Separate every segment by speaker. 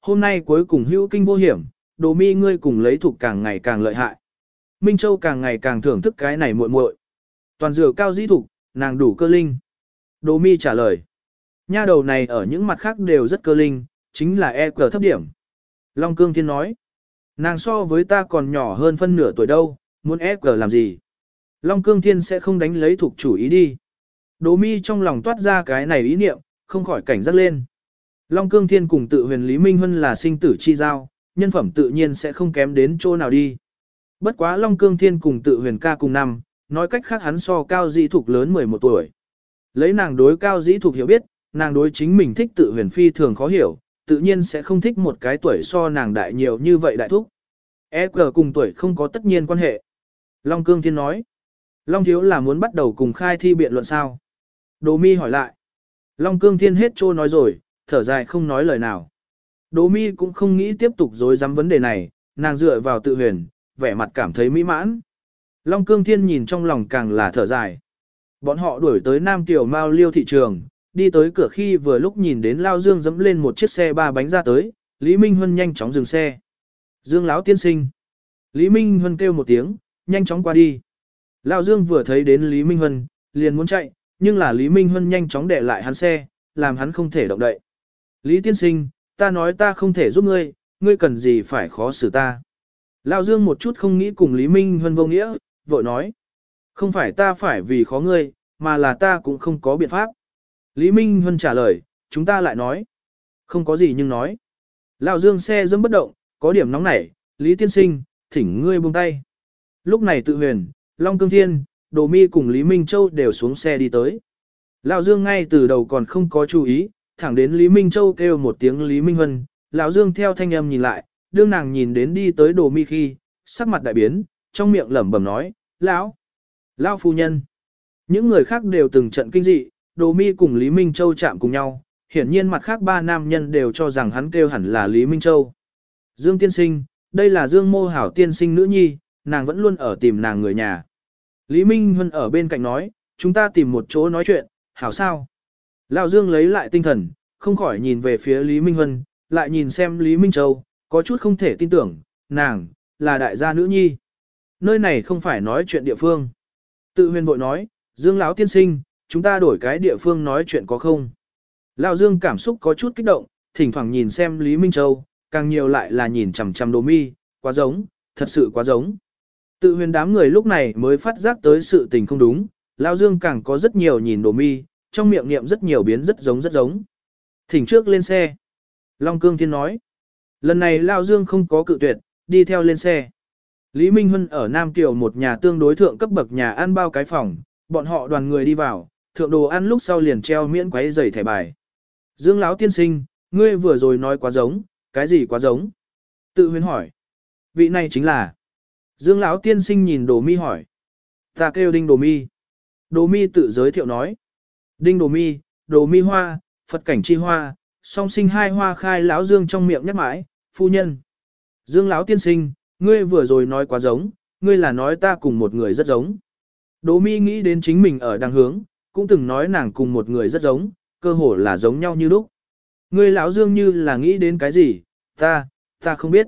Speaker 1: hôm nay cuối cùng hữu kinh vô hiểm, đồ mi ngươi cùng lấy thuộc càng ngày càng lợi hại. Minh Châu càng ngày càng thưởng thức cái này muội muội. Toàn dừa cao dĩ thục, nàng đủ cơ linh. Đồ mi trả lời. Nha đầu này ở những mặt khác đều rất cơ linh, chính là e cờ thấp điểm. Long Cương Thiên nói. Nàng so với ta còn nhỏ hơn phân nửa tuổi đâu, muốn e cờ làm gì. Long Cương Thiên sẽ không đánh lấy thuộc chủ ý đi. Đồ mi trong lòng toát ra cái này ý niệm, không khỏi cảnh giác lên. Long Cương Thiên cùng tự huyền Lý Minh Huân là sinh tử chi giao, nhân phẩm tự nhiên sẽ không kém đến chỗ nào đi. Bất quá Long Cương Thiên cùng tự huyền ca cùng năm, nói cách khác hắn so cao dĩ thục lớn 11 tuổi. Lấy nàng đối cao dĩ thục hiểu biết, nàng đối chính mình thích tự huyền phi thường khó hiểu, tự nhiên sẽ không thích một cái tuổi so nàng đại nhiều như vậy đại thúc. EQ cùng tuổi không có tất nhiên quan hệ. Long Cương Thiên nói. Long Thiếu là muốn bắt đầu cùng khai thi biện luận sao? Đồ mi hỏi lại. Long Cương Thiên hết trô nói rồi, thở dài không nói lời nào. Đỗ mi cũng không nghĩ tiếp tục dối dám vấn đề này, nàng dựa vào tự huyền, vẻ mặt cảm thấy mỹ mãn. Long Cương Thiên nhìn trong lòng càng là thở dài. Bọn họ đuổi tới Nam Tiểu Mao Liêu thị trường, đi tới cửa khi vừa lúc nhìn đến Lao Dương dẫm lên một chiếc xe ba bánh ra tới, Lý Minh Huân nhanh chóng dừng xe. Dương Lão tiên sinh. Lý Minh Huân kêu một tiếng, nhanh chóng qua đi. Lao Dương vừa thấy đến Lý Minh Huân, liền muốn chạy, nhưng là Lý Minh Huân nhanh chóng để lại hắn xe, làm hắn không thể động đậy. Lý tiên sinh, ta nói ta không thể giúp ngươi, ngươi cần gì phải khó xử ta. Lão Dương một chút không nghĩ cùng Lý Minh Huân vô nghĩa, vội nói. Không phải ta phải vì khó ngươi, mà là ta cũng không có biện pháp. Lý Minh Huân trả lời, chúng ta lại nói. Không có gì nhưng nói. Lão Dương xe dâm bất động, có điểm nóng nảy, Lý Tiên Sinh, thỉnh ngươi buông tay. Lúc này tự huyền, Long Cương Thiên, Đồ Mi cùng Lý Minh Châu đều xuống xe đi tới. Lão Dương ngay từ đầu còn không có chú ý, thẳng đến Lý Minh Châu kêu một tiếng Lý Minh Huân, lão Dương theo thanh âm nhìn lại, đương nàng nhìn đến đi tới Đồ Mi khi, sắc mặt đại biến, trong miệng lẩm bẩm nói, "Lão, lão phu nhân." Những người khác đều từng trận kinh dị, Đồ Mi cùng Lý Minh Châu chạm cùng nhau, hiển nhiên mặt khác ba nam nhân đều cho rằng hắn kêu hẳn là Lý Minh Châu. Dương tiên sinh, đây là Dương mô hảo tiên sinh nữ nhi, nàng vẫn luôn ở tìm nàng người nhà. Lý Minh Huân ở bên cạnh nói, chúng ta tìm một chỗ nói chuyện, hảo sao? Lão Dương lấy lại tinh thần, không khỏi nhìn về phía Lý Minh Hân, lại nhìn xem Lý Minh Châu, có chút không thể tin tưởng, nàng, là đại gia nữ nhi. Nơi này không phải nói chuyện địa phương. Tự huyền bội nói, Dương lão tiên sinh, chúng ta đổi cái địa phương nói chuyện có không? Lão Dương cảm xúc có chút kích động, thỉnh thoảng nhìn xem Lý Minh Châu, càng nhiều lại là nhìn chằm chằm đồ mi, quá giống, thật sự quá giống. Tự huyền đám người lúc này mới phát giác tới sự tình không đúng, Lão Dương càng có rất nhiều nhìn đồ mi, trong miệng niệm rất nhiều biến rất giống rất giống. Thỉnh trước lên xe. Long Cương Thiên nói. Lần này lao Dương không có cự tuyệt, đi theo lên xe. Lý Minh Huân ở Nam Kiều một nhà tương đối thượng cấp bậc nhà ăn bao cái phòng, bọn họ đoàn người đi vào, thượng đồ ăn lúc sau liền treo miễn quấy giày thẻ bài. Dương Lão tiên sinh, ngươi vừa rồi nói quá giống, cái gì quá giống? Tự huyền hỏi. Vị này chính là. Dương Lão tiên sinh nhìn đồ mi hỏi. Ta kêu đinh đồ mi. Đồ mi tự giới thiệu nói. Đinh đồ mi, đồ mi hoa, Phật cảnh chi hoa, song sinh hai hoa khai lão Dương trong miệng nhắc mãi, phu nhân. Dương Lão tiên sinh, ngươi vừa rồi nói quá giống, ngươi là nói ta cùng một người rất giống. Đỗ mi nghĩ đến chính mình ở đằng hướng, cũng từng nói nàng cùng một người rất giống, cơ hồ là giống nhau như lúc. Ngươi lão Dương như là nghĩ đến cái gì, ta, ta không biết.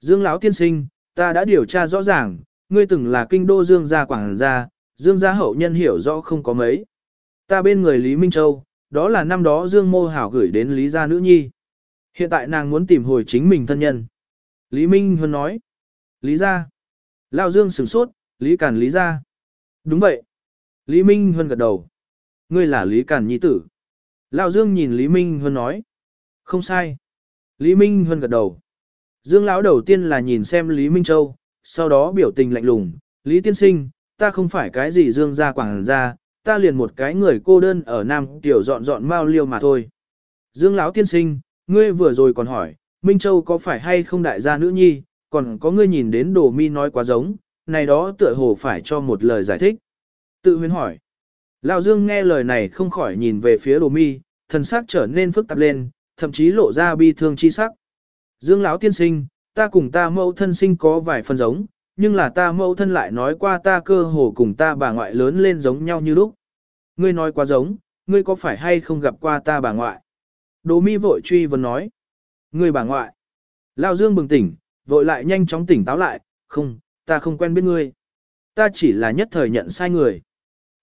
Speaker 1: Dương lão tiên sinh, ta đã điều tra rõ ràng, ngươi từng là kinh đô Dương gia quảng gia, Dương gia hậu nhân hiểu rõ không có mấy. Ta bên người Lý Minh Châu, đó là năm đó Dương mô hảo gửi đến Lý gia nữ nhi. Hiện tại nàng muốn tìm hồi chính mình thân nhân. Lý Minh Huân nói. Lý gia. Lão Dương sửng sốt, Lý Càn Lý gia. Đúng vậy. Lý Minh Huân gật đầu. Ngươi là Lý Càn Nhi tử. Lão Dương nhìn Lý Minh Huân nói. Không sai. Lý Minh Huân gật đầu. Dương lão đầu tiên là nhìn xem Lý Minh Châu, sau đó biểu tình lạnh lùng. Lý tiên sinh, ta không phải cái gì Dương gia quảng gia, ta liền một cái người cô đơn ở Nam Tiểu dọn dọn mau liêu mà thôi. Dương lão tiên sinh, ngươi vừa rồi còn hỏi, Minh Châu có phải hay không đại gia nữ nhi, còn có ngươi nhìn đến đồ mi nói quá giống, này đó tựa hồ phải cho một lời giải thích. Tự huyền hỏi. Lão Dương nghe lời này không khỏi nhìn về phía đồ mi, thần sắc trở nên phức tạp lên, thậm chí lộ ra bi thương chi sắc. Dương lão tiên sinh, ta cùng ta mẫu thân sinh có vài phần giống, nhưng là ta mẫu thân lại nói qua ta cơ hồ cùng ta bà ngoại lớn lên giống nhau như lúc. Ngươi nói quá giống, ngươi có phải hay không gặp qua ta bà ngoại? Đỗ mi vội truy vấn nói. ngươi bà ngoại. Lao Dương bừng tỉnh, vội lại nhanh chóng tỉnh táo lại, không, ta không quen biết ngươi. Ta chỉ là nhất thời nhận sai người.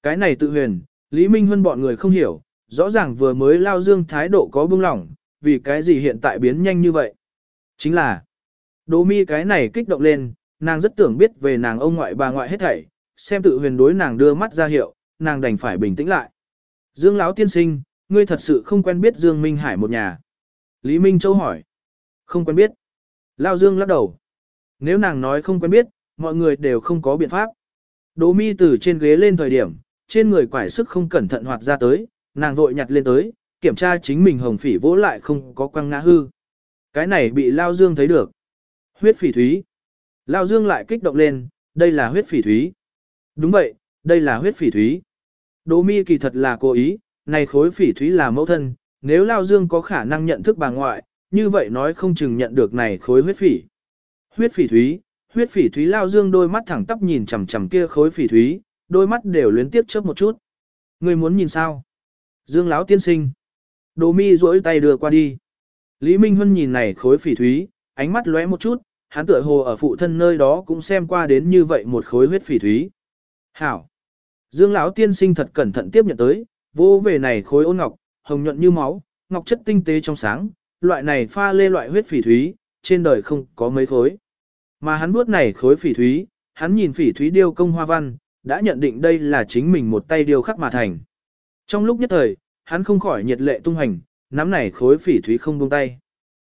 Speaker 1: Cái này tự huyền, Lý Minh Huân bọn người không hiểu, rõ ràng vừa mới Lao Dương thái độ có bưng lỏng, vì cái gì hiện tại biến nhanh như vậy. Chính là, Đỗ mi cái này kích động lên, nàng rất tưởng biết về nàng ông ngoại bà ngoại hết thảy, xem tự huyền đối nàng đưa mắt ra hiệu, nàng đành phải bình tĩnh lại. Dương lão tiên sinh, ngươi thật sự không quen biết Dương Minh Hải một nhà. Lý Minh Châu hỏi. Không quen biết. Lao Dương lắc đầu. Nếu nàng nói không quen biết, mọi người đều không có biện pháp. Đỗ mi từ trên ghế lên thời điểm, trên người quải sức không cẩn thận hoạt ra tới, nàng vội nhặt lên tới, kiểm tra chính mình hồng phỉ vỗ lại không có quăng ngã hư. Cái này bị Lao Dương thấy được. Huyết phỉ thúy. Lao Dương lại kích động lên, đây là huyết phỉ thúy. Đúng vậy, đây là huyết phỉ thúy. Đỗ mi kỳ thật là cố ý, này khối phỉ thúy là mẫu thân, nếu Lao Dương có khả năng nhận thức bà ngoại, như vậy nói không chừng nhận được này khối huyết phỉ. Huyết phỉ thúy, huyết phỉ thúy Lao Dương đôi mắt thẳng tắp nhìn chằm chằm kia khối phỉ thúy, đôi mắt đều luyến tiếp chớp một chút. Người muốn nhìn sao? Dương lão tiên sinh. Đỗ mi duỗi tay đưa qua đi. Lý Minh Huân nhìn này khối phỉ thúy, ánh mắt lóe một chút, hắn tựa hồ ở phụ thân nơi đó cũng xem qua đến như vậy một khối huyết phỉ thúy. Hảo. Dương lão tiên sinh thật cẩn thận tiếp nhận tới, vô về này khối ôn ngọc, hồng nhuận như máu, ngọc chất tinh tế trong sáng, loại này pha lê loại huyết phỉ thúy, trên đời không có mấy khối. Mà hắn nuốt này khối phỉ thúy, hắn nhìn phỉ thúy điêu công hoa văn, đã nhận định đây là chính mình một tay điêu khắc mà thành. Trong lúc nhất thời, hắn không khỏi nhiệt lệ tung hành, nắm này khối phỉ thúy không buông tay.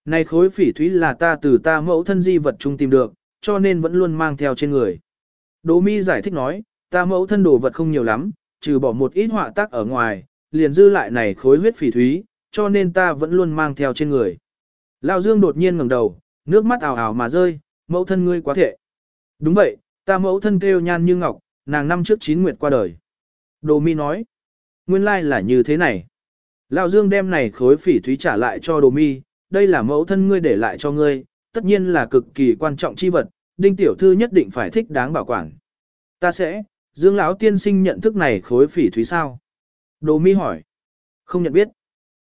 Speaker 1: Này khối phỉ thúy là ta từ ta mẫu thân di vật chung tìm được, cho nên vẫn luôn mang theo trên người. Đỗ mi giải thích nói, ta mẫu thân đồ vật không nhiều lắm, trừ bỏ một ít họa tác ở ngoài, liền dư lại này khối huyết phỉ thúy, cho nên ta vẫn luôn mang theo trên người. Lão Dương đột nhiên ngẩng đầu, nước mắt ảo ảo mà rơi, mẫu thân ngươi quá thệ. Đúng vậy, ta mẫu thân kêu nhan như ngọc, nàng năm trước chín nguyệt qua đời. Đồ mi nói, nguyên lai là như thế này. Lão Dương đem này khối phỉ thúy trả lại cho đồ mi, đây là mẫu thân ngươi để lại cho ngươi, tất nhiên là cực kỳ quan trọng chi vật, đinh tiểu thư nhất định phải thích đáng bảo quản. Ta sẽ, Dương lão tiên sinh nhận thức này khối phỉ thúy sao? Đồ mi hỏi. Không nhận biết.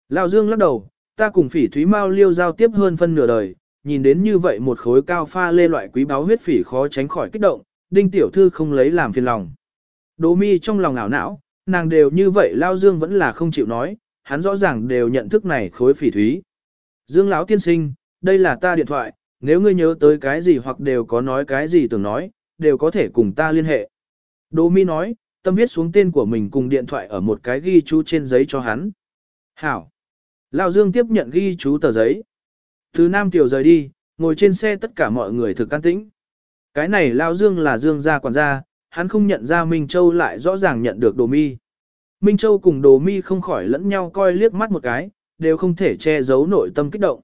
Speaker 1: Lão Dương lắc đầu, ta cùng phỉ thúy mau liêu giao tiếp hơn phân nửa đời, nhìn đến như vậy một khối cao pha lê loại quý báu huyết phỉ khó tránh khỏi kích động, đinh tiểu thư không lấy làm phiền lòng. Đồ mi trong lòng ảo não, nàng đều như vậy lao Dương vẫn là không chịu nói, hắn rõ ràng đều nhận thức này khối phỉ thúy. Dương lão tiên sinh, đây là ta điện thoại, nếu ngươi nhớ tới cái gì hoặc đều có nói cái gì tưởng nói, đều có thể cùng ta liên hệ. Đỗ Mi nói, tâm viết xuống tên của mình cùng điện thoại ở một cái ghi chú trên giấy cho hắn. Hảo. Lão Dương tiếp nhận ghi chú tờ giấy. Thứ Nam Tiểu rời đi, ngồi trên xe tất cả mọi người thực can tĩnh. Cái này Lão Dương là Dương gia quản gia, hắn không nhận ra Minh Châu lại rõ ràng nhận được Đồ Mi. Minh Châu cùng Đồ Mi không khỏi lẫn nhau coi liếc mắt một cái, đều không thể che giấu nội tâm kích động.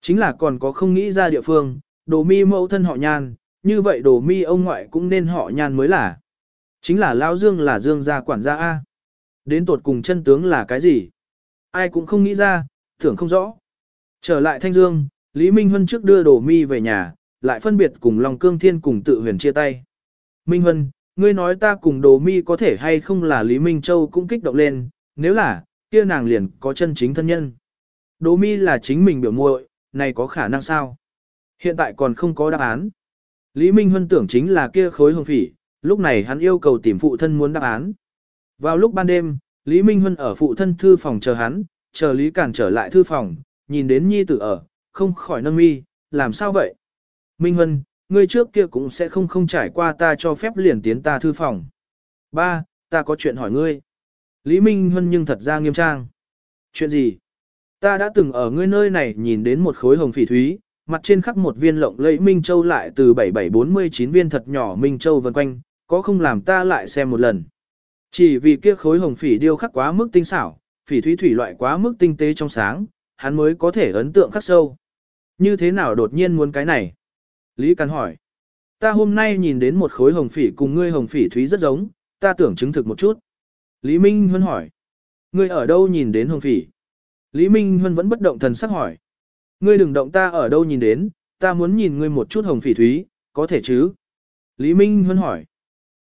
Speaker 1: Chính là còn có không nghĩ ra địa phương, Đồ Mi mẫu thân họ Nhan, như vậy Đồ Mi ông ngoại cũng nên họ Nhan mới là. Chính là Lão Dương là Dương gia quản gia A. Đến tột cùng chân tướng là cái gì? Ai cũng không nghĩ ra, tưởng không rõ. Trở lại Thanh Dương, Lý Minh Huân trước đưa Đồ Mi về nhà, lại phân biệt cùng Long Cương Thiên cùng tự huyền chia tay. Minh Huân, ngươi nói ta cùng Đồ Mi có thể hay không là Lý Minh Châu cũng kích động lên, nếu là, kia nàng liền có chân chính thân nhân. Đỗ Mi là chính mình biểu muội, này có khả năng sao? Hiện tại còn không có đáp án. Lý Minh Huân tưởng chính là kia khối hồng phỉ, lúc này hắn yêu cầu tìm phụ thân muốn đáp án. Vào lúc ban đêm, Lý Minh Huân ở phụ thân thư phòng chờ hắn, chờ Lý Cản trở lại thư phòng, nhìn đến nhi tử ở, không khỏi nâng mi, làm sao vậy? Minh Huân, ngươi trước kia cũng sẽ không không trải qua ta cho phép liền tiến ta thư phòng. Ba, ta có chuyện hỏi ngươi. Lý Minh Huân nhưng thật ra nghiêm trang. Chuyện gì? Ta đã từng ở ngươi nơi này nhìn đến một khối hồng phỉ thúy, mặt trên khắc một viên lộng lẫy Minh Châu lại từ 7749 viên thật nhỏ Minh Châu vần quanh, có không làm ta lại xem một lần. Chỉ vì kia khối hồng phỉ điêu khắc quá mức tinh xảo, phỉ thúy thủy loại quá mức tinh tế trong sáng, hắn mới có thể ấn tượng khắc sâu. Như thế nào đột nhiên muốn cái này? Lý Căn hỏi. Ta hôm nay nhìn đến một khối hồng phỉ cùng ngươi hồng phỉ thúy rất giống, ta tưởng chứng thực một chút. Lý Minh Huân hỏi. Ngươi ở đâu nhìn đến hồng phỉ? Lý Minh Huân vẫn bất động thần sắc hỏi. Ngươi đừng động ta ở đâu nhìn đến, ta muốn nhìn ngươi một chút hồng phỉ thúy, có thể chứ? Lý Minh Huân hỏi.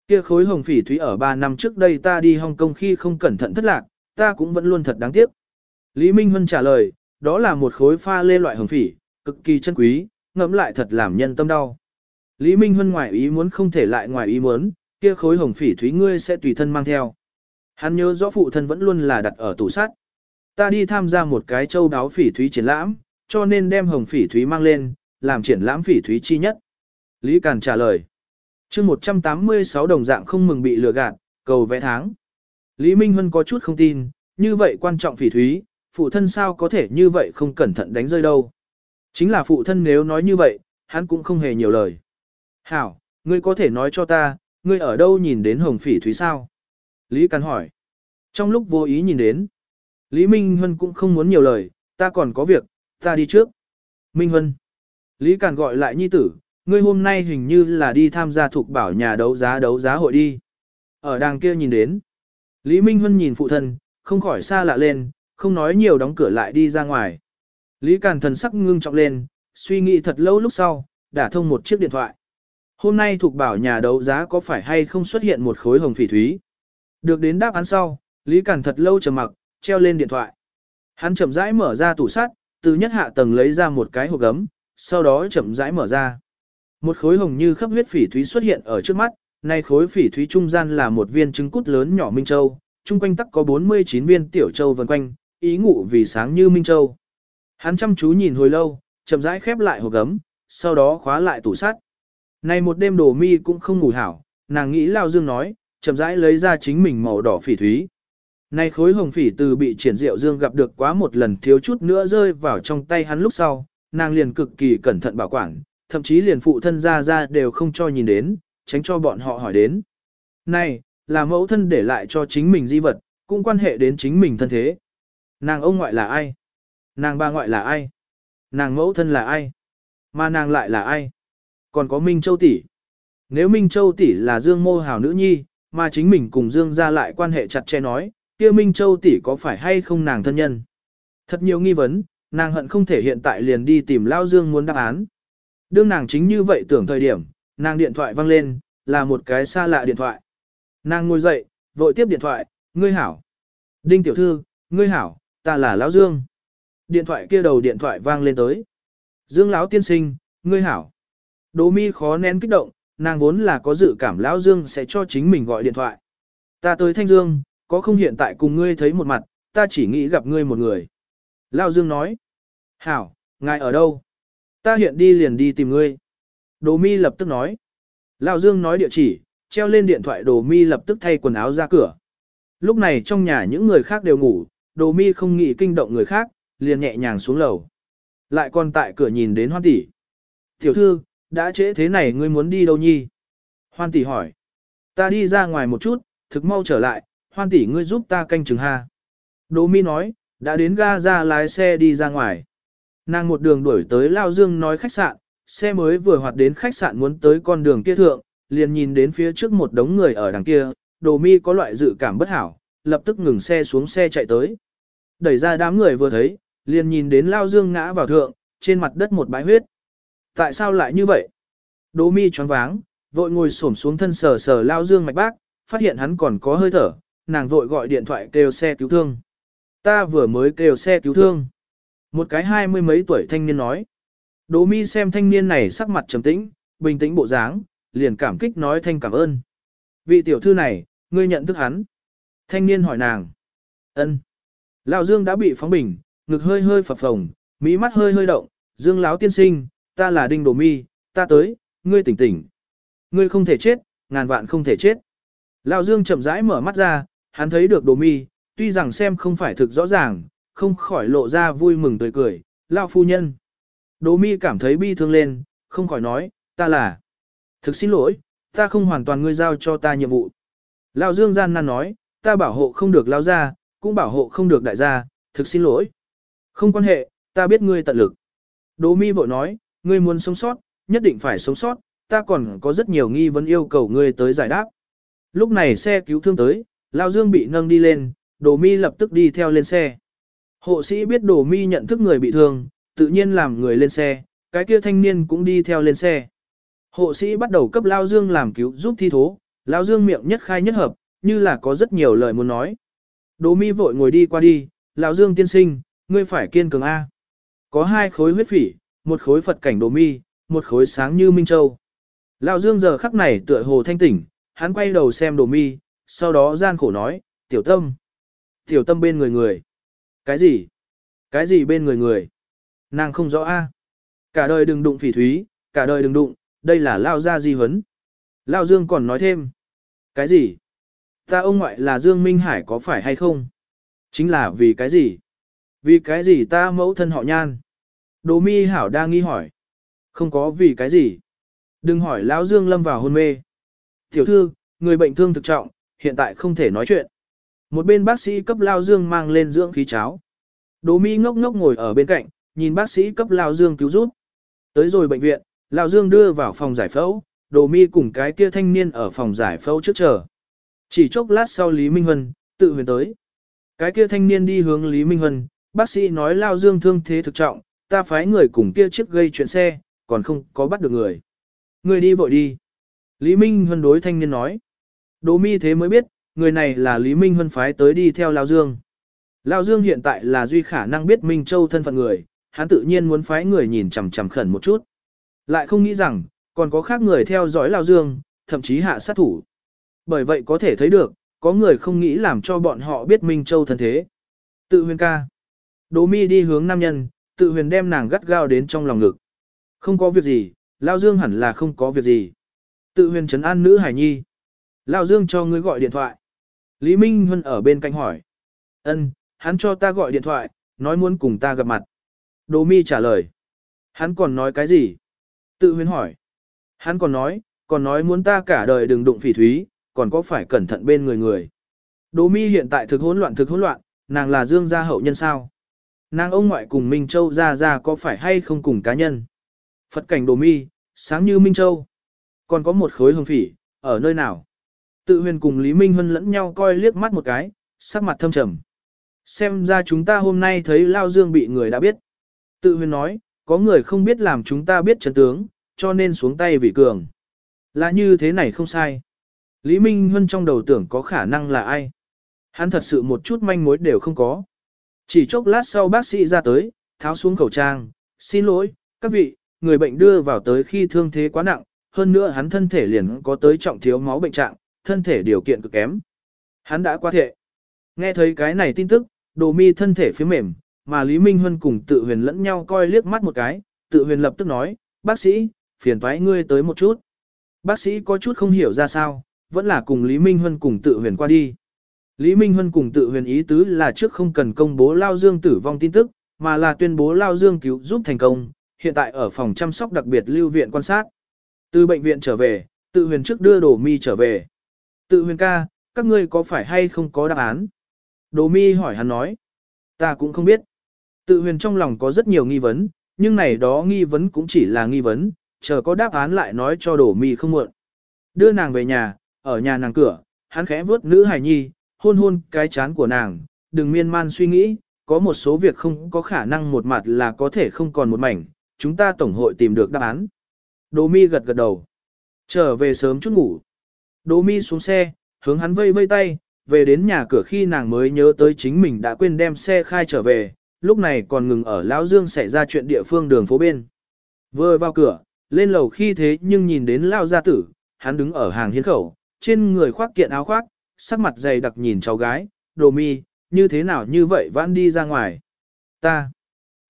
Speaker 1: Kia khối hồng phỉ thúy ở 3 năm trước đây ta đi Hồng Kông khi không cẩn thận thất lạc, ta cũng vẫn luôn thật đáng tiếc. Lý Minh Huân trả lời, đó là một khối pha lê loại hồng phỉ, cực kỳ chân quý, ngẫm lại thật làm nhân tâm đau. Lý Minh Huân ngoài ý muốn không thể lại ngoài ý muốn, kia khối hồng phỉ thúy ngươi sẽ tùy thân mang theo. Hắn nhớ rõ phụ thân vẫn luôn là đặt ở tủ sắt. Ta đi tham gia một cái châu đáo phỉ thúy triển lãm, cho nên đem hồng phỉ thúy mang lên, làm triển lãm phỉ thúy chi nhất. Lý Càn trả lời. chương 186 đồng dạng không mừng bị lừa gạt, cầu vẽ tháng. Lý Minh Huân có chút không tin, như vậy quan trọng phỉ thúy, phụ thân sao có thể như vậy không cẩn thận đánh rơi đâu. Chính là phụ thân nếu nói như vậy, hắn cũng không hề nhiều lời. Hảo, ngươi có thể nói cho ta, ngươi ở đâu nhìn đến hồng phỉ thúy sao? Lý Càn hỏi. Trong lúc vô ý nhìn đến, Lý Minh Huân cũng không muốn nhiều lời, ta còn có việc, ta đi trước. Minh Huân. Lý Càn gọi lại nhi tử, ngươi hôm nay hình như là đi tham gia thuộc bảo nhà đấu giá đấu giá hội đi. Ở đàng kia nhìn đến. Lý Minh Huân nhìn phụ thân, không khỏi xa lạ lên, không nói nhiều đóng cửa lại đi ra ngoài. Lý Càn thần sắc ngưng trọng lên, suy nghĩ thật lâu lúc sau, đã thông một chiếc điện thoại. Hôm nay thuộc bảo nhà đấu giá có phải hay không xuất hiện một khối hồng phỉ thúy. Được đến đáp án sau, Lý cẩn thật lâu trầm mặc, treo lên điện thoại. Hắn chậm rãi mở ra tủ sắt, từ nhất hạ tầng lấy ra một cái hộp gấm, sau đó chậm rãi mở ra. Một khối hồng như khắp huyết phỉ thúy xuất hiện ở trước mắt, nay khối phỉ thúy trung gian là một viên trứng cút lớn nhỏ minh châu, trung quanh tắc có 49 viên tiểu châu vần quanh, ý ngụ vì sáng như minh châu. Hắn chăm chú nhìn hồi lâu, chậm rãi khép lại hộp gấm, sau đó khóa lại tủ sắt. Này một đêm đồ mi cũng không ngủ hảo, nàng nghĩ Lao Dương nói, chậm rãi lấy ra chính mình màu đỏ phỉ thúy. nay khối hồng phỉ từ bị triển diệu Dương gặp được quá một lần thiếu chút nữa rơi vào trong tay hắn lúc sau, nàng liền cực kỳ cẩn thận bảo quản, thậm chí liền phụ thân ra ra đều không cho nhìn đến, tránh cho bọn họ hỏi đến. Này, là mẫu thân để lại cho chính mình di vật, cũng quan hệ đến chính mình thân thế. Nàng ông ngoại là ai? Nàng ba ngoại là ai? Nàng mẫu thân là ai? Mà nàng lại là ai? Còn có Minh Châu tỷ. Nếu Minh Châu tỷ là Dương Mô Hào nữ nhi, mà chính mình cùng Dương ra lại quan hệ chặt chẽ nói, kia Minh Châu tỷ có phải hay không nàng thân nhân? Thật nhiều nghi vấn, nàng hận không thể hiện tại liền đi tìm Lao Dương muốn đáp án. Đương nàng chính như vậy tưởng thời điểm, nàng điện thoại vang lên, là một cái xa lạ điện thoại. Nàng ngồi dậy, vội tiếp điện thoại, ngươi hảo. Đinh tiểu thư, ngươi hảo, ta là Lão Dương. Điện thoại kia đầu điện thoại vang lên tới. Dương Lão tiên sinh, ngươi hảo. Đỗ mi khó nén kích động, nàng vốn là có dự cảm Lão Dương sẽ cho chính mình gọi điện thoại. Ta tới Thanh Dương, có không hiện tại cùng ngươi thấy một mặt, ta chỉ nghĩ gặp ngươi một người. Lão Dương nói. Hảo, ngài ở đâu? Ta hiện đi liền đi tìm ngươi. Đồ mi lập tức nói. Lão Dương nói địa chỉ, treo lên điện thoại đồ mi lập tức thay quần áo ra cửa. Lúc này trong nhà những người khác đều ngủ, đồ mi không nghĩ kinh động người khác, liền nhẹ nhàng xuống lầu. Lại còn tại cửa nhìn đến hoan tỷ. Tiểu thư, đã trễ thế này ngươi muốn đi đâu nhi? Hoan tỷ hỏi. Ta đi ra ngoài một chút, thực mau trở lại, hoan tỷ ngươi giúp ta canh chừng ha. Đỗ mi nói, đã đến ga ra lái xe đi ra ngoài. Nàng một đường đuổi tới Lao Dương nói khách sạn, xe mới vừa hoạt đến khách sạn muốn tới con đường kia thượng, liền nhìn đến phía trước một đống người ở đằng kia, đồ mi có loại dự cảm bất hảo, lập tức ngừng xe xuống xe chạy tới. Đẩy ra đám người vừa thấy, liền nhìn đến Lao Dương ngã vào thượng, trên mặt đất một bãi huyết. Tại sao lại như vậy? Đỗ mi choáng váng, vội ngồi xổm xuống thân sờ sờ Lao Dương mạch bác, phát hiện hắn còn có hơi thở, nàng vội gọi điện thoại kêu xe cứu thương. Ta vừa mới kêu xe cứu thương. Một cái hai mươi mấy tuổi thanh niên nói. Đỗ mi xem thanh niên này sắc mặt trầm tĩnh, bình tĩnh bộ dáng, liền cảm kích nói thanh cảm ơn. Vị tiểu thư này, ngươi nhận thức hắn. Thanh niên hỏi nàng. ân. Lão Dương đã bị phóng bình, ngực hơi hơi phập phồng, mỹ mắt hơi hơi động. Dương lão tiên sinh, ta là đinh đồ mi, ta tới, ngươi tỉnh tỉnh. Ngươi không thể chết, ngàn vạn không thể chết. Lão Dương chậm rãi mở mắt ra, hắn thấy được đồ mi, tuy rằng xem không phải thực rõ ràng, không khỏi lộ ra vui mừng tươi cười, Lão phu nhân. Đồ mi cảm thấy bi thương lên, không khỏi nói, ta là. Thực xin lỗi, ta không hoàn toàn ngươi giao cho ta nhiệm vụ. Lão Dương gian nan nói, ta bảo hộ không được lao gia, cũng bảo hộ không được đại gia, thực xin lỗi. Không quan hệ, ta biết ngươi tận lực. Đỗ mi vội nói, ngươi muốn sống sót, nhất định phải sống sót, ta còn có rất nhiều nghi vấn yêu cầu ngươi tới giải đáp. Lúc này xe cứu thương tới, Lão Dương bị nâng đi lên, Đồ mi lập tức đi theo lên xe. Hộ sĩ biết Đồ mi nhận thức người bị thương, tự nhiên làm người lên xe, cái kia thanh niên cũng đi theo lên xe. Hộ sĩ bắt đầu cấp Lao Dương làm cứu giúp thi thố, Lao Dương miệng nhất khai nhất hợp, như là có rất nhiều lời muốn nói. Đồ mi vội ngồi đi qua đi, Lão Dương tiên sinh, ngươi phải kiên cường A. Có hai khối huyết phỉ, một khối Phật cảnh đồ mi, một khối sáng như Minh Châu. Lão Dương giờ khắc này tựa hồ thanh tỉnh, hắn quay đầu xem đồ mi, sau đó gian khổ nói, tiểu tâm. Tiểu tâm bên người người. Cái gì? Cái gì bên người người? Nàng không rõ a. Cả đời đừng đụng phỉ thúy, cả đời đừng đụng, đây là lao gia di huấn. Lao Dương còn nói thêm. Cái gì? Ta ông ngoại là Dương Minh Hải có phải hay không? Chính là vì cái gì? Vì cái gì ta mẫu thân họ nhan? Đồ mi hảo đang nghi hỏi. Không có vì cái gì. Đừng hỏi lão Dương lâm vào hôn mê. Tiểu thư, người bệnh thương thực trọng, hiện tại không thể nói chuyện. Một bên bác sĩ cấp Lao Dương mang lên dưỡng khí cháo. Đồ mi ngốc ngốc ngồi ở bên cạnh, nhìn bác sĩ cấp Lao Dương cứu giúp. Tới rồi bệnh viện, Lao Dương đưa vào phòng giải phẫu, đồ mi cùng cái kia thanh niên ở phòng giải phẫu trước chờ. Chỉ chốc lát sau Lý Minh Huân, tự huyền tới. Cái kia thanh niên đi hướng Lý Minh Huân, bác sĩ nói Lao Dương thương thế thực trọng, ta phái người cùng kia chiếc gây chuyện xe, còn không có bắt được người. Người đi vội đi. Lý Minh Huân đối thanh niên nói. Đỗ mi thế mới biết, người này là Lý Minh Huân phái tới đi theo Lao Dương. Lao Dương hiện tại là duy khả năng biết Minh Châu thân phận người, hắn tự nhiên muốn phái người nhìn chằm chằm khẩn một chút. Lại không nghĩ rằng, còn có khác người theo dõi Lao Dương, thậm chí hạ sát thủ. Bởi vậy có thể thấy được, có người không nghĩ làm cho bọn họ biết Minh Châu thân thế. Tự huyên ca. Đỗ mi đi hướng nam nhân, tự huyền đem nàng gắt gao đến trong lòng ngực. Không có việc gì, Lao Dương hẳn là không có việc gì. Tự huyền trấn an nữ hải nhi. Lao Dương cho ngươi gọi điện thoại. Lý Minh Huân ở bên cạnh hỏi. Ân, hắn cho ta gọi điện thoại, nói muốn cùng ta gặp mặt. Đỗ mi trả lời. Hắn còn nói cái gì? Tự huyền hỏi. Hắn còn nói, còn nói muốn ta cả đời đừng đụng phỉ thúy, còn có phải cẩn thận bên người người. Đỗ mi hiện tại thực hỗn loạn thực hỗn loạn, nàng là Dương gia hậu nhân sao? Nàng ông ngoại cùng Minh Châu ra ra có phải hay không cùng cá nhân? Phật cảnh đồ mi, sáng như Minh Châu. Còn có một khối hương phỉ, ở nơi nào? Tự huyền cùng Lý Minh Hân lẫn nhau coi liếc mắt một cái, sắc mặt thâm trầm. Xem ra chúng ta hôm nay thấy Lao Dương bị người đã biết. Tự huyền nói, có người không biết làm chúng ta biết chấn tướng, cho nên xuống tay vì cường. Là như thế này không sai. Lý Minh Hân trong đầu tưởng có khả năng là ai. Hắn thật sự một chút manh mối đều không có. Chỉ chốc lát sau bác sĩ ra tới, tháo xuống khẩu trang, xin lỗi, các vị, người bệnh đưa vào tới khi thương thế quá nặng, hơn nữa hắn thân thể liền có tới trọng thiếu máu bệnh trạng, thân thể điều kiện cực kém. Hắn đã qua thệ. Nghe thấy cái này tin tức, đồ mi thân thể phía mềm, mà Lý Minh Huân cùng tự huyền lẫn nhau coi liếc mắt một cái, tự huyền lập tức nói, bác sĩ, phiền thoái ngươi tới một chút. Bác sĩ có chút không hiểu ra sao, vẫn là cùng Lý Minh Huân cùng tự huyền qua đi. Lý Minh Huân cùng tự huyền ý tứ là trước không cần công bố Lao Dương tử vong tin tức, mà là tuyên bố Lao Dương cứu giúp thành công, hiện tại ở phòng chăm sóc đặc biệt lưu viện quan sát. Từ bệnh viện trở về, tự huyền trước đưa đồ mi trở về. Tự huyền ca, các ngươi có phải hay không có đáp án? Đồ mi hỏi hắn nói. Ta cũng không biết. Tự huyền trong lòng có rất nhiều nghi vấn, nhưng này đó nghi vấn cũng chỉ là nghi vấn, chờ có đáp án lại nói cho đồ mi không muộn. Đưa nàng về nhà, ở nhà nàng cửa, hắn khẽ vớt nữ hài nhi, hôn hôn cái chán của nàng, đừng miên man suy nghĩ, có một số việc không có khả năng một mặt là có thể không còn một mảnh, chúng ta tổng hội tìm được đáp án. Đỗ mi gật gật đầu. Trở về sớm chút ngủ. Đỗ mi xuống xe, hướng hắn vây vây tay, về đến nhà cửa khi nàng mới nhớ tới chính mình đã quên đem xe khai trở về, lúc này còn ngừng ở Lão Dương xảy ra chuyện địa phương đường phố bên. Vừa vào cửa, lên lầu khi thế nhưng nhìn đến Lão gia tử, hắn đứng ở hàng hiến khẩu, trên người khoác kiện áo khoác, sắc mặt dày đặc nhìn cháu gái, đồ mi, như thế nào như vậy vãn đi ra ngoài. Ta,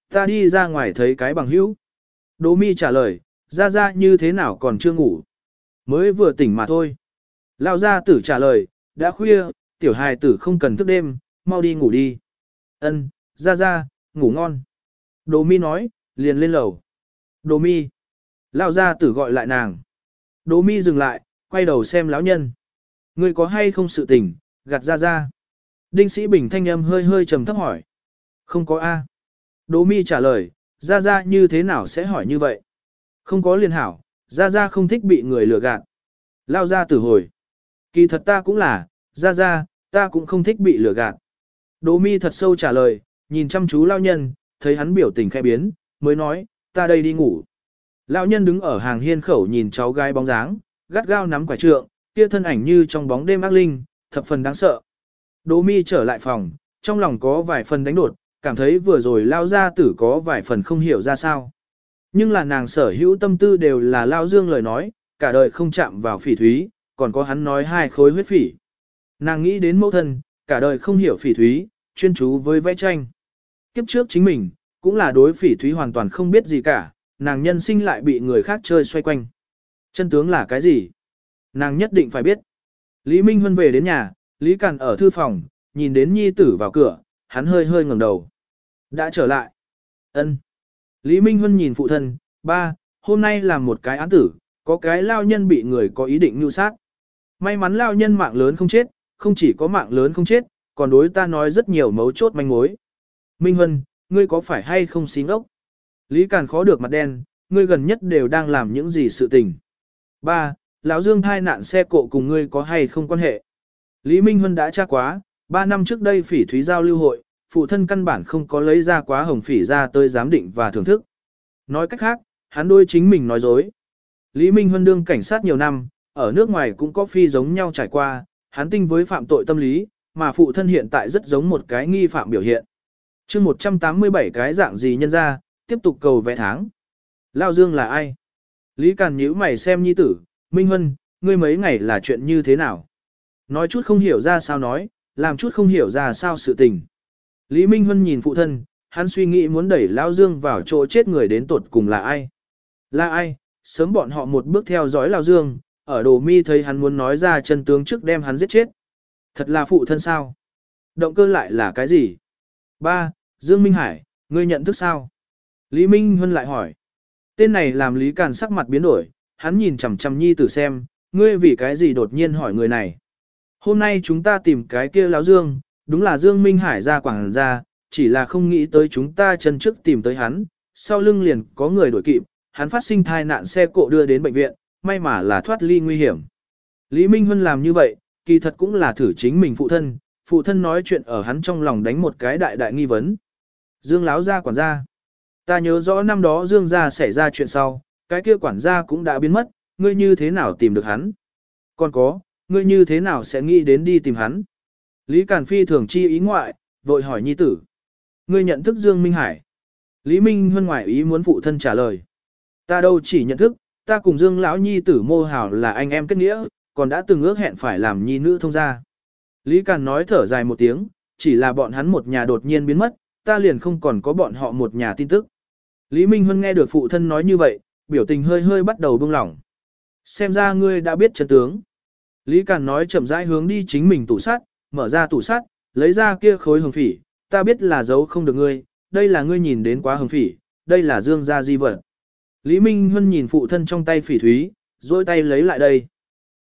Speaker 1: ta đi ra ngoài thấy cái bằng hữu. Đồ mi trả lời, ra ra như thế nào còn chưa ngủ. Mới vừa tỉnh mà thôi. Lao gia tử trả lời, đã khuya, tiểu hài tử không cần thức đêm, mau đi ngủ đi. Ân, ra ra, ngủ ngon. Đồ mi nói, liền lên lầu. Đồ mi. Lao gia tử gọi lại nàng. Đồ mi dừng lại, quay đầu xem lão nhân. Ngươi có hay không sự tình, gạt ra ra. Đinh sĩ bình thanh âm hơi hơi trầm thấp hỏi. Không có A. Đỗ mi trả lời, ra ra như thế nào sẽ hỏi như vậy? Không có liên hảo, ra ra không thích bị người lừa gạt. Lao ra tử hồi. Kỳ thật ta cũng là, ra ra, ta cũng không thích bị lừa gạt. Đỗ mi thật sâu trả lời, nhìn chăm chú lao nhân, thấy hắn biểu tình khẽ biến, mới nói, ta đây đi ngủ. Lão nhân đứng ở hàng hiên khẩu nhìn cháu gái bóng dáng, gắt gao nắm quả trượng, kia thân ảnh như trong bóng đêm ác linh, thập phần đáng sợ. Đỗ mi trở lại phòng, trong lòng có vài phần đánh đột, cảm thấy vừa rồi lao ra tử có vài phần không hiểu ra sao. Nhưng là nàng sở hữu tâm tư đều là lao dương lời nói, cả đời không chạm vào phỉ thúy, còn có hắn nói hai khối huyết phỉ. Nàng nghĩ đến mẫu thân, cả đời không hiểu phỉ thúy, chuyên chú với vẽ tranh. Kiếp trước chính mình, cũng là đối phỉ thúy hoàn toàn không biết gì cả, nàng nhân sinh lại bị người khác chơi xoay quanh. Chân tướng là cái gì? Nàng nhất định phải biết. Lý Minh Huân về đến nhà, Lý Càn ở thư phòng, nhìn đến nhi tử vào cửa, hắn hơi hơi ngẩng đầu. Đã trở lại. ân Lý Minh Huân nhìn phụ thân, ba, hôm nay làm một cái án tử, có cái lao nhân bị người có ý định mưu sát. May mắn lao nhân mạng lớn không chết, không chỉ có mạng lớn không chết, còn đối ta nói rất nhiều mấu chốt manh mối. Minh Huân, ngươi có phải hay không xí ngốc? Lý Càn khó được mặt đen, ngươi gần nhất đều đang làm những gì sự tình. Ba, lão Dương thai nạn xe cộ cùng ngươi có hay không quan hệ? Lý Minh Huân đã tra quá, ba năm trước đây phỉ thúy giao lưu hội, phụ thân căn bản không có lấy ra quá hồng phỉ ra tới giám định và thưởng thức. Nói cách khác, hắn đôi chính mình nói dối. Lý Minh Huân đương cảnh sát nhiều năm, ở nước ngoài cũng có phi giống nhau trải qua, hắn tinh với phạm tội tâm lý, mà phụ thân hiện tại rất giống một cái nghi phạm biểu hiện. chương 187 cái dạng gì nhân ra, tiếp tục cầu vẽ tháng. Lao Dương là ai? Lý Càn nhíu mày xem nhi tử, Minh Huân, ngươi mấy ngày là chuyện như thế nào? Nói chút không hiểu ra sao nói, làm chút không hiểu ra sao sự tình. Lý Minh Huân nhìn phụ thân, hắn suy nghĩ muốn đẩy Lao Dương vào chỗ chết người đến tột cùng là ai? Là ai? Sớm bọn họ một bước theo dõi Lao Dương, ở đồ mi thấy hắn muốn nói ra chân tướng trước đem hắn giết chết. Thật là phụ thân sao? Động cơ lại là cái gì? Ba, Dương Minh Hải, ngươi nhận thức sao? Lý Minh Huân lại hỏi. Tên này làm Lý Càn sắc mặt biến đổi, hắn nhìn chằm chằm nhi tử xem, ngươi vì cái gì đột nhiên hỏi người này. Hôm nay chúng ta tìm cái kia lão Dương, đúng là Dương Minh Hải ra quảng ra, chỉ là không nghĩ tới chúng ta chân trước tìm tới hắn, sau lưng liền có người đuổi kịp, hắn phát sinh thai nạn xe cộ đưa đến bệnh viện, may mà là thoát ly nguy hiểm. Lý Minh Huân làm như vậy, kỳ thật cũng là thử chính mình phụ thân, phụ thân nói chuyện ở hắn trong lòng đánh một cái đại đại nghi vấn. Dương láo ra quản gia. Ta nhớ rõ năm đó Dương gia xảy ra chuyện sau, cái kia quản gia cũng đã biến mất, ngươi như thế nào tìm được hắn? Còn có, ngươi như thế nào sẽ nghĩ đến đi tìm hắn? Lý Càn Phi thường chi ý ngoại, vội hỏi nhi tử. Ngươi nhận thức Dương Minh Hải. Lý Minh Huân ngoại ý muốn phụ thân trả lời. Ta đâu chỉ nhận thức, ta cùng Dương lão nhi tử mô hảo là anh em kết nghĩa, còn đã từng ước hẹn phải làm nhi nữ thông gia. Lý Càn nói thở dài một tiếng, chỉ là bọn hắn một nhà đột nhiên biến mất, ta liền không còn có bọn họ một nhà tin tức. Lý Minh Huân nghe được phụ thân nói như vậy, biểu tình hơi hơi bắt đầu buông lỏng. Xem ra ngươi đã biết chân tướng. Lý Càn nói chậm rãi hướng đi chính mình tủ sắt, mở ra tủ sắt, lấy ra kia khối hồng phỉ, ta biết là giấu không được ngươi, đây là ngươi nhìn đến quá hồng phỉ, đây là dương gia di vật. Lý Minh Huân nhìn phụ thân trong tay phỉ thúy, dôi tay lấy lại đây.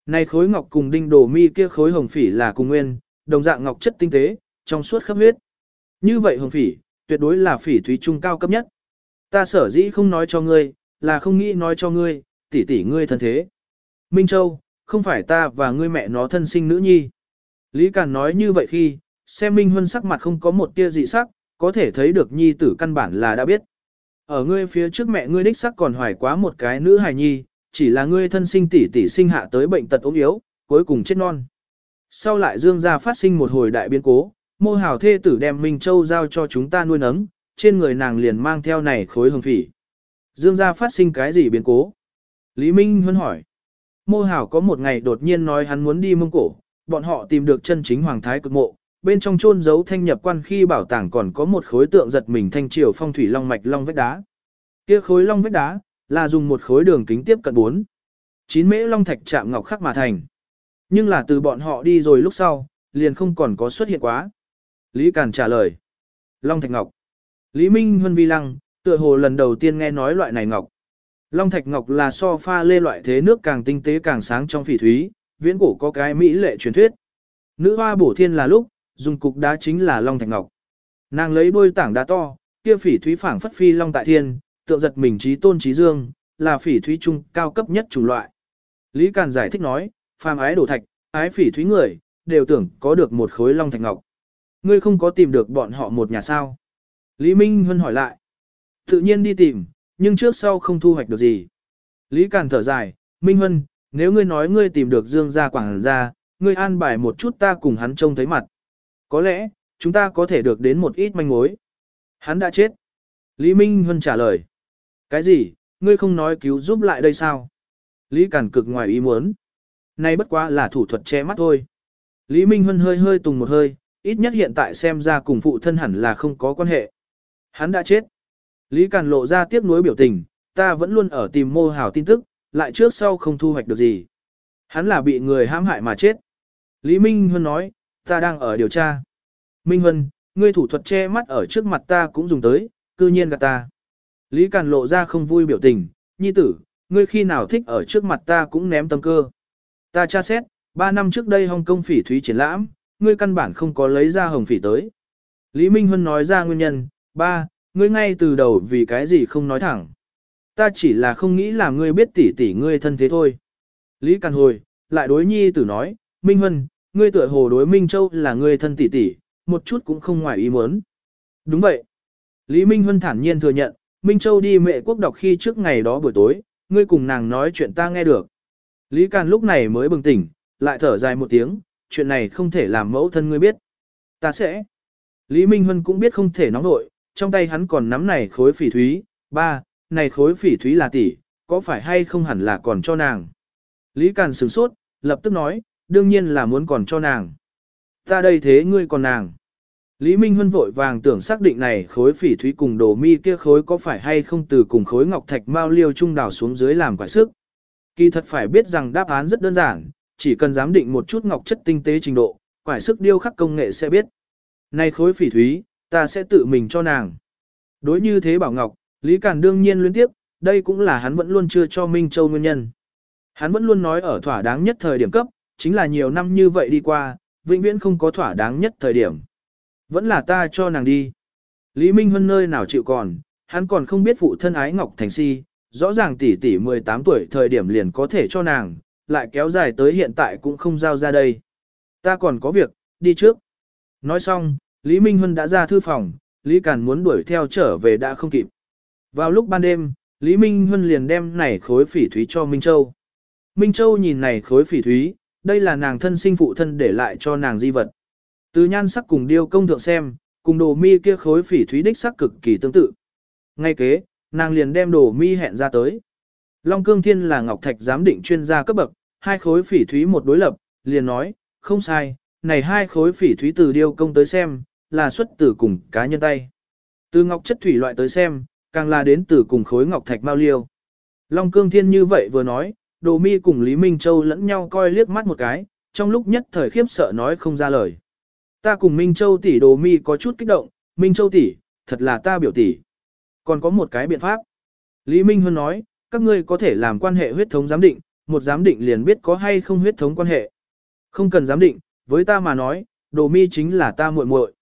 Speaker 1: Này khối ngọc cùng đinh đổ mi kia khối hồng phỉ là cùng nguyên, đồng dạng ngọc chất tinh tế, trong suốt khắp huyết. Như vậy hồng phỉ, tuyệt đối là phỉ thúy trung cao cấp nhất. Ta sở dĩ không nói cho ngươi, là không nghĩ nói cho ngươi, tỷ tỷ ngươi thân thế. Minh Châu, không phải ta và ngươi mẹ nó thân sinh nữ nhi. Lý Càn nói như vậy khi, xem Minh Huân sắc mặt không có một tia dị sắc, có thể thấy được nhi tử căn bản là đã biết. Ở ngươi phía trước mẹ ngươi đích sắc còn hoài quá một cái nữ hài nhi, chỉ là ngươi thân sinh tỷ tỷ sinh hạ tới bệnh tật ốm yếu, cuối cùng chết non. Sau lại dương gia phát sinh một hồi đại biến cố, mô hào thê tử đem Minh Châu giao cho chúng ta nuôi nấng, trên người nàng liền mang theo này khối hồng phỉ. Dương gia phát sinh cái gì biến cố? Lý Minh Huân hỏi. Mô Hảo có một ngày đột nhiên nói hắn muốn đi mông cổ, bọn họ tìm được chân chính hoàng thái cực mộ, bên trong chôn giấu thanh nhập quan khi bảo tàng còn có một khối tượng giật mình thanh triều phong thủy long mạch long vách đá. Kia khối long vách đá là dùng một khối đường kính tiếp cận 4. Chín mễ long thạch chạm ngọc khắc mà thành. Nhưng là từ bọn họ đi rồi lúc sau, liền không còn có xuất hiện quá. Lý Càn trả lời. Long thạch ngọc. Lý Minh Huân vi lăng, tựa hồ lần đầu tiên nghe nói loại này ngọc. Long thạch ngọc là so pha lê loại thế nước càng tinh tế càng sáng trong phỉ thúy, viễn cổ có cái mỹ lệ truyền thuyết. Nữ hoa bổ thiên là lúc, dùng cục đá chính là long thạch ngọc. Nàng lấy đôi tảng đá to, kia phỉ thúy phảng phất phi long tại thiên, tượng giật mình trí tôn trí dương, là phỉ thúy trung cao cấp nhất chủng loại. Lý Càn giải thích nói, phàm ái đổ thạch, ái phỉ thúy người, đều tưởng có được một khối long thạch ngọc. Ngươi không có tìm được bọn họ một nhà sao? Lý Minh Huân hỏi lại. Tự nhiên đi tìm, nhưng trước sau không thu hoạch được gì. Lý Càn thở dài, Minh Huân, nếu ngươi nói ngươi tìm được Dương gia quảng gia, ngươi an bài một chút ta cùng hắn trông thấy mặt. Có lẽ, chúng ta có thể được đến một ít manh mối. Hắn đã chết. Lý Minh Huân trả lời. Cái gì, ngươi không nói cứu giúp lại đây sao? Lý Càn cực ngoài ý muốn. Nay bất quá là thủ thuật che mắt thôi. Lý Minh Huân hơi hơi tùng một hơi, ít nhất hiện tại xem ra cùng phụ thân hẳn là không có quan hệ. Hắn đã chết. Lý Càn lộ ra tiếc nuối biểu tình, ta vẫn luôn ở tìm mô Hảo tin tức, lại trước sau không thu hoạch được gì. Hắn là bị người hãm hại mà chết. Lý Minh Huân nói, ta đang ở điều tra. Minh Huân, ngươi thủ thuật che mắt ở trước mặt ta cũng dùng tới, cư nhiên gạt ta. Lý Càn lộ ra không vui biểu tình, nhi tử, ngươi khi nào thích ở trước mặt ta cũng ném tâm cơ. Ta tra xét, ba năm trước đây Hồng Kông phỉ thúy triển lãm, ngươi căn bản không có lấy ra hồng phỉ tới. Lý Minh Huân nói ra nguyên nhân, ba, ngươi ngay từ đầu vì cái gì không nói thẳng. Ta chỉ là không nghĩ là ngươi biết tỉ tỉ ngươi thân thế thôi. Lý Càn hồi, lại đối nhi tử nói, Minh Huân, ngươi tựa hồ đối Minh Châu là ngươi thân tỷ tỷ, một chút cũng không ngoài ý muốn. Đúng vậy. Lý Minh Huân thản nhiên thừa nhận, Minh Châu đi mẹ quốc đọc khi trước ngày đó buổi tối, ngươi cùng nàng nói chuyện ta nghe được. Lý Càn lúc này mới bừng tỉnh, lại thở dài một tiếng, chuyện này không thể làm mẫu thân ngươi biết. Ta sẽ. Lý Minh Huân cũng biết không thể nóng nội, trong tay hắn còn nắm này khối phỉ thúy, ba, này khối phỉ thúy là tỷ, có phải hay không hẳn là còn cho nàng. Lý Càn sửng sốt, lập tức nói, đương nhiên là muốn còn cho nàng. Ta đây thế ngươi còn nàng. Lý Minh Huân vội vàng tưởng xác định này khối phỉ thúy cùng đồ mi kia khối có phải hay không từ cùng khối ngọc thạch mao liêu trung đào xuống dưới làm quả sức. Kỳ thật phải biết rằng đáp án rất đơn giản, chỉ cần giám định một chút ngọc chất tinh tế trình độ, quả sức điêu khắc công nghệ sẽ biết. Này khối phỉ thúy, ta sẽ tự mình cho nàng. Đối như thế bảo ngọc, Lý Càn đương nhiên luyến tiếp, đây cũng là hắn vẫn luôn chưa cho Minh Châu nguyên nhân. Hắn vẫn luôn nói ở thỏa đáng nhất thời điểm cấp, chính là nhiều năm như vậy đi qua, vĩnh viễn không có thỏa đáng nhất thời điểm. Vẫn là ta cho nàng đi. Lý Minh Huân nơi nào chịu còn, hắn còn không biết phụ thân ái Ngọc Thành Si, rõ ràng tỷ tỷ 18 tuổi thời điểm liền có thể cho nàng, lại kéo dài tới hiện tại cũng không giao ra đây. Ta còn có việc, đi trước. Nói xong, Lý Minh Huân đã ra thư phòng, Lý Càn muốn đuổi theo trở về đã không kịp. Vào lúc ban đêm, Lý Minh Huân liền đem này khối phỉ thúy cho Minh Châu. Minh Châu nhìn này khối phỉ thúy, đây là nàng thân sinh phụ thân để lại cho nàng di vật. Từ nhan sắc cùng điêu công thượng xem, cùng đồ mi kia khối phỉ thúy đích sắc cực kỳ tương tự. Ngay kế, nàng liền đem đồ mi hẹn ra tới. Long Cương Thiên là Ngọc Thạch giám định chuyên gia cấp bậc, hai khối phỉ thúy một đối lập, liền nói, không sai, này hai khối phỉ thúy từ điêu công tới xem, là xuất từ cùng cá nhân tay. Từ ngọc chất thủy loại tới xem, càng là đến từ cùng khối ngọc thạch mao liêu. Long Cương Thiên như vậy vừa nói, Đồ Mi cùng Lý Minh Châu lẫn nhau coi liếc mắt một cái, trong lúc nhất thời khiếp sợ nói không ra lời. Ta cùng Minh Châu tỷ Đồ Mi có chút kích động, Minh Châu tỷ, thật là ta biểu tỷ. Còn có một cái biện pháp. Lý Minh Huân nói, các ngươi có thể làm quan hệ huyết thống giám định, một giám định liền biết có hay không huyết thống quan hệ. Không cần giám định, với ta mà nói, Đồ Mi chính là ta muội muội.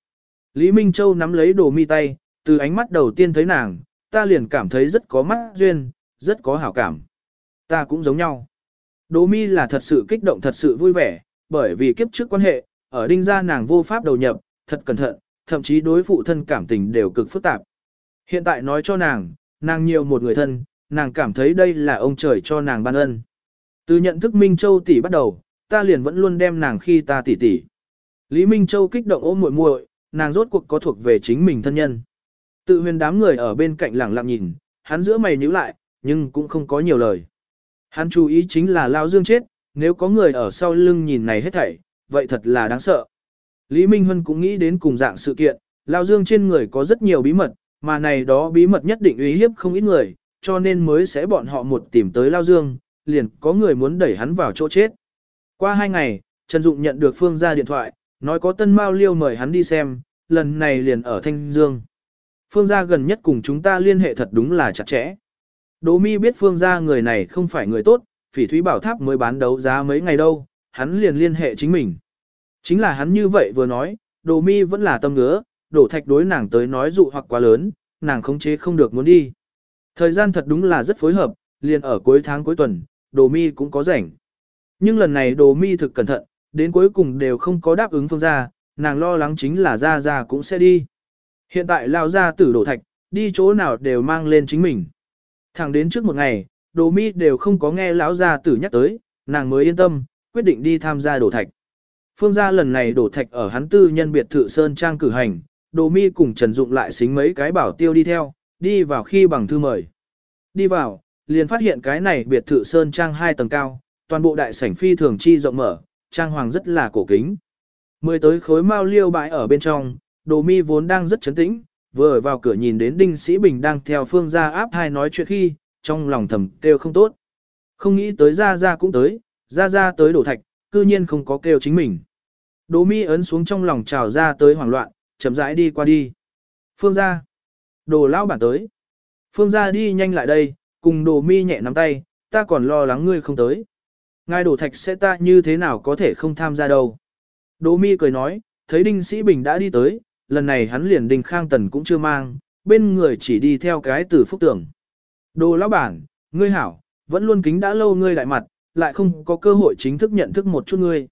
Speaker 1: Lý Minh Châu nắm lấy Đồ Mi tay, từ ánh mắt đầu tiên thấy nàng, ta liền cảm thấy rất có mắt duyên, rất có hảo cảm. Ta cũng giống nhau. Đỗ mi là thật sự kích động thật sự vui vẻ, bởi vì kiếp trước quan hệ, ở đinh gia nàng vô pháp đầu nhập, thật cẩn thận, thậm chí đối phụ thân cảm tình đều cực phức tạp. Hiện tại nói cho nàng, nàng nhiều một người thân, nàng cảm thấy đây là ông trời cho nàng ban ân. Từ nhận thức Minh Châu tỷ bắt đầu, ta liền vẫn luôn đem nàng khi ta tỷ tỷ. Lý Minh Châu kích động ôm muội muội, nàng rốt cuộc có thuộc về chính mình thân nhân. Tự huyền đám người ở bên cạnh lẳng lặng nhìn, hắn giữa mày nhíu lại, nhưng cũng không có nhiều lời. Hắn chú ý chính là Lao Dương chết, nếu có người ở sau lưng nhìn này hết thảy, vậy thật là đáng sợ. Lý Minh Huân cũng nghĩ đến cùng dạng sự kiện, Lao Dương trên người có rất nhiều bí mật, mà này đó bí mật nhất định uy hiếp không ít người, cho nên mới sẽ bọn họ một tìm tới Lao Dương, liền có người muốn đẩy hắn vào chỗ chết. Qua hai ngày, Trần Dụng nhận được Phương ra điện thoại, nói có tân Mao Liêu mời hắn đi xem, lần này liền ở Thanh Dương. Phương gia gần nhất cùng chúng ta liên hệ thật đúng là chặt chẽ. Đỗ mi biết phương gia người này không phải người tốt, phỉ thúy bảo tháp mới bán đấu giá mấy ngày đâu, hắn liền liên hệ chính mình. Chính là hắn như vậy vừa nói, đồ mi vẫn là tâm ngứa, đổ thạch đối nàng tới nói dụ hoặc quá lớn, nàng khống chế không được muốn đi. Thời gian thật đúng là rất phối hợp, liền ở cuối tháng cuối tuần, đồ mi cũng có rảnh. Nhưng lần này đồ mi thực cẩn thận, đến cuối cùng đều không có đáp ứng phương gia, nàng lo lắng chính là Gia Gia cũng sẽ đi. Hiện tại lao gia tử đổ thạch, đi chỗ nào đều mang lên chính mình. Thẳng đến trước một ngày, đồ mi đều không có nghe lão gia tử nhắc tới, nàng mới yên tâm, quyết định đi tham gia đổ thạch. Phương gia lần này đổ thạch ở hắn tư nhân biệt thự Sơn Trang cử hành, đồ mi cùng Trần Dụng lại xính mấy cái bảo tiêu đi theo, đi vào khi bằng thư mời. Đi vào, liền phát hiện cái này biệt thự sơn trang hai tầng cao, toàn bộ đại sảnh phi thường chi rộng mở, trang hoàng rất là cổ kính. Mười tới khối mao liêu bãi ở bên trong, đồ mi vốn đang rất chấn tĩnh, vừa vào cửa nhìn đến Đinh Sĩ Bình đang theo phương gia áp hai nói chuyện khi, trong lòng thầm kêu không tốt. Không nghĩ tới ra ra cũng tới, ra ra tới đổ thạch, cư nhiên không có kêu chính mình. Đồ mi ấn xuống trong lòng trào ra tới hoảng loạn, chậm rãi đi qua đi. Phương gia. Đồ lão bản tới. Phương gia đi nhanh lại đây, cùng đồ mi nhẹ nắm tay, ta còn lo lắng ngươi không tới. Ngài đổ thạch sẽ ta như thế nào có thể không tham gia đâu. Đỗ mi cười nói, thấy Đinh Sĩ Bình đã đi tới, lần này hắn liền Đinh Khang Tần cũng chưa mang, bên người chỉ đi theo cái từ phúc tưởng. Đồ lão bản, ngươi hảo, vẫn luôn kính đã lâu ngươi đại mặt, lại không có cơ hội chính thức nhận thức một chút ngươi.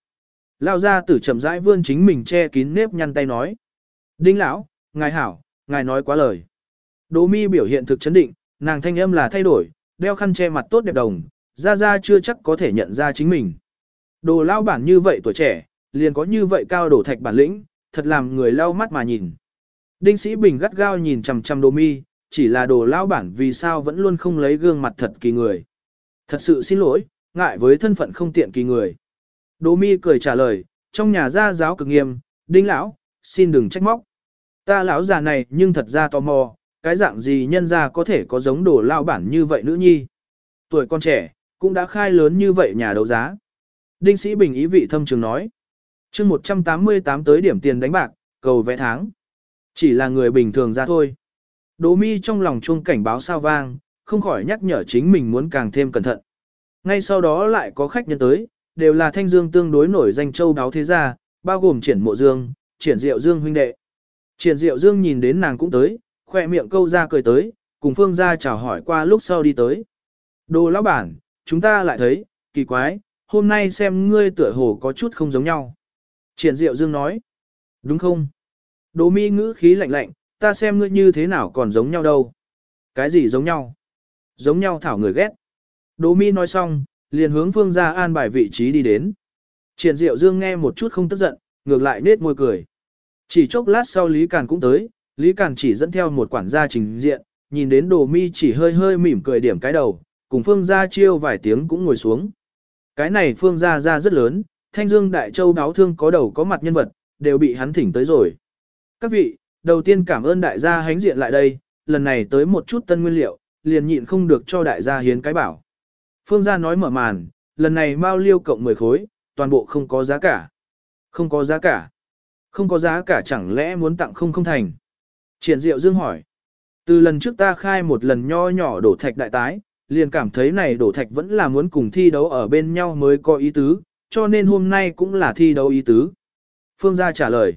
Speaker 1: Lao ra tử chậm rãi vươn chính mình che kín nếp nhăn tay nói. Đinh lão, ngài hảo, ngài nói quá lời. Đỗ mi biểu hiện thực chấn định, nàng thanh âm là thay đổi, đeo khăn che mặt tốt đẹp đồng, Gia gia chưa chắc có thể nhận ra chính mình. Đồ lao bản như vậy tuổi trẻ, liền có như vậy cao đổ thạch bản lĩnh, thật làm người lao mắt mà nhìn. Đinh sĩ bình gắt gao nhìn chằm chằm đồ mi, chỉ là đồ lao bản vì sao vẫn luôn không lấy gương mặt thật kỳ người. Thật sự xin lỗi, ngại với thân phận không tiện kỳ người. Đồ mi cười trả lời, trong nhà gia giáo cực nghiêm, đinh lão, xin đừng trách móc. Ta lão già này nhưng thật ra tò mò, cái dạng gì nhân ra có thể có giống đồ lao bản như vậy nữ nhi. Tuổi con trẻ, cũng đã khai lớn như vậy nhà đấu giá. Đinh sĩ bình ý vị thâm trường nói. chương 188 tới điểm tiền đánh bạc, cầu vẽ tháng. Chỉ là người bình thường ra thôi. Đỗ mi trong lòng chuông cảnh báo sao vang, không khỏi nhắc nhở chính mình muốn càng thêm cẩn thận. Ngay sau đó lại có khách nhân tới, đều là thanh dương tương đối nổi danh châu đáo thế gia, bao gồm triển mộ dương, triển diệu dương huynh đệ. Triển diệu dương nhìn đến nàng cũng tới, khoe miệng câu ra cười tới, cùng phương gia chào hỏi qua lúc sau đi tới. Đồ lão bản, chúng ta lại thấy, kỳ quái, hôm nay xem ngươi tựa hồ có chút không giống nhau. Triển diệu dương nói, đúng không? Đỗ mi ngữ khí lạnh lạnh, ta xem ngươi như thế nào còn giống nhau đâu. Cái gì giống nhau? Giống nhau thảo người ghét. Đỗ mi nói xong, liền hướng phương gia an bài vị trí đi đến. Triển diệu dương nghe một chút không tức giận, ngược lại nết môi cười. Chỉ chốc lát sau Lý Càn cũng tới, Lý Càn chỉ dẫn theo một quản gia trình diện, nhìn đến đồ mi chỉ hơi hơi mỉm cười điểm cái đầu, cùng phương gia chiêu vài tiếng cũng ngồi xuống. Cái này phương gia ra rất lớn, thanh dương đại châu đáo thương có đầu có mặt nhân vật, đều bị hắn thỉnh tới rồi. Các vị, đầu tiên cảm ơn đại gia hánh diện lại đây, lần này tới một chút tân nguyên liệu, liền nhịn không được cho đại gia hiến cái bảo. Phương gia nói mở màn, lần này bao liêu cộng 10 khối, toàn bộ không có giá cả. Không có giá cả. Không có giá cả chẳng lẽ muốn tặng không không thành. Triển Diệu Dương hỏi. Từ lần trước ta khai một lần nho nhỏ đổ thạch đại tái, liền cảm thấy này đổ thạch vẫn là muốn cùng thi đấu ở bên nhau mới có ý tứ, cho nên hôm nay cũng là thi đấu ý tứ. Phương gia trả lời.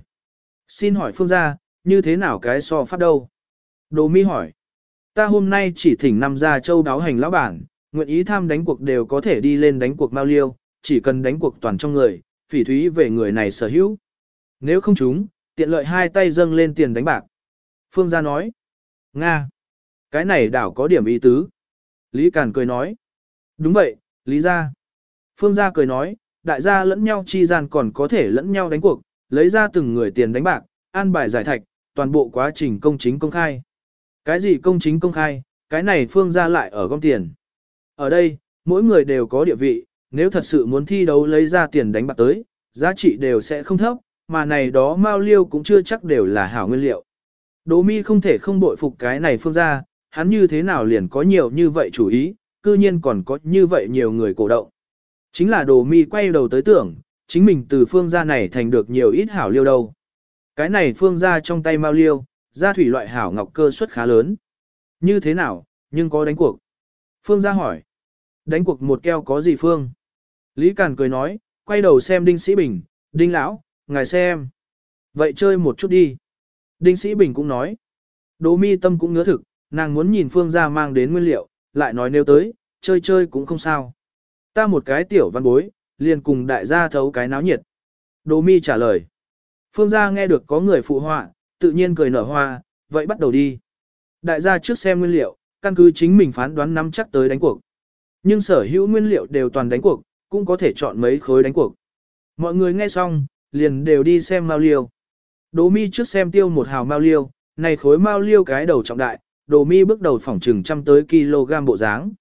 Speaker 1: Xin hỏi Phương gia, như thế nào cái so pháp đâu? Đồ mi hỏi. Ta hôm nay chỉ thỉnh năm gia châu đáo hành lão bản, nguyện ý tham đánh cuộc đều có thể đi lên đánh cuộc mau liêu, chỉ cần đánh cuộc toàn trong người, phỉ thúy về người này sở hữu. Nếu không chúng, tiện lợi hai tay dâng lên tiền đánh bạc. Phương gia nói. Nga. Cái này đảo có điểm ý tứ. Lý Càn cười nói. Đúng vậy, Lý gia. Phương gia cười nói, đại gia lẫn nhau chi gian còn có thể lẫn nhau đánh cuộc, lấy ra từng người tiền đánh bạc, an bài giải thạch, toàn bộ quá trình công chính công khai. Cái gì công chính công khai, cái này phương gia lại ở gom tiền. Ở đây, mỗi người đều có địa vị, nếu thật sự muốn thi đấu lấy ra tiền đánh bạc tới, giá trị đều sẽ không thấp, mà này đó mao liêu cũng chưa chắc đều là hảo nguyên liệu. Đỗ mi không thể không bội phục cái này phương gia, hắn như thế nào liền có nhiều như vậy chủ ý, cư nhiên còn có như vậy nhiều người cổ động. Chính là đồ mi quay đầu tới tưởng, chính mình từ phương gia này thành được nhiều ít hảo liêu đâu. Cái này phương gia trong tay mau liêu, gia thủy loại hảo ngọc cơ suất khá lớn. Như thế nào, nhưng có đánh cuộc. Phương gia hỏi. Đánh cuộc một keo có gì Phương? Lý Càn cười nói, quay đầu xem Đinh Sĩ Bình, Đinh Lão, ngài xem. Vậy chơi một chút đi. Đinh Sĩ Bình cũng nói. Đỗ mi tâm cũng ngứa thực, nàng muốn nhìn Phương gia mang đến nguyên liệu, lại nói nếu tới, chơi chơi cũng không sao. Ta một cái tiểu văn bối, liền cùng đại gia thấu cái náo nhiệt. Đỗ mi trả lời. Phương gia nghe được có người phụ họa, tự nhiên cười nở hoa, vậy bắt đầu đi. Đại gia trước xem nguyên liệu, căn cứ chính mình phán đoán nắm chắc tới đánh cuộc. Nhưng sở hữu nguyên liệu đều toàn đánh cuộc, cũng có thể chọn mấy khối đánh cuộc. Mọi người nghe xong, liền đều đi xem mao liêu. Đố mi trước xem tiêu một hào mao liêu, này khối mao liêu cái đầu trọng đại, đồ mi bước đầu phỏng chừng trăm tới kg bộ dáng.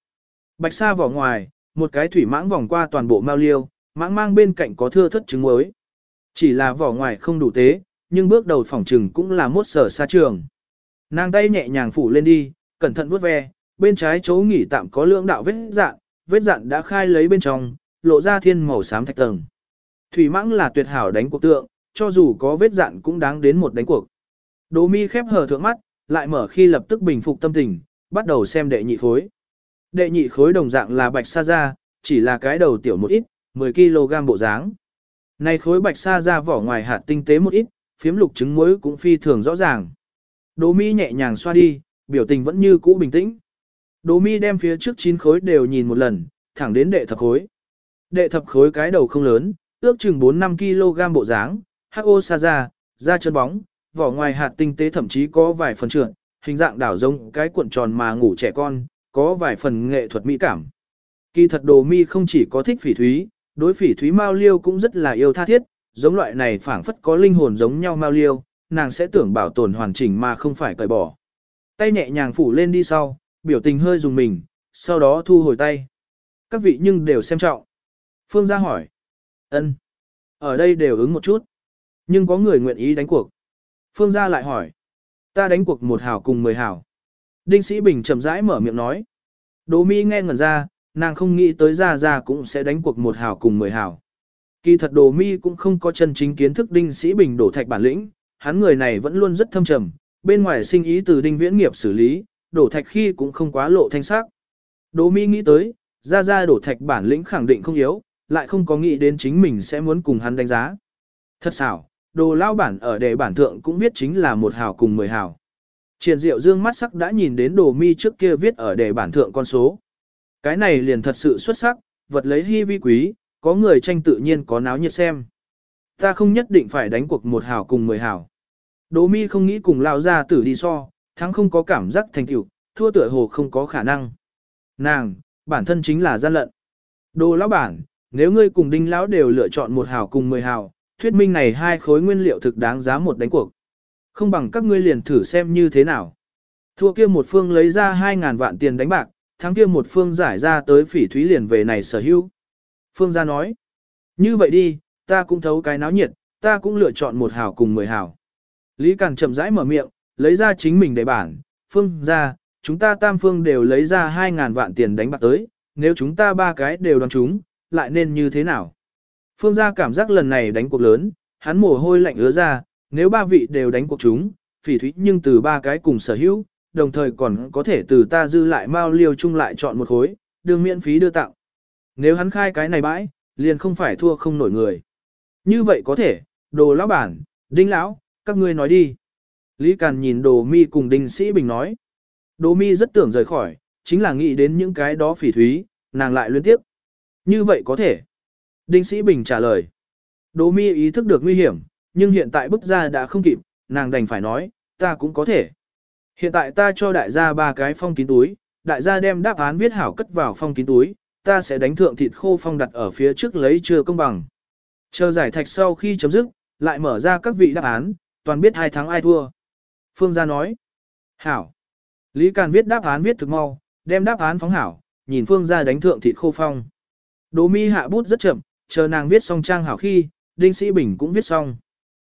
Speaker 1: Bạch sa vỏ ngoài, một cái thủy mãng vòng qua toàn bộ mao liêu, mãng mang bên cạnh có thưa thất trứng muối. Chỉ là vỏ ngoài không đủ tế, nhưng bước đầu phỏng chừng cũng là mốt sở xa trường. Nàng tay nhẹ nhàng phủ lên đi, cẩn thận vuốt ve, bên trái chỗ nghỉ tạm có lưỡng đạo vết dạn, vết dạn đã khai lấy bên trong, lộ ra thiên màu xám thạch tầng. Thủy mãng là tuyệt hảo đánh cuộc tượng, cho dù có vết dạn cũng đáng đến một đánh cuộc. Đỗ mi khép hờ thượng mắt, lại mở khi lập tức bình phục tâm tình, bắt đầu xem đệ nhị khối. Đệ nhị khối đồng dạng là bạch sa ra, chỉ là cái đầu tiểu một ít, 10kg bộ dáng. Này khối bạch sa ra vỏ ngoài hạt tinh tế một ít, phiếm lục trứng muối cũng phi thường rõ ràng. Đỗ mi nhẹ nhàng xoa đi, biểu tình vẫn như cũ bình tĩnh. Đỗ mi đem phía trước 9 khối đều nhìn một lần, thẳng đến đệ thập khối. Đệ thập khối cái đầu không lớn, ước chừng 4-5 kg bộ dáng, hắc ô sa ra, da chân bóng, vỏ ngoài hạt tinh tế thậm chí có vài phần trượt, hình dạng đảo giống cái cuộn tròn mà ngủ trẻ con, có vài phần nghệ thuật mỹ cảm. Kỳ thật đồ mi không chỉ có thích phỉ thúy, đối phỉ thúy mao liêu cũng rất là yêu tha thiết, giống loại này phảng phất có linh hồn giống nhau mao liêu, nàng sẽ tưởng bảo tồn hoàn chỉnh mà không phải cởi bỏ. Tay nhẹ nhàng phủ lên đi sau, biểu tình hơi dùng mình, sau đó thu hồi tay. Các vị nhưng đều xem trọng. Phương gia hỏi. ân Ở đây đều ứng một chút. Nhưng có người nguyện ý đánh cuộc. Phương gia lại hỏi. Ta đánh cuộc một hảo cùng mười hảo. Đinh Sĩ Bình chậm rãi mở miệng nói. Đỗ mi nghe ngẩn ra, nàng không nghĩ tới Gia Gia cũng sẽ đánh cuộc một hảo cùng mười hảo. Kỳ thật Đỗ Mi cũng không có chân chính kiến thức Đinh Sĩ Bình đổ thạch bản lĩnh, hắn người này vẫn luôn rất thâm trầm, bên ngoài sinh ý từ Đinh Viễn nghiệp xử lý, đổ thạch khi cũng không quá lộ thanh sắc. Đỗ Mi nghĩ tới, Gia Gia đổ thạch bản lĩnh khẳng định không yếu, lại không có nghĩ đến chính mình sẽ muốn cùng hắn đánh giá. Thật xảo, đồ lao bản ở đề bản thượng cũng viết chính là một hào cùng mười hào. Triển diệu dương mắt sắc đã nhìn đến đồ mi trước kia viết ở đề bản thượng con số. Cái này liền thật sự xuất sắc, vật lấy hy vi quý, có người tranh tự nhiên có náo nhiệt xem. Ta không nhất định phải đánh cuộc một hào cùng mười hào. Đồ mi không nghĩ cùng lao ra tử đi so, thắng không có cảm giác thành tựu, thua tựa hồ không có khả năng. Nàng, bản thân chính là gian lận. Đồ lão bản, nếu ngươi cùng đinh lão đều lựa chọn một hào cùng mười hào, thuyết minh này hai khối nguyên liệu thực đáng giá một đánh cuộc. Không bằng các ngươi liền thử xem như thế nào. Thua kia một phương lấy ra 2.000 vạn tiền đánh bạc, thắng kia một phương giải ra tới phỉ thúy liền về này sở hữu. Phương gia nói, như vậy đi, ta cũng thấu cái náo nhiệt, ta cũng lựa chọn một hào cùng mười hào. Lý Càn chậm rãi mở miệng, lấy ra chính mình để bản, phương gia, chúng ta tam phương đều lấy ra 2.000 vạn tiền đánh bạc tới, nếu chúng ta ba cái đều đoán chúng, lại nên như thế nào? Phương gia cảm giác lần này đánh cuộc lớn, hắn mồ hôi lạnh ứa ra, nếu ba vị đều đánh cuộc chúng, phỉ thúy nhưng từ ba cái cùng sở hữu, đồng thời còn có thể từ ta dư lại mao liêu chung lại chọn một khối, đường miễn phí đưa tặng. Nếu hắn khai cái này bãi, liền không phải thua không nổi người. Như vậy có thể, đồ lão bản, đinh lão, các ngươi nói đi. Lý Càn nhìn đồ mi cùng đinh sĩ bình nói. Đồ mi rất tưởng rời khỏi, chính là nghĩ đến những cái đó phỉ thúy, nàng lại liên tiếp. Như vậy có thể. Đinh sĩ bình trả lời. Đỗ mi ý thức được nguy hiểm, nhưng hiện tại bức ra đã không kịp, nàng đành phải nói, ta cũng có thể. Hiện tại ta cho đại gia ba cái phong kín túi, đại gia đem đáp án viết hảo cất vào phong kín túi, ta sẽ đánh thượng thịt khô phong đặt ở phía trước lấy chưa công bằng. Chờ giải thạch sau khi chấm dứt, lại mở ra các vị đáp án, toàn biết hai thắng ai thua. Phương gia nói, hảo. Lý Càn viết đáp án viết thực mau, đem đáp án phóng hảo, nhìn Phương gia đánh thượng thịt khô phong. Đỗ mi hạ bút rất chậm, chờ nàng viết xong trang hảo khi, Đinh Sĩ Bình cũng viết xong.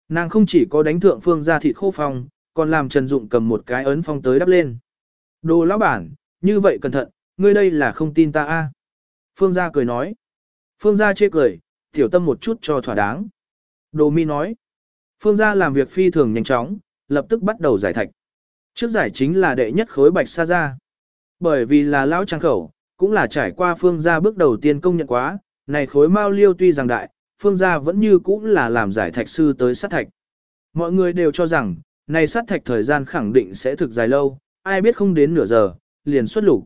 Speaker 1: Nàng không chỉ có đánh thượng Phương gia thịt khô phong, còn làm Trần Dụng cầm một cái ấn phong tới đắp lên. Đồ lão bản, như vậy cẩn thận, ngươi đây là không tin ta a? Phương gia cười nói. Phương gia chê cười, tiểu tâm một chút cho thỏa đáng. Đồ mi nói. Phương gia làm việc phi thường nhanh chóng, lập tức bắt đầu giải thạch. Trước giải chính là đệ nhất khối bạch sa gia. Bởi vì là lão trang khẩu, cũng là trải qua phương gia bước đầu tiên công nhận quá, này khối mao liêu tuy rằng đại, phương gia vẫn như cũ là làm giải thạch sư tới sát thạch. Mọi người đều cho rằng, này sát thạch thời gian khẳng định sẽ thực dài lâu, ai biết không đến nửa giờ, liền xuất lục.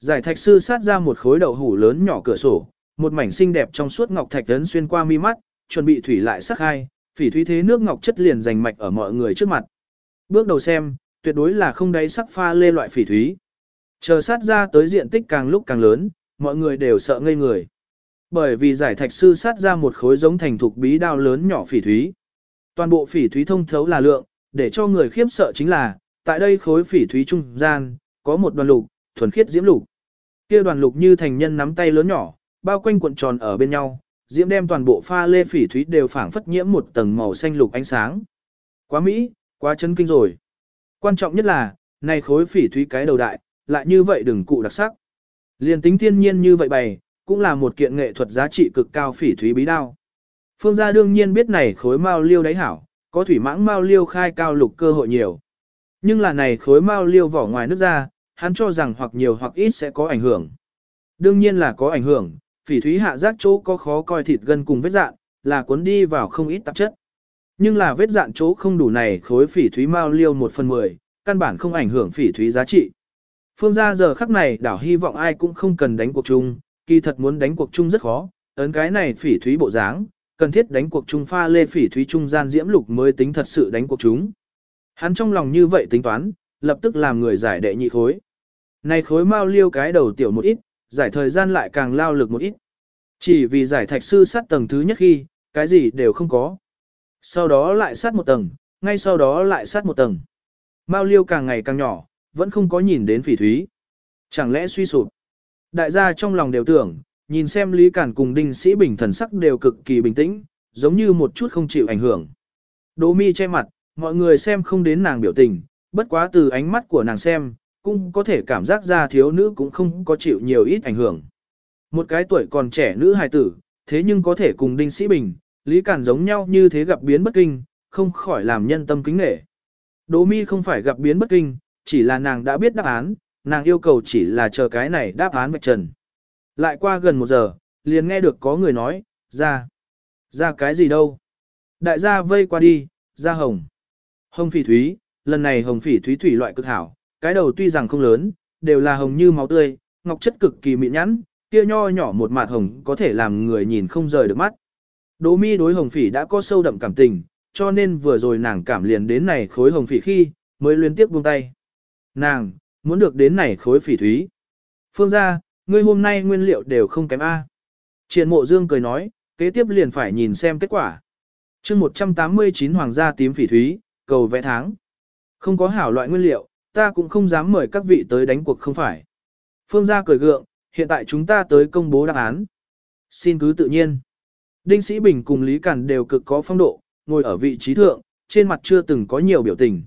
Speaker 1: Giải thạch sư sát ra một khối đậu hủ lớn nhỏ cửa sổ, một mảnh xinh đẹp trong suốt ngọc thạch tấn xuyên qua mi mắt, chuẩn bị thủy lại sắc hai, phỉ thúy thế nước ngọc chất liền dành mạch ở mọi người trước mặt. Bước đầu xem, tuyệt đối là không đáy sắc pha lê loại phỉ thúy. Chờ sát ra tới diện tích càng lúc càng lớn, mọi người đều sợ ngây người. Bởi vì giải thạch sư sát ra một khối giống thành thục bí đao lớn nhỏ phỉ thúy. Toàn bộ phỉ thúy thông thấu là lượng, để cho người khiếp sợ chính là, tại đây khối phỉ thúy trung gian, có một đoàn lục, thuần khiết diễm lục. Kia đoàn lục như thành nhân nắm tay lớn nhỏ, bao quanh cuộn tròn ở bên nhau, diễm đem toàn bộ pha lê phỉ thúy đều phảng phất nhiễm một tầng màu xanh lục ánh sáng. Quá mỹ, quá chân kinh rồi. Quan trọng nhất là, này khối phỉ thúy cái đầu đại, lại như vậy đừng cụ đặc sắc. liền tính thiên nhiên như vậy bày, cũng là một kiện nghệ thuật giá trị cực cao phỉ thúy bí đao. Phương gia đương nhiên biết này khối mao liêu đáy hảo, có thủy mãng mao liêu khai cao lục cơ hội nhiều. Nhưng là này khối mao liêu vỏ ngoài nước ra, hắn cho rằng hoặc nhiều hoặc ít sẽ có ảnh hưởng. Đương nhiên là có ảnh hưởng, phỉ thúy hạ giác chỗ có khó coi thịt gân cùng vết dạn, là cuốn đi vào không ít tạp chất. Nhưng là vết dạn chỗ không đủ này khối phỉ thúy mao liêu một phần mười, căn bản không ảnh hưởng phỉ thúy giá trị. Phương gia giờ khắc này đảo hy vọng ai cũng không cần đánh cuộc chung, kỳ thật muốn đánh cuộc chung rất khó, ấn cái này phỉ thúy bộ dáng, cần thiết đánh cuộc chung pha lê phỉ thúy trung gian diễm lục mới tính thật sự đánh cuộc chúng. Hắn trong lòng như vậy tính toán, lập tức làm người giải đệ nhị khối. Này khối mau liêu cái đầu tiểu một ít, giải thời gian lại càng lao lực một ít. Chỉ vì giải thạch sư sát tầng thứ nhất khi, cái gì đều không có. Sau đó lại sát một tầng, ngay sau đó lại sát một tầng. Mao liêu càng ngày càng nhỏ, vẫn không có nhìn đến phỉ thúy. Chẳng lẽ suy sụp? Đại gia trong lòng đều tưởng, nhìn xem Lý Cản cùng Đinh Sĩ Bình thần sắc đều cực kỳ bình tĩnh, giống như một chút không chịu ảnh hưởng. Đỗ mi che mặt, mọi người xem không đến nàng biểu tình, bất quá từ ánh mắt của nàng xem, cũng có thể cảm giác ra thiếu nữ cũng không có chịu nhiều ít ảnh hưởng. Một cái tuổi còn trẻ nữ hài tử, thế nhưng có thể cùng Đinh Sĩ Bình, Lý Cản giống nhau như thế gặp biến bất kinh, không khỏi làm nhân tâm kính nể. Đỗ mi không phải gặp biến bất kinh, chỉ là nàng đã biết đáp án, nàng yêu cầu chỉ là chờ cái này đáp án vạch trần. Lại qua gần một giờ, liền nghe được có người nói, ra. Ra cái gì đâu? Đại gia vây qua đi, ra hồng. Hồng phỉ thúy, lần này hồng phỉ thúy thủy loại cực hảo, cái đầu tuy rằng không lớn, đều là hồng như máu tươi, ngọc chất cực kỳ mịn nhẵn, kia nho nhỏ một mạt hồng có thể làm người nhìn không rời được mắt. Đỗ mi đối hồng phỉ đã có sâu đậm cảm tình, cho nên vừa rồi nàng cảm liền đến này khối hồng phỉ khi, mới liên tiếp buông tay. Nàng, muốn được đến này khối phỉ thúy. Phương gia, ngươi hôm nay nguyên liệu đều không kém A. Triển mộ dương cười nói, kế tiếp liền phải nhìn xem kết quả. chương 189 hoàng gia tím phỉ thúy, cầu vẽ tháng. Không có hảo loại nguyên liệu, ta cũng không dám mời các vị tới đánh cuộc không phải. Phương gia cười gượng, hiện tại chúng ta tới công bố đáp án. Xin cứ tự nhiên. Đinh Sĩ Bình cùng Lý Cản đều cực có phong độ, ngồi ở vị trí thượng, trên mặt chưa từng có nhiều biểu tình.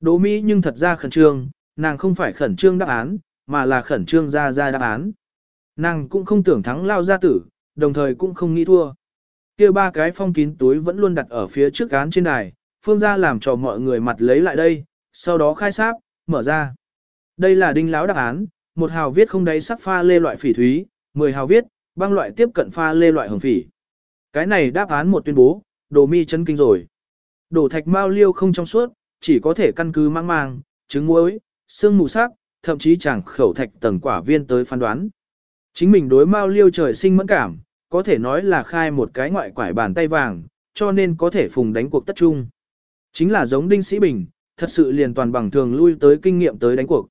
Speaker 1: Đỗ Mỹ nhưng thật ra khẩn trương, nàng không phải khẩn trương đáp án, mà là khẩn trương ra ra đáp án. Nàng cũng không tưởng thắng lao gia tử, đồng thời cũng không nghĩ thua. kia ba cái phong kín túi vẫn luôn đặt ở phía trước án trên đài, phương gia làm cho mọi người mặt lấy lại đây, sau đó khai sáp, mở ra. Đây là đinh lão đáp án, một hào viết không đáy sắc pha lê loại phỉ thúy, mười hào viết, băng loại tiếp cận pha lê loại hồng phỉ. Cái này đáp án một tuyên bố, đồ mi chân kinh rồi. Đổ thạch mao liêu không trong suốt, chỉ có thể căn cứ mang mang, trứng muối, xương mù sắc, thậm chí chẳng khẩu thạch tầng quả viên tới phán đoán. Chính mình đối mao liêu trời sinh mẫn cảm, có thể nói là khai một cái ngoại quải bàn tay vàng, cho nên có thể phùng đánh cuộc tất trung. Chính là giống Đinh Sĩ Bình, thật sự liền toàn bằng thường lui tới kinh nghiệm tới đánh cuộc.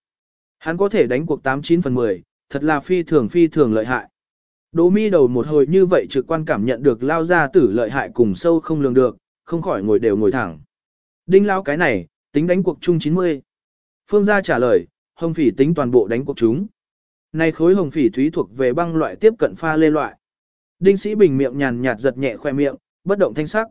Speaker 1: Hắn có thể đánh cuộc 89 phần 10, thật là phi thường phi thường lợi hại. Đỗ mi đầu một hồi như vậy trực quan cảm nhận được lao ra tử lợi hại cùng sâu không lường được, không khỏi ngồi đều ngồi thẳng. Đinh lao cái này, tính đánh cuộc chung 90. Phương gia trả lời, hồng phỉ tính toàn bộ đánh cuộc chúng. Nay khối hồng phỉ thúy thuộc về băng loại tiếp cận pha lê loại. Đinh sĩ bình miệng nhàn nhạt giật nhẹ khoe miệng, bất động thanh sắc.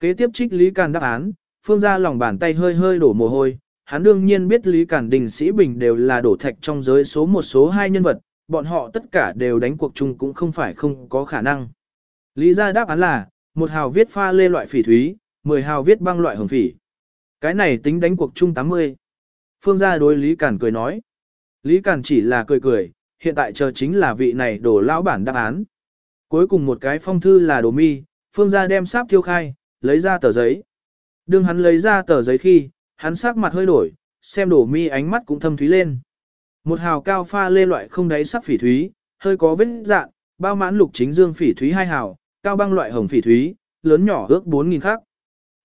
Speaker 1: Kế tiếp trích Lý Càn đáp án, phương gia lòng bàn tay hơi hơi đổ mồ hôi. Hắn đương nhiên biết Lý Càn Đình Sĩ Bình đều là đổ thạch trong giới số một số hai nhân vật, bọn họ tất cả đều đánh cuộc chung cũng không phải không có khả năng. Lý gia đáp án là, một hào viết pha lê loại phỉ thúy, mười hào viết băng loại hồng phỉ. Cái này tính đánh cuộc chung 80. Phương gia đối Lý Cản cười nói. Lý Cản chỉ là cười cười, hiện tại chờ chính là vị này đổ lão bản đáp án. Cuối cùng một cái phong thư là đồ mi, Phương gia đem sáp thiêu khai, lấy ra tờ giấy. Đương hắn lấy ra tờ giấy khi, hắn sắc mặt hơi đổi, xem đổ mi ánh mắt cũng thâm thúy lên. Một hào cao pha lê loại không đáy sắc phỉ thúy, hơi có vết dạng, bao mãn lục chính dương phỉ thúy hai hào, cao băng loại hồng phỉ thúy, lớn nhỏ ước 4.000 khắc.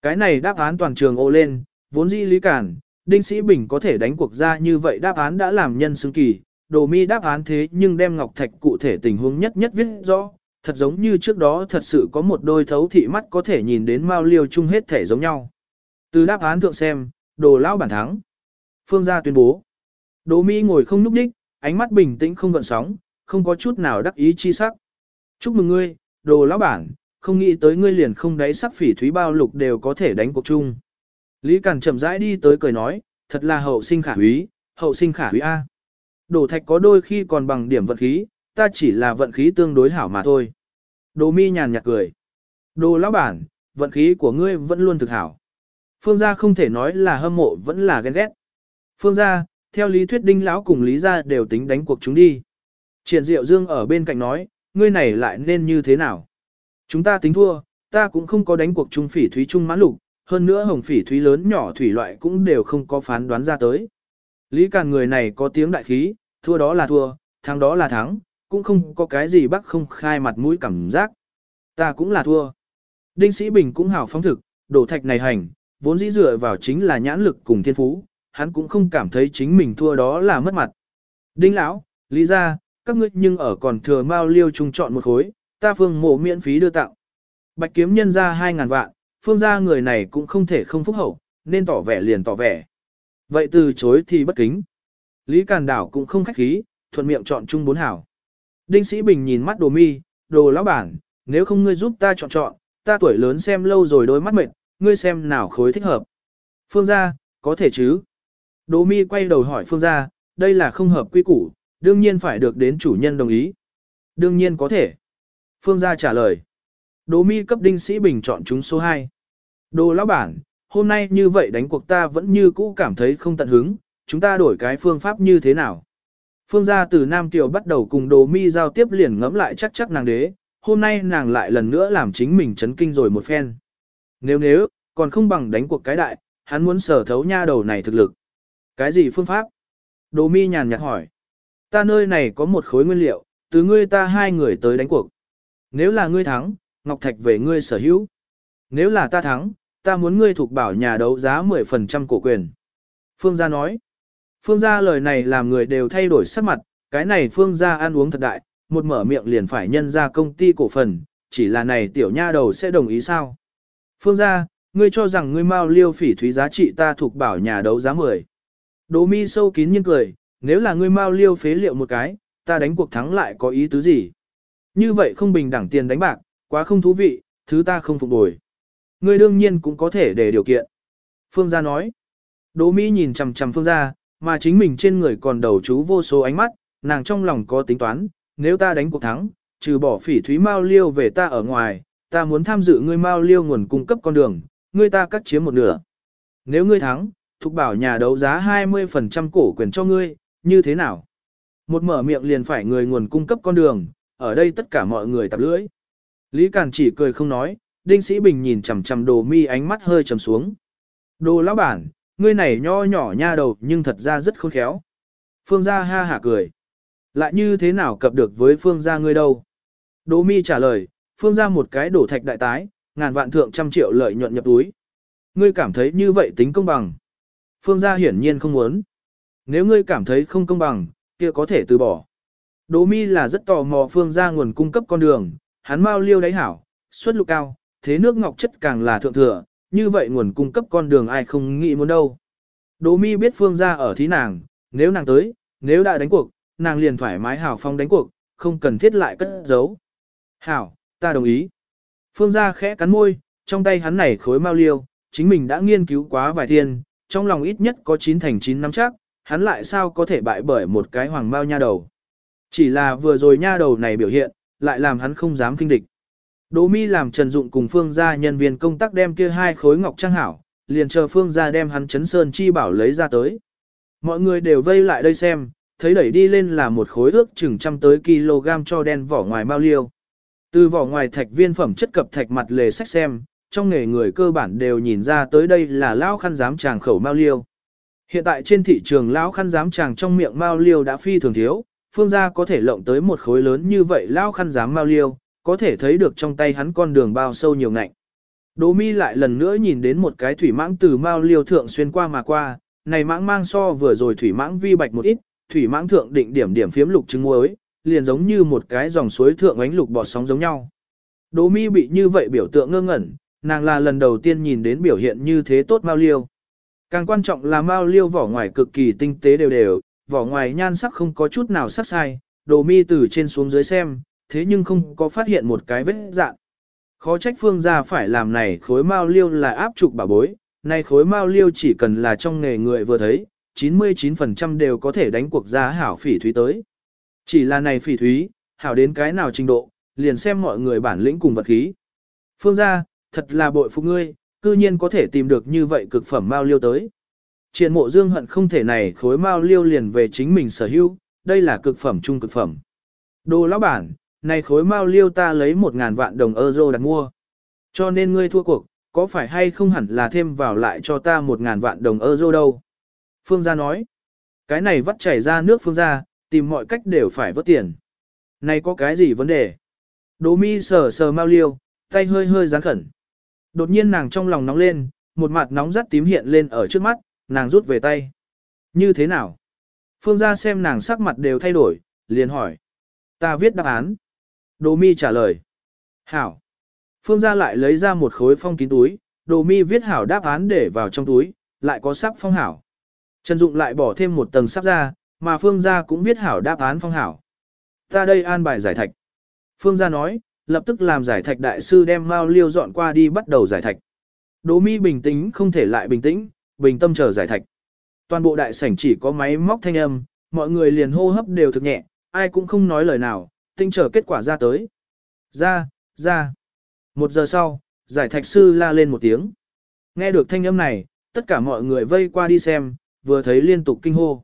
Speaker 1: Cái này đáp án toàn trường ô lên, vốn dĩ lý cản, Đinh Sĩ Bình có thể đánh cuộc ra như vậy đáp án đã làm nhân xứng kỳ, đồ mi đáp án thế nhưng đem Ngọc Thạch cụ thể tình huống nhất nhất viết rõ, thật giống như trước đó thật sự có một đôi thấu thị mắt có thể nhìn đến mao liêu chung hết thể giống nhau. Từ đáp án thượng xem, đồ lão bản thắng. Phương gia tuyên bố. Đồ Mi ngồi không núp đích, ánh mắt bình tĩnh không gợn sóng, không có chút nào đắc ý chi sắc. Chúc mừng ngươi, đồ lão bản, không nghĩ tới ngươi liền không đáy sắc phỉ thúy bao lục đều có thể đánh cuộc chung. Lý Cản chậm rãi đi tới cười nói, thật là hậu sinh khả úy, hậu sinh khả úy A. Đồ thạch có đôi khi còn bằng điểm vận khí, ta chỉ là vận khí tương đối hảo mà thôi. Đồ mi nhàn nhạt cười. Đồ lão bản, vận khí của ngươi vẫn luôn thực hảo. Phương gia không thể nói là hâm mộ vẫn là ghen ghét. Phương gia, theo lý thuyết đinh lão cùng lý gia đều tính đánh cuộc chúng đi. Triển diệu dương ở bên cạnh nói, ngươi này lại nên như thế nào? Chúng ta tính thua, ta cũng không có đánh cuộc trung phỉ thúy trung mãn lục, hơn nữa hồng phỉ thúy lớn nhỏ thủy loại cũng đều không có phán đoán ra tới. Lý Càn người này có tiếng đại khí, thua đó là thua, thắng đó là thắng, cũng không có cái gì bác không khai mặt mũi cảm giác. Ta cũng là thua. Đinh Sĩ Bình cũng hào phóng thực, đổ thạch này hành, vốn dĩ dựa vào chính là nhãn lực cùng thiên phú, hắn cũng không cảm thấy chính mình thua đó là mất mặt. Đinh lão, lý ra, các ngươi nhưng ở còn thừa mao liêu chung chọn một khối, ta phương mộ miễn phí đưa tặng. Bạch kiếm nhân ra 2.000 vạn, phương gia người này cũng không thể không phúc hậu, nên tỏ vẻ liền tỏ vẻ. Vậy từ chối thì bất kính. Lý Càn Đảo cũng không khách khí, thuận miệng chọn chung bốn hảo. Đinh Sĩ Bình nhìn mắt đồ mi, đồ lão bản, nếu không ngươi giúp ta chọn chọn, ta tuổi lớn xem lâu rồi đôi mắt mệt, ngươi xem nào khối thích hợp. Phương gia, có thể chứ. Đồ mi quay đầu hỏi Phương gia, đây là không hợp quy củ, đương nhiên phải được đến chủ nhân đồng ý. Đương nhiên có thể. Phương gia trả lời. Đồ mi cấp đinh sĩ bình chọn chúng số 2. Đồ lão bản, hôm nay như vậy đánh cuộc ta vẫn như cũ cảm thấy không tận hứng, chúng ta đổi cái phương pháp như thế nào? Phương gia từ Nam Kiều bắt đầu cùng đồ mi giao tiếp liền ngẫm lại chắc chắc nàng đế, hôm nay nàng lại lần nữa làm chính mình chấn kinh rồi một phen. Nếu nếu, còn không bằng đánh cuộc cái đại, hắn muốn sở thấu nha đầu này thực lực. Cái gì phương pháp? Đồ mi nhàn nhạt hỏi. Ta nơi này có một khối nguyên liệu, từ ngươi ta hai người tới đánh cuộc. Nếu là ngươi thắng, Ngọc Thạch về ngươi sở hữu. Nếu là ta thắng, ta muốn ngươi thuộc bảo nhà đấu giá 10% cổ quyền. Phương gia nói. Phương gia lời này làm người đều thay đổi sắc mặt, cái này phương gia ăn uống thật đại, một mở miệng liền phải nhân ra công ty cổ phần, chỉ là này tiểu nha đầu sẽ đồng ý sao? Phương gia, ngươi cho rằng ngươi mau liêu phỉ thúy giá trị ta thuộc bảo nhà đấu giá 10. Đỗ mi sâu kín nhiên cười, nếu là ngươi mau liêu phế liệu một cái, ta đánh cuộc thắng lại có ý tứ gì? Như vậy không bình đẳng tiền đánh bạc, quá không thú vị, thứ ta không phục bồi. Ngươi đương nhiên cũng có thể để điều kiện. Phương gia nói. Đỗ Mỹ nhìn chằm chằm phương gia, mà chính mình trên người còn đầu chú vô số ánh mắt, nàng trong lòng có tính toán, nếu ta đánh cuộc thắng, trừ bỏ phỉ thúy mao liêu về ta ở ngoài, ta muốn tham dự ngươi mao liêu nguồn cung cấp con đường, ngươi ta cắt chiếm một nửa. Nếu ngươi thắng, thúc bảo nhà đấu giá 20% cổ quyền cho ngươi, như thế nào? Một mở miệng liền phải người nguồn cung cấp con đường, ở đây tất cả mọi người tập lưỡi. Lý Càn chỉ cười không nói, Đinh Sĩ Bình nhìn chằm chằm đồ mi ánh mắt hơi trầm xuống. Đồ lão bản, ngươi này nho nhỏ nha đầu nhưng thật ra rất khôn khéo. Phương gia ha hả cười. Lại như thế nào cập được với phương gia ngươi đâu? Đồ mi trả lời, phương gia một cái đổ thạch đại tái, ngàn vạn thượng trăm triệu lợi nhuận nhập túi. Ngươi cảm thấy như vậy tính công bằng. Phương gia hiển nhiên không muốn. Nếu ngươi cảm thấy không công bằng, kia có thể từ bỏ. Đỗ mi là rất tò mò phương gia nguồn cung cấp con đường, hắn mau liêu đáy hảo, xuất lục cao, thế nước ngọc chất càng là thượng thừa, như vậy nguồn cung cấp con đường ai không nghĩ muốn đâu. Đỗ mi biết phương gia ở thí nàng, nếu nàng tới, nếu đã đánh cuộc, nàng liền thoải mái hảo phong đánh cuộc, không cần thiết lại cất giấu. Hảo, ta đồng ý. Phương gia khẽ cắn môi, trong tay hắn này khối mau liêu, chính mình đã nghiên cứu quá vài thiên, trong lòng ít nhất có 9 thành 9 năm chắc, hắn lại sao có thể bại bởi một cái hoàng mao nha đầu. Chỉ là vừa rồi nha đầu này biểu hiện, lại làm hắn không dám kinh địch. Đỗ mi làm trần dụng cùng phương gia nhân viên công tác đem kia hai khối ngọc trang hảo, liền chờ phương gia đem hắn chấn sơn chi bảo lấy ra tới. Mọi người đều vây lại đây xem, thấy đẩy đi lên là một khối ước chừng trăm tới kg cho đen vỏ ngoài mao liêu. Từ vỏ ngoài thạch viên phẩm chất cập thạch mặt lề sách xem, trong nghề người cơ bản đều nhìn ra tới đây là lão khăn giám tràng khẩu mao liêu. Hiện tại trên thị trường lão khăn giám tràng trong miệng mao liêu đã phi thường thiếu, phương gia có thể lộng tới một khối lớn như vậy lão khăn giám mao liêu, có thể thấy được trong tay hắn con đường bao sâu nhiều ngạnh. Đỗ mi lại lần nữa nhìn đến một cái thủy mãng từ mao liêu thượng xuyên qua mà qua, này mãng mang so vừa rồi thủy mãng vi bạch một ít, thủy mãng thượng định điểm điểm phiếm lục trứng muối, liền giống như một cái dòng suối thượng ánh lục bọt sóng giống nhau. Đỗ mi bị như vậy biểu tượng ngơ ngẩn, nàng là lần đầu tiên nhìn đến biểu hiện như thế tốt mao liêu. Càng quan trọng là mao liêu vỏ ngoài cực kỳ tinh tế đều đều, vỏ ngoài nhan sắc không có chút nào sắc sai, đồ mi từ trên xuống dưới xem, thế nhưng không có phát hiện một cái vết dạng. Khó trách phương gia phải làm này khối mao liêu là áp trục bà bối, nay khối mao liêu chỉ cần là trong nghề người vừa thấy, 99% đều có thể đánh cuộc giá hảo phỉ thúy tới. Chỉ là này phỉ thúy, hảo đến cái nào trình độ, liền xem mọi người bản lĩnh cùng vật khí. Phương gia, thật là bội phục ngươi, cư nhiên có thể tìm được như vậy cực phẩm mao liêu tới. Triển mộ dương hận không thể này khối mao liêu liền về chính mình sở hữu, đây là cực phẩm trung cực phẩm. Đồ lão bản, này khối mao liêu ta lấy một ngàn vạn đồng euro đặt mua. Cho nên ngươi thua cuộc, có phải hay không hẳn là thêm vào lại cho ta một ngàn vạn đồng euro đâu. Phương gia nói, cái này vắt chảy ra nước phương gia, tìm mọi cách đều phải vớt tiền. Này có cái gì vấn đề? Đỗ mi sờ sờ mao liêu, tay hơi hơi gián khẩn. Đột nhiên nàng trong lòng nóng lên, một mặt nóng rất tím hiện lên ở trước mắt, nàng rút về tay. Như thế nào? Phương gia xem nàng sắc mặt đều thay đổi, liền hỏi. Ta viết đáp án. Đồ mi trả lời. Hảo. Phương gia lại lấy ra một khối phong kín túi, đồ mi viết hảo đáp án để vào trong túi, lại có sắp phong hảo. Trần Dụng lại bỏ thêm một tầng sắp ra, mà Phương gia cũng viết hảo đáp án phong hảo. Ta đây an bài giải thạch. Phương gia nói, lập tức làm giải thạch đại sư đem Mao Liêu dọn qua đi bắt đầu giải thạch. Đỗ Mi bình tĩnh không thể lại bình tĩnh, bình tâm chờ giải thạch. Toàn bộ đại sảnh chỉ có máy móc thanh âm, mọi người liền hô hấp đều thực nhẹ, ai cũng không nói lời nào, tinh chờ kết quả ra tới. Ra, ra. Một giờ sau, giải thạch sư la lên một tiếng. Nghe được thanh âm này, tất cả mọi người vây qua đi xem, vừa thấy liên tục kinh hô.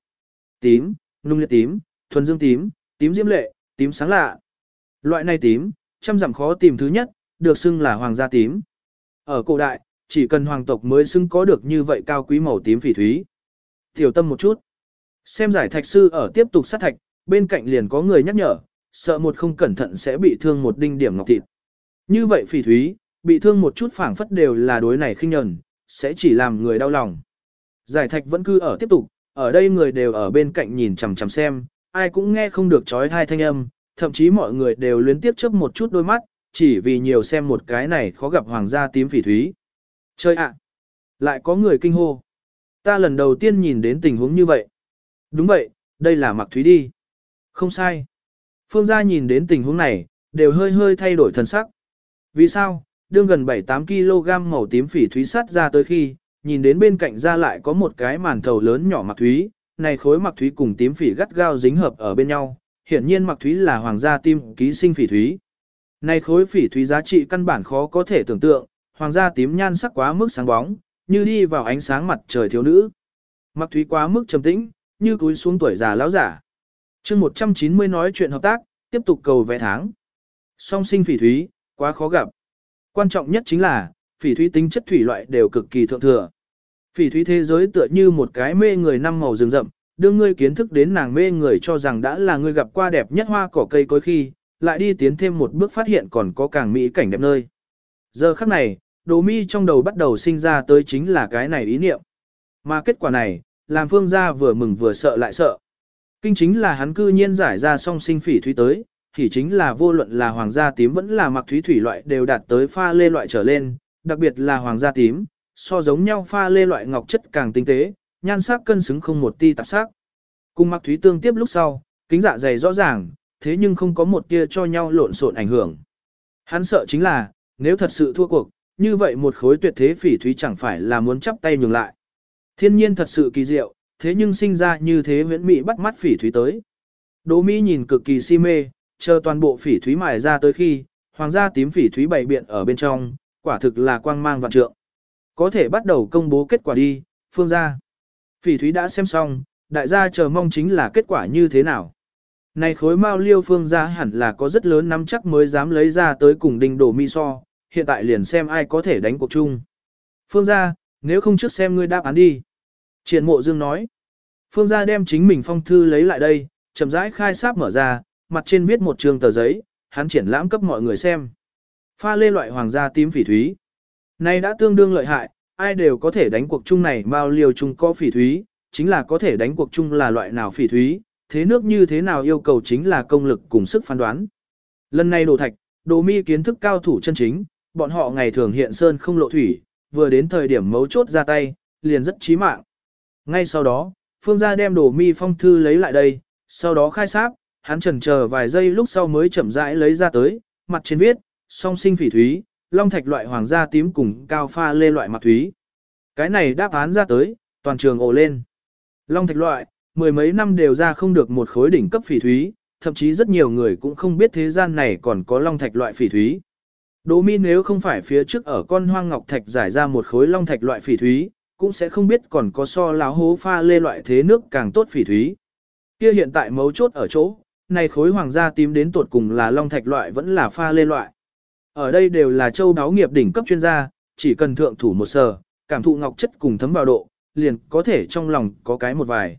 Speaker 1: Tím, nung liệt tím, thuần dương tím, tím diễm lệ, tím sáng lạ. Loại này tím, trăm dặm khó tìm thứ nhất, được xưng là hoàng gia tím. Ở cổ đại, chỉ cần hoàng tộc mới xưng có được như vậy cao quý màu tím phỉ thúy. Tiểu tâm một chút. Xem giải thạch sư ở tiếp tục sát thạch, bên cạnh liền có người nhắc nhở, sợ một không cẩn thận sẽ bị thương một đinh điểm ngọc thịt. Như vậy phỉ thúy, bị thương một chút phảng phất đều là đối này khinh nhẫn, sẽ chỉ làm người đau lòng. Giải thạch vẫn cứ ở tiếp tục, ở đây người đều ở bên cạnh nhìn chằm chằm xem, ai cũng nghe không được chói tai thanh âm, thậm chí mọi người đều luyến tiếp chớp một chút đôi mắt, chỉ vì nhiều xem một cái này khó gặp hoàng gia tím phỉ thúy. Chơi ạ! lại có người kinh hô. Ta lần đầu tiên nhìn đến tình huống như vậy. Đúng vậy, đây là mặc thúy đi. Không sai. Phương gia nhìn đến tình huống này, đều hơi hơi thay đổi thần sắc. Vì sao? Đương gần 7-8 kg màu tím phỉ thúy sắt ra tới khi, nhìn đến bên cạnh ra lại có một cái màn thầu lớn nhỏ mặc thúy, này khối mặc thúy cùng tím phỉ gắt gao dính hợp ở bên nhau, hiển nhiên mặc thúy là hoàng gia tim ký sinh phỉ thúy. Này khối phỉ thúy giá trị căn bản khó có thể tưởng tượng, hoàng gia tím nhan sắc quá mức sáng bóng, như đi vào ánh sáng mặt trời thiếu nữ. Mặc thúy quá mức trầm tĩnh, như cúi xuống tuổi già lão giả chương 190 nói chuyện hợp tác, tiếp tục cầu vé tháng. Song sinh phỉ thúy, quá khó gặp. Quan trọng nhất chính là, phỉ thúy tính chất thủy loại đều cực kỳ thượng thừa. Phỉ thúy thế giới tựa như một cái mê người năm màu rừng rậm, đương ngươi kiến thức đến nàng mê người cho rằng đã là ngươi gặp qua đẹp nhất hoa cỏ cây cối khi, lại đi tiến thêm một bước phát hiện còn có càng mỹ cảnh đẹp nơi. Giờ khắc này, đồ mi trong đầu bắt đầu sinh ra tới chính là cái này ý niệm. Mà kết quả này, làm phương gia vừa mừng vừa sợ lại sợ. Kinh chính là hắn cư nhiên giải ra song sinh phỉ thúy tới, thì chính là vô luận là hoàng gia tím vẫn là mặc thúy thủy loại đều đạt tới pha lê loại trở lên, đặc biệt là hoàng gia tím, so giống nhau pha lê loại ngọc chất càng tinh tế, nhan sắc cân xứng không một ti tạp sắc. Cùng mặc thúy tương tiếp lúc sau, kính dạ dày rõ ràng, thế nhưng không có một tia cho nhau lộn xộn ảnh hưởng. Hắn sợ chính là, nếu thật sự thua cuộc, như vậy một khối tuyệt thế phỉ thúy chẳng phải là muốn chắp tay nhường lại. Thiên nhiên thật sự kỳ diệu, thế nhưng sinh ra như thế huyễn mỹ bắt mắt phỉ thúy tới. Đỗ Mỹ nhìn cực kỳ si mê, chờ toàn bộ phỉ thúy mài ra tới khi, hoàng gia tím phỉ thúy bày biện ở bên trong, quả thực là quang mang vạn trượng. Có thể bắt đầu công bố kết quả đi, phương gia. Phỉ thúy đã xem xong, đại gia chờ mong chính là kết quả như thế nào. Này khối mao liêu phương gia hẳn là có rất lớn nắm chắc mới dám lấy ra tới cùng đinh đổ mi so, hiện tại liền xem ai có thể đánh cuộc chung. Phương gia, nếu không trước xem ngươi đáp án đi. Triển mộ dương nói. Phương gia đem chính mình phong thư lấy lại đây, chậm rãi khai sáp mở ra, mặt trên viết một trường tờ giấy, hắn triển lãm cấp mọi người xem. Pha lê loại hoàng gia tím phỉ thúy. Này đã tương đương lợi hại, ai đều có thể đánh cuộc chung này bao liều chung có phỉ thúy, chính là có thể đánh cuộc chung là loại nào phỉ thúy, thế nước như thế nào yêu cầu chính là công lực cùng sức phán đoán. Lần này đồ thạch, đồ mi kiến thức cao thủ chân chính, bọn họ ngày thường hiện sơn không lộ thủy, vừa đến thời điểm mấu chốt ra tay, liền rất chí mạng. Ngay sau đó, phương gia đem đồ mi phong thư lấy lại đây, sau đó khai sáp, hắn chần chờ vài giây lúc sau mới chậm rãi lấy ra tới, mặt trên viết, song sinh phỉ thúy, long thạch loại hoàng gia tím cùng cao pha lê loại mặt thúy. Cái này đáp án ra tới, toàn trường ồ lên. Long thạch loại, mười mấy năm đều ra không được một khối đỉnh cấp phỉ thúy, thậm chí rất nhiều người cũng không biết thế gian này còn có long thạch loại phỉ thúy. Đỗ Mi nếu không phải phía trước ở con hoang ngọc thạch giải ra một khối long thạch loại phỉ thúy, cũng sẽ không biết còn có so láo hố pha lê loại thế nước càng tốt phỉ thúy. Kia hiện tại mấu chốt ở chỗ, này khối hoàng gia tím đến tuột cùng là long thạch loại vẫn là pha lê loại. Ở đây đều là châu đáo nghiệp đỉnh cấp chuyên gia, chỉ cần thượng thủ một sờ, cảm thụ ngọc chất cùng thấm vào độ, liền có thể trong lòng có cái một vài.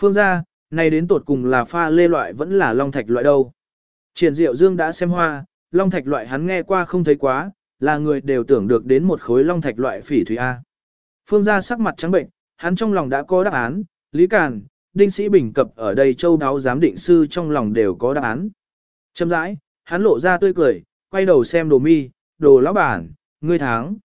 Speaker 1: Phương gia, này đến tuột cùng là pha lê loại vẫn là long thạch loại đâu. Triển Diệu Dương đã xem hoa, long thạch loại hắn nghe qua không thấy quá, là người đều tưởng được đến một khối long thạch loại phỉ thủy A. Phương gia sắc mặt trắng bệnh, hắn trong lòng đã có đáp án, Lý Càn, Đinh Sĩ Bình cập ở đây châu đáo giám định sư trong lòng đều có đáp án. Châm rãi, hắn lộ ra tươi cười, quay đầu xem đồ mi, đồ lão bản, ngươi tháng.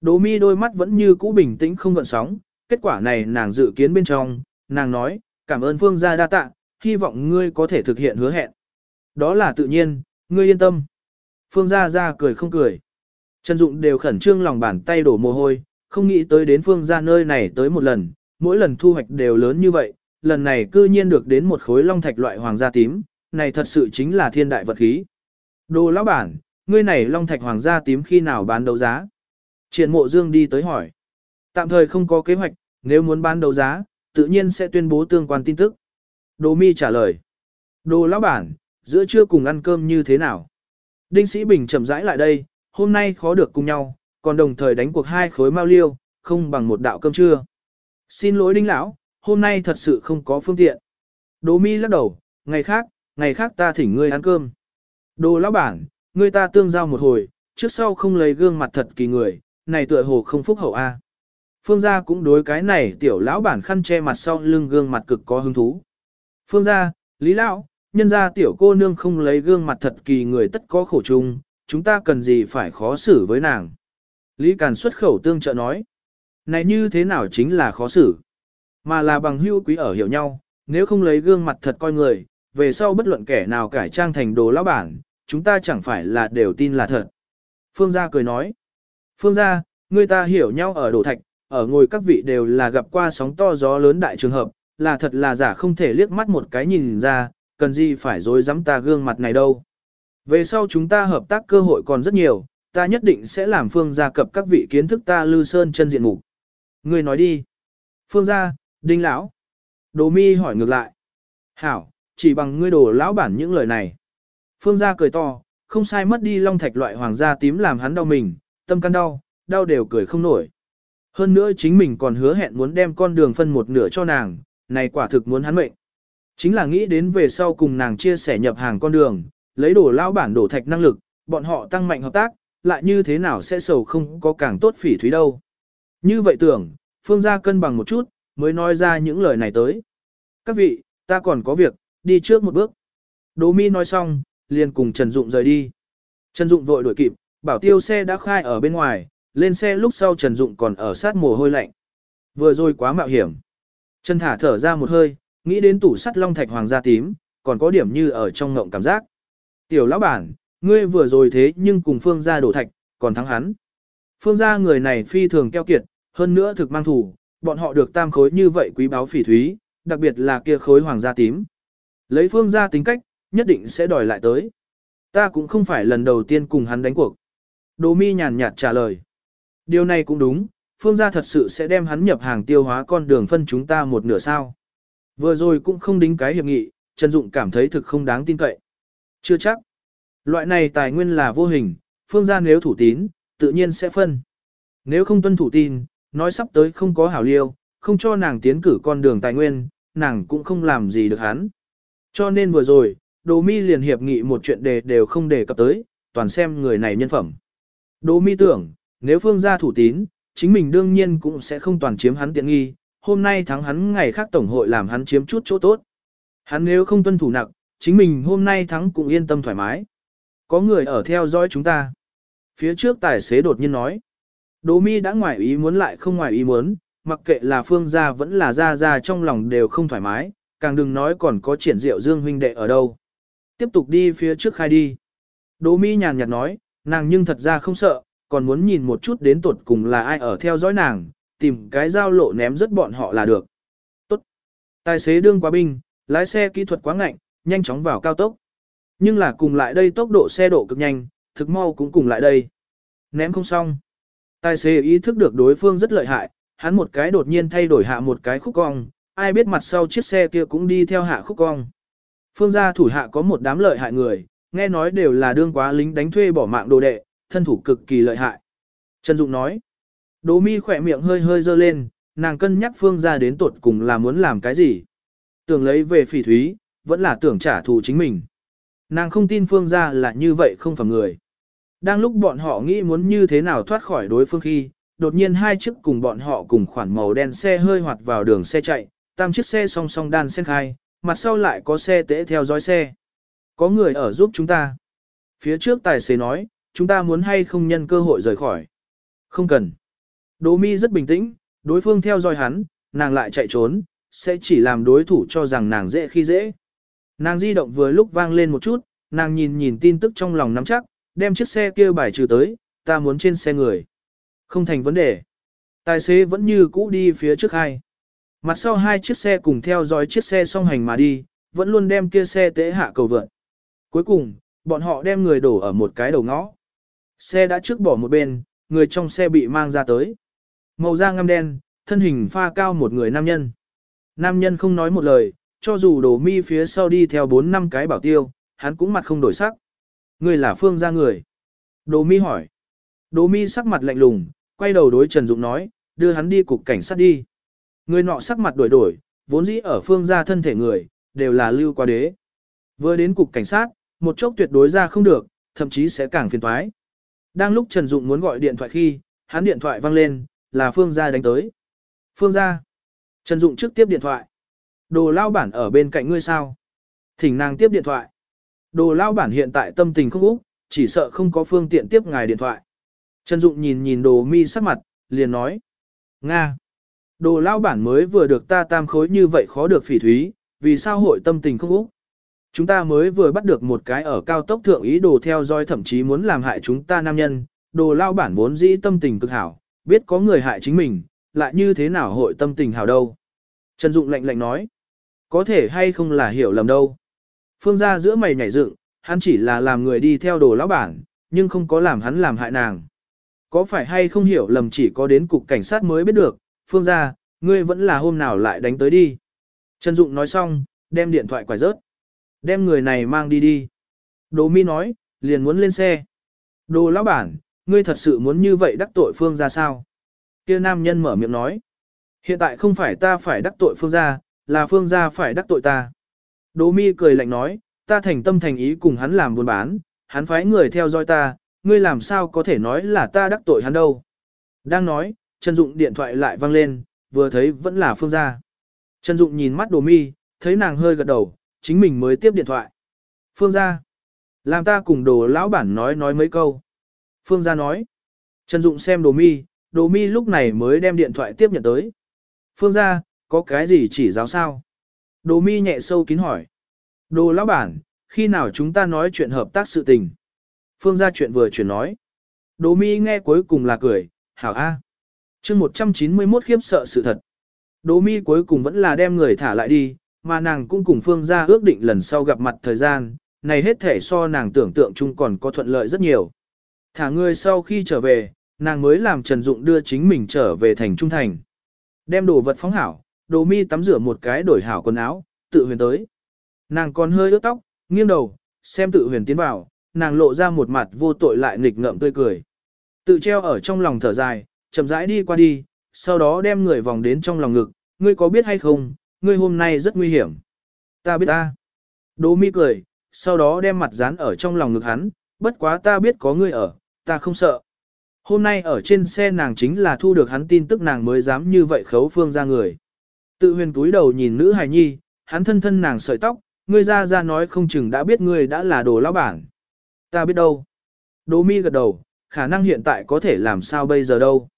Speaker 1: Đồ mi đôi mắt vẫn như cũ bình tĩnh không gợn sóng, kết quả này nàng dự kiến bên trong, nàng nói, cảm ơn phương gia đa tạ, hy vọng ngươi có thể thực hiện hứa hẹn. Đó là tự nhiên, ngươi yên tâm. Phương gia ra cười không cười. Trần Dụng đều khẩn trương lòng bàn tay đổ mồ hôi, không nghĩ tới đến phương gia nơi này tới một lần, mỗi lần thu hoạch đều lớn như vậy, lần này cư nhiên được đến một khối long thạch loại hoàng gia tím, này thật sự chính là thiên đại vật khí. Đồ lão bản, ngươi này long thạch hoàng gia tím khi nào bán đấu giá? Triển mộ dương đi tới hỏi. Tạm thời không có kế hoạch, nếu muốn bán đấu giá, tự nhiên sẽ tuyên bố tương quan tin tức. Đồ mi trả lời. Đồ lão bản, giữa trưa cùng ăn cơm như thế nào? Đinh Sĩ Bình chậm rãi lại đây, hôm nay khó được cùng nhau, còn đồng thời đánh cuộc hai khối mao liêu, không bằng một đạo cơm trưa. Xin lỗi Đinh Lão, hôm nay thật sự không có phương tiện. đỗ mi lắc đầu, ngày khác, ngày khác ta thỉnh ngươi ăn cơm. Đồ lão bản, ngươi ta tương giao một hồi, trước sau không lấy gương mặt thật kỳ người, này tựa hồ không phúc hậu a. Phương gia cũng đối cái này tiểu lão bản khăn che mặt sau lưng gương mặt cực có hứng thú. Phương gia, Lý lão, nhân gia tiểu cô nương không lấy gương mặt thật kỳ người tất có khổ chung, chúng ta cần gì phải khó xử với nàng. Lý Càn xuất khẩu tương trợ nói. Này như thế nào chính là khó xử. Mà là bằng hưu quý ở hiểu nhau, nếu không lấy gương mặt thật coi người, về sau bất luận kẻ nào cải trang thành đồ lão bản, chúng ta chẳng phải là đều tin là thật. Phương gia cười nói. Phương gia, người ta hiểu nhau ở đồ thạch, ở ngồi các vị đều là gặp qua sóng to gió lớn đại trường hợp, là thật là giả không thể liếc mắt một cái nhìn ra, cần gì phải dối dám ta gương mặt này đâu. Về sau chúng ta hợp tác cơ hội còn rất nhiều, ta nhất định sẽ làm phương gia cập các vị kiến thức ta lư sơn chân diện mục. Người nói đi. Phương gia, đinh lão. Đồ mi hỏi ngược lại. Hảo, chỉ bằng ngươi đồ lão bản những lời này. Phương gia cười to, không sai mất đi long thạch loại hoàng gia tím làm hắn đau mình, tâm căn đau, đau đều cười không nổi. Hơn nữa chính mình còn hứa hẹn muốn đem con đường phân một nửa cho nàng, này quả thực muốn hắn mệnh. Chính là nghĩ đến về sau cùng nàng chia sẻ nhập hàng con đường, lấy đồ lão bản đổ thạch năng lực, bọn họ tăng mạnh hợp tác, lại như thế nào sẽ sầu không có càng tốt phỉ thúy đâu. Như vậy tưởng, phương gia cân bằng một chút, mới nói ra những lời này tới. Các vị, ta còn có việc, đi trước một bước. Đỗ mi nói xong, liền cùng Trần Dụng rời đi. Trần Dụng vội đuổi kịp, bảo tiêu xe đã khai ở bên ngoài, lên xe lúc sau Trần Dụng còn ở sát mồ hôi lạnh. Vừa rồi quá mạo hiểm. Trần thả thở ra một hơi, nghĩ đến tủ sắt long thạch hoàng gia tím, còn có điểm như ở trong ngộng cảm giác. Tiểu lão bản, ngươi vừa rồi thế nhưng cùng phương gia đổ thạch, còn thắng hắn. Phương gia người này phi thường keo kiệt, hơn nữa thực mang thủ, bọn họ được tam khối như vậy quý báo phỉ thúy, đặc biệt là kia khối hoàng gia tím. Lấy phương gia tính cách, nhất định sẽ đòi lại tới. Ta cũng không phải lần đầu tiên cùng hắn đánh cuộc. Đỗ mi nhàn nhạt trả lời. Điều này cũng đúng, phương gia thật sự sẽ đem hắn nhập hàng tiêu hóa con đường phân chúng ta một nửa sao. Vừa rồi cũng không đính cái hiệp nghị, Trần Dụng cảm thấy thực không đáng tin cậy. Chưa chắc. Loại này tài nguyên là vô hình, phương gia nếu thủ tín, tự nhiên sẽ phân. Nếu không tuân thủ tin, nói sắp tới không có hảo liêu, không cho nàng tiến cử con đường tài nguyên, nàng cũng không làm gì được hắn. Cho nên vừa rồi, Đỗ Mi liền hiệp nghị một chuyện đề đều không đề cập tới, toàn xem người này nhân phẩm. Đỗ Mi tưởng, nếu phương gia thủ tín, chính mình đương nhiên cũng sẽ không toàn chiếm hắn tiện nghi, hôm nay thắng hắn ngày khác tổng hội làm hắn chiếm chút chỗ tốt. Hắn nếu không tuân thủ nặng, chính mình hôm nay thắng cũng yên tâm thoải mái. Có người ở theo dõi chúng ta. Phía trước tài xế đột nhiên nói. Đỗ mi đã ngoài ý muốn lại không ngoài ý muốn, mặc kệ là phương gia vẫn là gia gia trong lòng đều không thoải mái, càng đừng nói còn có triển diệu dương huynh đệ ở đâu. Tiếp tục đi phía trước khai đi. Đỗ mi nhàn nhạt nói, nàng nhưng thật ra không sợ, còn muốn nhìn một chút đến tuột cùng là ai ở theo dõi nàng, tìm cái giao lộ ném rất bọn họ là được. Tốt. Tài xế đương quá binh, lái xe kỹ thuật quá ngạnh, nhanh chóng vào cao tốc. Nhưng là cùng lại đây tốc độ xe độ cực nhanh, thực mau cũng cùng lại đây. Ném không xong. Tài xế ý thức được đối phương rất lợi hại, hắn một cái đột nhiên thay đổi hạ một cái khúc cong, ai biết mặt sau chiếc xe kia cũng đi theo hạ khúc cong. Phương gia thủ hạ có một đám lợi hại người, nghe nói đều là đương quá lính đánh thuê bỏ mạng đồ đệ, thân thủ cực kỳ lợi hại. Trần Dụng nói, Đỗ mi khỏe miệng hơi hơi dơ lên, nàng cân nhắc phương gia đến tột cùng là muốn làm cái gì. Tưởng lấy về phỉ thúy, vẫn là tưởng trả thù chính mình. Nàng không tin phương gia là như vậy không phải người. Đang lúc bọn họ nghĩ muốn như thế nào thoát khỏi đối phương khi, đột nhiên hai chiếc cùng bọn họ cùng khoản màu đen xe hơi hoạt vào đường xe chạy, tam chiếc xe song song đan xen khai, mặt sau lại có xe tễ theo dõi xe. Có người ở giúp chúng ta. Phía trước tài xế nói, chúng ta muốn hay không nhân cơ hội rời khỏi. Không cần. Đỗ mi rất bình tĩnh, đối phương theo dõi hắn, nàng lại chạy trốn, sẽ chỉ làm đối thủ cho rằng nàng dễ khi dễ. Nàng di động vừa lúc vang lên một chút, nàng nhìn nhìn tin tức trong lòng nắm chắc, đem chiếc xe kia bài trừ tới, ta muốn trên xe người. Không thành vấn đề. Tài xế vẫn như cũ đi phía trước hai. Mặt sau hai chiếc xe cùng theo dõi chiếc xe song hành mà đi, vẫn luôn đem kia xe tế hạ cầu vượt. Cuối cùng, bọn họ đem người đổ ở một cái đầu ngõ. Xe đã trước bỏ một bên, người trong xe bị mang ra tới. Màu da ngăm đen, thân hình pha cao một người nam nhân. Nam nhân không nói một lời, cho dù đồ mi phía sau đi theo bốn năm cái bảo tiêu, hắn cũng mặt không đổi sắc. Người là phương gia người. Đồ mi hỏi. Đồ mi sắc mặt lạnh lùng, quay đầu đối Trần Dụng nói, đưa hắn đi cục cảnh sát đi. Người nọ sắc mặt đổi đổi, vốn dĩ ở phương gia thân thể người, đều là lưu qua đế. Vừa đến cục cảnh sát, một chốc tuyệt đối ra không được, thậm chí sẽ càng phiền toái. Đang lúc Trần Dụng muốn gọi điện thoại khi, hắn điện thoại vang lên, là Phương gia đánh tới. Phương gia. Trần Dụng trước tiếp điện thoại. Đồ lao bản ở bên cạnh ngươi sao? Thỉnh nàng tiếp điện thoại. Đồ lao bản hiện tại tâm tình không úc, chỉ sợ không có phương tiện tiếp ngài điện thoại. Trần Dụng nhìn nhìn đồ mi sắc mặt, liền nói. Nga. Đồ lao bản mới vừa được ta tam khối như vậy khó được phỉ thúy, vì sao hội tâm tình không úc? Chúng ta mới vừa bắt được một cái ở cao tốc thượng ý đồ theo dõi thậm chí muốn làm hại chúng ta nam nhân, đồ lao bản vốn dĩ tâm tình cực hảo, biết có người hại chính mình, lại như thế nào hội tâm tình hảo đâu. Trần Dụng lạnh lạnh nói, có thể hay không là hiểu lầm đâu. Phương gia giữa mày nhảy dựng, hắn chỉ là làm người đi theo đồ lão bản, nhưng không có làm hắn làm hại nàng. Có phải hay không hiểu lầm chỉ có đến cục cảnh sát mới biết được, Phương gia, ngươi vẫn là hôm nào lại đánh tới đi. Trần Dụng nói xong, đem điện thoại quải rớt. Đem người này mang đi đi. Đồ mi nói, liền muốn lên xe. Đồ lão bản, ngươi thật sự muốn như vậy đắc tội Phương gia sao? Kia nam nhân mở miệng nói. Hiện tại không phải ta phải đắc tội Phương gia, là Phương gia phải đắc tội ta. Đỗ mi cười lạnh nói, ta thành tâm thành ý cùng hắn làm buôn bán, hắn phái người theo dõi ta, ngươi làm sao có thể nói là ta đắc tội hắn đâu. Đang nói, Trần Dụng điện thoại lại vang lên, vừa thấy vẫn là Phương gia. Trần Dụng nhìn mắt Đồ Mi, thấy nàng hơi gật đầu, chính mình mới tiếp điện thoại. Phương gia, làm ta cùng Đồ lão bản nói nói mấy câu. Phương gia nói. Trần Dụng xem Đồ Mi, Đồ Mi lúc này mới đem điện thoại tiếp nhận tới. Phương gia, có cái gì chỉ giáo sao? Đồ mi nhẹ sâu kín hỏi. Đồ lão bản, khi nào chúng ta nói chuyện hợp tác sự tình? Phương gia chuyện vừa chuyển nói. Đồ mi nghe cuối cùng là cười, hảo a. À. mươi 191 khiếp sợ sự thật. Đồ mi cuối cùng vẫn là đem người thả lại đi, mà nàng cũng cùng Phương gia ước định lần sau gặp mặt thời gian, này hết thể so nàng tưởng tượng chung còn có thuận lợi rất nhiều. Thả người sau khi trở về, nàng mới làm Trần Dụng đưa chính mình trở về thành trung thành. Đem đồ vật phóng hảo, đồ mi tắm rửa một cái đổi hảo quần áo, tự huyền tới. Nàng còn hơi ướt tóc, nghiêng đầu, xem tự huyền tiến vào, nàng lộ ra một mặt vô tội lại nghịch ngợm tươi cười. Tự treo ở trong lòng thở dài, chậm rãi đi qua đi, sau đó đem người vòng đến trong lòng ngực, ngươi có biết hay không, ngươi hôm nay rất nguy hiểm. Ta biết ta. Đỗ mi cười, sau đó đem mặt dán ở trong lòng ngực hắn, bất quá ta biết có ngươi ở, ta không sợ. Hôm nay ở trên xe nàng chính là thu được hắn tin tức nàng mới dám như vậy khấu phương ra người. Tự huyền túi đầu nhìn nữ hài nhi, hắn thân thân nàng sợi tóc, ngươi ra ra nói không chừng đã biết ngươi đã là đồ lão bản. Ta biết đâu. Đỗ mi gật đầu, khả năng hiện tại có thể làm sao bây giờ đâu.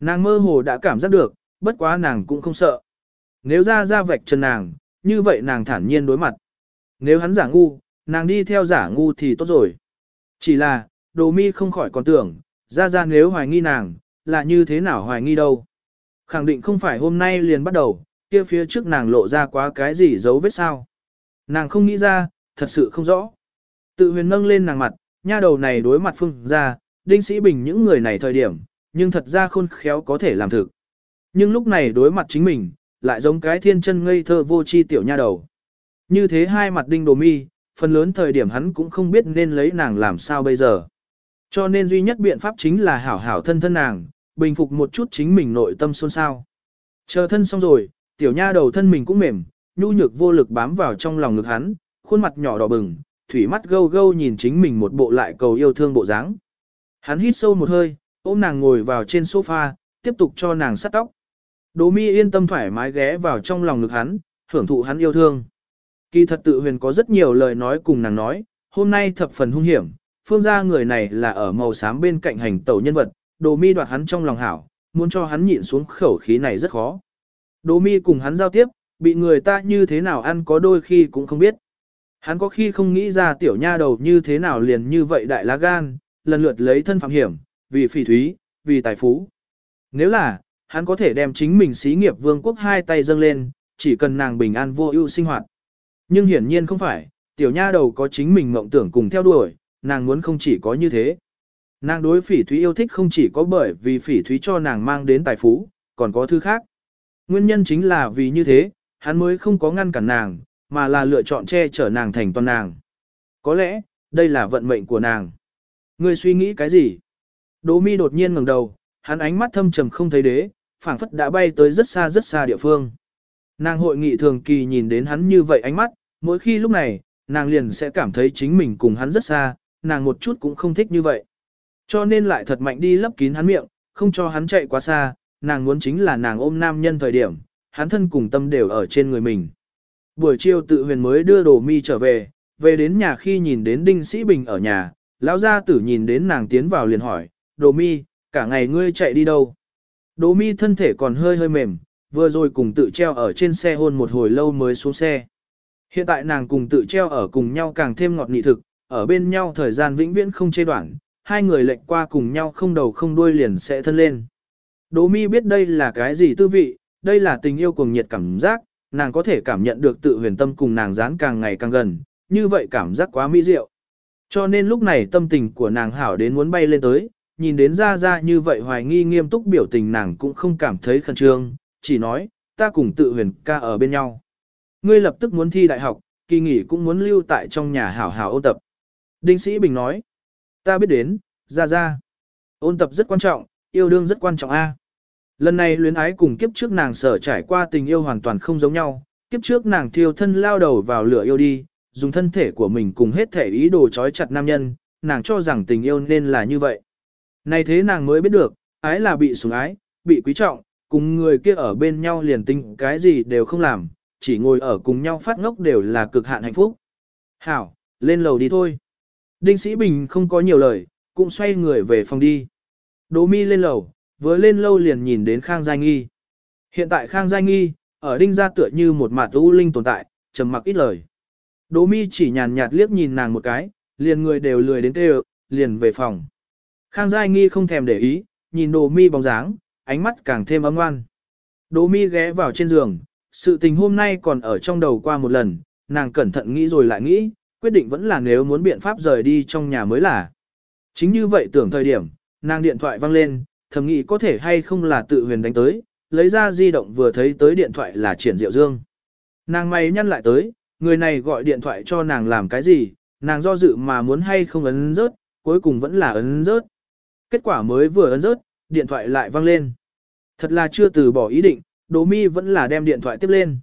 Speaker 1: Nàng mơ hồ đã cảm giác được, bất quá nàng cũng không sợ. Nếu ra ra vạch chân nàng, như vậy nàng thản nhiên đối mặt. Nếu hắn giả ngu, nàng đi theo giả ngu thì tốt rồi. Chỉ là, đồ mi không khỏi còn tưởng, ra ra nếu hoài nghi nàng, là như thế nào hoài nghi đâu. Khẳng định không phải hôm nay liền bắt đầu, kia phía trước nàng lộ ra quá cái gì dấu vết sao. Nàng không nghĩ ra, thật sự không rõ. Tự huyền nâng lên nàng mặt, nha đầu này đối mặt phương ra, đinh sĩ bình những người này thời điểm, nhưng thật ra khôn khéo có thể làm thực. Nhưng lúc này đối mặt chính mình, lại giống cái thiên chân ngây thơ vô chi tiểu nha đầu. Như thế hai mặt đinh đồ mi, phần lớn thời điểm hắn cũng không biết nên lấy nàng làm sao bây giờ. Cho nên duy nhất biện pháp chính là hảo hảo thân thân nàng, bình phục một chút chính mình nội tâm xôn xao. Chờ thân xong rồi, tiểu nha đầu thân mình cũng mềm, nhu nhược vô lực bám vào trong lòng ngực hắn, khuôn mặt nhỏ đỏ bừng, thủy mắt gâu gâu nhìn chính mình một bộ lại cầu yêu thương bộ dáng. Hắn hít sâu một hơi, ôm nàng ngồi vào trên sofa, tiếp tục cho nàng sắt tóc. Đỗ mi yên tâm thoải mái ghé vào trong lòng ngực hắn, hưởng thụ hắn yêu thương. Kỳ thật tự huyền có rất nhiều lời nói cùng nàng nói, hôm nay thập phần hung hiểm, phương gia người này là ở màu xám bên cạnh hành tẩu nhân vật, đồ mi đoạt hắn trong lòng hảo, muốn cho hắn nhịn xuống khẩu khí này rất khó. Đỗ mi cùng hắn giao tiếp, bị người ta như thế nào ăn có đôi khi cũng không biết. Hắn có khi không nghĩ ra tiểu nha đầu như thế nào liền như vậy đại lá gan, lần lượt lấy thân phạm hiểm, vì phỉ thúy, vì tài phú. Nếu là, hắn có thể đem chính mình xí nghiệp vương quốc hai tay dâng lên, chỉ cần nàng bình an vô ưu sinh hoạt. Nhưng hiển nhiên không phải, tiểu nha đầu có chính mình mộng tưởng cùng theo đuổi, nàng muốn không chỉ có như thế. Nàng đối phỉ thúy yêu thích không chỉ có bởi vì phỉ thúy cho nàng mang đến tài phú, còn có thứ khác. Nguyên nhân chính là vì như thế, hắn mới không có ngăn cản nàng, mà là lựa chọn che chở nàng thành toàn nàng. Có lẽ, đây là vận mệnh của nàng. Ngươi suy nghĩ cái gì? Đỗ mi đột nhiên ngẩng đầu, hắn ánh mắt thâm trầm không thấy đế, phảng phất đã bay tới rất xa rất xa địa phương. Nàng hội nghị thường kỳ nhìn đến hắn như vậy ánh mắt, mỗi khi lúc này, nàng liền sẽ cảm thấy chính mình cùng hắn rất xa, nàng một chút cũng không thích như vậy. Cho nên lại thật mạnh đi lấp kín hắn miệng, không cho hắn chạy quá xa, nàng muốn chính là nàng ôm nam nhân thời điểm, hắn thân cùng tâm đều ở trên người mình. Buổi chiều tự huyền mới đưa đồ mi trở về, về đến nhà khi nhìn đến Đinh Sĩ Bình ở nhà, lão gia tử nhìn đến nàng tiến vào liền hỏi, đồ mi, cả ngày ngươi chạy đi đâu? Đồ mi thân thể còn hơi hơi mềm, vừa rồi cùng tự treo ở trên xe hôn một hồi lâu mới xuống xe. Hiện tại nàng cùng tự treo ở cùng nhau càng thêm ngọt nị thực, ở bên nhau thời gian vĩnh viễn không chê đoạn, hai người lệnh qua cùng nhau không đầu không đuôi liền sẽ thân lên. Đỗ mi biết đây là cái gì tư vị, đây là tình yêu cuồng nhiệt cảm giác, nàng có thể cảm nhận được tự huyền tâm cùng nàng dán càng ngày càng gần, như vậy cảm giác quá mỹ diệu. Cho nên lúc này tâm tình của nàng hảo đến muốn bay lên tới, nhìn đến ra ra như vậy hoài nghi nghiêm túc biểu tình nàng cũng không cảm thấy khẩn trương, chỉ nói, ta cùng tự huyền ca ở bên nhau. Ngươi lập tức muốn thi đại học, kỳ nghỉ cũng muốn lưu tại trong nhà hảo hảo ôn tập. Đinh Sĩ Bình nói, ta biết đến, ra ra. Ôn tập rất quan trọng, yêu đương rất quan trọng a. Lần này luyến ái cùng kiếp trước nàng sở trải qua tình yêu hoàn toàn không giống nhau, kiếp trước nàng thiêu thân lao đầu vào lửa yêu đi, dùng thân thể của mình cùng hết thể ý đồ trói chặt nam nhân, nàng cho rằng tình yêu nên là như vậy. Này thế nàng mới biết được, ái là bị sủng ái, bị quý trọng, cùng người kia ở bên nhau liền tinh cái gì đều không làm, chỉ ngồi ở cùng nhau phát ngốc đều là cực hạn hạnh phúc. Hảo, lên lầu đi thôi. Đinh Sĩ Bình không có nhiều lời, cũng xoay người về phòng đi. Đỗ mi lên lầu, vừa lên lâu liền nhìn đến Khang Giai Nghi. Hiện tại Khang Giai Nghi, ở đinh gia tựa như một mặt u linh tồn tại, trầm mặc ít lời. Đỗ mi chỉ nhàn nhạt liếc nhìn nàng một cái, liền người đều lười đến tê liền về phòng. Khang Giai Nghi không thèm để ý, nhìn Đỗ mi bóng dáng, ánh mắt càng thêm ấm ngoan. Đỗ mi ghé vào trên giường, sự tình hôm nay còn ở trong đầu qua một lần, nàng cẩn thận nghĩ rồi lại nghĩ, quyết định vẫn là nếu muốn biện pháp rời đi trong nhà mới là. Chính như vậy tưởng thời điểm, nàng điện thoại vang lên, thầm nghĩ có thể hay không là tự huyền đánh tới, lấy ra di động vừa thấy tới điện thoại là triển diệu dương. Nàng may nhăn lại tới, người này gọi điện thoại cho nàng làm cái gì, nàng do dự mà muốn hay không ấn rớt, cuối cùng vẫn là ấn rớt. Kết quả mới vừa ấn rớt, điện thoại lại vang lên. Thật là chưa từ bỏ ý định, Đỗ Mi vẫn là đem điện thoại tiếp lên.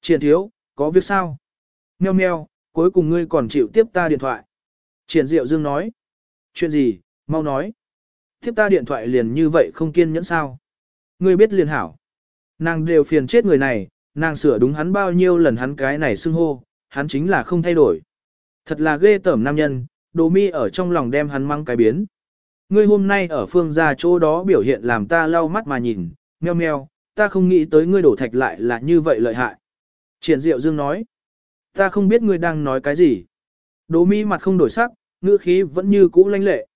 Speaker 1: Triển thiếu, có việc sao? Meo meo, cuối cùng ngươi còn chịu tiếp ta điện thoại. Triển Diệu Dương nói. Chuyện gì, mau nói. Tiếp ta điện thoại liền như vậy không kiên nhẫn sao. Ngươi biết liền hảo. Nàng đều phiền chết người này, nàng sửa đúng hắn bao nhiêu lần hắn cái này xưng hô, hắn chính là không thay đổi. Thật là ghê tởm nam nhân, đồ mi ở trong lòng đem hắn mang cái biến. Ngươi hôm nay ở phương gia chỗ đó biểu hiện làm ta lau mắt mà nhìn, meo meo, ta không nghĩ tới ngươi đổ thạch lại là như vậy lợi hại. Triển Diệu Dương nói, ta không biết ngươi đang nói cái gì. Đồ mi mặt không đổi sắc, ngữ khí vẫn như cũ lanh lệ.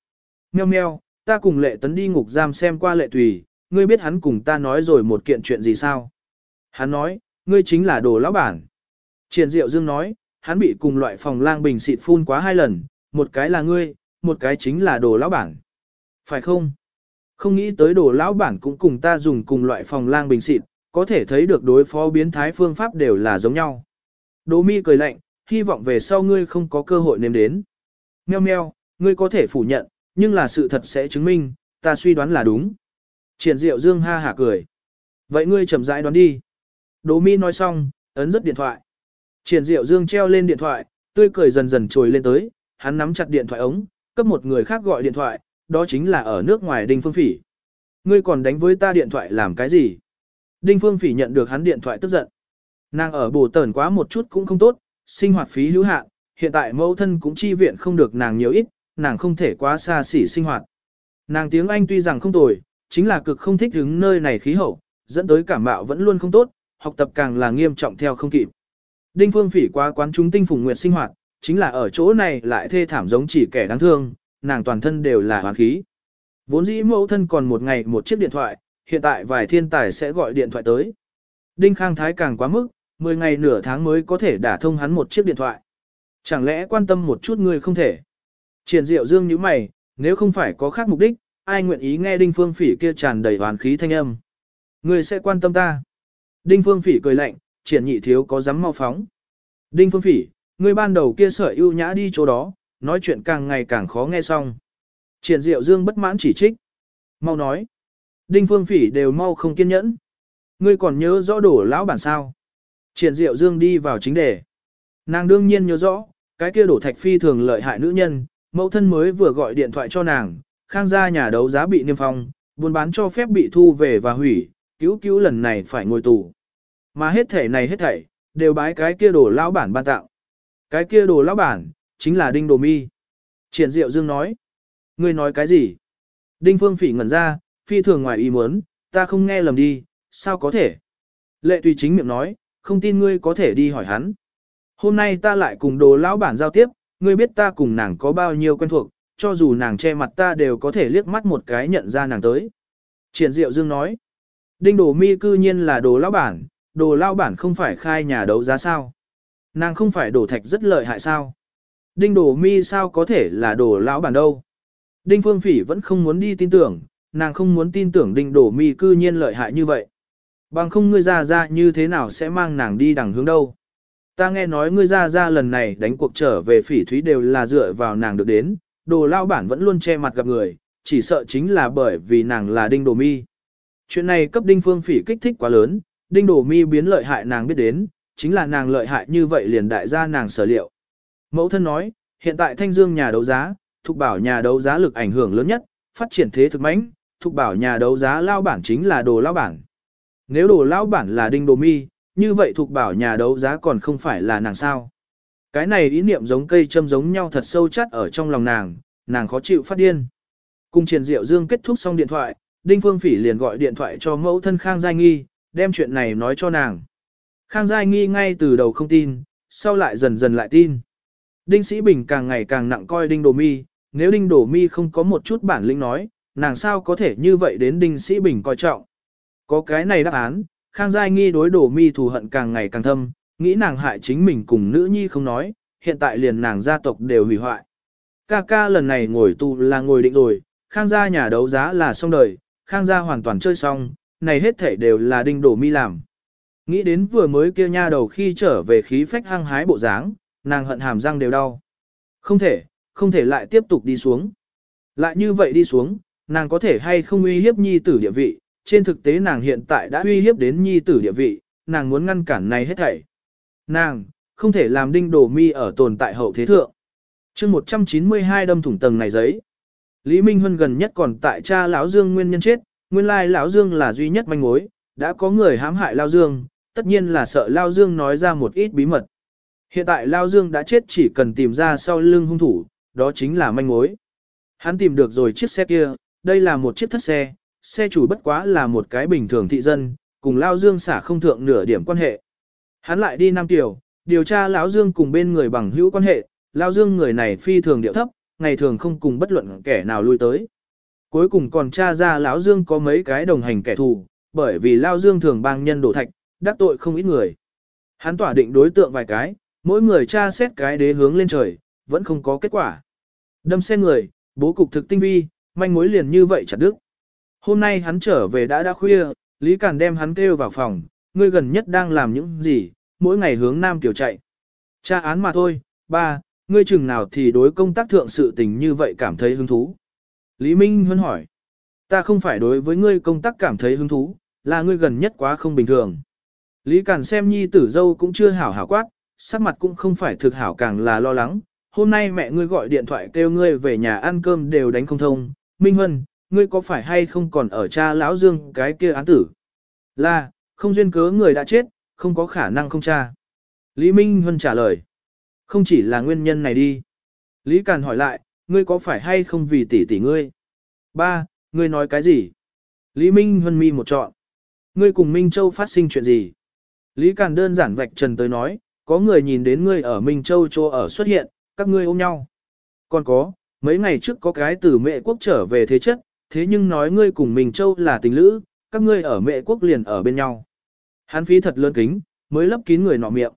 Speaker 1: Meo meo, ta cùng lệ tấn đi ngục giam xem qua lệ tùy, ngươi biết hắn cùng ta nói rồi một kiện chuyện gì sao? Hắn nói, ngươi chính là đồ lão bản. Triển Diệu Dương nói, hắn bị cùng loại phòng lang bình xịt phun quá hai lần, một cái là ngươi, một cái chính là đồ lão bản. Phải không? Không nghĩ tới đồ lão bản cũng cùng ta dùng cùng loại phòng lang bình xịt, có thể thấy được đối phó biến thái phương pháp đều là giống nhau. đỗ mi cười lạnh, hy vọng về sau ngươi không có cơ hội nếm đến. Meo meo, ngươi có thể phủ nhận, nhưng là sự thật sẽ chứng minh, ta suy đoán là đúng. Triển Diệu Dương ha hả cười. Vậy ngươi chậm rãi đoán đi. Đỗ Mi nói xong, ấn rất điện thoại. Triển Diệu Dương treo lên điện thoại, tươi cười dần dần trồi lên tới, hắn nắm chặt điện thoại ống, cấp một người khác gọi điện thoại, đó chính là ở nước ngoài Đinh Phương Phỉ. Ngươi còn đánh với ta điện thoại làm cái gì? Đinh Phương Phỉ nhận được hắn điện thoại tức giận. Nàng ở bổ tẩn quá một chút cũng không tốt, sinh hoạt phí hữu hạn, hiện tại mẫu thân cũng chi viện không được nàng nhiều ít, nàng không thể quá xa xỉ sinh hoạt. Nàng tiếng Anh tuy rằng không tồi, chính là cực không thích đứng nơi này khí hậu, dẫn tới cảm mạo vẫn luôn không tốt, học tập càng là nghiêm trọng theo không kịp. Đinh Phương Phỉ quá quán chúng tinh phùng nguyệt sinh hoạt, chính là ở chỗ này lại thê thảm giống chỉ kẻ đáng thương, nàng toàn thân đều là hoàn khí. Vốn dĩ mẫu thân còn một ngày một chiếc điện thoại, hiện tại vài thiên tài sẽ gọi điện thoại tới. Đinh Khang Thái càng quá mức, 10 ngày nửa tháng mới có thể đả thông hắn một chiếc điện thoại. Chẳng lẽ quan tâm một chút người không thể? Triển Diệu Dương như mày, nếu không phải có khác mục đích, ai nguyện ý nghe Đinh Phương Phỉ kia tràn đầy hoàn khí thanh âm. Người sẽ quan tâm ta. Đinh Phương Phỉ cười lạnh, triển nhị thiếu có dám mau phóng. Đinh Phương Phỉ, người ban đầu kia sợi ưu nhã đi chỗ đó, nói chuyện càng ngày càng khó nghe xong. Triển Diệu Dương bất mãn chỉ trích. Mau nói. Đinh Phương Phỉ đều mau không kiên nhẫn. Ngươi còn nhớ rõ đổ lão bản sao? Triển Diệu Dương đi vào chính đề. Nàng đương nhiên nhớ rõ, cái kia đổ thạch phi thường lợi hại nữ nhân, mẫu thân mới vừa gọi điện thoại cho nàng, khang gia nhà đấu giá bị niêm phong, buôn bán cho phép bị thu về và hủy, cứu cứu lần này phải ngồi tù. Mà hết thể này hết thảy, đều bái cái kia đồ lão bản ban tạo. Cái kia đồ lão bản, chính là Đinh Đồ Mi. Triển Diệu Dương nói. Ngươi nói cái gì? Đinh Phương Phỉ ngẩn ra, phi thường ngoài ý muốn, ta không nghe lầm đi, sao có thể? Lệ tùy chính miệng nói, không tin ngươi có thể đi hỏi hắn. Hôm nay ta lại cùng đồ lão bản giao tiếp, ngươi biết ta cùng nàng có bao nhiêu quen thuộc, cho dù nàng che mặt ta đều có thể liếc mắt một cái nhận ra nàng tới. Triển Diệu Dương nói, Đinh Đồ Mi cư nhiên là đồ lão bản, đồ lão bản không phải khai nhà đấu giá sao? Nàng không phải đồ thạch rất lợi hại sao? Đinh Đồ Mi sao có thể là đồ lão bản đâu? Đinh Phương Phỉ vẫn không muốn đi tin tưởng, nàng không muốn tin tưởng Đinh Đồ Mi cư nhiên lợi hại như vậy. Bằng không ngươi ra ra như thế nào sẽ mang nàng đi đằng hướng đâu? Ta nghe nói ngươi ra ra lần này đánh cuộc trở về phỉ thúy đều là dựa vào nàng được đến, đồ lao bản vẫn luôn che mặt gặp người, chỉ sợ chính là bởi vì nàng là đinh đồ mi. Chuyện này cấp đinh phương phỉ kích thích quá lớn, đinh đồ mi biến lợi hại nàng biết đến, chính là nàng lợi hại như vậy liền đại gia nàng sở liệu. Mẫu thân nói, hiện tại thanh dương nhà đấu giá, thục bảo nhà đấu giá lực ảnh hưởng lớn nhất, phát triển thế thực mãnh, thục bảo nhà đấu giá lao bản chính là đồ lao bản. Nếu đồ lao bản là đinh đồ mi, như vậy thuộc bảo nhà đấu giá còn không phải là nàng sao. Cái này ý niệm giống cây châm giống nhau thật sâu chắt ở trong lòng nàng, nàng khó chịu phát điên. Cùng triển Diệu Dương kết thúc xong điện thoại, Đinh Phương Phỉ liền gọi điện thoại cho mẫu thân Khang Giai Nghi, đem chuyện này nói cho nàng. Khang Giai Nghi ngay từ đầu không tin, sau lại dần dần lại tin. Đinh Sĩ Bình càng ngày càng nặng coi Đinh Đồ Mi, nếu Đinh Đồ Mi không có một chút bản lĩnh nói, nàng sao có thể như vậy đến Đinh Sĩ Bình coi trọng. Có cái này đáp án, Khang Giai nghi đối đổ mi thù hận càng ngày càng thâm, nghĩ nàng hại chính mình cùng nữ nhi không nói, hiện tại liền nàng gia tộc đều hủy hoại. Ca ca lần này ngồi tù là ngồi định rồi, Khang gia nhà đấu giá là xong đời, Khang gia hoàn toàn chơi xong, này hết thể đều là đinh đổ mi làm. Nghĩ đến vừa mới kia nha đầu khi trở về khí phách hăng hái bộ dáng, nàng hận hàm răng đều đau. Không thể, không thể lại tiếp tục đi xuống. Lại như vậy đi xuống, nàng có thể hay không uy hiếp nhi tử địa vị, trên thực tế nàng hiện tại đã uy hiếp đến nhi tử địa vị, nàng muốn ngăn cản này hết thảy. Nàng, không thể làm đinh đồ mi ở tồn tại hậu thế thượng. chương 192 đâm thủng tầng này giấy. Lý Minh Huân gần nhất còn tại cha lão Dương nguyên nhân chết, nguyên lai lão Dương là duy nhất manh mối, đã có người hãm hại lão Dương, tất nhiên là sợ Lao Dương nói ra một ít bí mật. Hiện tại Lao Dương đã chết chỉ cần tìm ra sau lưng hung thủ, đó chính là manh mối. Hắn tìm được rồi chiếc xe kia, đây là một chiếc thất xe, xe chủ bất quá là một cái bình thường thị dân, cùng Lao Dương xả không thượng nửa điểm quan hệ. Hắn lại đi Nam Tiểu, điều tra lão Dương cùng bên người bằng hữu quan hệ, Lao Dương người này phi thường điệu thấp, ngày thường không cùng bất luận kẻ nào lui tới. Cuối cùng còn tra ra lão Dương có mấy cái đồng hành kẻ thù, bởi vì Lao Dương thường bang nhân đổ thạch, đắc tội không ít người. Hắn tỏa định đối tượng vài cái, mỗi người tra xét cái đế hướng lên trời, vẫn không có kết quả. Đâm xe người, bố cục thực tinh vi, manh mối liền như vậy chặt đứt. Hôm nay hắn trở về đã đã khuya, Lý Càn đem hắn kêu vào phòng, ngươi gần nhất đang làm những gì, mỗi ngày hướng nam tiểu chạy. Cha án mà thôi, ba, ngươi chừng nào thì đối công tác thượng sự tình như vậy cảm thấy hứng thú. Lý Minh Huân hỏi, ta không phải đối với ngươi công tác cảm thấy hứng thú, là ngươi gần nhất quá không bình thường. Lý Càn xem nhi tử dâu cũng chưa hảo hảo quát, sắc mặt cũng không phải thực hảo càng là lo lắng. Hôm nay mẹ ngươi gọi điện thoại kêu ngươi về nhà ăn cơm đều đánh không thông. Minh Huân, ngươi có phải hay không còn ở cha lão Dương cái kia án tử? Là, không duyên cớ người đã chết, không có khả năng không cha. Lý Minh Huân trả lời. Không chỉ là nguyên nhân này đi. Lý Càn hỏi lại, ngươi có phải hay không vì tỷ tỷ ngươi? Ba, ngươi nói cái gì? Lý Minh Huân mi một trọn. Ngươi cùng Minh Châu phát sinh chuyện gì? Lý Càn đơn giản vạch trần tới nói, có người nhìn đến ngươi ở Minh Châu chỗ ở xuất hiện, các ngươi ôm nhau. Còn có, mấy ngày trước có cái từ mẹ quốc trở về thế chất, thế nhưng nói ngươi cùng Minh Châu là tình lữ, các ngươi ở mẹ quốc liền ở bên nhau. Hắn phí thật lớn kính, mới lấp kín người nọ miệng.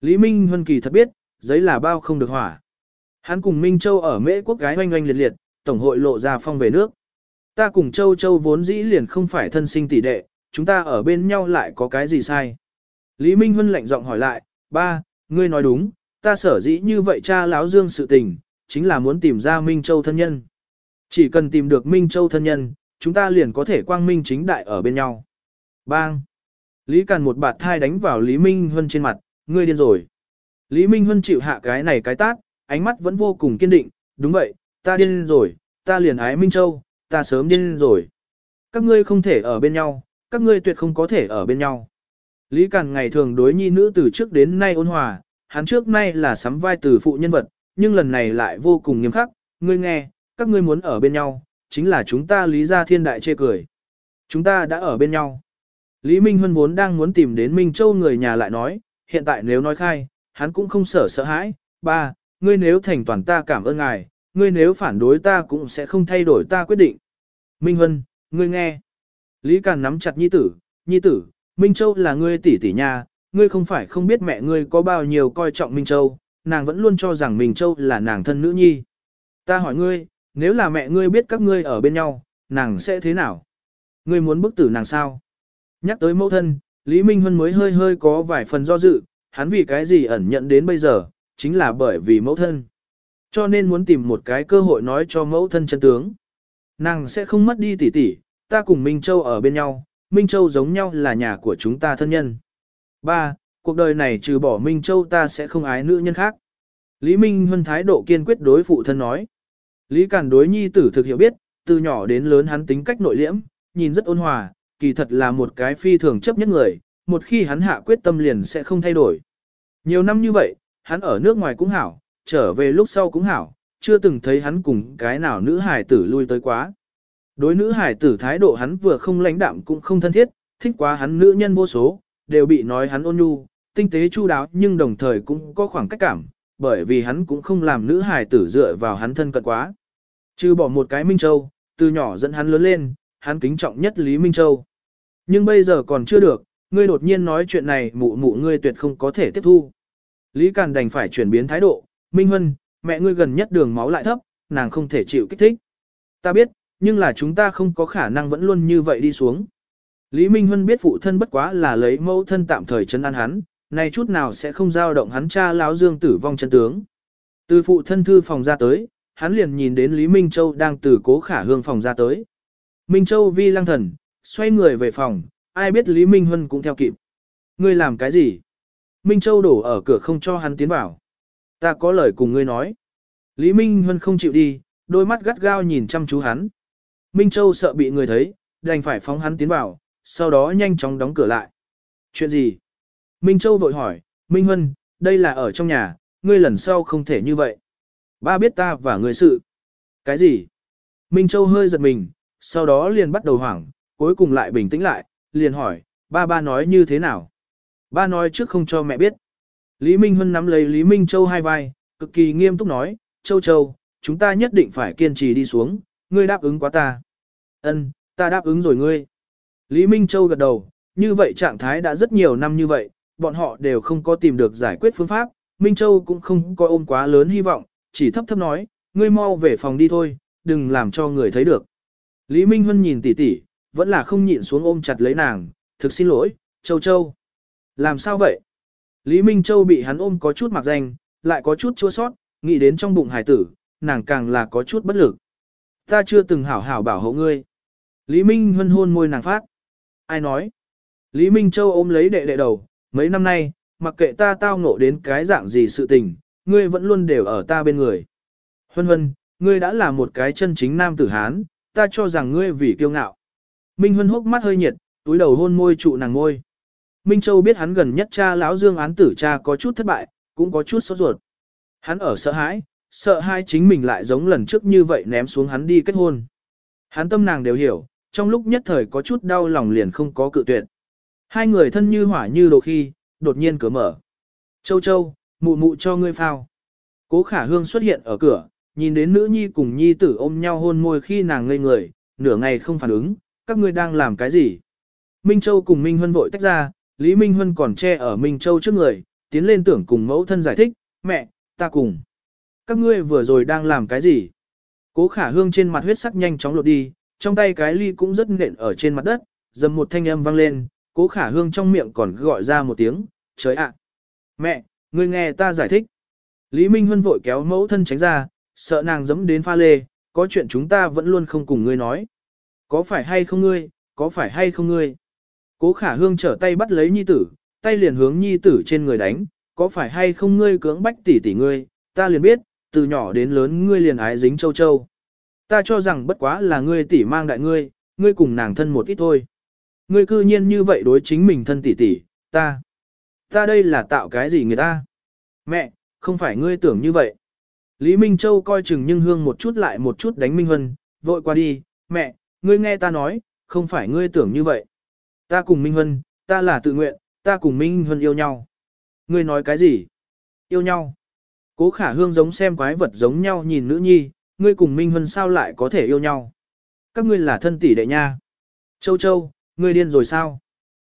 Speaker 1: Lý Minh Huân Kỳ thật biết, giấy là bao không được hỏa. Hắn cùng Minh Châu ở mễ quốc gái oanh oanh liệt liệt, tổng hội lộ ra phong về nước. Ta cùng Châu Châu vốn dĩ liền không phải thân sinh tỷ đệ, chúng ta ở bên nhau lại có cái gì sai. Lý Minh Huân lạnh giọng hỏi lại, ba, ngươi nói đúng, ta sở dĩ như vậy cha láo dương sự tình, chính là muốn tìm ra Minh Châu thân nhân. Chỉ cần tìm được Minh Châu thân nhân, chúng ta liền có thể quang minh chính đại ở bên nhau. Bang! Lý Càn một bạt thai đánh vào Lý Minh Huân trên mặt, ngươi điên rồi. Lý Minh Huân chịu hạ cái này cái tát, ánh mắt vẫn vô cùng kiên định, đúng vậy, ta điên rồi, ta liền ái Minh Châu, ta sớm điên rồi. Các ngươi không thể ở bên nhau, các ngươi tuyệt không có thể ở bên nhau. Lý Càn ngày thường đối nhi nữ từ trước đến nay ôn hòa, hắn trước nay là sắm vai từ phụ nhân vật, nhưng lần này lại vô cùng nghiêm khắc, ngươi nghe, các ngươi muốn ở bên nhau, chính là chúng ta lý ra thiên đại chê cười. Chúng ta đã ở bên nhau. Lý Minh Huân vốn đang muốn tìm đến Minh Châu người nhà lại nói, hiện tại nếu nói khai, hắn cũng không sợ sợ hãi. Ba, ngươi nếu thành toàn ta cảm ơn ngài, ngươi nếu phản đối ta cũng sẽ không thay đổi ta quyết định. Minh Huân, ngươi nghe. Lý Càn nắm chặt nhi tử, nhi tử, Minh Châu là ngươi tỷ tỷ nhà ngươi không phải không biết mẹ ngươi có bao nhiêu coi trọng Minh Châu, nàng vẫn luôn cho rằng Minh Châu là nàng thân nữ nhi. Ta hỏi ngươi, nếu là mẹ ngươi biết các ngươi ở bên nhau, nàng sẽ thế nào? Ngươi muốn bức tử nàng sao? Nhắc tới mẫu thân, Lý Minh Huân mới hơi hơi có vài phần do dự, hắn vì cái gì ẩn nhận đến bây giờ, chính là bởi vì mẫu thân. Cho nên muốn tìm một cái cơ hội nói cho mẫu thân chân tướng. Nàng sẽ không mất đi tỷ tỷ, ta cùng Minh Châu ở bên nhau, Minh Châu giống nhau là nhà của chúng ta thân nhân. 3. Cuộc đời này trừ bỏ Minh Châu ta sẽ không ái nữ nhân khác. Lý Minh Huân thái độ kiên quyết đối phụ thân nói. Lý Cản đối nhi tử thực hiểu biết, từ nhỏ đến lớn hắn tính cách nội liễm, nhìn rất ôn hòa, kỳ thật là một cái phi thường chấp nhất người, một khi hắn hạ quyết tâm liền sẽ không thay đổi. Nhiều năm như vậy, hắn ở nước ngoài cũng hảo, trở về lúc sau cũng hảo, chưa từng thấy hắn cùng cái nào nữ hải tử lui tới quá. Đối nữ hải tử thái độ hắn vừa không lãnh đạm cũng không thân thiết, thích quá hắn nữ nhân vô số, đều bị nói hắn ôn nhu, tinh tế chu đáo nhưng đồng thời cũng có khoảng cách cảm, bởi vì hắn cũng không làm nữ hải tử dựa vào hắn thân cận quá. Trừ bỏ một cái Minh Châu, từ nhỏ dẫn hắn lớn lên, hắn kính trọng nhất Lý Minh Châu. Nhưng bây giờ còn chưa được, ngươi đột nhiên nói chuyện này mụ mụ ngươi tuyệt không có thể tiếp thu. Lý Càn đành phải chuyển biến thái độ, Minh Huân, mẹ ngươi gần nhất đường máu lại thấp, nàng không thể chịu kích thích. Ta biết, nhưng là chúng ta không có khả năng vẫn luôn như vậy đi xuống. Lý Minh Huân biết phụ thân bất quá là lấy mẫu thân tạm thời chân an hắn, này chút nào sẽ không dao động hắn cha lão Dương tử vong chân tướng. Từ phụ thân thư phòng ra tới, hắn liền nhìn đến Lý Minh Châu đang từ cố khả hương phòng ra tới. Minh Châu vi lăng thần, xoay người về phòng, ai biết Lý Minh Huân cũng theo kịp. Ngươi làm cái gì? Minh Châu đổ ở cửa không cho hắn tiến vào. Ta có lời cùng ngươi nói. Lý Minh Huân không chịu đi, đôi mắt gắt gao nhìn chăm chú hắn. Minh Châu sợ bị người thấy, đành phải phóng hắn tiến vào, sau đó nhanh chóng đóng cửa lại. Chuyện gì? Minh Châu vội hỏi, Minh Huân, đây là ở trong nhà, ngươi lần sau không thể như vậy. Ba biết ta và người sự. Cái gì? Minh Châu hơi giật mình, sau đó liền bắt đầu hoảng, cuối cùng lại bình tĩnh lại, liền hỏi, ba ba nói như thế nào? Ba nói trước không cho mẹ biết. Lý Minh Huân nắm lấy Lý Minh Châu hai vai, cực kỳ nghiêm túc nói, Châu Châu, chúng ta nhất định phải kiên trì đi xuống, ngươi đáp ứng quá ta. Ân, ta đáp ứng rồi ngươi. Lý Minh Châu gật đầu, như vậy trạng thái đã rất nhiều năm như vậy, bọn họ đều không có tìm được giải quyết phương pháp, Minh Châu cũng không có ôm quá lớn hy vọng, chỉ thấp thấp nói, ngươi mau về phòng đi thôi, đừng làm cho người thấy được. Lý Minh Huân nhìn tỉ tỉ, vẫn là không nhịn xuống ôm chặt lấy nàng, thực xin lỗi, Châu Châu. Làm sao vậy? Lý Minh Châu bị hắn ôm có chút mặc danh, lại có chút chua sót, nghĩ đến trong bụng hải tử, nàng càng là có chút bất lực. Ta chưa từng hảo hảo bảo hộ ngươi. Lý Minh Huân hôn môi nàng phát. Ai nói? Lý Minh Châu ôm lấy đệ đệ đầu, mấy năm nay, mặc kệ ta tao ngộ đến cái dạng gì sự tình, ngươi vẫn luôn đều ở ta bên người. Huân Huân, ngươi đã là một cái chân chính nam tử Hán, ta cho rằng ngươi vì kiêu ngạo. Minh Huân hốc mắt hơi nhiệt, túi đầu hôn môi trụ nàng ngôi. Minh Châu biết hắn gần nhất cha lão Dương án tử cha có chút thất bại, cũng có chút sốt ruột. Hắn ở sợ hãi, sợ hai chính mình lại giống lần trước như vậy ném xuống hắn đi kết hôn. Hắn tâm nàng đều hiểu, trong lúc nhất thời có chút đau lòng liền không có cự tuyệt. Hai người thân như hỏa như đồ khi, đột nhiên cửa mở. Châu châu, mụ mụ cho ngươi phao. Cố khả hương xuất hiện ở cửa, nhìn đến nữ nhi cùng nhi tử ôm nhau hôn môi khi nàng ngây người, nửa ngày không phản ứng, các ngươi đang làm cái gì? Minh Châu cùng Minh Huân vội tách ra, Lý Minh Huân còn che ở Minh Châu trước người, tiến lên tưởng cùng mẫu thân giải thích, mẹ, ta cùng. Các ngươi vừa rồi đang làm cái gì? Cố khả hương trên mặt huyết sắc nhanh chóng lột đi, trong tay cái ly cũng rất nện ở trên mặt đất, dầm một thanh âm vang lên, cố khả hương trong miệng còn gọi ra một tiếng, trời ạ. Mẹ, ngươi nghe ta giải thích. Lý Minh Huân vội kéo mẫu thân tránh ra, sợ nàng dẫm đến pha lê, có chuyện chúng ta vẫn luôn không cùng ngươi nói. Có phải hay không ngươi, có phải hay không ngươi? Cố khả hương trở tay bắt lấy nhi tử, tay liền hướng nhi tử trên người đánh, có phải hay không ngươi cưỡng bách tỷ tỷ ngươi, ta liền biết, từ nhỏ đến lớn ngươi liền ái dính châu châu. Ta cho rằng bất quá là ngươi tỷ mang đại ngươi, ngươi cùng nàng thân một ít thôi. Ngươi cư nhiên như vậy đối chính mình thân tỷ tỷ, ta. Ta đây là tạo cái gì người ta? Mẹ, không phải ngươi tưởng như vậy. Lý Minh Châu coi chừng nhưng hương một chút lại một chút đánh Minh Hân, vội qua đi, mẹ, ngươi nghe ta nói, không phải ngươi tưởng như vậy. Ta cùng Minh Hân, ta là tự nguyện, ta cùng Minh Hân yêu nhau. Ngươi nói cái gì? Yêu nhau. Cố khả hương giống xem quái vật giống nhau nhìn nữ nhi, ngươi cùng Minh Hân sao lại có thể yêu nhau? Các ngươi là thân tỷ đệ nha. Châu Châu, ngươi điên rồi sao?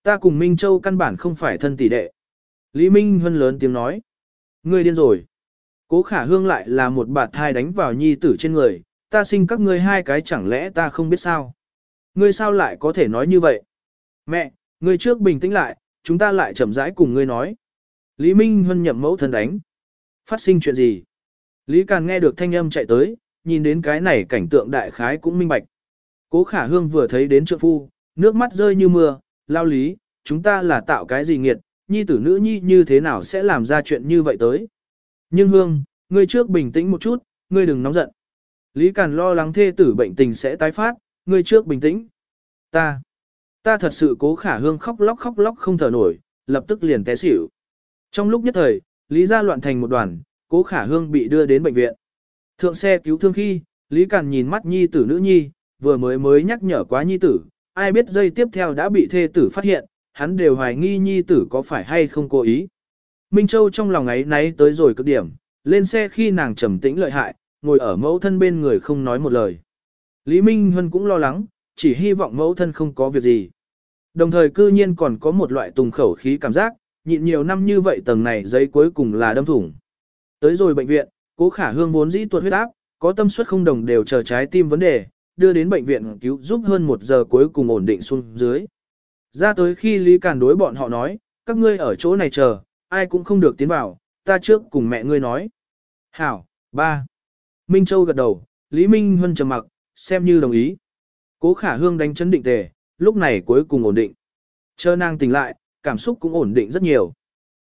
Speaker 1: Ta cùng Minh Châu căn bản không phải thân tỷ đệ. Lý Minh Hân lớn tiếng nói. Ngươi điên rồi. Cố khả hương lại là một bạt thai đánh vào nhi tử trên người, ta sinh các ngươi hai cái chẳng lẽ ta không biết sao? Ngươi sao lại có thể nói như vậy? Mẹ, ngươi trước bình tĩnh lại, chúng ta lại chậm rãi cùng ngươi nói. Lý Minh Huân nhậm mẫu thân đánh. Phát sinh chuyện gì? Lý Càn nghe được thanh âm chạy tới, nhìn đến cái này cảnh tượng đại khái cũng minh bạch. Cố khả hương vừa thấy đến trượng phu, nước mắt rơi như mưa, lao lý, chúng ta là tạo cái gì nghiệt, nhi tử nữ nhi như thế nào sẽ làm ra chuyện như vậy tới. Nhưng hương, ngươi trước bình tĩnh một chút, ngươi đừng nóng giận. Lý Càn lo lắng thê tử bệnh tình sẽ tái phát, ngươi trước bình tĩnh. Ta, ta thật sự cố khả hương khóc lóc khóc lóc không thở nổi, lập tức liền té xỉu. Trong lúc nhất thời, Lý gia loạn thành một đoàn, cố khả hương bị đưa đến bệnh viện. Thượng xe cứu thương khi, Lý Càn nhìn mắt nhi tử nữ nhi, vừa mới mới nhắc nhở quá nhi tử, ai biết dây tiếp theo đã bị thê tử phát hiện, hắn đều hoài nghi nhi tử có phải hay không cố ý. Minh Châu trong lòng ấy náy tới rồi cực điểm, lên xe khi nàng trầm tĩnh lợi hại, ngồi ở mẫu thân bên người không nói một lời. Lý Minh Huân cũng lo lắng, chỉ hy vọng mẫu thân không có việc gì. Đồng thời cư nhiên còn có một loại tùng khẩu khí cảm giác, nhịn nhiều năm như vậy tầng này giấy cuối cùng là đâm thủng. Tới rồi bệnh viện, cố khả hương vốn dĩ tuột huyết áp, có tâm suất không đồng đều chờ trái tim vấn đề, đưa đến bệnh viện cứu giúp hơn một giờ cuối cùng ổn định xuống dưới. Ra tới khi Lý Càn đối bọn họ nói, các ngươi ở chỗ này chờ, ai cũng không được tiến vào, ta trước cùng mẹ ngươi nói. Hảo, ba. Minh Châu gật đầu, Lý Minh Huân trầm mặc, xem như đồng ý. Cố khả hương đánh chấn định tề, lúc này cuối cùng ổn định. Chờ nàng tỉnh lại, cảm xúc cũng ổn định rất nhiều.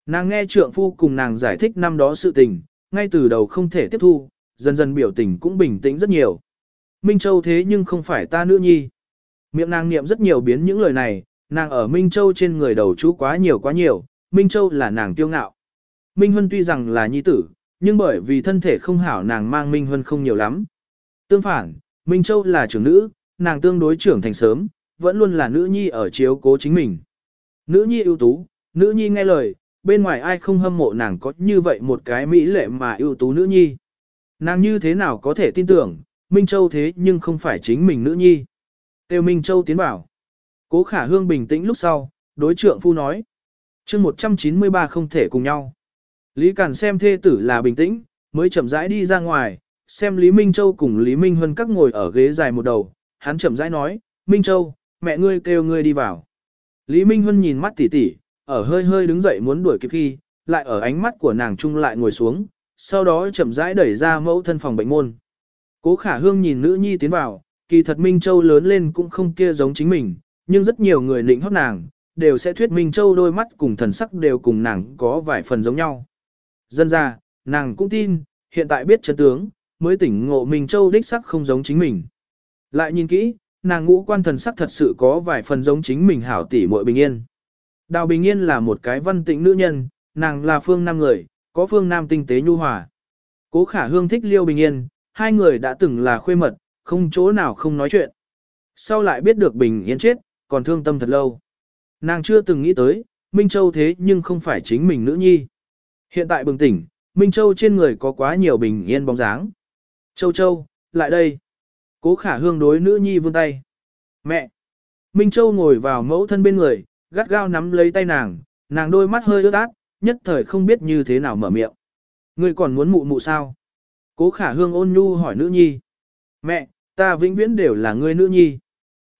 Speaker 1: Nàng nghe trượng phu cùng nàng giải thích năm đó sự tình, ngay từ đầu không thể tiếp thu, dần dần biểu tình cũng bình tĩnh rất nhiều. Minh Châu thế nhưng không phải ta nữ nhi. Miệng nàng niệm rất nhiều biến những lời này, nàng ở Minh Châu trên người đầu chú quá nhiều quá nhiều, Minh Châu là nàng kiêu ngạo. Minh Huân tuy rằng là nhi tử, nhưng bởi vì thân thể không hảo nàng mang Minh Huân không nhiều lắm. Tương phản, Minh Châu là trưởng nữ, nàng tương đối trưởng thành sớm, vẫn luôn là nữ nhi ở chiếu cố chính mình. Nữ nhi ưu tú, nữ nhi nghe lời, bên ngoài ai không hâm mộ nàng có như vậy một cái mỹ lệ mà ưu tú nữ nhi. Nàng như thế nào có thể tin tưởng, Minh Châu thế nhưng không phải chính mình nữ nhi. Tiêu Minh Châu tiến bảo. Cố khả hương bình tĩnh lúc sau, đối trượng phu nói. chương 193 không thể cùng nhau. Lý Cản xem thê tử là bình tĩnh, mới chậm rãi đi ra ngoài, xem Lý Minh Châu cùng Lý Minh Huân các ngồi ở ghế dài một đầu, hắn chậm rãi nói, Minh Châu, mẹ ngươi kêu ngươi đi vào. Lý Minh Huân nhìn mắt tỉ tỉ, ở hơi hơi đứng dậy muốn đuổi kịp khi, lại ở ánh mắt của nàng trung lại ngồi xuống, sau đó chậm rãi đẩy ra mẫu thân phòng bệnh môn. Cố khả hương nhìn nữ nhi tiến vào, kỳ thật Minh Châu lớn lên cũng không kia giống chính mình, nhưng rất nhiều người định hót nàng, đều sẽ thuyết Minh Châu đôi mắt cùng thần sắc đều cùng nàng có vài phần giống nhau. Dân ra, nàng cũng tin, hiện tại biết chân tướng, mới tỉnh ngộ Minh Châu đích sắc không giống chính mình. Lại nhìn kỹ, nàng ngũ quan thần sắc thật sự có vài phần giống chính mình hảo tỷ muội bình yên. Đào Bình Yên là một cái văn tĩnh nữ nhân, nàng là phương nam người, có phương nam tinh tế nhu hòa. Cố khả hương thích Liêu Bình Yên, hai người đã từng là khuê mật, không chỗ nào không nói chuyện. Sau lại biết được Bình Yên chết, còn thương tâm thật lâu. Nàng chưa từng nghĩ tới, Minh Châu thế nhưng không phải chính mình nữ nhi. Hiện tại bừng tỉnh, Minh Châu trên người có quá nhiều Bình Yên bóng dáng. Châu Châu, lại đây. Cố khả hương đối nữ nhi vươn tay. Mẹ! Minh Châu ngồi vào mẫu thân bên người, gắt gao nắm lấy tay nàng, nàng đôi mắt hơi ướt át, nhất thời không biết như thế nào mở miệng. Ngươi còn muốn mụ mụ sao? Cố khả hương ôn nhu hỏi nữ nhi. Mẹ, ta vĩnh viễn đều là ngươi nữ nhi.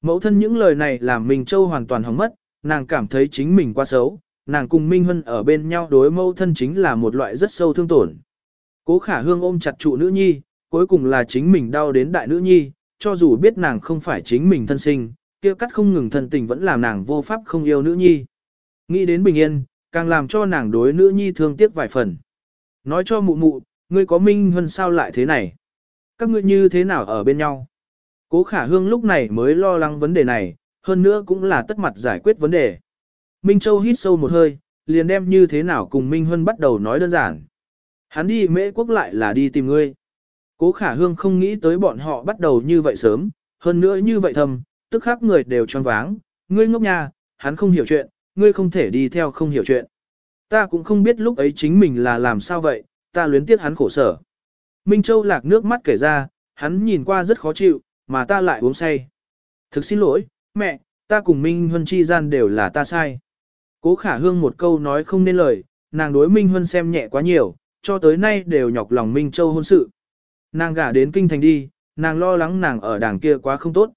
Speaker 1: Mẫu thân những lời này làm Minh Châu hoàn toàn hỏng mất, nàng cảm thấy chính mình quá xấu, nàng cùng Minh Hân ở bên nhau đối mẫu thân chính là một loại rất sâu thương tổn. Cố khả hương ôm chặt trụ nữ nhi, cuối cùng là chính mình đau đến đại nữ nhi, cho dù biết nàng không phải chính mình thân sinh, kia cắt không ngừng thân tình vẫn làm nàng vô pháp không yêu nữ nhi. Nghĩ đến bình yên, càng làm cho nàng đối nữ nhi thương tiếc vài phần. Nói cho mụ mụ, ngươi có minh Hân sao lại thế này? Các ngươi như thế nào ở bên nhau? Cố khả hương lúc này mới lo lắng vấn đề này, hơn nữa cũng là tất mặt giải quyết vấn đề. Minh Châu hít sâu một hơi, liền đem như thế nào cùng Minh Huân bắt đầu nói đơn giản. Hắn đi mễ quốc lại là đi tìm ngươi. Cố khả hương không nghĩ tới bọn họ bắt đầu như vậy sớm, hơn nữa như vậy thầm, tức khác người đều choáng váng, ngươi ngốc nha, hắn không hiểu chuyện, ngươi không thể đi theo không hiểu chuyện. Ta cũng không biết lúc ấy chính mình là làm sao vậy, ta luyến tiếc hắn khổ sở. Minh Châu lạc nước mắt kể ra, hắn nhìn qua rất khó chịu, mà ta lại uống say. Thực xin lỗi, mẹ, ta cùng Minh Huân chi gian đều là ta sai. Cố khả hương một câu nói không nên lời, nàng đối Minh Huân xem nhẹ quá nhiều, cho tới nay đều nhọc lòng Minh Châu hôn sự. Nàng gả đến kinh thành đi, nàng lo lắng nàng ở đảng kia quá không tốt.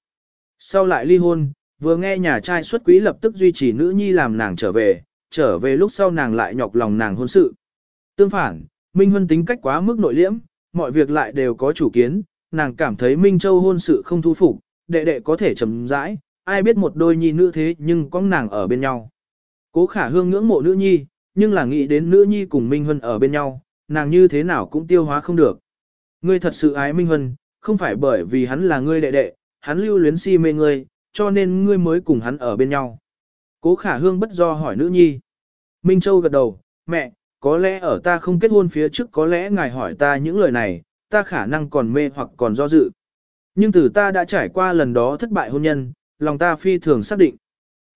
Speaker 1: Sau lại ly hôn, vừa nghe nhà trai xuất quý lập tức duy trì nữ nhi làm nàng trở về, trở về lúc sau nàng lại nhọc lòng nàng hôn sự. Tương phản, Minh Huân tính cách quá mức nội liễm, mọi việc lại đều có chủ kiến, nàng cảm thấy Minh Châu hôn sự không thu phục, đệ đệ có thể chấm rãi, ai biết một đôi nhi nữ thế nhưng có nàng ở bên nhau. Cố khả hương ngưỡng mộ nữ nhi, nhưng là nghĩ đến nữ nhi cùng Minh Huân ở bên nhau, nàng như thế nào cũng tiêu hóa không được. Ngươi thật sự ái Minh Huân, không phải bởi vì hắn là ngươi đệ đệ, hắn lưu luyến si mê ngươi, cho nên ngươi mới cùng hắn ở bên nhau. Cố khả hương bất do hỏi nữ nhi. Minh Châu gật đầu, mẹ, có lẽ ở ta không kết hôn phía trước có lẽ ngài hỏi ta những lời này, ta khả năng còn mê hoặc còn do dự. Nhưng từ ta đã trải qua lần đó thất bại hôn nhân, lòng ta phi thường xác định.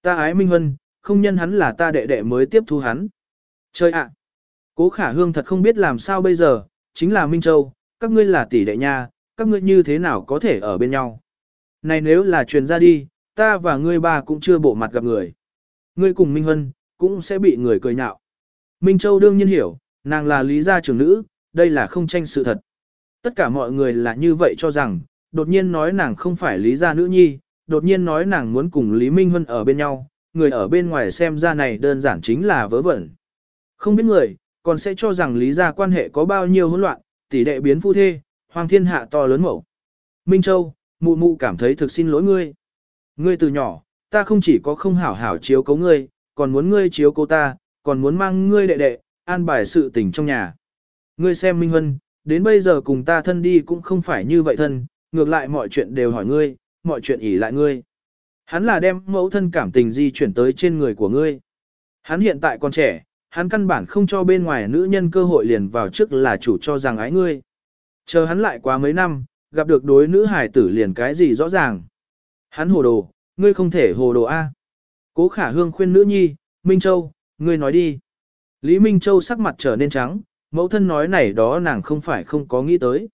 Speaker 1: Ta ái Minh Huân, không nhân hắn là ta đệ đệ mới tiếp thu hắn. Chơi ạ! Cố khả hương thật không biết làm sao bây giờ, chính là Minh Châu, các ngươi là tỷ đệ nha, các ngươi như thế nào có thể ở bên nhau. Này nếu là truyền ra đi, ta và ngươi ba cũng chưa bộ mặt gặp người. Ngươi cùng Minh Hân, cũng sẽ bị người cười nhạo. Minh Châu đương nhiên hiểu, nàng là lý gia trưởng nữ, đây là không tranh sự thật. Tất cả mọi người là như vậy cho rằng, đột nhiên nói nàng không phải lý gia nữ nhi, đột nhiên nói nàng muốn cùng Lý Minh Huân ở bên nhau, người ở bên ngoài xem ra này đơn giản chính là vớ vẩn. Không biết người, còn sẽ cho rằng lý gia quan hệ có bao nhiêu hỗn loạn, tỷ đệ biến phu thê, hoàng thiên hạ to lớn mẫu. Minh Châu, mụ mụ cảm thấy thực xin lỗi ngươi. Ngươi từ nhỏ, ta không chỉ có không hảo hảo chiếu cố ngươi, còn muốn ngươi chiếu cố ta, còn muốn mang ngươi đệ đệ, an bài sự tình trong nhà. Ngươi xem Minh Huân, đến bây giờ cùng ta thân đi cũng không phải như vậy thân, ngược lại mọi chuyện đều hỏi ngươi, mọi chuyện ỉ lại ngươi. Hắn là đem mẫu thân cảm tình di chuyển tới trên người của ngươi. Hắn hiện tại còn trẻ, hắn căn bản không cho bên ngoài nữ nhân cơ hội liền vào trước là chủ cho rằng ái ngươi. Chờ hắn lại quá mấy năm, gặp được đối nữ hải tử liền cái gì rõ ràng. Hắn hồ đồ, ngươi không thể hồ đồ A. Cố khả hương khuyên nữ nhi, Minh Châu, ngươi nói đi. Lý Minh Châu sắc mặt trở nên trắng, mẫu thân nói này đó nàng không phải không có nghĩ tới.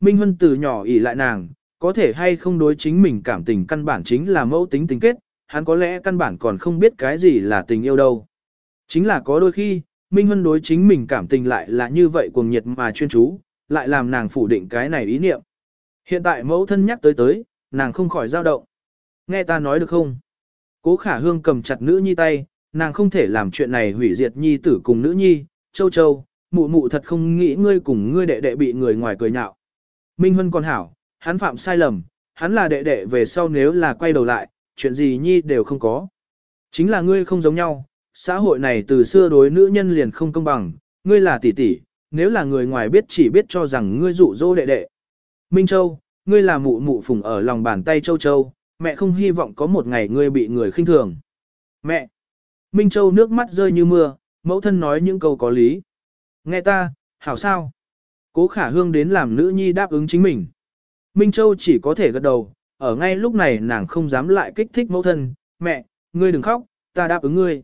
Speaker 1: Minh Huân từ nhỏ ỉ lại nàng, có thể hay không đối chính mình cảm tình căn bản chính là mẫu tính tính kết, hắn có lẽ căn bản còn không biết cái gì là tình yêu đâu. Chính là có đôi khi, Minh Huân đối chính mình cảm tình lại là như vậy cuồng nhiệt mà chuyên chú, lại làm nàng phủ định cái này ý niệm. Hiện tại mẫu thân nhắc tới tới, nàng không khỏi dao động. Nghe ta nói được không? Cố khả hương cầm chặt nữ nhi tay, nàng không thể làm chuyện này hủy diệt nhi tử cùng nữ nhi, châu châu, mụ mụ thật không nghĩ ngươi cùng ngươi đệ đệ bị người ngoài cười nhạo. Minh Huân còn hảo, hắn phạm sai lầm, hắn là đệ đệ về sau nếu là quay đầu lại, chuyện gì nhi đều không có. Chính là ngươi không giống nhau, xã hội này từ xưa đối nữ nhân liền không công bằng, ngươi là tỷ tỷ, nếu là người ngoài biết chỉ biết cho rằng ngươi dụ dỗ đệ đệ. Minh Châu, ngươi là mụ mụ phùng ở lòng bàn tay Châu Châu, mẹ không hy vọng có một ngày ngươi bị người khinh thường. Mẹ! Minh Châu nước mắt rơi như mưa, mẫu thân nói những câu có lý. Nghe ta, hảo sao? Cố khả hương đến làm nữ nhi đáp ứng chính mình. Minh Châu chỉ có thể gật đầu, ở ngay lúc này nàng không dám lại kích thích mẫu thân. Mẹ, ngươi đừng khóc, ta đáp ứng ngươi.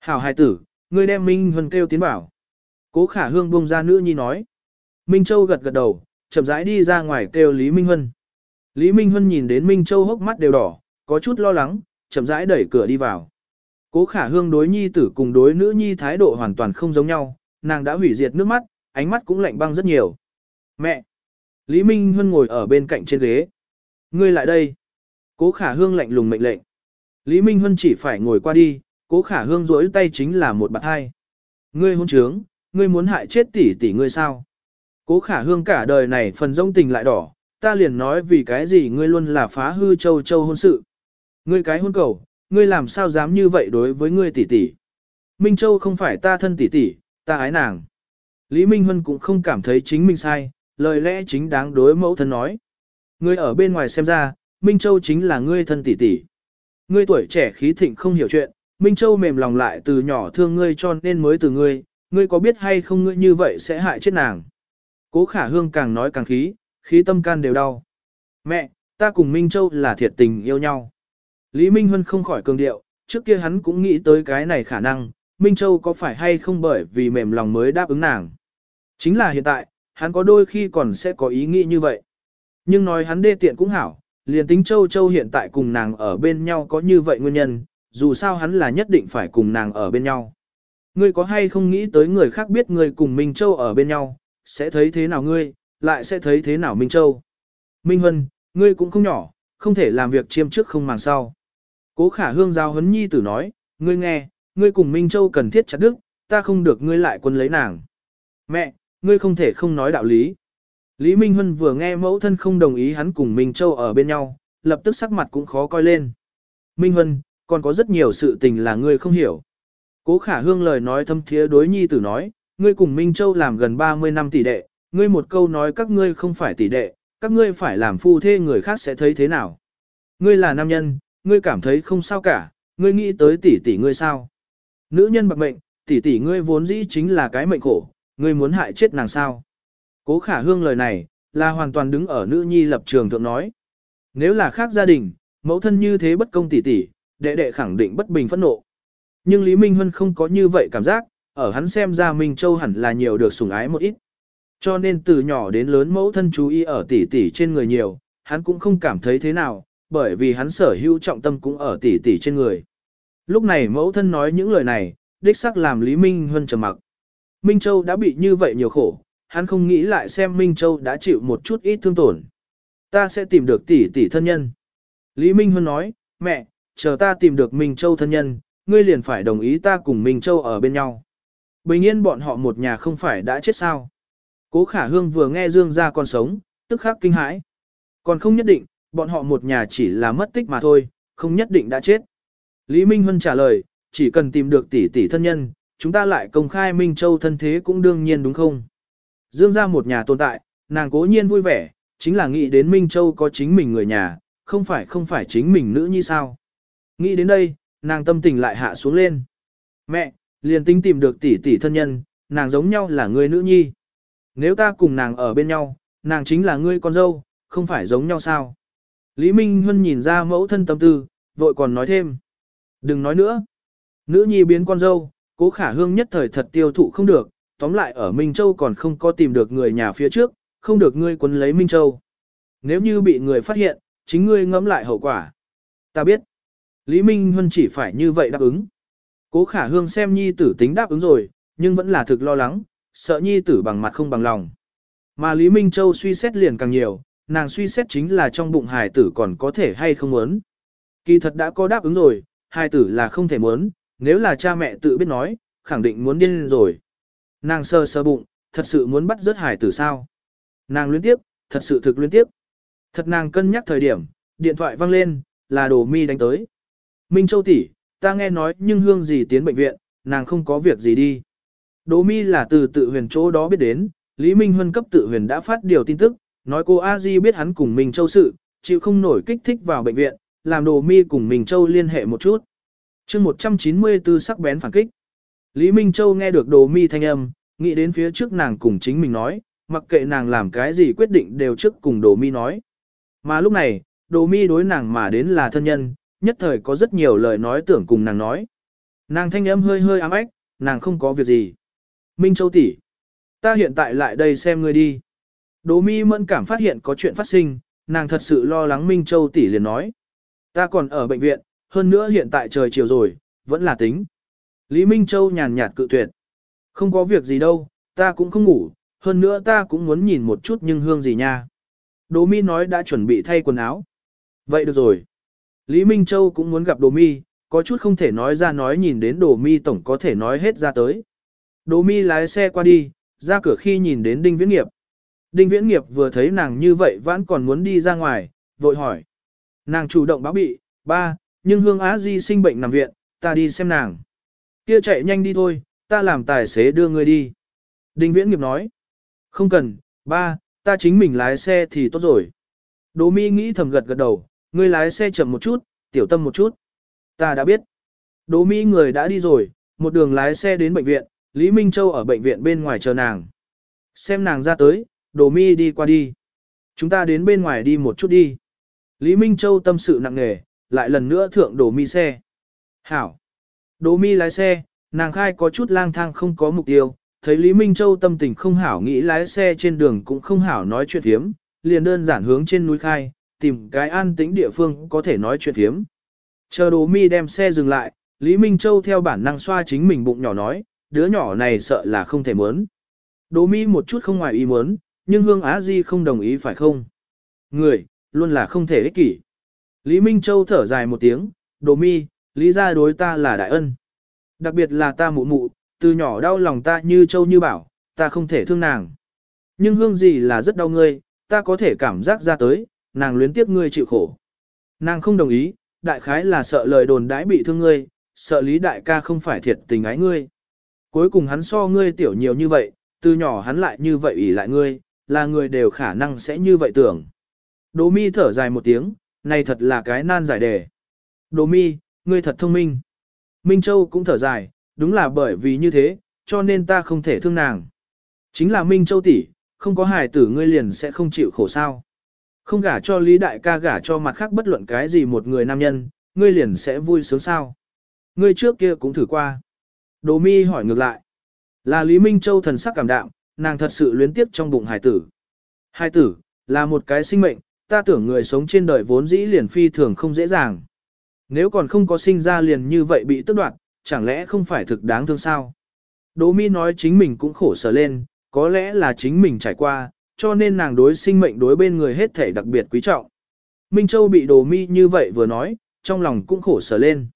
Speaker 1: Hảo hài tử, ngươi đem Minh Huân kêu tiến bảo. Cố khả hương buông ra nữ nhi nói. Minh Châu gật gật đầu, chậm rãi đi ra ngoài kêu Lý Minh Huân. Lý Minh Huân nhìn đến Minh Châu hốc mắt đều đỏ, có chút lo lắng, chậm rãi đẩy cửa đi vào. Cố khả hương đối nhi tử cùng đối nữ nhi thái độ hoàn toàn không giống nhau, nàng đã hủy diệt nước mắt, ánh mắt cũng lạnh băng rất nhiều. Mẹ! Lý Minh Huân ngồi ở bên cạnh trên ghế. Ngươi lại đây! Cố khả hương lạnh lùng mệnh lệnh. Lý Minh Huân chỉ phải ngồi qua đi, cố khả hương rỗi tay chính là một bạc hai. Ngươi hôn trướng, ngươi muốn hại chết tỷ tỷ ngươi sao? Cố khả hương cả đời này phần rông tình lại đỏ, ta liền nói vì cái gì ngươi luôn là phá hư châu châu hôn sự. Ngươi cái hôn cầu, ngươi làm sao dám như vậy đối với ngươi tỷ tỷ? Minh Châu không phải ta thân tỷ tỷ, ta ái nàng. Lý Minh Huân cũng không cảm thấy chính mình sai, lời lẽ chính đáng đối mẫu thân nói. Ngươi ở bên ngoài xem ra, Minh Châu chính là ngươi thân tỷ tỷ. Ngươi tuổi trẻ khí thịnh không hiểu chuyện, Minh Châu mềm lòng lại từ nhỏ thương ngươi cho nên mới từ ngươi, ngươi có biết hay không ngươi như vậy sẽ hại chết nàng. Cố khả hương càng nói càng khí, khí tâm can đều đau. Mẹ, ta cùng Minh Châu là thiệt tình yêu nhau. Lý Minh Huân không khỏi cường điệu, trước kia hắn cũng nghĩ tới cái này khả năng, Minh Châu có phải hay không bởi vì mềm lòng mới đáp ứng nàng. Chính là hiện tại, hắn có đôi khi còn sẽ có ý nghĩ như vậy. Nhưng nói hắn đê tiện cũng hảo, liền tính Châu Châu hiện tại cùng nàng ở bên nhau có như vậy nguyên nhân, dù sao hắn là nhất định phải cùng nàng ở bên nhau. Ngươi có hay không nghĩ tới người khác biết ngươi cùng Minh Châu ở bên nhau, sẽ thấy thế nào ngươi, lại sẽ thấy thế nào Minh Châu. Minh Hân, ngươi cũng không nhỏ, không thể làm việc chiêm trước không màng sau. Cố khả hương giao Hấn nhi tử nói, ngươi nghe, ngươi cùng Minh Châu cần thiết chặt đức, ta không được ngươi lại quân lấy nàng. Mẹ, ngươi không thể không nói đạo lý. Lý Minh Huân vừa nghe mẫu thân không đồng ý hắn cùng Minh Châu ở bên nhau, lập tức sắc mặt cũng khó coi lên. Minh Huân, còn có rất nhiều sự tình là ngươi không hiểu. Cố khả hương lời nói thâm thiế đối nhi tử nói, ngươi cùng Minh Châu làm gần 30 năm tỷ đệ, ngươi một câu nói các ngươi không phải tỷ đệ, các ngươi phải làm phu thê người khác sẽ thấy thế nào. Ngươi là nam nhân, ngươi cảm thấy không sao cả, ngươi nghĩ tới tỷ tỷ ngươi sao. Nữ nhân bạc mệnh, tỷ tỷ ngươi vốn dĩ chính là cái mệnh khổ, ngươi muốn hại chết nàng sao. Cố khả hương lời này, là hoàn toàn đứng ở nữ nhi lập trường thượng nói. Nếu là khác gia đình, mẫu thân như thế bất công tỷ tỷ, đệ đệ khẳng định bất bình phẫn nộ. Nhưng Lý Minh Huân không có như vậy cảm giác, ở hắn xem ra Minh Châu hẳn là nhiều được sủng ái một ít. Cho nên từ nhỏ đến lớn mẫu thân chú ý ở tỷ tỷ trên người nhiều, hắn cũng không cảm thấy thế nào, bởi vì hắn sở hữu trọng tâm cũng ở tỷ tỷ trên người. Lúc này mẫu thân nói những lời này, đích xác làm Lý Minh Huân trầm mặc. Minh Châu đã bị như vậy nhiều khổ, hắn không nghĩ lại xem Minh Châu đã chịu một chút ít thương tổn. Ta sẽ tìm được tỷ tỷ thân nhân. Lý Minh Huân nói, mẹ, chờ ta tìm được Minh Châu thân nhân, ngươi liền phải đồng ý ta cùng Minh Châu ở bên nhau. Bình yên bọn họ một nhà không phải đã chết sao. Cố khả hương vừa nghe Dương ra còn sống, tức khắc kinh hãi. Còn không nhất định, bọn họ một nhà chỉ là mất tích mà thôi, không nhất định đã chết. Lý Minh Huân trả lời, chỉ cần tìm được tỷ tỷ thân nhân, chúng ta lại công khai Minh Châu thân thế cũng đương nhiên đúng không? Dương ra một nhà tồn tại, nàng cố nhiên vui vẻ, chính là nghĩ đến Minh Châu có chính mình người nhà, không phải không phải chính mình nữ như sao. Nghĩ đến đây, nàng tâm tình lại hạ xuống lên. Mẹ, liền tính tìm được tỷ tỷ thân nhân, nàng giống nhau là người nữ nhi. Nếu ta cùng nàng ở bên nhau, nàng chính là ngươi con dâu, không phải giống nhau sao? Lý Minh Huân nhìn ra mẫu thân tâm tư, vội còn nói thêm. Đừng nói nữa. Nữ nhi biến con dâu, cố khả hương nhất thời thật tiêu thụ không được, tóm lại ở Minh Châu còn không có tìm được người nhà phía trước, không được ngươi quấn lấy Minh Châu. Nếu như bị người phát hiện, chính ngươi ngẫm lại hậu quả. Ta biết. Lý Minh Huân chỉ phải như vậy đáp ứng. Cố khả hương xem nhi tử tính đáp ứng rồi, nhưng vẫn là thực lo lắng, sợ nhi tử bằng mặt không bằng lòng. Mà Lý Minh Châu suy xét liền càng nhiều, nàng suy xét chính là trong bụng hài tử còn có thể hay không muốn. Kỳ thật đã có đáp ứng rồi, hai tử là không thể muốn, nếu là cha mẹ tự biết nói, khẳng định muốn điên rồi. Nàng sơ sơ bụng, thật sự muốn bắt rớt hài tử sao. Nàng luyến tiếp, thật sự thực luyến tiếp. Thật nàng cân nhắc thời điểm, điện thoại vang lên, là đồ mi đánh tới. Minh Châu tỷ, ta nghe nói nhưng hương gì tiến bệnh viện, nàng không có việc gì đi. Đồ mi là từ tự huyền chỗ đó biết đến, Lý Minh Huân cấp tự huyền đã phát điều tin tức, nói cô A Di biết hắn cùng Minh Châu sự, chịu không nổi kích thích vào bệnh viện, làm đồ mi cùng Minh Châu liên hệ một chút. chương 194 sắc bén phản kích. Lý Minh Châu nghe được đồ mi thanh âm, nghĩ đến phía trước nàng cùng chính mình nói, mặc kệ nàng làm cái gì quyết định đều trước cùng đồ mi nói. Mà lúc này, đồ mi đối nàng mà đến là thân nhân, nhất thời có rất nhiều lời nói tưởng cùng nàng nói. Nàng thanh âm hơi hơi ám ếch, nàng không có việc gì. Minh Châu tỷ, ta hiện tại lại đây xem ngươi đi. Đồ Mi mẫn cảm phát hiện có chuyện phát sinh, nàng thật sự lo lắng Minh Châu tỷ liền nói. Ta còn ở bệnh viện, hơn nữa hiện tại trời chiều rồi, vẫn là tính. Lý Minh Châu nhàn nhạt cự tuyệt. Không có việc gì đâu, ta cũng không ngủ, hơn nữa ta cũng muốn nhìn một chút nhưng hương gì nha. Đỗ Mi nói đã chuẩn bị thay quần áo. Vậy được rồi. Lý Minh Châu cũng muốn gặp Đỗ Mi, có chút không thể nói ra nói nhìn đến Đỗ Mi tổng có thể nói hết ra tới. Đỗ Mi lái xe qua đi, ra cửa khi nhìn đến Đinh Viễn Nghiệp. Đinh Viễn Nghiệp vừa thấy nàng như vậy vẫn còn muốn đi ra ngoài, vội hỏi. Nàng chủ động báo bị, ba, nhưng Hương Á Di sinh bệnh nằm viện, ta đi xem nàng. Kia chạy nhanh đi thôi, ta làm tài xế đưa ngươi đi. Đinh Viễn Nghiệp nói. Không cần, ba, ta chính mình lái xe thì tốt rồi. Đỗ Mi nghĩ thầm gật gật đầu, ngươi lái xe chậm một chút, tiểu tâm một chút. Ta đã biết. Đỗ Mi người đã đi rồi, một đường lái xe đến bệnh viện, Lý Minh Châu ở bệnh viện bên ngoài chờ nàng. Xem nàng ra tới, Đỗ Mi đi qua đi. Chúng ta đến bên ngoài đi một chút đi. Lý Minh Châu tâm sự nặng nề, lại lần nữa thượng Đỗ Mi xe. Hảo. Đỗ Mi lái xe, nàng khai có chút lang thang không có mục tiêu, thấy Lý Minh Châu tâm tình không hảo nghĩ lái xe trên đường cũng không hảo nói chuyện thiếm, liền đơn giản hướng trên núi khai, tìm cái an tĩnh địa phương có thể nói chuyện thiếm. Chờ Đỗ Mi đem xe dừng lại, Lý Minh Châu theo bản năng xoa chính mình bụng nhỏ nói, đứa nhỏ này sợ là không thể muốn. Đỗ Mi một chút không ngoài ý muốn, nhưng Hương Á Di không đồng ý phải không? Người, luôn là không thể ích kỷ. Lý Minh Châu thở dài một tiếng, đồ Mi, lý ra đối ta là đại ân. Đặc biệt là ta mụ mụ, từ nhỏ đau lòng ta như Châu như bảo, ta không thể thương nàng. Nhưng Hương gì là rất đau ngươi, ta có thể cảm giác ra tới, nàng luyến tiếc ngươi chịu khổ. Nàng không đồng ý, đại khái là sợ lời đồn đãi bị thương ngươi, sợ lý đại ca không phải thiệt tình ái ngươi. Cuối cùng hắn so ngươi tiểu nhiều như vậy, từ nhỏ hắn lại như vậy ủy lại ngươi, là người đều khả năng sẽ như vậy tưởng. Đỗ mi thở dài một tiếng, này thật là cái nan giải đề. Đỗ mi, ngươi thật thông minh. Minh Châu cũng thở dài, đúng là bởi vì như thế, cho nên ta không thể thương nàng. Chính là Minh Châu tỷ, không có hài tử ngươi liền sẽ không chịu khổ sao. Không gả cho Lý Đại ca gả cho mặt khác bất luận cái gì một người nam nhân, ngươi liền sẽ vui sướng sao. Ngươi trước kia cũng thử qua. Đỗ mi hỏi ngược lại. Là Lý Minh Châu thần sắc cảm đạm, nàng thật sự luyến tiếc trong bụng hài tử. Hài tử, là một cái sinh mệnh, ta tưởng người sống trên đời vốn dĩ liền phi thường không dễ dàng. Nếu còn không có sinh ra liền như vậy bị tước đoạt, chẳng lẽ không phải thực đáng thương sao? Đỗ mi nói chính mình cũng khổ sở lên, có lẽ là chính mình trải qua, cho nên nàng đối sinh mệnh đối bên người hết thể đặc biệt quý trọng. Minh Châu bị đồ mi như vậy vừa nói, trong lòng cũng khổ sở lên.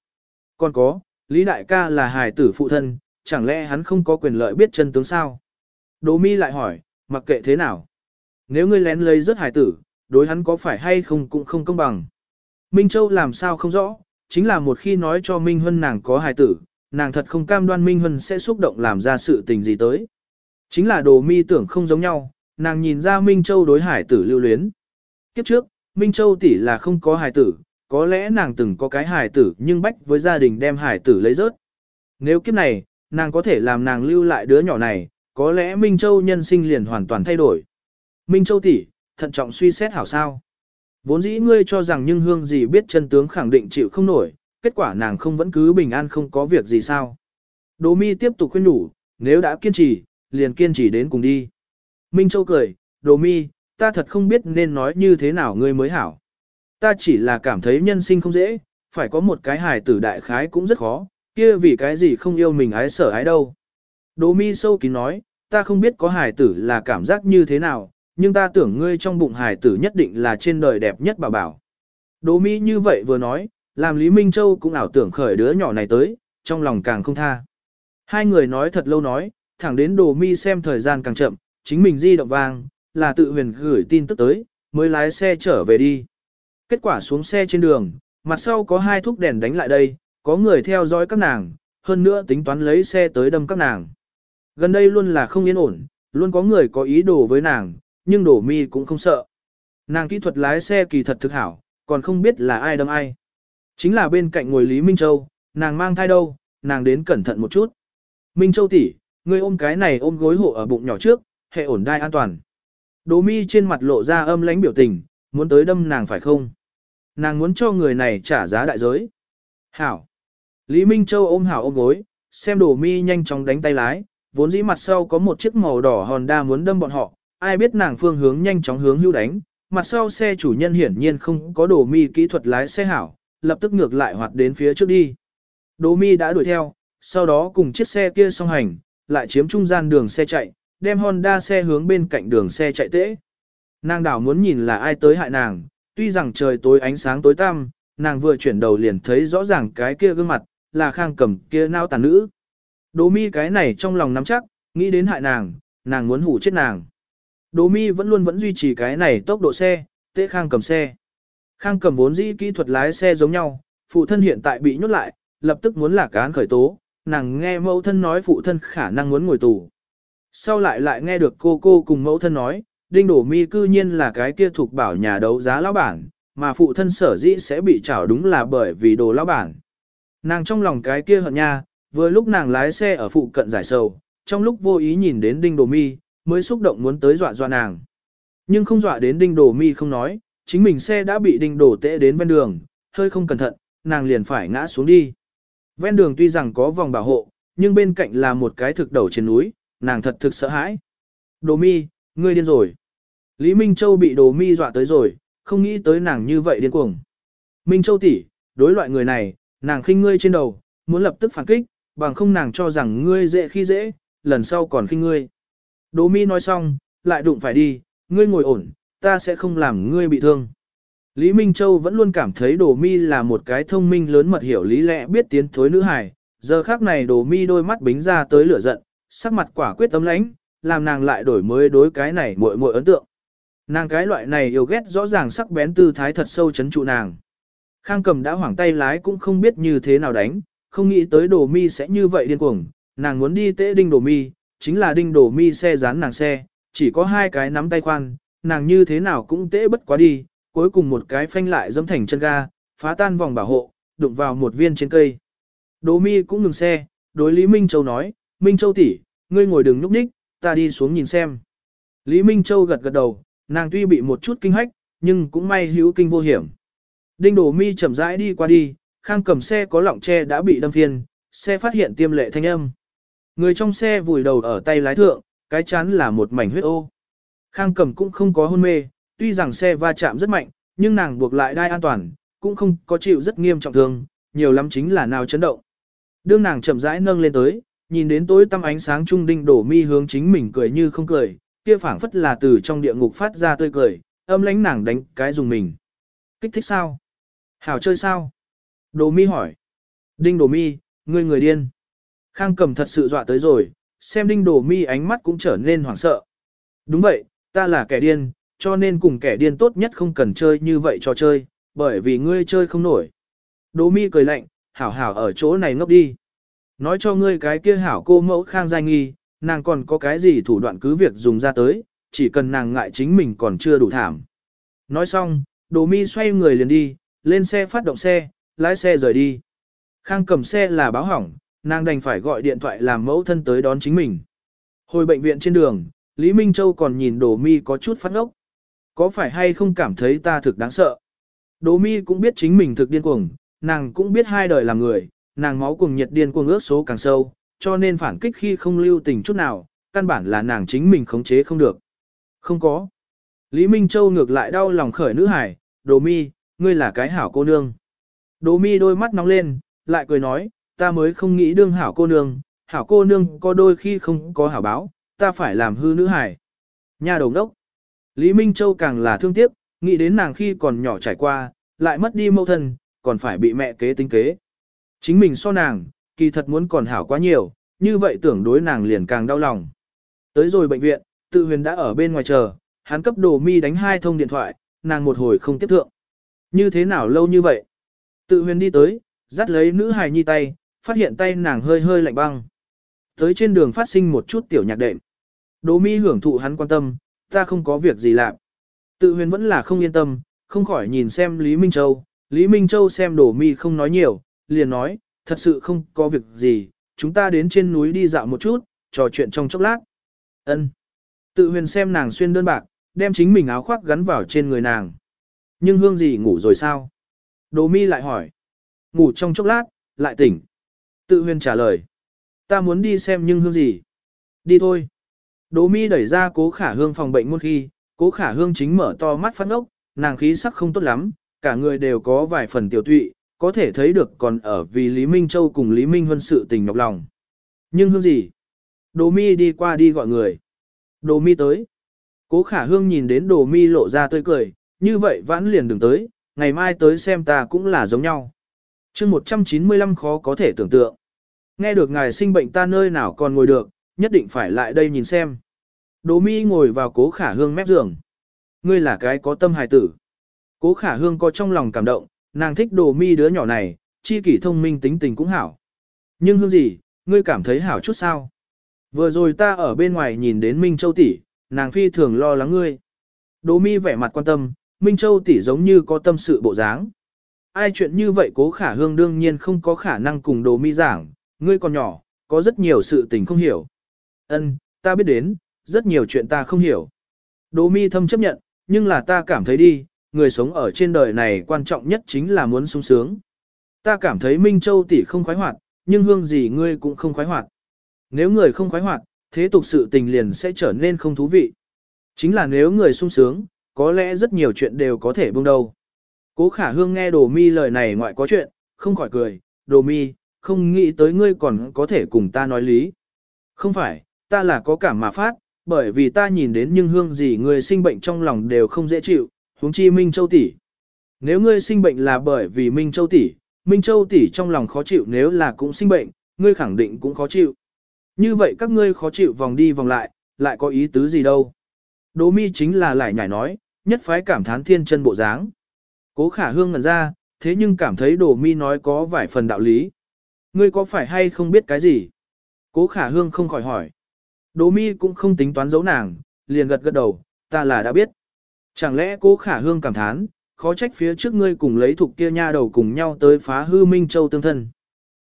Speaker 1: Còn có, Lý Đại ca là hài tử phụ thân, chẳng lẽ hắn không có quyền lợi biết chân tướng sao? Đỗ mi lại hỏi, mặc kệ thế nào? Nếu ngươi lén lấy rất hài tử, đối hắn có phải hay không cũng không công bằng. Minh Châu làm sao không rõ, chính là một khi nói cho Minh Huân nàng có hài tử, nàng thật không cam đoan Minh Huân sẽ xúc động làm ra sự tình gì tới. Chính là đồ mi tưởng không giống nhau, nàng nhìn ra Minh Châu đối hải tử lưu luyến. Kiếp trước, Minh Châu tỷ là không có hài tử, có lẽ nàng từng có cái hài tử nhưng bách với gia đình đem hài tử lấy rớt. Nếu kiếp này, nàng có thể làm nàng lưu lại đứa nhỏ này, có lẽ Minh Châu nhân sinh liền hoàn toàn thay đổi. Minh Châu tỷ, thận trọng suy xét hảo sao. Vốn dĩ ngươi cho rằng nhưng hương gì biết chân tướng khẳng định chịu không nổi, kết quả nàng không vẫn cứ bình an không có việc gì sao. Đỗ mi tiếp tục khuyên nhủ, nếu đã kiên trì, liền kiên trì đến cùng đi. Minh Châu cười, Đỗ mi, ta thật không biết nên nói như thế nào ngươi mới hảo. Ta chỉ là cảm thấy nhân sinh không dễ, phải có một cái hài tử đại khái cũng rất khó, kia vì cái gì không yêu mình ái sở ái đâu. Đỗ mi sâu kín nói, ta không biết có hài tử là cảm giác như thế nào, nhưng ta tưởng ngươi trong bụng hài tử nhất định là trên đời đẹp nhất bảo bảo. Đỗ mi như vậy vừa nói, làm Lý Minh Châu cũng ảo tưởng khởi đứa nhỏ này tới, trong lòng càng không tha. Hai người nói thật lâu nói, thẳng đến Đỗ mi xem thời gian càng chậm, chính mình di động vang, là tự huyền gửi tin tức tới, mới lái xe trở về đi. Kết quả xuống xe trên đường, mặt sau có hai thúc đèn đánh lại đây, có người theo dõi các nàng, hơn nữa tính toán lấy xe tới đâm các nàng. Gần đây luôn là không yên ổn, luôn có người có ý đồ với nàng, nhưng đổ mi cũng không sợ. Nàng kỹ thuật lái xe kỳ thật thực hảo, còn không biết là ai đâm ai. Chính là bên cạnh ngồi Lý Minh Châu, nàng mang thai đâu, nàng đến cẩn thận một chút. Minh Châu tỷ, ngươi ôm cái này ôm gối hộ ở bụng nhỏ trước, hệ ổn đai an toàn. Đỗ mi trên mặt lộ ra âm lãnh biểu tình, muốn tới đâm nàng phải không? Nàng muốn cho người này trả giá đại giới. Hảo. Lý Minh Châu ôm hảo ôm gối, xem đổ mi nhanh chóng đánh tay lái, vốn dĩ mặt sau có một chiếc màu đỏ hòn đa muốn đâm bọn họ, ai biết nàng phương hướng nhanh chóng hướng hưu đánh, mặt sau xe chủ nhân hiển nhiên không có đồ mi kỹ thuật lái xe hảo, lập tức ngược lại hoạt đến phía trước đi. Đỗ mi đã đuổi theo, sau đó cùng chiếc xe kia song hành, lại chiếm trung gian đường xe chạy, đem Honda xe hướng bên cạnh đường xe chạy tễ. Nàng đảo muốn nhìn là ai tới hại nàng, tuy rằng trời tối ánh sáng tối tăm, nàng vừa chuyển đầu liền thấy rõ ràng cái kia gương mặt, là khang cầm kia nao tàn nữ. Đỗ mi cái này trong lòng nắm chắc, nghĩ đến hại nàng, nàng muốn hủ chết nàng. Đỗ mi vẫn luôn vẫn duy trì cái này tốc độ xe, tế khang cầm xe. Khang cầm vốn dĩ kỹ thuật lái xe giống nhau, phụ thân hiện tại bị nhốt lại, lập tức muốn là cán khởi tố, nàng nghe mẫu thân nói phụ thân khả năng muốn ngồi tù. Sau lại lại nghe được cô cô cùng mẫu thân nói, đinh đổ mi cư nhiên là cái kia thuộc bảo nhà đấu giá lão bản, mà phụ thân sở dĩ sẽ bị trảo đúng là bởi vì đồ lão bản. Nàng trong lòng cái kia hận nha, vừa lúc nàng lái xe ở phụ cận giải sầu, trong lúc vô ý nhìn đến đinh đồ mi, mới xúc động muốn tới dọa dọa nàng. Nhưng không dọa đến đinh đồ mi không nói, chính mình xe đã bị đinh đổ tệ đến ven đường, hơi không cẩn thận, nàng liền phải ngã xuống đi. Ven đường tuy rằng có vòng bảo hộ, nhưng bên cạnh là một cái thực đầu trên núi, nàng thật thực sợ hãi. Đồ mi, ngươi điên rồi. Lý Minh Châu bị đồ mi dọa tới rồi, không nghĩ tới nàng như vậy điên cuồng. Minh Châu tỷ, đối loại người này, nàng khinh ngươi trên đầu, muốn lập tức phản kích, bằng không nàng cho rằng ngươi dễ khi dễ, lần sau còn khinh ngươi. Đỗ mi nói xong, lại đụng phải đi, ngươi ngồi ổn, ta sẽ không làm ngươi bị thương. Lý Minh Châu vẫn luôn cảm thấy Đỗ Mi là một cái thông minh lớn mật hiểu lý lẽ biết tiến thối nữ hài. Giờ khác này Đỗ Mi đôi mắt bính ra tới lửa giận, sắc mặt quả quyết tấm lãnh, làm nàng lại đổi mới đối cái này muội muội ấn tượng. Nàng cái loại này yêu ghét rõ ràng sắc bén tư thái thật sâu chấn trụ nàng. Khang cầm đã hoảng tay lái cũng không biết như thế nào đánh, không nghĩ tới đồ mi sẽ như vậy điên cuồng, nàng muốn đi tễ đinh đồ mi, chính là đinh Đổ mi xe dán nàng xe, chỉ có hai cái nắm tay khoan, nàng như thế nào cũng tễ bất quá đi, cuối cùng một cái phanh lại dẫm thành chân ga, phá tan vòng bảo hộ, đụng vào một viên trên cây. Đổ mi cũng ngừng xe, đối Lý Minh Châu nói, Minh Châu tỷ, ngươi ngồi đừng nhúc ních, ta đi xuống nhìn xem. Lý Minh Châu gật gật đầu, nàng tuy bị một chút kinh hách, nhưng cũng may hữu kinh vô hiểm. Đinh Đổ Mi chậm rãi đi qua đi, khang cầm xe có lọng tre đã bị đâm phiên, xe phát hiện tiêm lệ thanh âm. Người trong xe vùi đầu ở tay lái thượng, cái chán là một mảnh huyết ô. Khang cầm cũng không có hôn mê, tuy rằng xe va chạm rất mạnh, nhưng nàng buộc lại đai an toàn, cũng không có chịu rất nghiêm trọng thương, nhiều lắm chính là nào chấn động. Đương nàng chậm rãi nâng lên tới, nhìn đến tối tăm ánh sáng trung đinh đổ mi hướng chính mình cười như không cười, kia phảng phất là từ trong địa ngục phát ra tươi cười, âm lãnh nàng đánh cái dùng mình. Kích thích sao? Hảo chơi sao? Đồ mi hỏi. Đinh đồ mi, ngươi người điên. Khang cầm thật sự dọa tới rồi, xem đinh đồ mi ánh mắt cũng trở nên hoảng sợ. Đúng vậy, ta là kẻ điên, cho nên cùng kẻ điên tốt nhất không cần chơi như vậy cho chơi, bởi vì ngươi chơi không nổi. Đồ mi cười lạnh, hảo hảo ở chỗ này ngốc đi. Nói cho ngươi cái kia hảo cô mẫu khang giai nghi, nàng còn có cái gì thủ đoạn cứ việc dùng ra tới, chỉ cần nàng ngại chính mình còn chưa đủ thảm. Nói xong, đồ mi xoay người liền đi, lên xe phát động xe, lái xe rời đi. Khang cầm xe là báo hỏng, nàng đành phải gọi điện thoại làm mẫu thân tới đón chính mình. Hồi bệnh viện trên đường, Lý Minh Châu còn nhìn Đồ Mi có chút phát ngốc. Có phải hay không cảm thấy ta thực đáng sợ? Đồ Mi cũng biết chính mình thực điên cuồng, nàng cũng biết hai đời làm người, nàng máu cuồng nhiệt điên cuồng ước số càng sâu, cho nên phản kích khi không lưu tình chút nào, căn bản là nàng chính mình khống chế không được. Không có. Lý Minh Châu ngược lại đau lòng khởi nữ hải, Đồ Mi, ngươi là cái hảo cô nương. Đồ Mi đôi mắt nóng lên, lại cười nói, ta mới không nghĩ đương hảo cô nương, hảo cô nương có đôi khi không có hảo báo, ta phải làm hư nữ hải. Nhà đồng đốc. Lý Minh Châu càng là thương tiếc, nghĩ đến nàng khi còn nhỏ trải qua, lại mất đi mẫu thân, còn phải bị mẹ kế tính kế. Chính mình so nàng, kỳ thật muốn còn hảo quá nhiều, như vậy tưởng đối nàng liền càng đau lòng. Tới rồi bệnh viện, tự huyền đã ở bên ngoài chờ, hắn cấp đồ mi đánh hai thông điện thoại, nàng một hồi không tiếp thượng. Như thế nào lâu như vậy? Tự huyền đi tới, dắt lấy nữ hài nhi tay, phát hiện tay nàng hơi hơi lạnh băng. Tới trên đường phát sinh một chút tiểu nhạc đệm. Đỗ mi hưởng thụ hắn quan tâm, ta không có việc gì làm. Tự huyền vẫn là không yên tâm, không khỏi nhìn xem Lý Minh Châu. Lý Minh Châu xem Đỗ mi không nói nhiều, liền nói, thật sự không có việc gì, chúng ta đến trên núi đi dạo một chút, trò chuyện trong chốc lát. Ân. Tự huyền xem nàng xuyên đơn bạc, đem chính mình áo khoác gắn vào trên người nàng. Nhưng hương gì ngủ rồi sao? Đỗ mi lại hỏi. Ngủ trong chốc lát, lại tỉnh. Tự huyền trả lời. Ta muốn đi xem nhưng hương gì. Đi thôi. Đỗ mi đẩy ra cố khả hương phòng bệnh một khi, cố khả hương chính mở to mắt phát ốc, nàng khí sắc không tốt lắm, cả người đều có vài phần tiểu tụy, có thể thấy được còn ở vì Lý Minh Châu cùng Lý Minh Huân sự tình nhọc lòng. Nhưng hương gì? Đồ mi đi qua đi gọi người. Đồ mi tới. Cố khả hương nhìn đến đồ mi lộ ra tươi cười, như vậy vãn liền đừng tới, ngày mai tới xem ta cũng là giống nhau. chương 195 khó có thể tưởng tượng. Nghe được ngài sinh bệnh ta nơi nào còn ngồi được, nhất định phải lại đây nhìn xem. Đỗ mi ngồi vào cố khả hương mép giường. Ngươi là cái có tâm hài tử. Cố khả hương có trong lòng cảm động, nàng thích đồ mi đứa nhỏ này, chi kỷ thông minh tính tình cũng hảo. Nhưng hương gì, ngươi cảm thấy hảo chút sao? Vừa rồi ta ở bên ngoài nhìn đến Minh Châu tỷ, nàng phi thường lo lắng ngươi. Đỗ mi vẻ mặt quan tâm, Minh Châu tỷ giống như có tâm sự bộ dáng. Ai chuyện như vậy cố khả hương đương nhiên không có khả năng cùng đồ mi giảng, ngươi còn nhỏ, có rất nhiều sự tình không hiểu. Ân, ta biết đến, rất nhiều chuyện ta không hiểu. Đỗ mi thâm chấp nhận, nhưng là ta cảm thấy đi, người sống ở trên đời này quan trọng nhất chính là muốn sung sướng. Ta cảm thấy Minh Châu tỷ không khoái hoạt, nhưng hương gì ngươi cũng không khoái hoạt. Nếu người không khoái hoạt, thế tục sự tình liền sẽ trở nên không thú vị. Chính là nếu người sung sướng, có lẽ rất nhiều chuyện đều có thể buông đầu. Cố khả hương nghe đồ mi lời này ngoại có chuyện, không khỏi cười, đồ mi, không nghĩ tới ngươi còn có thể cùng ta nói lý. Không phải, ta là có cảm mà phát, bởi vì ta nhìn đến nhưng hương gì người sinh bệnh trong lòng đều không dễ chịu, huống chi Minh Châu tỷ. Nếu ngươi sinh bệnh là bởi vì Minh Châu tỷ, Minh Châu tỷ trong lòng khó chịu nếu là cũng sinh bệnh, ngươi khẳng định cũng khó chịu. Như vậy các ngươi khó chịu vòng đi vòng lại, lại có ý tứ gì đâu. Đỗ mi chính là lại nhảy nói, nhất phái cảm thán thiên chân bộ dáng. Cố khả hương ngẩn ra, thế nhưng cảm thấy Đỗ mi nói có vài phần đạo lý. Ngươi có phải hay không biết cái gì? Cố khả hương không khỏi hỏi. Đỗ mi cũng không tính toán giấu nàng, liền gật gật đầu, ta là đã biết. Chẳng lẽ cố khả hương cảm thán, khó trách phía trước ngươi cùng lấy thuộc kia nha đầu cùng nhau tới phá hư Minh Châu tương thân.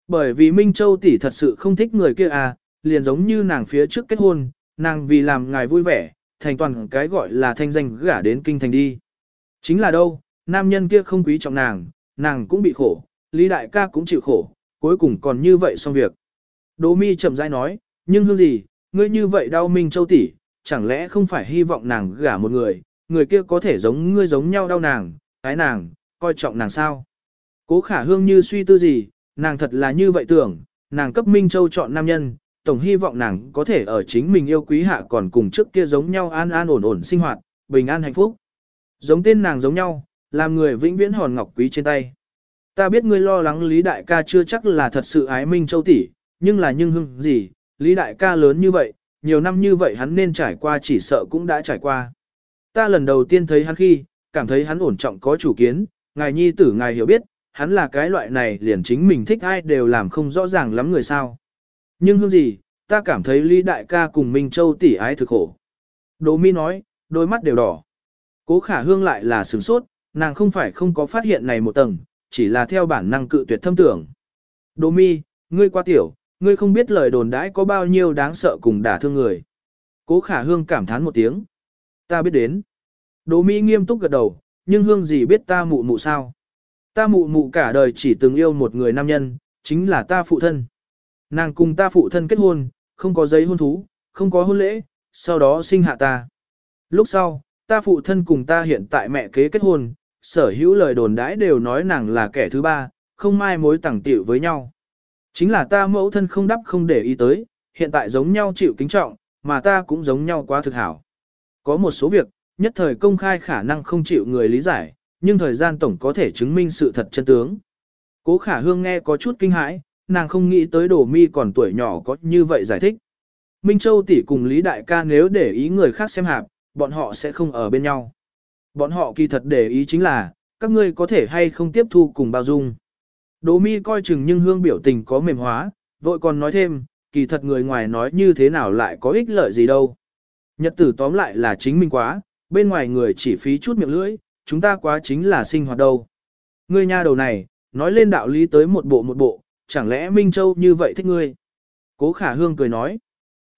Speaker 1: Bởi vì Minh Châu tỷ thật sự không thích người kia à, liền giống như nàng phía trước kết hôn, nàng vì làm ngài vui vẻ, thành toàn cái gọi là thanh danh gả đến kinh thành đi. Chính là đâu, nam nhân kia không quý trọng nàng, nàng cũng bị khổ, Lý đại ca cũng chịu khổ, cuối cùng còn như vậy xong việc. Đỗ mi chậm rãi nói, nhưng hương gì, ngươi như vậy đau Minh Châu tỷ, chẳng lẽ không phải hy vọng nàng gả một người, người kia có thể giống ngươi giống nhau đau nàng, cái nàng, coi trọng nàng sao. Cố khả hương như suy tư gì, nàng thật là như vậy tưởng, nàng cấp Minh Châu chọn nam nhân, tổng hy vọng nàng có thể ở chính mình yêu quý hạ còn cùng trước kia giống nhau an an ổn ổn sinh hoạt, bình an hạnh phúc. Giống tên nàng giống nhau, làm người vĩnh viễn hòn ngọc quý trên tay. Ta biết ngươi lo lắng Lý Đại ca chưa chắc là thật sự ái Minh Châu tỷ, nhưng là nhưng hưng gì, Lý Đại ca lớn như vậy, nhiều năm như vậy hắn nên trải qua chỉ sợ cũng đã trải qua. Ta lần đầu tiên thấy hắn khi, cảm thấy hắn ổn trọng có chủ kiến, ngài nhi tử ngài hiểu biết, hắn là cái loại này liền chính mình thích ai đều làm không rõ ràng lắm người sao. Nhưng hương gì, ta cảm thấy Lý Đại ca cùng Minh Châu tỷ ái thực khổ. Đỗ mi nói, đôi mắt đều đỏ. Cố khả hương lại là sửng sốt, nàng không phải không có phát hiện này một tầng, chỉ là theo bản năng cự tuyệt thâm tưởng. Đỗ mi, ngươi qua tiểu, ngươi không biết lời đồn đãi có bao nhiêu đáng sợ cùng đả thương người. Cố khả hương cảm thán một tiếng. Ta biết đến. Đỗ mi nghiêm túc gật đầu, nhưng hương gì biết ta mụ mụ sao? Ta mụ mụ cả đời chỉ từng yêu một người nam nhân, chính là ta phụ thân. Nàng cùng ta phụ thân kết hôn, không có giấy hôn thú, không có hôn lễ, sau đó sinh hạ ta. Lúc sau, ta phụ thân cùng ta hiện tại mẹ kế kết hôn, sở hữu lời đồn đãi đều nói nàng là kẻ thứ ba, không mai mối tẳng tiểu với nhau. Chính là ta mẫu thân không đắp không để ý tới, hiện tại giống nhau chịu kính trọng, mà ta cũng giống nhau quá thực hảo. Có một số việc, nhất thời công khai khả năng không chịu người lý giải, nhưng thời gian tổng có thể chứng minh sự thật chân tướng. Cố khả hương nghe có chút kinh hãi, nàng không nghĩ tới đồ mi còn tuổi nhỏ có như vậy giải thích. Minh Châu tỷ cùng Lý Đại ca nếu để ý người khác xem hạp, bọn họ sẽ không ở bên nhau. Bọn họ kỳ thật để ý chính là, các ngươi có thể hay không tiếp thu cùng bao dung. Đỗ mi coi chừng nhưng hương biểu tình có mềm hóa, vội còn nói thêm, kỳ thật người ngoài nói như thế nào lại có ích lợi gì đâu. Nhật tử tóm lại là chính mình quá, bên ngoài người chỉ phí chút miệng lưỡi, chúng ta quá chính là sinh hoạt đâu. Ngươi nha đầu này, nói lên đạo lý tới một bộ một bộ, chẳng lẽ Minh Châu như vậy thích ngươi? Cố khả hương cười nói.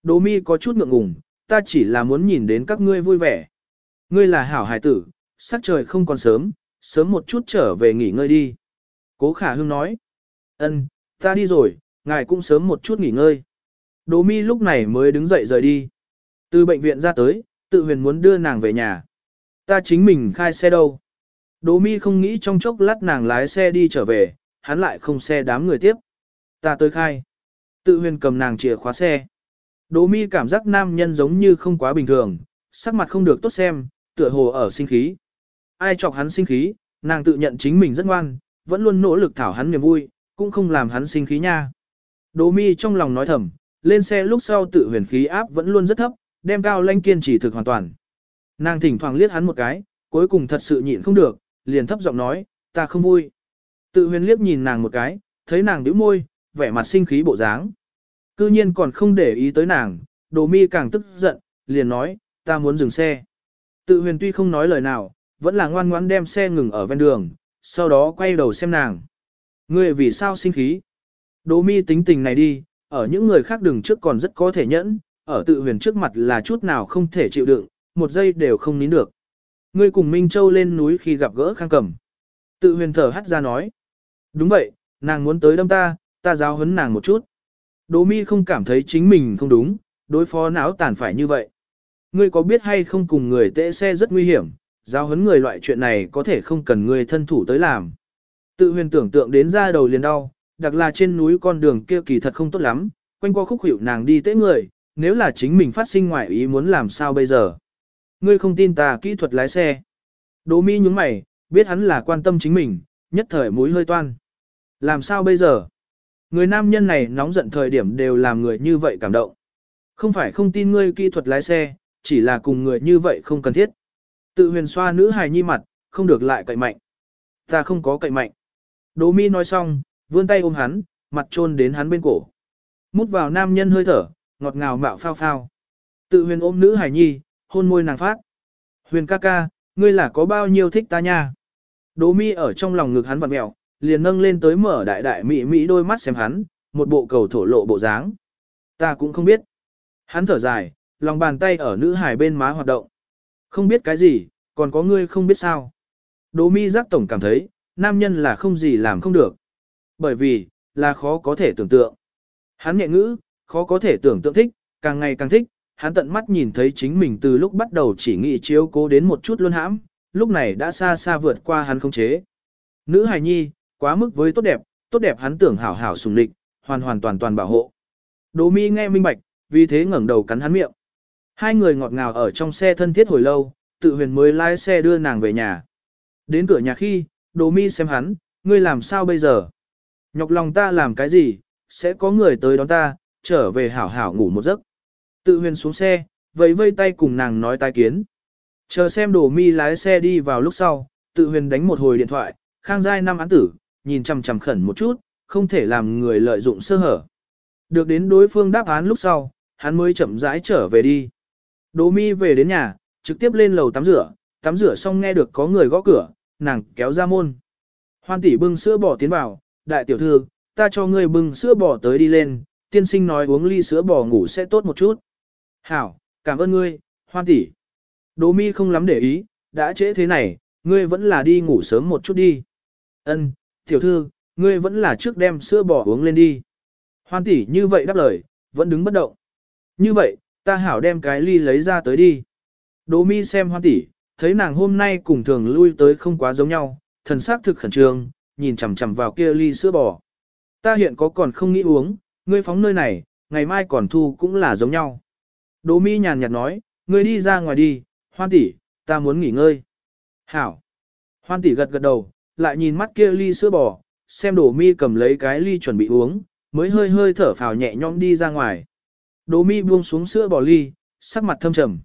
Speaker 1: Đỗ mi có chút ngượng ngùng, ta chỉ là muốn nhìn đến các ngươi vui vẻ. Ngươi là hảo hải tử, sắc trời không còn sớm, sớm một chút trở về nghỉ ngơi đi. Cố khả hương nói. Ân, ta đi rồi, ngài cũng sớm một chút nghỉ ngơi. Đỗ mi lúc này mới đứng dậy rời đi. Từ bệnh viện ra tới, tự huyền muốn đưa nàng về nhà. Ta chính mình khai xe đâu. Đỗ mi không nghĩ trong chốc lát nàng lái xe đi trở về, hắn lại không xe đám người tiếp. Ta tới khai. Tự huyền cầm nàng chìa khóa xe. Đỗ mi cảm giác nam nhân giống như không quá bình thường, sắc mặt không được tốt xem, tựa hồ ở sinh khí. Ai chọc hắn sinh khí, nàng tự nhận chính mình rất ngoan, vẫn luôn nỗ lực thảo hắn niềm vui, cũng không làm hắn sinh khí nha. Đỗ mi trong lòng nói thầm, lên xe lúc sau tự huyền khí áp vẫn luôn rất thấp, đem cao lanh kiên trì thực hoàn toàn. Nàng thỉnh thoảng liếc hắn một cái, cuối cùng thật sự nhịn không được, liền thấp giọng nói, ta không vui. Tự huyền liếc nhìn nàng một cái, thấy nàng nhíu môi, vẻ mặt sinh khí bộ dáng. Cư nhiên còn không để ý tới nàng, đồ mi càng tức giận, liền nói, ta muốn dừng xe. Tự huyền tuy không nói lời nào, vẫn là ngoan ngoãn đem xe ngừng ở ven đường, sau đó quay đầu xem nàng. Ngươi vì sao sinh khí? Đỗ mi tính tình này đi, ở những người khác đường trước còn rất có thể nhẫn, ở tự huyền trước mặt là chút nào không thể chịu đựng, một giây đều không nín được. Ngươi cùng Minh Châu lên núi khi gặp gỡ khang cầm. Tự huyền thở hắt ra nói. Đúng vậy, nàng muốn tới đâm ta, ta giáo huấn nàng một chút. Đỗ mi không cảm thấy chính mình không đúng, đối phó não tàn phải như vậy. Ngươi có biết hay không cùng người tệ xe rất nguy hiểm, giáo huấn người loại chuyện này có thể không cần người thân thủ tới làm. Tự huyền tưởng tượng đến ra đầu liền đau, đặc là trên núi con đường kia kỳ thật không tốt lắm, quanh qua khúc hiệu nàng đi tế người, nếu là chính mình phát sinh ngoại ý muốn làm sao bây giờ. Ngươi không tin ta kỹ thuật lái xe. Đỗ mi nhúng mày, biết hắn là quan tâm chính mình, nhất thời mũi hơi toan. Làm sao bây giờ? Người nam nhân này nóng giận thời điểm đều làm người như vậy cảm động. Không phải không tin ngươi kỹ thuật lái xe, chỉ là cùng người như vậy không cần thiết. Tự huyền xoa nữ hài nhi mặt, không được lại cậy mạnh. Ta không có cậy mạnh. Đỗ mi nói xong, vươn tay ôm hắn, mặt trôn đến hắn bên cổ. Mút vào nam nhân hơi thở, ngọt ngào mạo phao phao. Tự huyền ôm nữ hài nhi, hôn môi nàng phát. Huyền ca ca, ngươi là có bao nhiêu thích ta nha? Đỗ mi ở trong lòng ngực hắn vặn mẹo, liền nâng lên tới mở đại đại mị mị đôi mắt xem hắn, một bộ cầu thổ lộ bộ dáng. Ta cũng không biết. Hắn thở dài, lòng bàn tay ở nữ hài bên má hoạt động. Không biết cái gì, còn có ngươi không biết sao. Đỗ mi giác tổng cảm thấy, nam nhân là không gì làm không được. Bởi vì, là khó có thể tưởng tượng. Hắn nhẹ ngữ, khó có thể tưởng tượng thích, càng ngày càng thích, hắn tận mắt nhìn thấy chính mình từ lúc bắt đầu chỉ nghĩ chiếu cố đến một chút luôn hãm, lúc này đã xa xa vượt qua hắn không chế. Nữ hài nhi, quá mức với tốt đẹp, tốt đẹp hắn tưởng hảo hảo sùng địch, hoàn hoàn toàn toàn bảo hộ. Đỗ mi nghe minh bạch, vì thế ngẩng đầu cắn hắn miệng. Hai người ngọt ngào ở trong xe thân thiết hồi lâu, tự huyền mới lái xe đưa nàng về nhà. Đến cửa nhà khi, đồ mi xem hắn, ngươi làm sao bây giờ? Nhọc lòng ta làm cái gì, sẽ có người tới đón ta, trở về hảo hảo ngủ một giấc. Tự huyền xuống xe, vẫy vây tay cùng nàng nói tai kiến. Chờ xem đồ mi lái xe đi vào lúc sau, tự huyền đánh một hồi điện thoại, khang giai năm án tử, nhìn chằm chằm khẩn một chút, không thể làm người lợi dụng sơ hở. Được đến đối phương đáp án lúc sau, hắn mới chậm rãi trở về đi. Đỗ mi về đến nhà, trực tiếp lên lầu tắm rửa, tắm rửa xong nghe được có người gõ cửa, nàng kéo ra môn. Hoan tỷ bưng sữa bò tiến vào, đại tiểu thư, ta cho ngươi bưng sữa bò tới đi lên, tiên sinh nói uống ly sữa bò ngủ sẽ tốt một chút. Hảo, cảm ơn ngươi, hoan tỷ. Đỗ mi không lắm để ý, đã trễ thế này, ngươi vẫn là đi ngủ sớm một chút đi. Ân, tiểu thư, ngươi vẫn là trước đem sữa bò uống lên đi. Hoan tỷ như vậy đáp lời, vẫn đứng bất động. Như vậy, ta hảo đem cái ly lấy ra tới đi. Đỗ mi xem hoan tỷ, thấy nàng hôm nay cùng thường lui tới không quá giống nhau, thần sắc thực khẩn trương, nhìn chằm chằm vào kia ly sữa bò. Ta hiện có còn không nghĩ uống, ngươi phóng nơi này, ngày mai còn thu cũng là giống nhau. Đỗ mi nhàn nhạt nói, ngươi đi ra ngoài đi, hoan tỷ, ta muốn nghỉ ngơi. Hảo. Hoan tỷ gật gật đầu, lại nhìn mắt kia ly sữa bò, xem đỗ mi cầm lấy cái ly chuẩn bị uống, mới hơi hơi thở phào nhẹ nhõm đi ra ngoài. Đỗ mi buông xuống sữa bò ly, sắc mặt thâm trầm.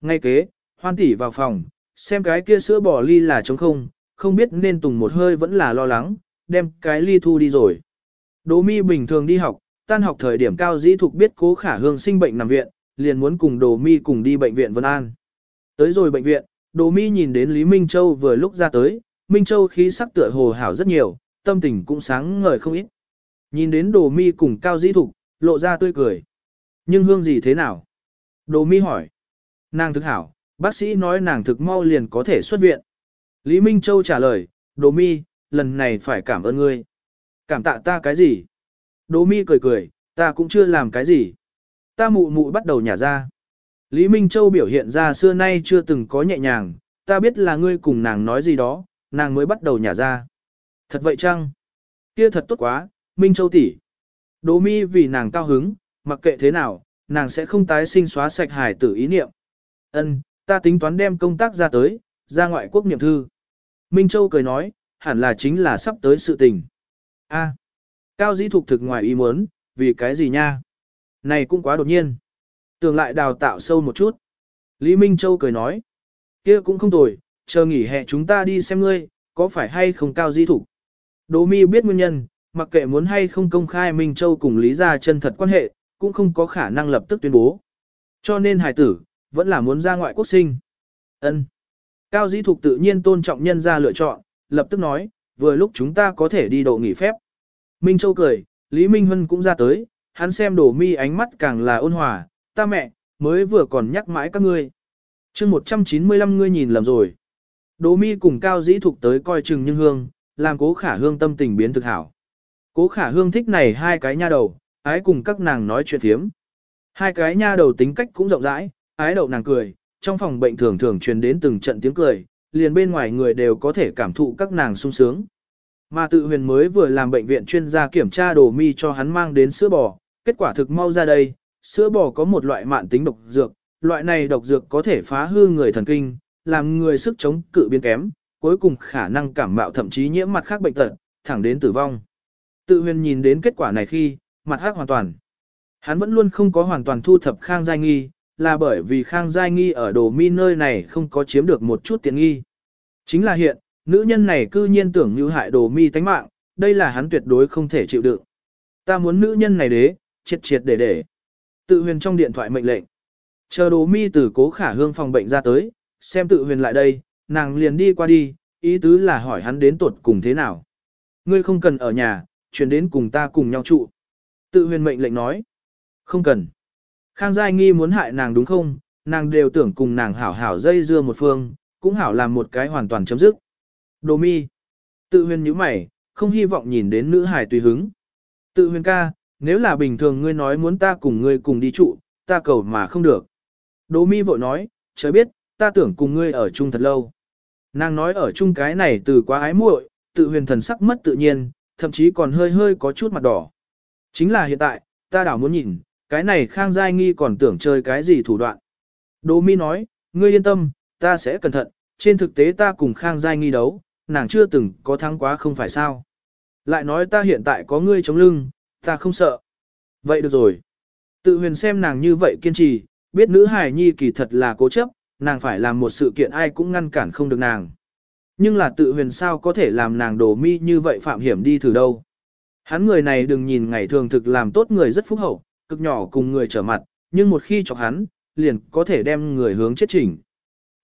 Speaker 1: Ngay kế, hoan tỷ vào phòng, xem cái kia sữa bò ly là trống không, không biết nên tùng một hơi vẫn là lo lắng, đem cái ly thu đi rồi. Đỗ mi bình thường đi học, tan học thời điểm cao dĩ thục biết cố khả hương sinh bệnh nằm viện, liền muốn cùng Đỗ mi cùng đi bệnh viện Vân An. Tới rồi bệnh viện, Đỗ mi nhìn đến Lý Minh Châu vừa lúc ra tới, Minh Châu khí sắc tựa hồ hảo rất nhiều, tâm tình cũng sáng ngời không ít. Nhìn đến Đỗ mi cùng cao dĩ thục, lộ ra tươi cười. Nhưng hương gì thế nào? Đỗ mi hỏi. Nàng thực hảo, bác sĩ nói nàng thực mau liền có thể xuất viện. Lý Minh Châu trả lời, Đỗ mi, lần này phải cảm ơn ngươi. Cảm tạ ta cái gì? Đỗ mi cười cười, ta cũng chưa làm cái gì. Ta mụ mụ bắt đầu nhả ra. Lý Minh Châu biểu hiện ra xưa nay chưa từng có nhẹ nhàng, ta biết là ngươi cùng nàng nói gì đó, nàng mới bắt đầu nhả ra. Thật vậy chăng? Kia thật tốt quá, Minh Châu tỷ. Đỗ mi vì nàng cao hứng, mặc kệ thế nào, nàng sẽ không tái sinh xóa sạch hài tử ý niệm. Ân, ta tính toán đem công tác ra tới, ra ngoại quốc niệm thư. Minh Châu cười nói, hẳn là chính là sắp tới sự tình. A, cao dĩ thục thực ngoài ý muốn, vì cái gì nha? Này cũng quá đột nhiên. Tưởng lại đào tạo sâu một chút. Lý Minh Châu cười nói, kia cũng không tồi, chờ nghỉ hè chúng ta đi xem ngươi, có phải hay không cao dĩ thục. Đỗ mi biết nguyên nhân, mặc kệ muốn hay không công khai Minh Châu cùng Lý gia chân thật quan hệ, cũng không có khả năng lập tức tuyên bố. Cho nên hài tử, vẫn là muốn ra ngoại quốc sinh. Ân. Cao dĩ thục tự nhiên tôn trọng nhân gia lựa chọn, lập tức nói, vừa lúc chúng ta có thể đi độ nghỉ phép. Minh Châu cười, Lý Minh Hân cũng ra tới, hắn xem đổ mi ánh mắt càng là ôn hòa, ta mẹ, mới vừa còn nhắc mãi các ngươi. chương 195 ngươi nhìn lầm rồi. Đỗ mi cùng Cao dĩ thục tới coi chừng nhưng hương, làm cố khả hương tâm tình biến thực hảo. Cố khả hương thích này hai cái nha đầu, ái cùng các nàng nói chuyện thiếm. Hai cái nha đầu tính cách cũng rộng rãi, ái đậu nàng cười, trong phòng bệnh thường thường truyền đến từng trận tiếng cười, liền bên ngoài người đều có thể cảm thụ các nàng sung sướng. Mà tự huyền mới vừa làm bệnh viện chuyên gia kiểm tra đồ mi cho hắn mang đến sữa bò, kết quả thực mau ra đây, sữa bò có một loại mạn tính độc dược, loại này độc dược có thể phá hư người thần kinh, làm người sức chống cự biến kém, cuối cùng khả năng cảm mạo thậm chí nhiễm mặt khác bệnh tật, thẳng đến tử vong. Tự huyền nhìn đến kết quả này khi, mặt hát hoàn toàn. Hắn vẫn luôn không có hoàn toàn thu thập Khang Giai Nghi, là bởi vì Khang Giai Nghi ở đồ mi nơi này không có chiếm được một chút tiện nghi. Chính là hiện, nữ nhân này cư nhiên tưởng như hại đồ mi tánh mạng, đây là hắn tuyệt đối không thể chịu đựng. Ta muốn nữ nhân này đế, triệt triệt để để. Tự huyền trong điện thoại mệnh lệnh. Chờ đồ mi từ cố khả hương phòng bệnh ra tới, xem tự huyền lại đây, nàng liền đi qua đi, ý tứ là hỏi hắn đến tuột cùng thế nào. Ngươi không cần ở nhà, chuyển đến cùng ta cùng nhau trụ. Tự huyền mệnh lệnh nói. Không cần. Khang Giai Nghi muốn hại nàng đúng không, nàng đều tưởng cùng nàng hảo hảo dây dưa một phương, cũng hảo làm một cái hoàn toàn chấm dứt. Đồ mi. Tự huyền nhíu mày, không hy vọng nhìn đến nữ hải tùy hứng. Tự huyền ca, nếu là bình thường ngươi nói muốn ta cùng ngươi cùng đi trụ, ta cầu mà không được. Đồ mi vội nói, trời biết, ta tưởng cùng ngươi ở chung thật lâu. Nàng nói ở chung cái này từ quá ái muội, tự huyền thần sắc mất tự nhiên, thậm chí còn hơi hơi có chút mặt đỏ. Chính là hiện tại, ta đảo muốn nhìn, cái này Khang Giai Nghi còn tưởng chơi cái gì thủ đoạn. Đỗ Mi nói, ngươi yên tâm, ta sẽ cẩn thận, trên thực tế ta cùng Khang Giai Nghi đấu, nàng chưa từng có thắng quá không phải sao. Lại nói ta hiện tại có ngươi chống lưng, ta không sợ. Vậy được rồi. Tự huyền xem nàng như vậy kiên trì, biết nữ hài nhi kỳ thật là cố chấp, nàng phải làm một sự kiện ai cũng ngăn cản không được nàng. Nhưng là tự huyền sao có thể làm nàng đổ mi như vậy phạm hiểm đi thử đâu. Hắn người này đừng nhìn ngày thường thực làm tốt người rất phúc hậu, cực nhỏ cùng người trở mặt, nhưng một khi chọc hắn, liền có thể đem người hướng chết chỉnh.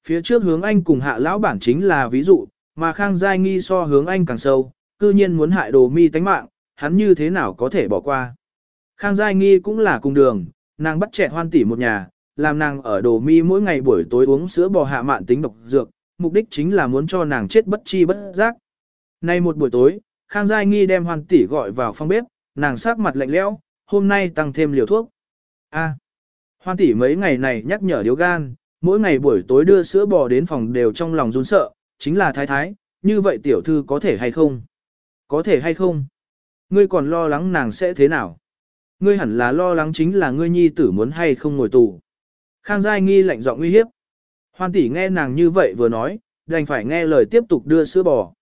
Speaker 1: Phía trước hướng anh cùng hạ lão bản chính là ví dụ, mà Khang Giai nghi so hướng anh càng sâu, cư nhiên muốn hại đồ mi tánh mạng, hắn như thế nào có thể bỏ qua. Khang Giai Nghi cũng là cùng đường, nàng bắt trẻ hoan tỷ một nhà, làm nàng ở đồ mi mỗi ngày buổi tối uống sữa bò hạ mạn tính độc dược, mục đích chính là muốn cho nàng chết bất chi bất giác. Nay một buổi tối, Khang Giai Nghi đem hoan tỷ gọi vào phòng bếp, nàng sắc mặt lạnh lẽo, hôm nay tăng thêm liều thuốc. A. hoan tỷ mấy ngày này nhắc nhở điếu gan, mỗi ngày buổi tối đưa sữa bò đến phòng đều trong lòng run sợ, chính là thái thái, như vậy tiểu thư có thể hay không? Có thể hay không? Ngươi còn lo lắng nàng sẽ thế nào? Ngươi hẳn là lo lắng chính là ngươi nhi tử muốn hay không ngồi tù. Khang Giai Nghi lạnh giọng uy hiếp. Hoan tỷ nghe nàng như vậy vừa nói, đành phải nghe lời tiếp tục đưa sữa bò.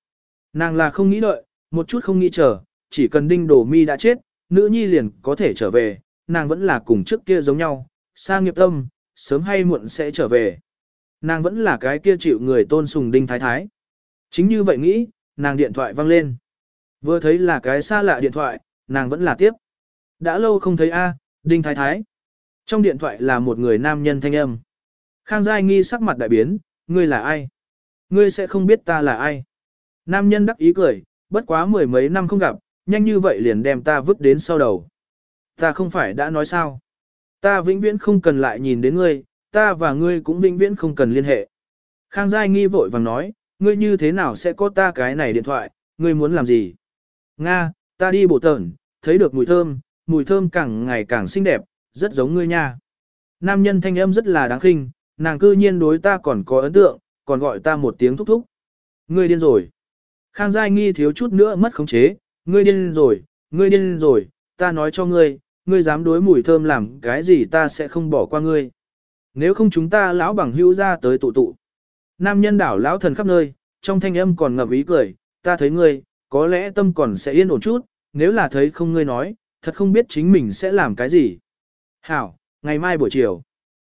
Speaker 1: Nàng là không nghĩ đợi, một chút không nghĩ chờ, chỉ cần đinh đồ mi đã chết, nữ nhi liền có thể trở về, nàng vẫn là cùng trước kia giống nhau, sang nghiệp tâm, sớm hay muộn sẽ trở về. Nàng vẫn là cái kia chịu người tôn sùng đinh thái thái. Chính như vậy nghĩ, nàng điện thoại vang lên. Vừa thấy là cái xa lạ điện thoại, nàng vẫn là tiếp. Đã lâu không thấy A, đinh thái thái. Trong điện thoại là một người nam nhân thanh âm. Khang Giai nghi sắc mặt đại biến, ngươi là ai? Ngươi sẽ không biết ta là ai. Nam nhân đắc ý cười, bất quá mười mấy năm không gặp, nhanh như vậy liền đem ta vứt đến sau đầu. Ta không phải đã nói sao? Ta vĩnh viễn không cần lại nhìn đến ngươi, ta và ngươi cũng vĩnh viễn không cần liên hệ. Khang Giai nghi vội vàng nói, ngươi như thế nào sẽ có ta cái này điện thoại, ngươi muốn làm gì? Nga, ta đi bộ tờn, thấy được mùi thơm, mùi thơm càng ngày càng xinh đẹp, rất giống ngươi nha. Nam nhân thanh âm rất là đáng khinh, nàng cư nhiên đối ta còn có ấn tượng, còn gọi ta một tiếng thúc thúc. Ngươi điên rồi. Khang Giai nghi thiếu chút nữa mất khống chế, ngươi điên rồi, ngươi điên rồi, ta nói cho ngươi, ngươi dám đối mùi thơm làm cái gì ta sẽ không bỏ qua ngươi. Nếu không chúng ta lão bằng hữu ra tới tụ tụ. Nam nhân đảo lão thần khắp nơi, trong thanh âm còn ngập ý cười, ta thấy ngươi, có lẽ tâm còn sẽ yên ổn chút, nếu là thấy không ngươi nói, thật không biết chính mình sẽ làm cái gì. Hảo, ngày mai buổi chiều.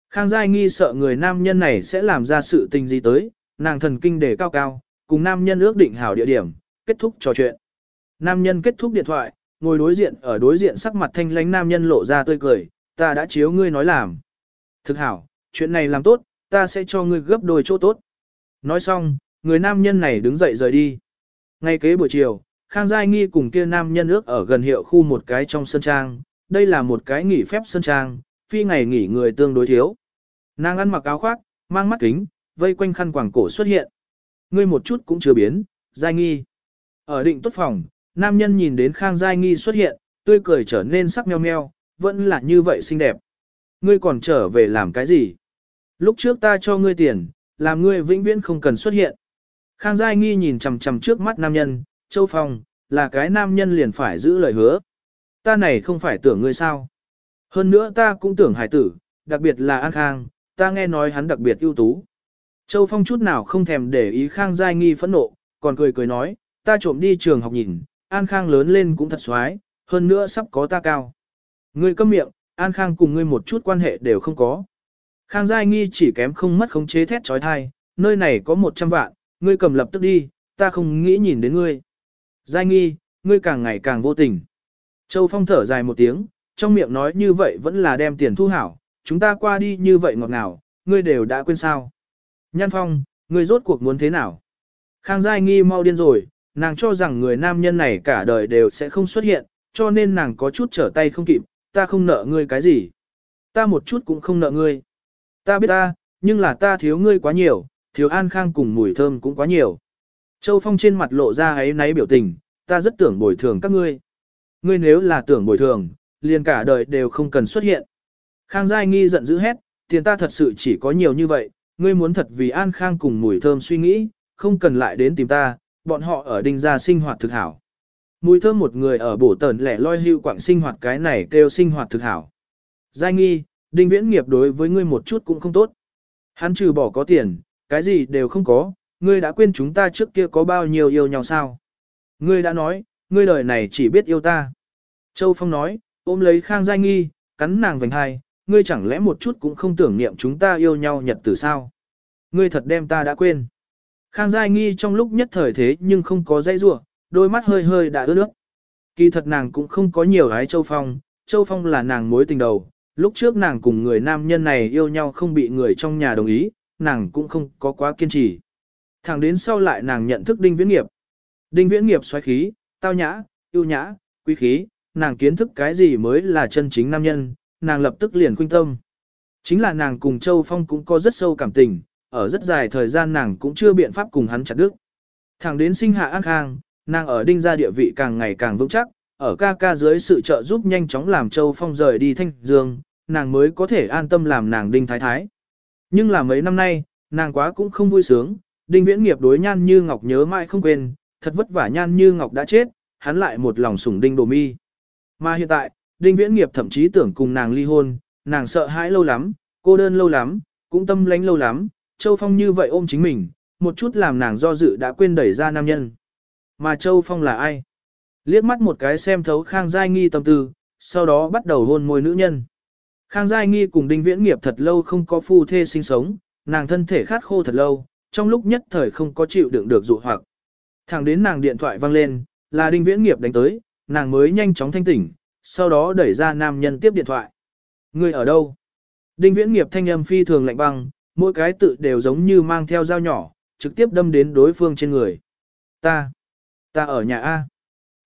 Speaker 1: Khang Giai nghi sợ người nam nhân này sẽ làm ra sự tình gì tới, nàng thần kinh đề cao cao, cùng nam nhân ước định hảo địa điểm, kết thúc trò chuyện. Nam nhân kết thúc điện thoại, ngồi đối diện ở đối diện sắc mặt thanh lánh nam nhân lộ ra tươi cười, ta đã chiếu ngươi nói làm. Thực hảo, chuyện này làm tốt, ta sẽ cho ngươi gấp đôi chỗ tốt. Nói xong, người nam nhân này đứng dậy rời đi. Ngay kế buổi chiều, Khang Giai Nghi cùng kia nam nhân ước ở gần hiệu khu một cái trong sân trang, đây là một cái nghỉ phép sân trang, phi ngày nghỉ người tương đối thiếu. Nàng ăn mặc áo khoác, mang mắt kính, vây quanh khăn quàng cổ xuất hiện. Ngươi một chút cũng chưa biến, Giai Nghi. Ở định tốt phòng, nam nhân nhìn đến Khang Giai Nghi xuất hiện, tươi cười trở nên sắc meo meo, vẫn là như vậy xinh đẹp. Ngươi còn trở về làm cái gì? Lúc trước ta cho ngươi tiền, làm ngươi vĩnh viễn không cần xuất hiện. Khang Giai Nghi nhìn chằm chằm trước mắt nam nhân, Châu Phong, là cái nam nhân liền phải giữ lời hứa. Ta này không phải tưởng ngươi sao. Hơn nữa ta cũng tưởng hải tử, đặc biệt là An Khang, ta nghe nói hắn đặc biệt ưu tú. Châu Phong chút nào không thèm để ý Khang Giai Nghi phẫn nộ, còn cười cười nói, ta trộm đi trường học nhìn, An Khang lớn lên cũng thật xoái, hơn nữa sắp có ta cao. Ngươi câm miệng, An Khang cùng ngươi một chút quan hệ đều không có. Khang Giai Nghi chỉ kém không mất khống chế thét trói thai, nơi này có 100 vạn, ngươi cầm lập tức đi, ta không nghĩ nhìn đến ngươi. Giai Nghi, ngươi càng ngày càng vô tình. Châu Phong thở dài một tiếng, trong miệng nói như vậy vẫn là đem tiền thu hảo, chúng ta qua đi như vậy ngọt ngào, ngươi đều đã quên sao. Nhan Phong, ngươi rốt cuộc muốn thế nào? Khang Giai Nghi mau điên rồi, nàng cho rằng người nam nhân này cả đời đều sẽ không xuất hiện, cho nên nàng có chút trở tay không kịp, ta không nợ ngươi cái gì. Ta một chút cũng không nợ ngươi. Ta biết ta, nhưng là ta thiếu ngươi quá nhiều, thiếu an khang cùng mùi thơm cũng quá nhiều. Châu Phong trên mặt lộ ra ấy náy biểu tình, ta rất tưởng bồi thường các ngươi. Ngươi nếu là tưởng bồi thường, liền cả đời đều không cần xuất hiện. Khang Giai Nghi giận dữ hét, tiền ta thật sự chỉ có nhiều như vậy, ngươi muốn thật vì an khang cùng mùi thơm suy nghĩ, không cần lại đến tìm ta, bọn họ ở đinh gia sinh hoạt thực hảo. Mùi thơm một người ở bổ tờn lẻ loi hưu quảng sinh hoạt cái này kêu sinh hoạt thực hảo. Giai nghi, đinh viễn nghiệp đối với ngươi một chút cũng không tốt. Hắn trừ bỏ có tiền, cái gì đều không có, ngươi đã quên chúng ta trước kia có bao nhiêu yêu nhau sao? Ngươi đã nói, ngươi đời này chỉ biết yêu ta. Châu Phong nói, ôm lấy Khang Giai Nghi, cắn nàng vành hai, ngươi chẳng lẽ một chút cũng không tưởng niệm chúng ta yêu nhau nhật từ sao? Ngươi thật đem ta đã quên. Khang Giai Nghi trong lúc nhất thời thế nhưng không có dây rủa đôi mắt hơi hơi đã ướt nước. Kỳ thật nàng cũng không có nhiều gái Châu Phong, Châu Phong là nàng mối tình đầu, lúc trước nàng cùng người nam nhân này yêu nhau không bị người trong nhà đồng ý, nàng cũng không có quá kiên trì. Thẳng đến sau lại nàng nhận thức Đinh Viễn Nghiệp. Đinh Viễn Nghiệp xoáy khí, tao nhã, yêu nhã, quý khí, nàng kiến thức cái gì mới là chân chính nam nhân, nàng lập tức liền khuynh tâm. Chính là nàng cùng Châu Phong cũng có rất sâu cảm tình, ở rất dài thời gian nàng cũng chưa biện pháp cùng hắn chặt đứt. Thẳng đến sinh hạ an khang, nàng ở đinh gia địa vị càng ngày càng vững chắc, ở ca ca dưới sự trợ giúp nhanh chóng làm Châu Phong rời đi thanh dương, nàng mới có thể an tâm làm nàng đinh thái thái. Nhưng là mấy năm nay, nàng quá cũng không vui sướng, đinh viễn nghiệp đối nhan như ngọc nhớ mãi không quên, thật vất vả nhan như ngọc đã chết, hắn lại một lòng sủng đinh đồ mi. Mà hiện tại, đinh viễn nghiệp thậm chí tưởng cùng nàng ly hôn, nàng sợ hãi lâu lắm, cô đơn lâu lắm, cũng tâm lánh lâu lắm, Châu Phong như vậy ôm chính mình, một chút làm nàng do dự đã quên đẩy ra nam nhân. Mà Châu Phong là ai? Liếc mắt một cái xem thấu Khang Giai Nghi tâm tư, sau đó bắt đầu hôn môi nữ nhân. Khang Giai Nghi cùng Đinh Viễn Nghiệp thật lâu không có phu thê sinh sống, nàng thân thể khát khô thật lâu, trong lúc nhất thời không có chịu đựng được dụ hoặc. Thẳng đến nàng điện thoại vang lên, là Đinh Viễn Nghiệp đánh tới, nàng mới nhanh chóng thanh tỉnh, sau đó đẩy ra nam nhân tiếp điện thoại. Người ở đâu? Đinh Viễn Nghiệp thanh âm phi thường lạnh băng, mỗi cái tự đều giống như mang theo dao nhỏ, trực tiếp đâm đến đối phương trên người. Ta, ta ở nhà A.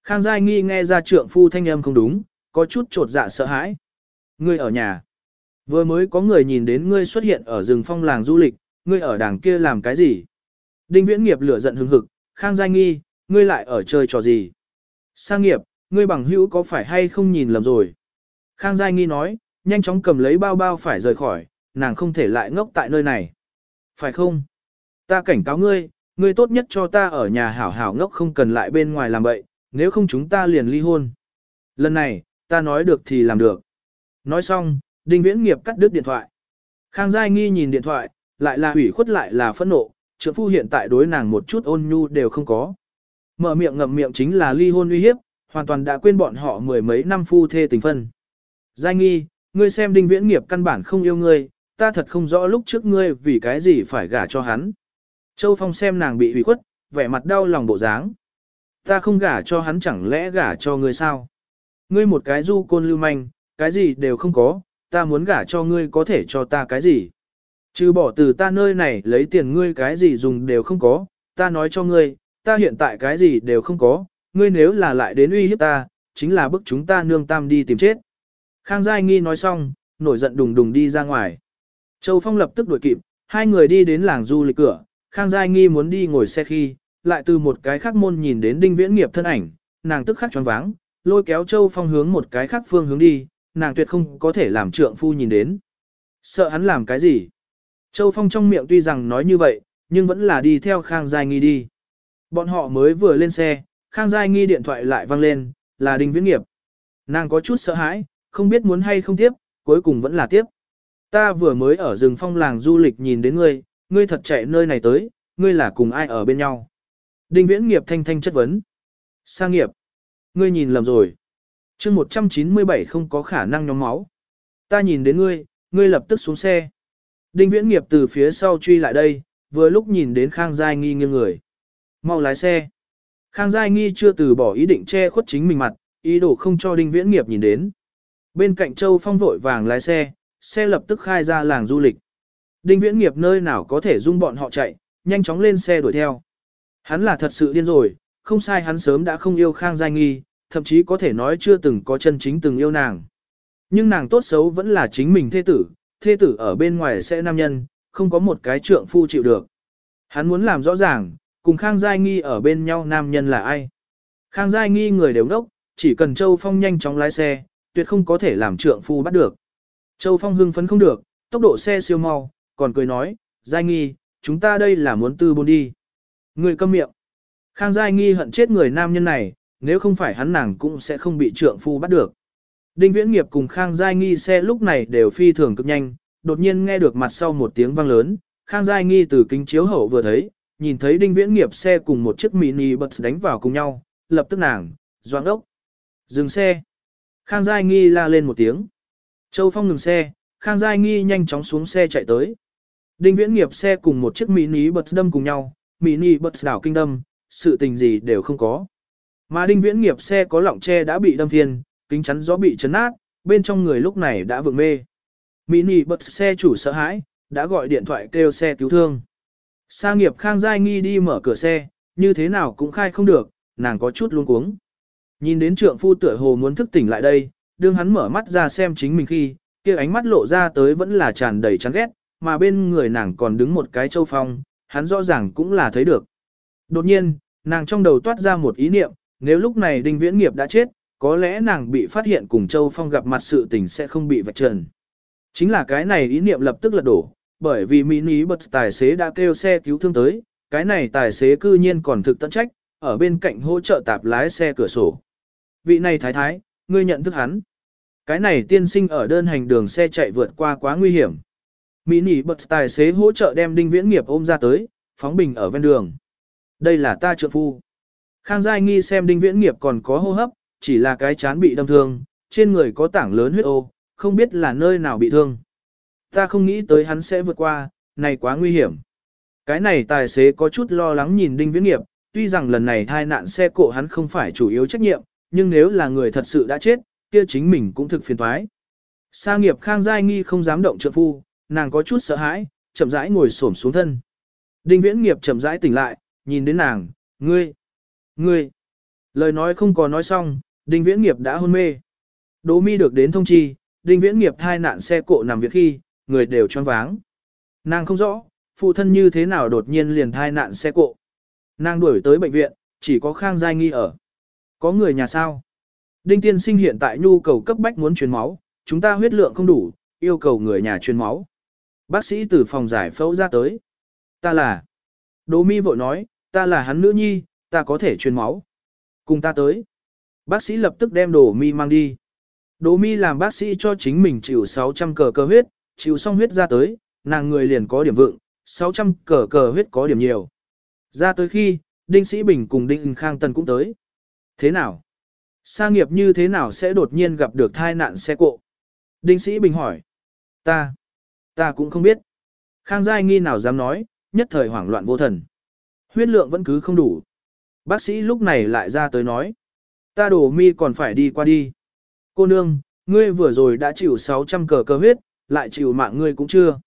Speaker 1: Khang Giai Nghi nghe ra trượng phu thanh âm không đúng, có chút trột dạ sợ hãi. Ngươi ở nhà. Vừa mới có người nhìn đến ngươi xuất hiện ở rừng phong làng du lịch, ngươi ở đàng kia làm cái gì? Đinh Viễn Nghiệp lửa giận hừng hực, Khang Giai Nghi, ngươi lại ở chơi trò gì? Sang nghiệp, ngươi bằng hữu có phải hay không nhìn lầm rồi? Khang Giai Nghi nói, nhanh chóng cầm lấy bao bao phải rời khỏi, nàng không thể lại ngốc tại nơi này. Phải không? Ta cảnh cáo ngươi, ngươi tốt nhất cho ta ở nhà hảo hảo ngốc không cần lại bên ngoài làm bậy, nếu không chúng ta liền ly hôn. Lần này, ta nói được thì làm được. Nói xong, Đinh Viễn Nghiệp cắt đứt điện thoại. Khang Giai Nghi nhìn điện thoại, lại là hủy khuất lại là phẫn nộ, trưởng phu hiện tại đối nàng một chút ôn nhu đều không có. Mở miệng ngậm miệng chính là ly hôn uy hiếp, hoàn toàn đã quên bọn họ mười mấy năm phu thê tình phân. Giai Nghi, ngươi xem Đinh Viễn Nghiệp căn bản không yêu ngươi, ta thật không rõ lúc trước ngươi vì cái gì phải gả cho hắn. Châu Phong xem nàng bị hủy khuất, vẻ mặt đau lòng bộ dáng. Ta không gả cho hắn chẳng lẽ gả cho ngươi sao? Ngươi một cái du côn lưu manh, cái gì đều không có, ta muốn gả cho ngươi có thể cho ta cái gì? Chứ bỏ từ ta nơi này lấy tiền ngươi cái gì dùng đều không có, ta nói cho ngươi, ta hiện tại cái gì đều không có, ngươi nếu là lại đến uy hiếp ta, chính là bức chúng ta nương tam đi tìm chết. Khang Giai Nghi nói xong, nổi giận đùng đùng đi ra ngoài. Châu Phong lập tức đuổi kịp, hai người đi đến làng du lịch cửa, Khang Giai Nghi muốn đi ngồi xe khi, lại từ một cái khác môn nhìn đến Đinh Viễn Nghiệp thân ảnh, nàng tức khắc choáng váng, lôi kéo Châu Phong hướng một cái khác phương hướng đi, nàng tuyệt không có thể làm trượng phu nhìn đến. Sợ hắn làm cái gì? Châu Phong trong miệng tuy rằng nói như vậy, nhưng vẫn là đi theo Khang Giai Nghi đi. Bọn họ mới vừa lên xe, Khang Giai Nghi điện thoại lại vang lên, là Đinh Viễn Nghiệp. Nàng có chút sợ hãi, không biết muốn hay không tiếp, cuối cùng vẫn là tiếp. Ta vừa mới ở rừng phong làng du lịch nhìn đến ngươi, ngươi thật chạy nơi này tới, ngươi là cùng ai ở bên nhau. Đinh viễn nghiệp thanh thanh chất vấn. Sang nghiệp. Ngươi nhìn lầm rồi. chương 197 không có khả năng nhóm máu. Ta nhìn đến ngươi, ngươi lập tức xuống xe. Đinh viễn nghiệp từ phía sau truy lại đây, vừa lúc nhìn đến Khang Giai Nghi nghiêng người. Mau lái xe. Khang Giai Nghi chưa từ bỏ ý định che khuất chính mình mặt, ý đồ không cho Đinh viễn nghiệp nhìn đến. Bên cạnh Châu Phong vội vàng lái xe, xe lập tức khai ra làng du lịch. Đinh viễn nghiệp nơi nào có thể dung bọn họ chạy, nhanh chóng lên xe đuổi theo. Hắn là thật sự điên rồi, không sai hắn sớm đã không yêu Khang Giai Nghi, thậm chí có thể nói chưa từng có chân chính từng yêu nàng. Nhưng nàng tốt xấu vẫn là chính mình thê tử, thê tử ở bên ngoài sẽ nam nhân, không có một cái trượng phu chịu được. Hắn muốn làm rõ ràng, cùng Khang Giai Nghi ở bên nhau nam nhân là ai. Khang Giai Nghi người đều đốc, chỉ cần Châu Phong nhanh chóng lái xe, tuyệt không có thể làm trượng phu bắt được. Châu Phong hưng phấn không được, tốc độ xe siêu mau, còn cười nói, Giai Nghi, chúng ta đây là muốn tư bôn đi. Người câm miệng. Khang Giai Nghi hận chết người nam nhân này, nếu không phải hắn nàng cũng sẽ không bị trượng phu bắt được. Đinh Viễn Nghiệp cùng Khang Giai Nghi xe lúc này đều phi thường cực nhanh, đột nhiên nghe được mặt sau một tiếng vang lớn, Khang Giai Nghi từ kính chiếu hậu vừa thấy, nhìn thấy Đinh Viễn Nghiệp xe cùng một chiếc mini bật đánh vào cùng nhau, lập tức nàng, doãn ốc. Dừng xe. Khang Giai Nghi la lên một tiếng. Châu Phong ngừng xe, Khang Giai Nghi nhanh chóng xuống xe chạy tới. Đinh Viễn Nghiệp xe cùng một chiếc mini bật đâm cùng nhau, mini bật đảo kinh đâm, sự tình gì đều không có. Mà Đinh Viễn Nghiệp xe có lọng tre đã bị đâm thiên kính chắn gió bị chấn nát, bên trong người lúc này đã vượng mê. Mini bật xe chủ sợ hãi, đã gọi điện thoại kêu xe cứu thương. Sa nghiệp Khang Giai Nghi đi mở cửa xe, như thế nào cũng khai không được, nàng có chút luống cuống. Nhìn đến trượng phu tựa hồ muốn thức tỉnh lại đây, đương hắn mở mắt ra xem chính mình khi, kia ánh mắt lộ ra tới vẫn là tràn đầy chán ghét, mà bên người nàng còn đứng một cái châu phong, hắn rõ ràng cũng là thấy được. Đột nhiên, nàng trong đầu toát ra một ý niệm, nếu lúc này đinh viễn nghiệp đã chết, có lẽ nàng bị phát hiện cùng châu phong gặp mặt sự tình sẽ không bị vạch trần. Chính là cái này ý niệm lập tức lật đổ, bởi vì mini bật tài xế đã kêu xe cứu thương tới, cái này tài xế cư nhiên còn thực tận trách, ở bên cạnh hỗ trợ tạp lái xe cửa sổ. Vị này thái thái, ngươi nhận thức hắn. Cái này tiên sinh ở đơn hành đường xe chạy vượt qua quá nguy hiểm. Mỹ bật tài xế hỗ trợ đem đinh viễn nghiệp ôm ra tới, phóng bình ở ven đường. Đây là ta trợ phu. Khang Giai nghi xem đinh viễn nghiệp còn có hô hấp, chỉ là cái chán bị đâm thương, trên người có tảng lớn huyết ô, không biết là nơi nào bị thương. Ta không nghĩ tới hắn sẽ vượt qua, này quá nguy hiểm. Cái này tài xế có chút lo lắng nhìn đinh viễn nghiệp, tuy rằng lần này thai nạn xe cộ hắn không phải chủ yếu trách nhiệm, nhưng nếu là người thật sự đã chết, kia chính mình cũng thực phiền toái. Sa nghiệp khang giai nghi không dám động trợ phu, nàng có chút sợ hãi, chậm rãi ngồi xổm xuống thân. Đinh viễn nghiệp chậm rãi tỉnh lại, nhìn đến nàng, ngươi, ngươi. Lời nói không có nói xong, đinh viễn nghiệp đã hôn mê. Đỗ mi được đến thông chi, đinh viễn nghiệp thai nạn xe cộ nằm việc khi, người đều choáng váng. Nàng không rõ, phụ thân như thế nào đột nhiên liền thai nạn xe cộ. Nàng đuổi tới bệnh viện, chỉ có khang giai nghi ở. Có người nhà sao? Đinh tiên sinh hiện tại nhu cầu cấp bách muốn truyền máu, chúng ta huyết lượng không đủ, yêu cầu người nhà truyền máu. Bác sĩ từ phòng giải phẫu ra tới. Ta là. Đỗ mi vội nói, ta là hắn nữ nhi, ta có thể truyền máu. Cùng ta tới. Bác sĩ lập tức đem đồ mi mang đi. Đỗ mi làm bác sĩ cho chính mình chịu 600 cờ cơ huyết, chịu xong huyết ra tới, nàng người liền có điểm vượng, 600 cờ cờ huyết có điểm nhiều. Ra tới khi, Đinh Sĩ Bình cùng Đinh Khang Tần cũng tới. Thế nào? Sa nghiệp như thế nào sẽ đột nhiên gặp được thai nạn xe cộ? Đinh Sĩ Bình hỏi. Ta, ta cũng không biết. Khang Giai nghi nào dám nói, nhất thời hoảng loạn vô thần. Huyết lượng vẫn cứ không đủ. Bác sĩ lúc này lại ra tới nói. Ta đổ mi còn phải đi qua đi. Cô nương, ngươi vừa rồi đã chịu 600 cờ cơ huyết, lại chịu mạng ngươi cũng chưa.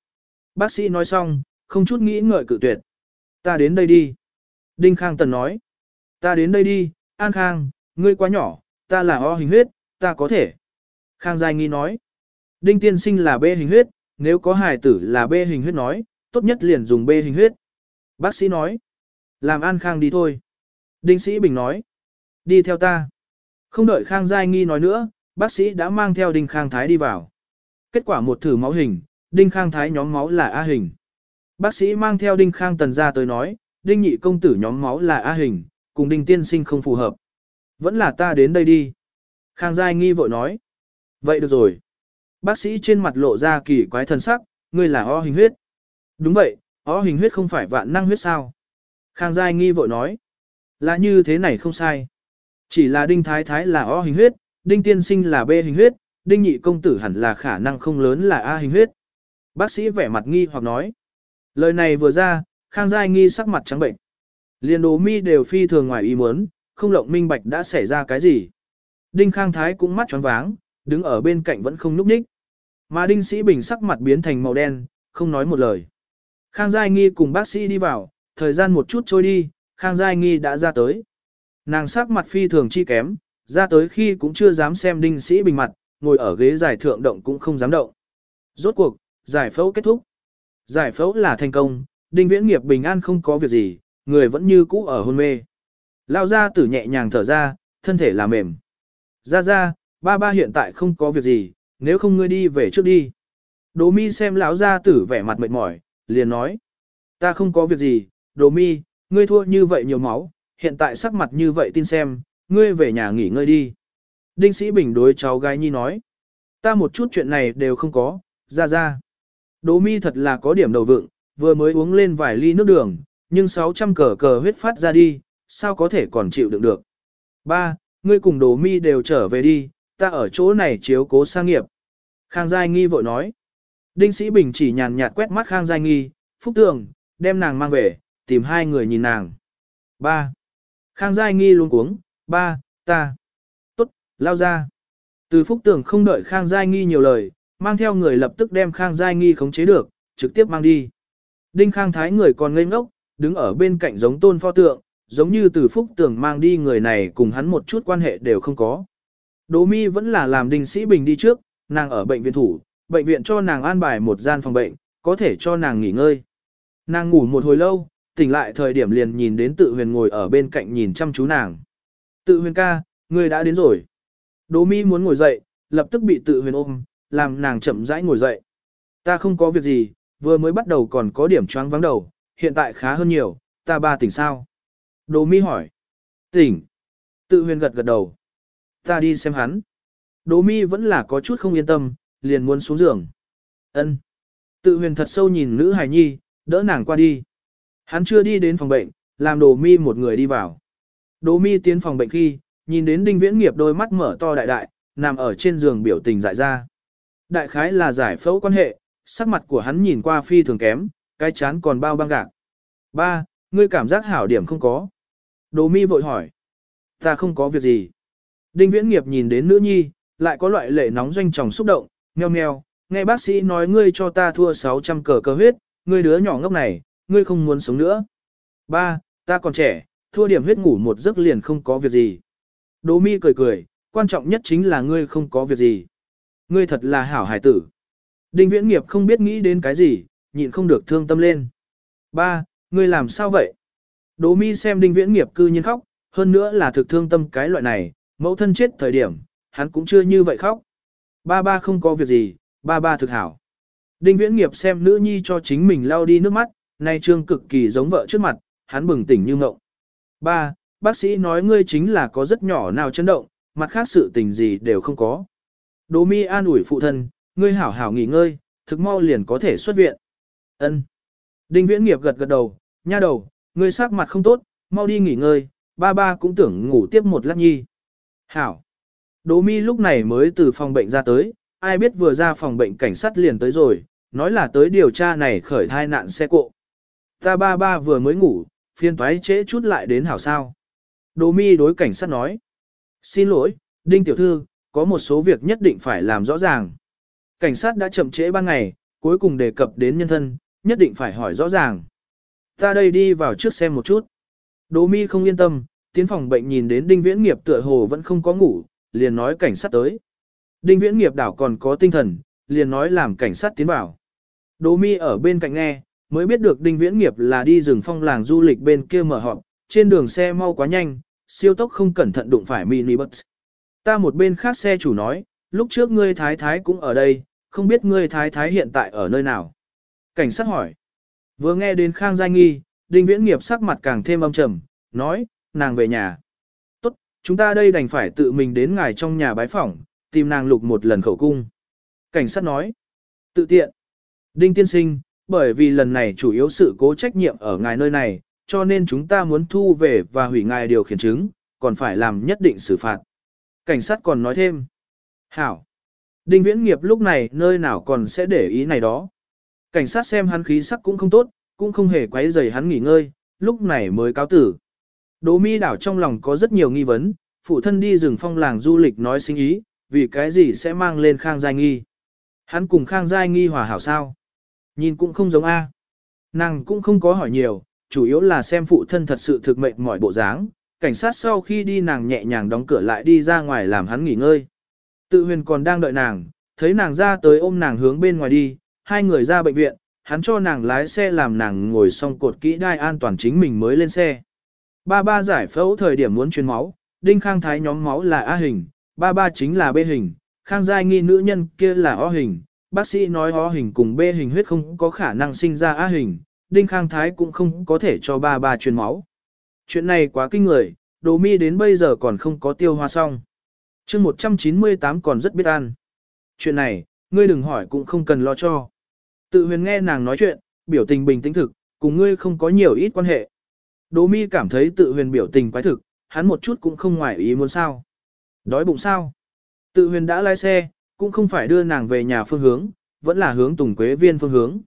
Speaker 1: Bác sĩ nói xong, không chút nghĩ ngợi cự tuyệt. Ta đến đây đi. Đinh Khang Tần nói. Ta đến đây đi, An Khang, ngươi quá nhỏ, ta là O hình huyết, ta có thể. Khang Giai Nghi nói. Đinh tiên sinh là B hình huyết, nếu có hài tử là B hình huyết nói, tốt nhất liền dùng B hình huyết. Bác sĩ nói. Làm An Khang đi thôi. Đinh sĩ Bình nói. Đi theo ta. Không đợi Khang Giai Nghi nói nữa, bác sĩ đã mang theo Đinh Khang Thái đi vào. Kết quả một thử máu hình, Đinh Khang Thái nhóm máu là A hình. Bác sĩ mang theo Đinh Khang Tần ra tới nói, Đinh nhị công tử nhóm máu là A hình, cùng Đinh tiên sinh không phù hợp. Vẫn là ta đến đây đi. Khang Giai nghi vội nói. Vậy được rồi. Bác sĩ trên mặt lộ ra kỳ quái thần sắc, ngươi là O hình huyết. Đúng vậy, O hình huyết không phải vạn năng huyết sao. Khang Giai nghi vội nói. Là như thế này không sai. Chỉ là Đinh Thái Thái là O hình huyết, Đinh Tiên Sinh là B hình huyết, Đinh Nhị Công Tử hẳn là khả năng không lớn là A hình huyết. Bác sĩ vẻ mặt nghi hoặc nói. Lời này vừa ra, Khang Giai nghi sắc mặt trắng bệnh. Liên đồ mi đều phi thường ngoài ý muốn, không lộng minh bạch đã xảy ra cái gì. Đinh Khang Thái cũng mắt tròn váng, đứng ở bên cạnh vẫn không nhúc nhích. Mà Đinh Sĩ Bình sắc mặt biến thành màu đen, không nói một lời. Khang Giai Nghi cùng bác sĩ đi vào, thời gian một chút trôi đi, Khang Giai Nghi đã ra tới. Nàng sắc mặt phi thường chi kém, ra tới khi cũng chưa dám xem Đinh Sĩ Bình mặt, ngồi ở ghế giải thượng động cũng không dám động. Rốt cuộc, giải phẫu kết thúc. Giải phẫu là thành công, Đinh Viễn Nghiệp bình an không có việc gì, người vẫn như cũ ở hôn mê. Lao ra tử nhẹ nhàng thở ra, thân thể là mềm. Ra ra, ba ba hiện tại không có việc gì, nếu không ngươi đi về trước đi. Đồ mi xem lão gia tử vẻ mặt mệt mỏi, liền nói. Ta không có việc gì, đồ mi, ngươi thua như vậy nhiều máu, hiện tại sắc mặt như vậy tin xem, ngươi về nhà nghỉ ngơi đi. Đinh sĩ bình đối cháu gái nhi nói. Ta một chút chuyện này đều không có, ra ra. Đỗ mi thật là có điểm đầu vựng, vừa mới uống lên vài ly nước đường, nhưng 600 cờ cờ huyết phát ra đi, sao có thể còn chịu đựng được. Ba, ngươi cùng Đỗ mi đều trở về đi, ta ở chỗ này chiếu cố sang nghiệp. Khang Giai Nghi vội nói. Đinh Sĩ Bình chỉ nhàn nhạt quét mắt Khang Giai Nghi, Phúc Tường, đem nàng mang về, tìm hai người nhìn nàng. Ba. Khang Giai Nghi luôn cuống, ba, ta. Lao ra. Từ Phúc tưởng không đợi Khang Giai Nghi nhiều lời, mang theo người lập tức đem Khang Giai Nghi khống chế được, trực tiếp mang đi. Đinh Khang Thái người còn ngây ngốc, đứng ở bên cạnh giống tôn pho tượng, giống như từ phúc tưởng mang đi người này cùng hắn một chút quan hệ đều không có. Đỗ mi vẫn là làm đinh sĩ bình đi trước, nàng ở bệnh viện thủ, bệnh viện cho nàng an bài một gian phòng bệnh, có thể cho nàng nghỉ ngơi. Nàng ngủ một hồi lâu, tỉnh lại thời điểm liền nhìn đến tự huyền ngồi ở bên cạnh nhìn chăm chú nàng. Tự huyền ca, người đã đến rồi. Đỗ mi muốn ngồi dậy, lập tức bị tự huyền ôm, làm nàng chậm rãi ngồi dậy. Ta không có việc gì, vừa mới bắt đầu còn có điểm choáng vắng đầu, hiện tại khá hơn nhiều, ta ba tỉnh sao? Đỗ mi hỏi. Tỉnh. Tự huyền gật gật đầu. Ta đi xem hắn. Đỗ mi vẫn là có chút không yên tâm, liền muốn xuống giường. Ân. Tự huyền thật sâu nhìn nữ hài nhi, đỡ nàng qua đi. Hắn chưa đi đến phòng bệnh, làm Đỗ mi một người đi vào. Đỗ mi tiến phòng bệnh khi, nhìn đến đinh viễn nghiệp đôi mắt mở to đại đại, nằm ở trên giường biểu tình dại ra. Đại khái là giải phẫu quan hệ, sắc mặt của hắn nhìn qua phi thường kém, cái chán còn bao băng gạc. Ba, ngươi cảm giác hảo điểm không có. Đồ mi vội hỏi. Ta không có việc gì. Đinh viễn nghiệp nhìn đến nữ nhi, lại có loại lệ nóng doanh tròng xúc động, nheo nheo, nghe bác sĩ nói ngươi cho ta thua 600 cờ cờ huyết, ngươi đứa nhỏ ngốc này, ngươi không muốn sống nữa. Ba, ta còn trẻ, thua điểm huyết ngủ một giấc liền không có việc gì. Đỗ mi cười cười, quan trọng nhất chính là ngươi không có việc gì. Ngươi thật là hảo hải tử. Đinh viễn nghiệp không biết nghĩ đến cái gì, nhịn không được thương tâm lên. Ba, ngươi làm sao vậy? Đỗ mi xem đinh viễn nghiệp cư nhiên khóc, hơn nữa là thực thương tâm cái loại này, mẫu thân chết thời điểm, hắn cũng chưa như vậy khóc. Ba ba không có việc gì, ba ba thực hảo. Đinh viễn nghiệp xem nữ nhi cho chính mình lau đi nước mắt, nay trương cực kỳ giống vợ trước mặt, hắn bừng tỉnh như ngộng. Ba, bác sĩ nói ngươi chính là có rất nhỏ nào chấn động, mặt khác sự tình gì đều không có. Đỗ mi an ủi phụ thân, ngươi hảo hảo nghỉ ngơi, thực mau liền có thể xuất viện. Ân. Đinh viễn nghiệp gật gật đầu, nha đầu, ngươi sắc mặt không tốt, mau đi nghỉ ngơi, ba ba cũng tưởng ngủ tiếp một lát nhi. Hảo. Đỗ mi lúc này mới từ phòng bệnh ra tới, ai biết vừa ra phòng bệnh cảnh sát liền tới rồi, nói là tới điều tra này khởi thai nạn xe cộ. Ta ba ba vừa mới ngủ, phiên toái trễ chút lại đến hảo sao. Đỗ mi đối cảnh sát nói. Xin lỗi, Đinh Tiểu Thư, có một số việc nhất định phải làm rõ ràng. Cảnh sát đã chậm trễ ban ngày, cuối cùng đề cập đến nhân thân, nhất định phải hỏi rõ ràng. Ta đây đi vào trước xem một chút. Đỗ mi không yên tâm, tiến phòng bệnh nhìn đến Đinh Viễn Nghiệp tựa hồ vẫn không có ngủ, liền nói cảnh sát tới. Đinh Viễn Nghiệp đảo còn có tinh thần, liền nói làm cảnh sát tiến vào. Đỗ mi ở bên cạnh nghe, mới biết được Đinh Viễn Nghiệp là đi rừng phong làng du lịch bên kia mở họp, trên đường xe mau quá nhanh, siêu tốc không cẩn thận đụng phải minibus. Ta một bên khác xe chủ nói, lúc trước ngươi thái thái cũng ở đây, không biết ngươi thái thái hiện tại ở nơi nào. Cảnh sát hỏi. Vừa nghe đến Khang Giai Nghi, Đinh Viễn Nghiệp sắc mặt càng thêm âm trầm, nói, nàng về nhà. Tốt, chúng ta đây đành phải tự mình đến ngài trong nhà bái phỏng, tìm nàng lục một lần khẩu cung. Cảnh sát nói. Tự tiện. Đinh tiên sinh, bởi vì lần này chủ yếu sự cố trách nhiệm ở ngài nơi này, cho nên chúng ta muốn thu về và hủy ngài điều khiển chứng, còn phải làm nhất định xử phạt. Cảnh sát còn nói thêm. Hảo. Đinh viễn nghiệp lúc này nơi nào còn sẽ để ý này đó. Cảnh sát xem hắn khí sắc cũng không tốt, cũng không hề quấy rầy hắn nghỉ ngơi, lúc này mới cáo tử. Đỗ mi đảo trong lòng có rất nhiều nghi vấn, phụ thân đi rừng phong làng du lịch nói sinh ý, vì cái gì sẽ mang lên Khang Giai Nghi. Hắn cùng Khang Giai Nghi hòa hảo sao. Nhìn cũng không giống A. Nàng cũng không có hỏi nhiều, chủ yếu là xem phụ thân thật sự thực mệnh mọi bộ dáng. Cảnh sát sau khi đi nàng nhẹ nhàng đóng cửa lại đi ra ngoài làm hắn nghỉ ngơi. Tự huyền còn đang đợi nàng, thấy nàng ra tới ôm nàng hướng bên ngoài đi, hai người ra bệnh viện, hắn cho nàng lái xe làm nàng ngồi xong cột kỹ đai an toàn chính mình mới lên xe. Ba ba giải phẫu thời điểm muốn truyền máu, đinh khang thái nhóm máu là A hình, ba ba chính là B hình, khang giai nghi nữ nhân kia là O hình, bác sĩ nói O hình cùng B hình huyết không có khả năng sinh ra A hình, đinh khang thái cũng không có thể cho ba ba truyền máu. Chuyện này quá kinh người, đồ mi đến bây giờ còn không có tiêu hoa xong. chương 198 còn rất biết ăn. Chuyện này, ngươi đừng hỏi cũng không cần lo cho. Tự huyền nghe nàng nói chuyện, biểu tình bình tĩnh thực, cùng ngươi không có nhiều ít quan hệ. Đỗ mi cảm thấy tự huyền biểu tình quái thực, hắn một chút cũng không ngoài ý muốn sao. Đói bụng sao? Tự huyền đã lái xe, cũng không phải đưa nàng về nhà phương hướng, vẫn là hướng tùng quế viên phương hướng.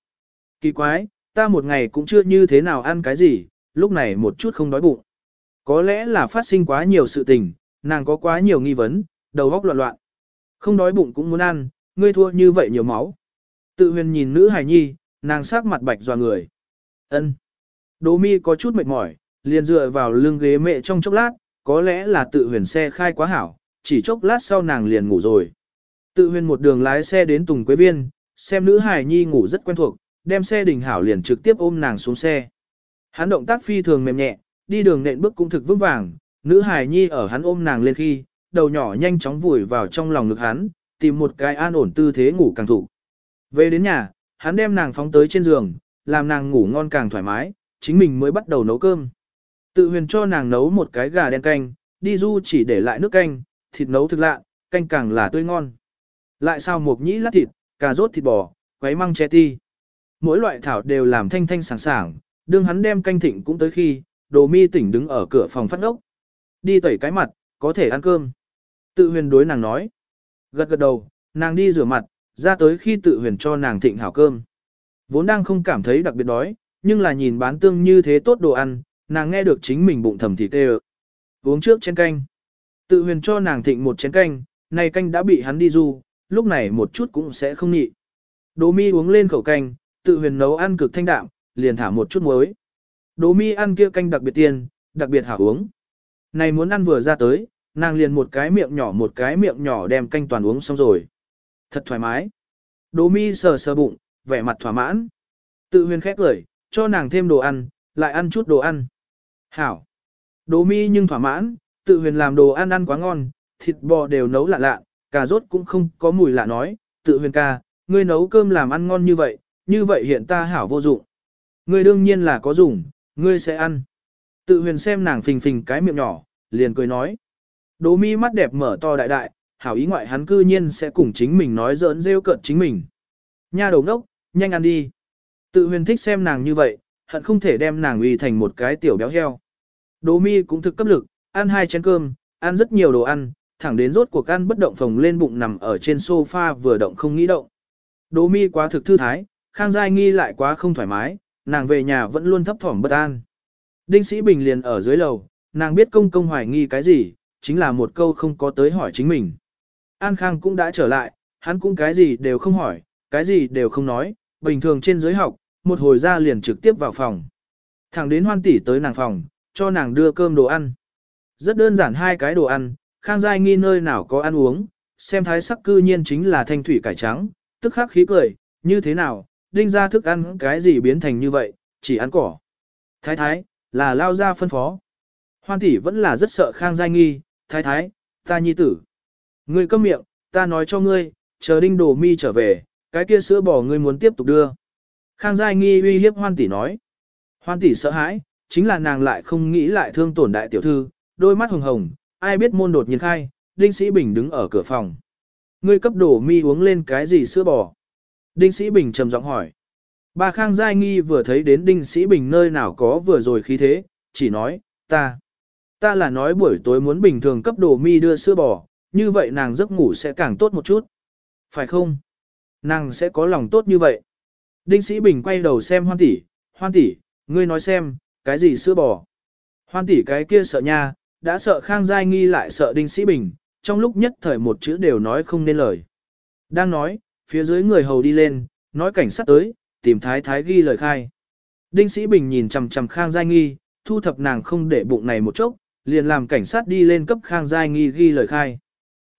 Speaker 1: Kỳ quái, ta một ngày cũng chưa như thế nào ăn cái gì, lúc này một chút không đói bụng. Có lẽ là phát sinh quá nhiều sự tình, nàng có quá nhiều nghi vấn, đầu óc loạn loạn. Không đói bụng cũng muốn ăn, ngươi thua như vậy nhiều máu. Tự huyền nhìn nữ hài nhi, nàng sắc mặt bạch dò người. ân Đỗ mi có chút mệt mỏi, liền dựa vào lưng ghế mẹ trong chốc lát, có lẽ là tự huyền xe khai quá hảo, chỉ chốc lát sau nàng liền ngủ rồi. Tự huyền một đường lái xe đến Tùng Quế Viên, xem nữ hài nhi ngủ rất quen thuộc, đem xe đình hảo liền trực tiếp ôm nàng xuống xe. Hắn động tác phi thường mềm nhẹ, đi đường nện bước cũng thực vững vàng, nữ hài nhi ở hắn ôm nàng lên khi, đầu nhỏ nhanh chóng vùi vào trong lòng ngực hắn, tìm một cái an ổn tư thế ngủ càng thủ. Về đến nhà, hắn đem nàng phóng tới trên giường, làm nàng ngủ ngon càng thoải mái, chính mình mới bắt đầu nấu cơm. Tự huyền cho nàng nấu một cái gà đen canh, đi du chỉ để lại nước canh, thịt nấu thực lạ, canh càng là tươi ngon. Lại sao một nhĩ lát thịt, cà rốt thịt bò, quấy măng che ti. Mỗi loại thảo đều làm thanh thanh sảng sảng, đương hắn đem canh thịnh cũng tới khi, đồ mi tỉnh đứng ở cửa phòng phát ốc. Đi tẩy cái mặt, có thể ăn cơm. Tự huyền đối nàng nói. Gật gật đầu, nàng đi rửa mặt, ra tới khi tự huyền cho nàng thịnh hảo cơm. Vốn đang không cảm thấy đặc biệt đói, nhưng là nhìn bán tương như thế tốt đồ ăn, nàng nghe được chính mình bụng thầm thịt tê Uống trước chén canh. Tự huyền cho nàng thịnh một chén canh, này canh đã bị hắn đi du, lúc này một chút cũng sẽ không nhị. Đồ mi uống lên khẩu canh, tự huyền nấu ăn cực thanh đạm, liền thả một chút muối. Đỗ mi ăn kia canh đặc biệt tiền, đặc biệt hảo uống. Này muốn ăn vừa ra tới, nàng liền một cái miệng nhỏ một cái miệng nhỏ đem canh toàn uống xong rồi. Thật thoải mái. Đỗ mi sờ sờ bụng, vẻ mặt thỏa mãn. Tự huyền khép cười, cho nàng thêm đồ ăn, lại ăn chút đồ ăn. Hảo. Đỗ mi nhưng thỏa mãn, tự huyền làm đồ ăn ăn quá ngon, thịt bò đều nấu lạ lạ, cà rốt cũng không có mùi lạ nói, tự huyền ca, ngươi nấu cơm làm ăn ngon như vậy, như vậy hiện ta hảo vô dụng. Ngươi đương nhiên là có dùng, ngươi sẽ ăn. Tự huyền xem nàng phình phình cái miệng nhỏ, liền cười nói. Đỗ mi mắt đẹp mở to đại đại, hảo ý ngoại hắn cư nhiên sẽ cùng chính mình nói giỡn rêu cợt chính mình. Nha đầu đốc, nhanh ăn đi. Tự huyền thích xem nàng như vậy, hận không thể đem nàng uy thành một cái tiểu béo heo. Đỗ mi cũng thực cấp lực, ăn hai chén cơm, ăn rất nhiều đồ ăn, thẳng đến rốt cuộc ăn bất động phồng lên bụng nằm ở trên sofa vừa động không nghĩ động. Đỗ mi quá thực thư thái, Khang Giai Nghi lại quá không thoải mái, nàng về nhà vẫn luôn thấp thỏm bất an. Đinh Sĩ Bình liền ở dưới lầu, nàng biết công công hoài nghi cái gì, chính là một câu không có tới hỏi chính mình. An Khang cũng đã trở lại, hắn cũng cái gì đều không hỏi, cái gì đều không nói, bình thường trên giới học, một hồi ra liền trực tiếp vào phòng. Thẳng đến hoan tỷ tới nàng phòng, cho nàng đưa cơm đồ ăn. Rất đơn giản hai cái đồ ăn, Khang Giai nghi nơi nào có ăn uống, xem thái sắc cư nhiên chính là thanh thủy cải trắng, tức khắc khí cười, như thế nào, đinh ra thức ăn cái gì biến thành như vậy, chỉ ăn cỏ. Thái thái, là lao ra phân phó. Hoan tỷ vẫn là rất sợ Khang Giai nghi, thái thái, ta nhi tử. Ngươi câm miệng, ta nói cho ngươi, chờ đinh đồ mi trở về, cái kia sữa bò ngươi muốn tiếp tục đưa. Khang Giai nghi uy hiếp hoan tỷ nói. Hoan tỷ sợ hãi, chính là nàng lại không nghĩ lại thương tổn đại tiểu thư, đôi mắt hồng hồng, ai biết môn đột nhiên khai, Đinh Sĩ Bình đứng ở cửa phòng. Ngươi cấp đổ mi uống lên cái gì sữa bò? Đinh Sĩ Bình trầm giọng hỏi. bà Khang Giai Nghi vừa thấy đến Đinh Sĩ Bình nơi nào có vừa rồi khí thế, chỉ nói, ta. Ta là nói buổi tối muốn bình thường cấp đồ mi đưa sữa bò, như vậy nàng giấc ngủ sẽ càng tốt một chút. Phải không? Nàng sẽ có lòng tốt như vậy. Đinh Sĩ Bình quay đầu xem hoan tỷ, hoan tỷ, ngươi nói xem, cái gì sữa bò? Hoan tỷ cái kia sợ nha, đã sợ Khang Giai Nghi lại sợ Đinh Sĩ Bình, trong lúc nhất thời một chữ đều nói không nên lời. Đang nói, phía dưới người hầu đi lên, nói cảnh sát tới, tìm thái thái ghi lời khai. Đinh Sĩ Bình nhìn chằm chằm Khang Giai Nghi, thu thập nàng không để bụng này một chốc, liền làm cảnh sát đi lên cấp Khang Giai Nghi ghi lời khai.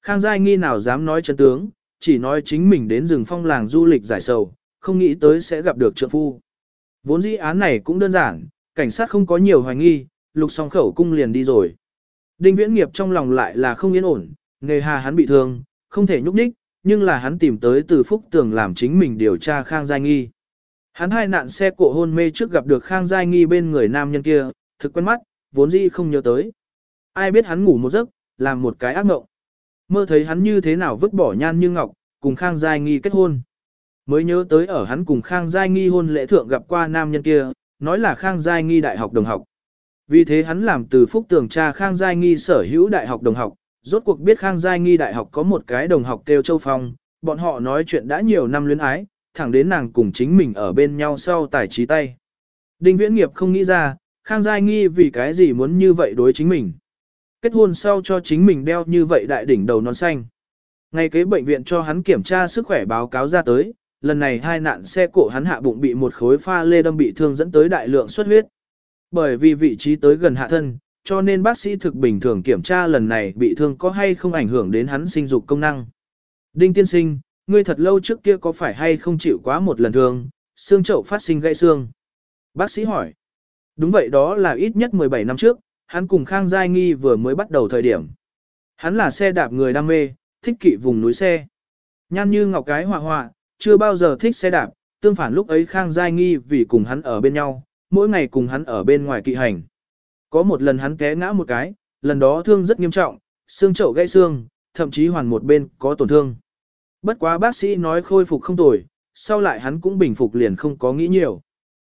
Speaker 1: Khang Giai Nghi nào dám nói chân tướng, chỉ nói chính mình đến rừng phong làng du lịch giải sầu, không nghĩ tới sẽ gặp được trượng phu. Vốn dĩ án này cũng đơn giản, cảnh sát không có nhiều hoài nghi, lục song khẩu cung liền đi rồi. Đinh viễn nghiệp trong lòng lại là không yên ổn, nghề hà hắn bị thương, không thể nhúc nhích, nhưng là hắn tìm tới từ phúc tường làm chính mình điều tra Khang Giai Nghi. Hắn hai nạn xe cộ hôn mê trước gặp được Khang Giai Nghi bên người nam nhân kia, thực quen mắt, vốn dĩ không nhớ tới. Ai biết hắn ngủ một giấc, làm một cái ác mộng. Mơ thấy hắn như thế nào vứt bỏ nhan như ngọc, cùng Khang Giai Nghi kết hôn. Mới nhớ tới ở hắn cùng Khang Giai Nghi hôn lễ thượng gặp qua nam nhân kia, nói là Khang Giai Nghi đại học đồng học. Vì thế hắn làm từ phúc tường tra Khang Giai Nghi sở hữu đại học đồng học, rốt cuộc biết Khang Giai Nghi đại học có một cái đồng học kêu Châu Phong, bọn họ nói chuyện đã nhiều năm luyến ái, thẳng đến nàng cùng chính mình ở bên nhau sau tài trí tay. Đinh Viễn Nghiệp không nghĩ ra, Khang Giai Nghi vì cái gì muốn như vậy đối chính mình. Kết hôn sau cho chính mình đeo như vậy đại đỉnh đầu non xanh. Ngay kế bệnh viện cho hắn kiểm tra sức khỏe báo cáo ra tới, lần này hai nạn xe cổ hắn hạ bụng bị một khối pha lê đâm bị thương dẫn tới đại lượng xuất huyết. Bởi vì vị trí tới gần hạ thân, cho nên bác sĩ thực bình thường kiểm tra lần này bị thương có hay không ảnh hưởng đến hắn sinh dục công năng. Đinh tiên sinh, ngươi thật lâu trước kia có phải hay không chịu quá một lần thương, xương chậu phát sinh gãy xương? Bác sĩ hỏi. Đúng vậy đó là ít nhất 17 năm trước, hắn cùng Khang Giai Nghi vừa mới bắt đầu thời điểm. Hắn là xe đạp người đam mê, thích kỵ vùng núi xe. Nhan như ngọc cái họa họa, chưa bao giờ thích xe đạp, tương phản lúc ấy Khang Giai Nghi vì cùng hắn ở bên nhau, mỗi ngày cùng hắn ở bên ngoài kỵ hành. Có một lần hắn té ngã một cái, lần đó thương rất nghiêm trọng, xương chậu gãy xương, thậm chí hoàn một bên có tổn thương. Bất quá bác sĩ nói khôi phục không tồi, sau lại hắn cũng bình phục liền không có nghĩ nhiều.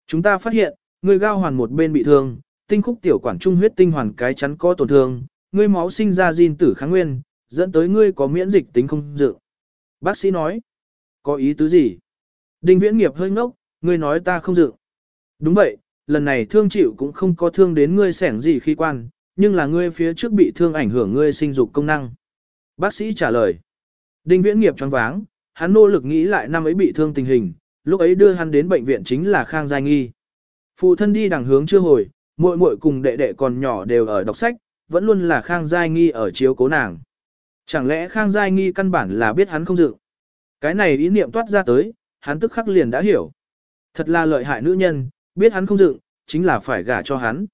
Speaker 1: Chúng ta phát hiện, người gao hoàn một bên bị thương, tinh khúc tiểu quản trung huyết tinh hoàn cái chắn có tổn thương, ngươi máu sinh ra gìn tử kháng nguyên, dẫn tới ngươi có miễn dịch tính không dự. Bác sĩ nói, có ý tứ gì? Đinh viễn nghiệp hơi ngốc, ngươi nói ta không dự. Đúng vậy, lần này thương chịu cũng không có thương đến ngươi sẻng gì khi quan, nhưng là ngươi phía trước bị thương ảnh hưởng ngươi sinh dục công năng. Bác sĩ trả lời. Đinh viễn nghiệp choáng váng, hắn nỗ lực nghĩ lại năm ấy bị thương tình hình, lúc ấy đưa hắn đến bệnh viện chính là Khang Giai Nghi. Phụ thân đi đằng hướng chưa hồi, muội muội cùng đệ đệ còn nhỏ đều ở đọc sách, vẫn luôn là Khang Giai Nghi ở chiếu cố nàng. Chẳng lẽ Khang Giai Nghi căn bản là biết hắn không dự? Cái này ý niệm toát ra tới, hắn tức khắc liền đã hiểu. Thật là lợi hại nữ nhân, biết hắn không dựng, chính là phải gả cho hắn.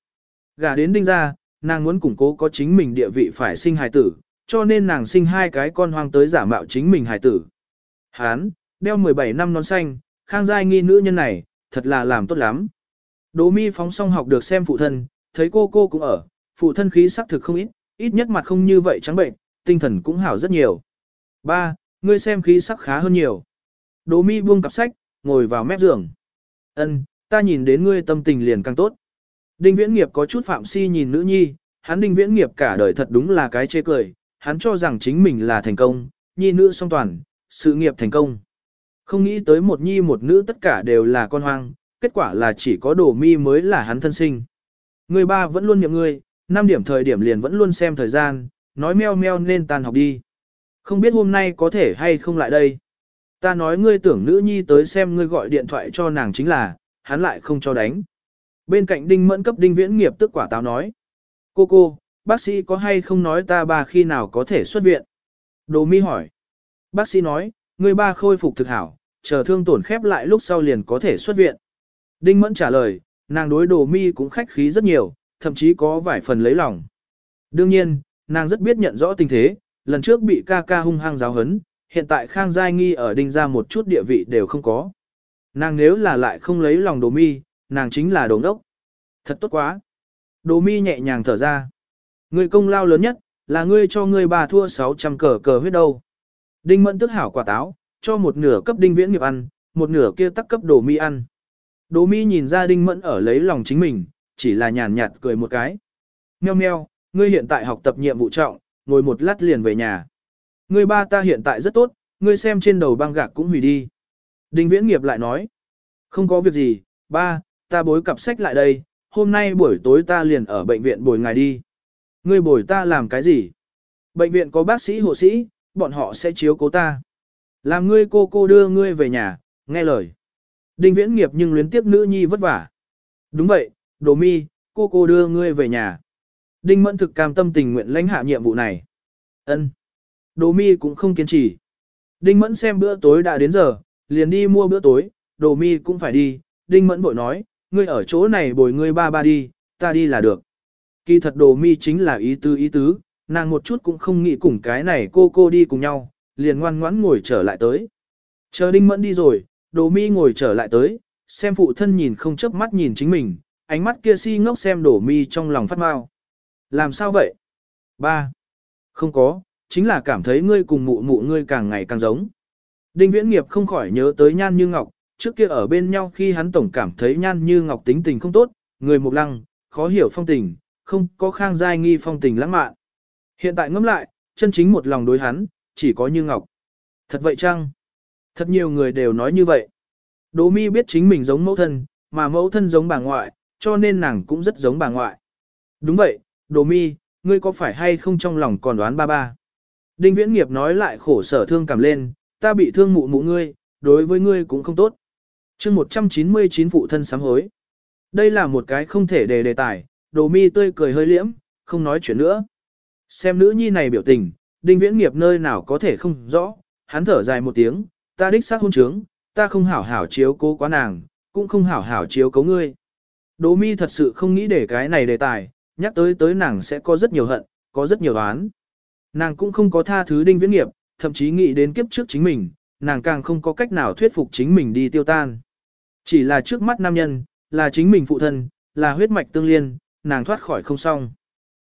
Speaker 1: Gả đến đinh ra, nàng muốn củng cố có chính mình địa vị phải sinh hài tử, cho nên nàng sinh hai cái con hoang tới giả mạo chính mình hài tử. Hắn, đeo 17 năm nón xanh, Khang Giai Nghi nữ nhân này, thật là làm tốt lắm. Đỗ mi phóng xong học được xem phụ thân, thấy cô cô cũng ở, phụ thân khí sắc thực không ít, ít nhất mặt không như vậy trắng bệnh, tinh thần cũng hảo rất nhiều. Ba, ngươi xem khí sắc khá hơn nhiều. Đỗ mi buông cặp sách, ngồi vào mép giường. Ân, ta nhìn đến ngươi tâm tình liền càng tốt. Đinh viễn nghiệp có chút phạm si nhìn nữ nhi, hắn đinh viễn nghiệp cả đời thật đúng là cái chê cười, hắn cho rằng chính mình là thành công, nhi nữ song toàn, sự nghiệp thành công. Không nghĩ tới một nhi một nữ tất cả đều là con hoang, kết quả là chỉ có đồ mi mới là hắn thân sinh. Người ba vẫn luôn niệm ngươi, năm điểm thời điểm liền vẫn luôn xem thời gian, nói meo meo nên tan học đi. Không biết hôm nay có thể hay không lại đây. Ta nói ngươi tưởng nữ nhi tới xem ngươi gọi điện thoại cho nàng chính là, hắn lại không cho đánh. Bên cạnh đinh mẫn cấp đinh viễn nghiệp tức quả táo nói. Cô cô, bác sĩ có hay không nói ta ba khi nào có thể xuất viện? Đồ mi hỏi. Bác sĩ nói, người ba khôi phục thực hảo, chờ thương tổn khép lại lúc sau liền có thể xuất viện. Đinh Mẫn trả lời, nàng đối đồ mi cũng khách khí rất nhiều, thậm chí có vài phần lấy lòng. Đương nhiên, nàng rất biết nhận rõ tình thế, lần trước bị ca ca hung hăng giáo hấn, hiện tại Khang Giai Nghi ở đinh ra một chút địa vị đều không có. Nàng nếu là lại không lấy lòng đồ mi, nàng chính là đồ ngốc. Thật tốt quá. Đồ mi nhẹ nhàng thở ra. Người công lao lớn nhất, là ngươi cho ngươi bà thua 600 cờ cờ huyết đâu. Đinh mẫn tức hảo quả táo, cho một nửa cấp đinh viễn nghiệp ăn, một nửa kia tắc cấp đồ mi ăn. Đồ mi nhìn ra đinh mẫn ở lấy lòng chính mình, chỉ là nhàn nhạt cười một cái. Meo meo, ngươi hiện tại học tập nhiệm vụ trọng, ngồi một lát liền về nhà. Ngươi ba ta hiện tại rất tốt, ngươi xem trên đầu băng gạc cũng hủy đi. Đinh viễn nghiệp lại nói. Không có việc gì, ba, ta bối cặp sách lại đây, hôm nay buổi tối ta liền ở bệnh viện bồi ngài đi. Ngươi bồi ta làm cái gì? Bệnh viện có bác sĩ hộ sĩ, bọn họ sẽ chiếu cố ta. Làm ngươi cô cô đưa ngươi về nhà, nghe lời. Đinh viễn nghiệp nhưng luyến tiếc nữ nhi vất vả. Đúng vậy, đồ mi, cô cô đưa ngươi về nhà. Đinh mẫn thực cam tâm tình nguyện lãnh hạ nhiệm vụ này. ân Đồ mi cũng không kiên trì. Đinh mẫn xem bữa tối đã đến giờ, liền đi mua bữa tối, đồ mi cũng phải đi. Đinh mẫn bội nói, ngươi ở chỗ này bồi ngươi ba ba đi, ta đi là được. Kỳ thật đồ mi chính là ý tứ ý tứ, nàng một chút cũng không nghĩ cùng cái này cô cô đi cùng nhau, liền ngoan ngoãn ngồi trở lại tới. Chờ đinh mẫn đi rồi, đồ mi ngồi trở lại tới, xem phụ thân nhìn không chớp mắt nhìn chính mình, ánh mắt kia si ngốc xem đồ mi trong lòng phát mau. Làm sao vậy? Ba. Không có, chính là cảm thấy ngươi cùng mụ mụ ngươi càng ngày càng giống. Đinh viễn nghiệp không khỏi nhớ tới nhan như ngọc, trước kia ở bên nhau khi hắn tổng cảm thấy nhan như ngọc tính tình không tốt, người mục lăng, khó hiểu phong tình, không có khang giai nghi phong tình lãng mạn. Hiện tại ngẫm lại, chân chính một lòng đối hắn, chỉ có như ngọc. Thật vậy chăng? Thật nhiều người đều nói như vậy. Đỗ mi biết chính mình giống mẫu thân, mà mẫu thân giống bà ngoại, cho nên nàng cũng rất giống bà ngoại. Đúng vậy, Đỗ mi, ngươi có phải hay không trong lòng còn đoán ba ba? Đinh viễn nghiệp nói lại khổ sở thương cảm lên, ta bị thương mụ mụ ngươi, đối với ngươi cũng không tốt. chương 199 phụ thân sám hối. Đây là một cái không thể đề đề tài, đồ mi tươi cười hơi liễm, không nói chuyện nữa. Xem nữ nhi này biểu tình, đinh viễn nghiệp nơi nào có thể không rõ, hắn thở dài một tiếng, ta đích xác hôn trướng, ta không hảo hảo chiếu cố quá nàng, cũng không hảo hảo chiếu cố ngươi. Đỗ mi thật sự không nghĩ để cái này đề tài, nhắc tới tới nàng sẽ có rất nhiều hận, có rất nhiều oán. Nàng cũng không có tha thứ đinh viễn nghiệp, thậm chí nghĩ đến kiếp trước chính mình, nàng càng không có cách nào thuyết phục chính mình đi tiêu tan. Chỉ là trước mắt nam nhân, là chính mình phụ thân, là huyết mạch tương liên, nàng thoát khỏi không xong.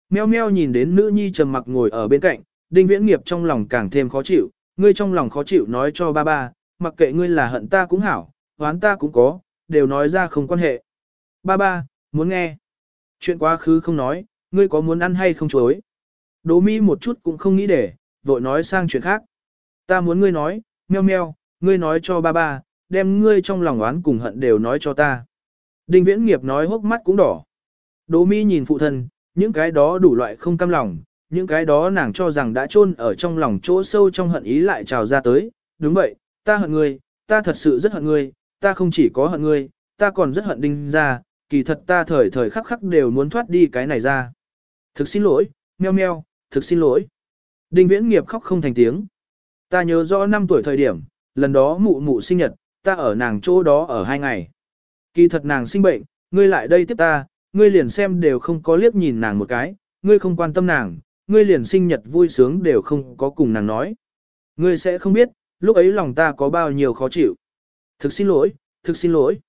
Speaker 1: Meo meo nhìn đến nữ nhi trầm mặc ngồi ở bên cạnh, đinh viễn nghiệp trong lòng càng thêm khó chịu, ngươi trong lòng khó chịu nói cho ba ba, mặc kệ ngươi là hận ta cũng hảo, oán ta cũng có, đều nói ra không quan hệ. Ba ba, muốn nghe. Chuyện quá khứ không nói, ngươi có muốn ăn hay không chối. Đỗ mi một chút cũng không nghĩ để, vội nói sang chuyện khác. Ta muốn ngươi nói, meo meo, ngươi nói cho ba ba, đem ngươi trong lòng oán cùng hận đều nói cho ta. Đinh viễn nghiệp nói hốc mắt cũng đỏ. Đỗ mi nhìn phụ thân, những cái đó đủ loại không cam lòng, những cái đó nàng cho rằng đã chôn ở trong lòng chỗ sâu trong hận ý lại trào ra tới. Đúng vậy, ta hận ngươi, ta thật sự rất hận ngươi, ta không chỉ có hận ngươi, ta còn rất hận đinh ra, kỳ thật ta thời thời khắc khắc đều muốn thoát đi cái này ra. Thực xin lỗi, meo meo, thực xin lỗi. Đinh viễn nghiệp khóc không thành tiếng. Ta nhớ rõ năm tuổi thời điểm, lần đó mụ mụ sinh nhật, ta ở nàng chỗ đó ở hai ngày. Kỳ thật nàng sinh bệnh, ngươi lại đây tiếp ta, ngươi liền xem đều không có liếc nhìn nàng một cái, ngươi không quan tâm nàng, ngươi liền sinh nhật vui sướng đều không có cùng nàng nói. Ngươi sẽ không biết, lúc ấy lòng ta có bao nhiêu khó chịu. Thực xin lỗi, thực xin lỗi.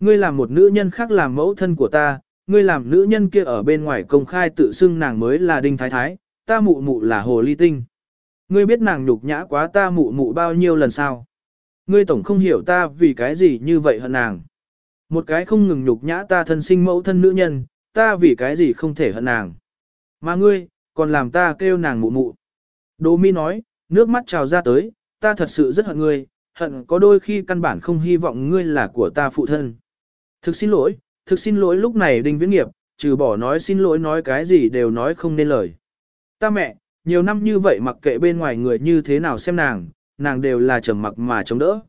Speaker 1: Ngươi làm một nữ nhân khác làm mẫu thân của ta, ngươi làm nữ nhân kia ở bên ngoài công khai tự xưng nàng mới là đinh thái thái, ta mụ mụ là hồ ly tinh. Ngươi biết nàng nhục nhã quá ta mụ mụ bao nhiêu lần sao? Ngươi tổng không hiểu ta vì cái gì như vậy hận nàng. Một cái không ngừng nhục nhã ta thân sinh mẫu thân nữ nhân, ta vì cái gì không thể hận nàng. Mà ngươi, còn làm ta kêu nàng mụ mụ. Đỗ mi nói, nước mắt trào ra tới, ta thật sự rất hận ngươi, hận có đôi khi căn bản không hy vọng ngươi là của ta phụ thân. Thực xin lỗi, thực xin lỗi lúc này đinh viễn nghiệp, trừ bỏ nói xin lỗi nói cái gì đều nói không nên lời. Ta mẹ, nhiều năm như vậy mặc kệ bên ngoài người như thế nào xem nàng, nàng đều là trầm mặc mà chống đỡ.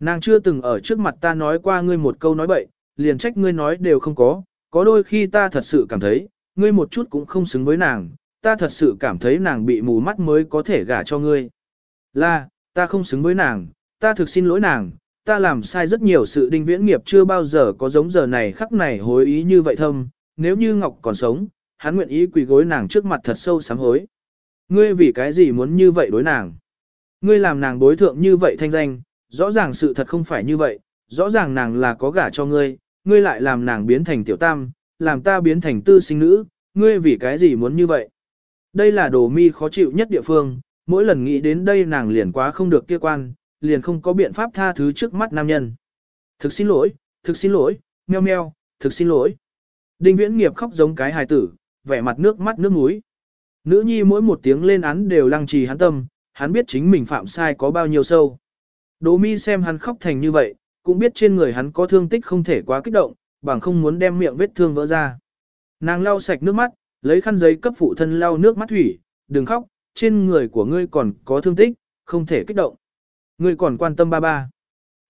Speaker 1: Nàng chưa từng ở trước mặt ta nói qua ngươi một câu nói bậy, liền trách ngươi nói đều không có, có đôi khi ta thật sự cảm thấy, ngươi một chút cũng không xứng với nàng, ta thật sự cảm thấy nàng bị mù mắt mới có thể gả cho ngươi. Là, ta không xứng với nàng, ta thực xin lỗi nàng, ta làm sai rất nhiều sự đinh viễn nghiệp chưa bao giờ có giống giờ này khắc này hối ý như vậy thâm, nếu như Ngọc còn sống, hắn nguyện ý quỳ gối nàng trước mặt thật sâu sám hối. Ngươi vì cái gì muốn như vậy đối nàng? Ngươi làm nàng đối thượng như vậy thanh danh, rõ ràng sự thật không phải như vậy, rõ ràng nàng là có gả cho ngươi, ngươi lại làm nàng biến thành tiểu tam, làm ta biến thành tư sinh nữ, ngươi vì cái gì muốn như vậy? Đây là đồ mi khó chịu nhất địa phương, mỗi lần nghĩ đến đây nàng liền quá không được kia quan, liền không có biện pháp tha thứ trước mắt nam nhân. Thực xin lỗi, thực xin lỗi, meo meo, thực xin lỗi. Đinh viễn nghiệp khóc giống cái hài tử, vẻ mặt nước mắt nước mũi. Nữ nhi mỗi một tiếng lên án đều lăng trì hắn tâm, hắn biết chính mình phạm sai có bao nhiêu sâu. Đỗ mi xem hắn khóc thành như vậy, cũng biết trên người hắn có thương tích không thể quá kích động, bằng không muốn đem miệng vết thương vỡ ra. Nàng lau sạch nước mắt, lấy khăn giấy cấp phụ thân lau nước mắt thủy, đừng khóc, trên người của ngươi còn có thương tích, không thể kích động. Ngươi còn quan tâm ba ba.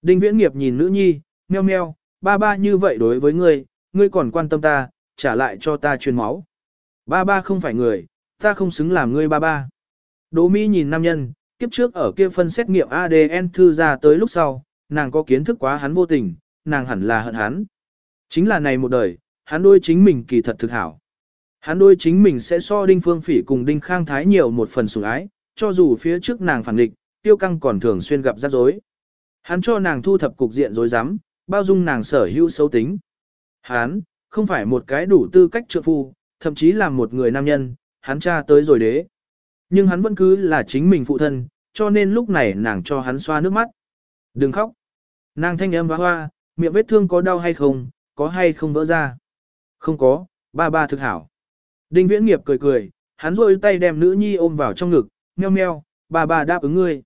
Speaker 1: Đinh viễn nghiệp nhìn nữ nhi, meo meo, ba ba như vậy đối với ngươi, ngươi còn quan tâm ta, trả lại cho ta truyền máu. Ba ba không phải người, ta không xứng làm ngươi ba ba. Đỗ Mỹ nhìn nam nhân, kiếp trước ở kia phân xét nghiệm ADN thư ra tới lúc sau, nàng có kiến thức quá hắn vô tình, nàng hẳn là hận hắn. Chính là này một đời, hắn đôi chính mình kỳ thật thực hảo. Hắn đôi chính mình sẽ so đinh phương phỉ cùng đinh khang thái nhiều một phần sủng ái, cho dù phía trước nàng phản định, tiêu căng còn thường xuyên gặp rắc rối. Hắn cho nàng thu thập cục diện rối rắm, bao dung nàng sở hữu xấu tính. Hắn, không phải một cái đủ tư cách trượng phu, thậm chí là một người nam nhân, hắn cha tới rồi đế. Nhưng hắn vẫn cứ là chính mình phụ thân, cho nên lúc này nàng cho hắn xoa nước mắt. Đừng khóc. Nàng thanh âm hoa hoa, miệng vết thương có đau hay không, có hay không vỡ ra. Không có, ba ba thực hảo. Đinh viễn nghiệp cười cười, hắn rôi tay đem nữ nhi ôm vào trong ngực, meo meo, ba ba đáp ứng ngươi.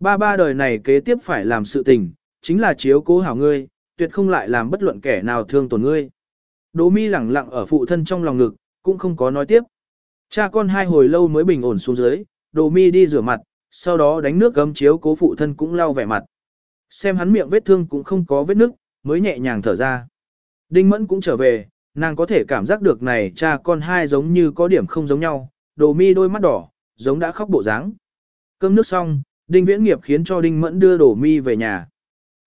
Speaker 1: Ba ba đời này kế tiếp phải làm sự tình, chính là chiếu cố hảo ngươi, tuyệt không lại làm bất luận kẻ nào thương tổn ngươi. Đỗ mi lẳng lặng ở phụ thân trong lòng ngực, cũng không có nói tiếp. Cha con hai hồi lâu mới bình ổn xuống dưới, đồ mi đi rửa mặt, sau đó đánh nước gấm chiếu cố phụ thân cũng lau vẻ mặt. Xem hắn miệng vết thương cũng không có vết nứt, mới nhẹ nhàng thở ra. Đinh Mẫn cũng trở về, nàng có thể cảm giác được này cha con hai giống như có điểm không giống nhau, đồ mi đôi mắt đỏ, giống đã khóc bộ dáng. Cơm nước xong, Đinh Viễn Nghiệp khiến cho Đinh Mẫn đưa đồ mi về nhà.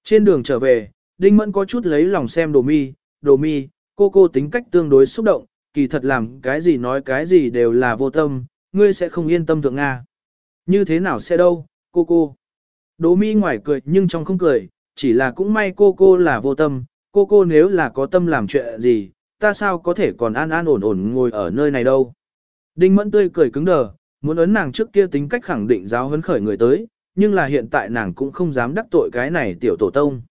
Speaker 1: Trên đường trở về, Đinh Mẫn có chút lấy lòng xem đồ mi, đồ mi, cô cô tính cách tương đối xúc động, kỳ thật làm cái gì nói cái gì đều là vô tâm, ngươi sẽ không yên tâm thượng Nga. Như thế nào sẽ đâu, cô cô. Đỗ mi ngoài cười nhưng trong không cười, chỉ là cũng may cô cô là vô tâm, cô cô nếu là có tâm làm chuyện gì, ta sao có thể còn an an ổn ổn ngồi ở nơi này đâu. Đinh mẫn tươi cười cứng đờ, muốn ấn nàng trước kia tính cách khẳng định giáo huấn khởi người tới, nhưng là hiện tại nàng cũng không dám đắc tội cái này tiểu tổ tông.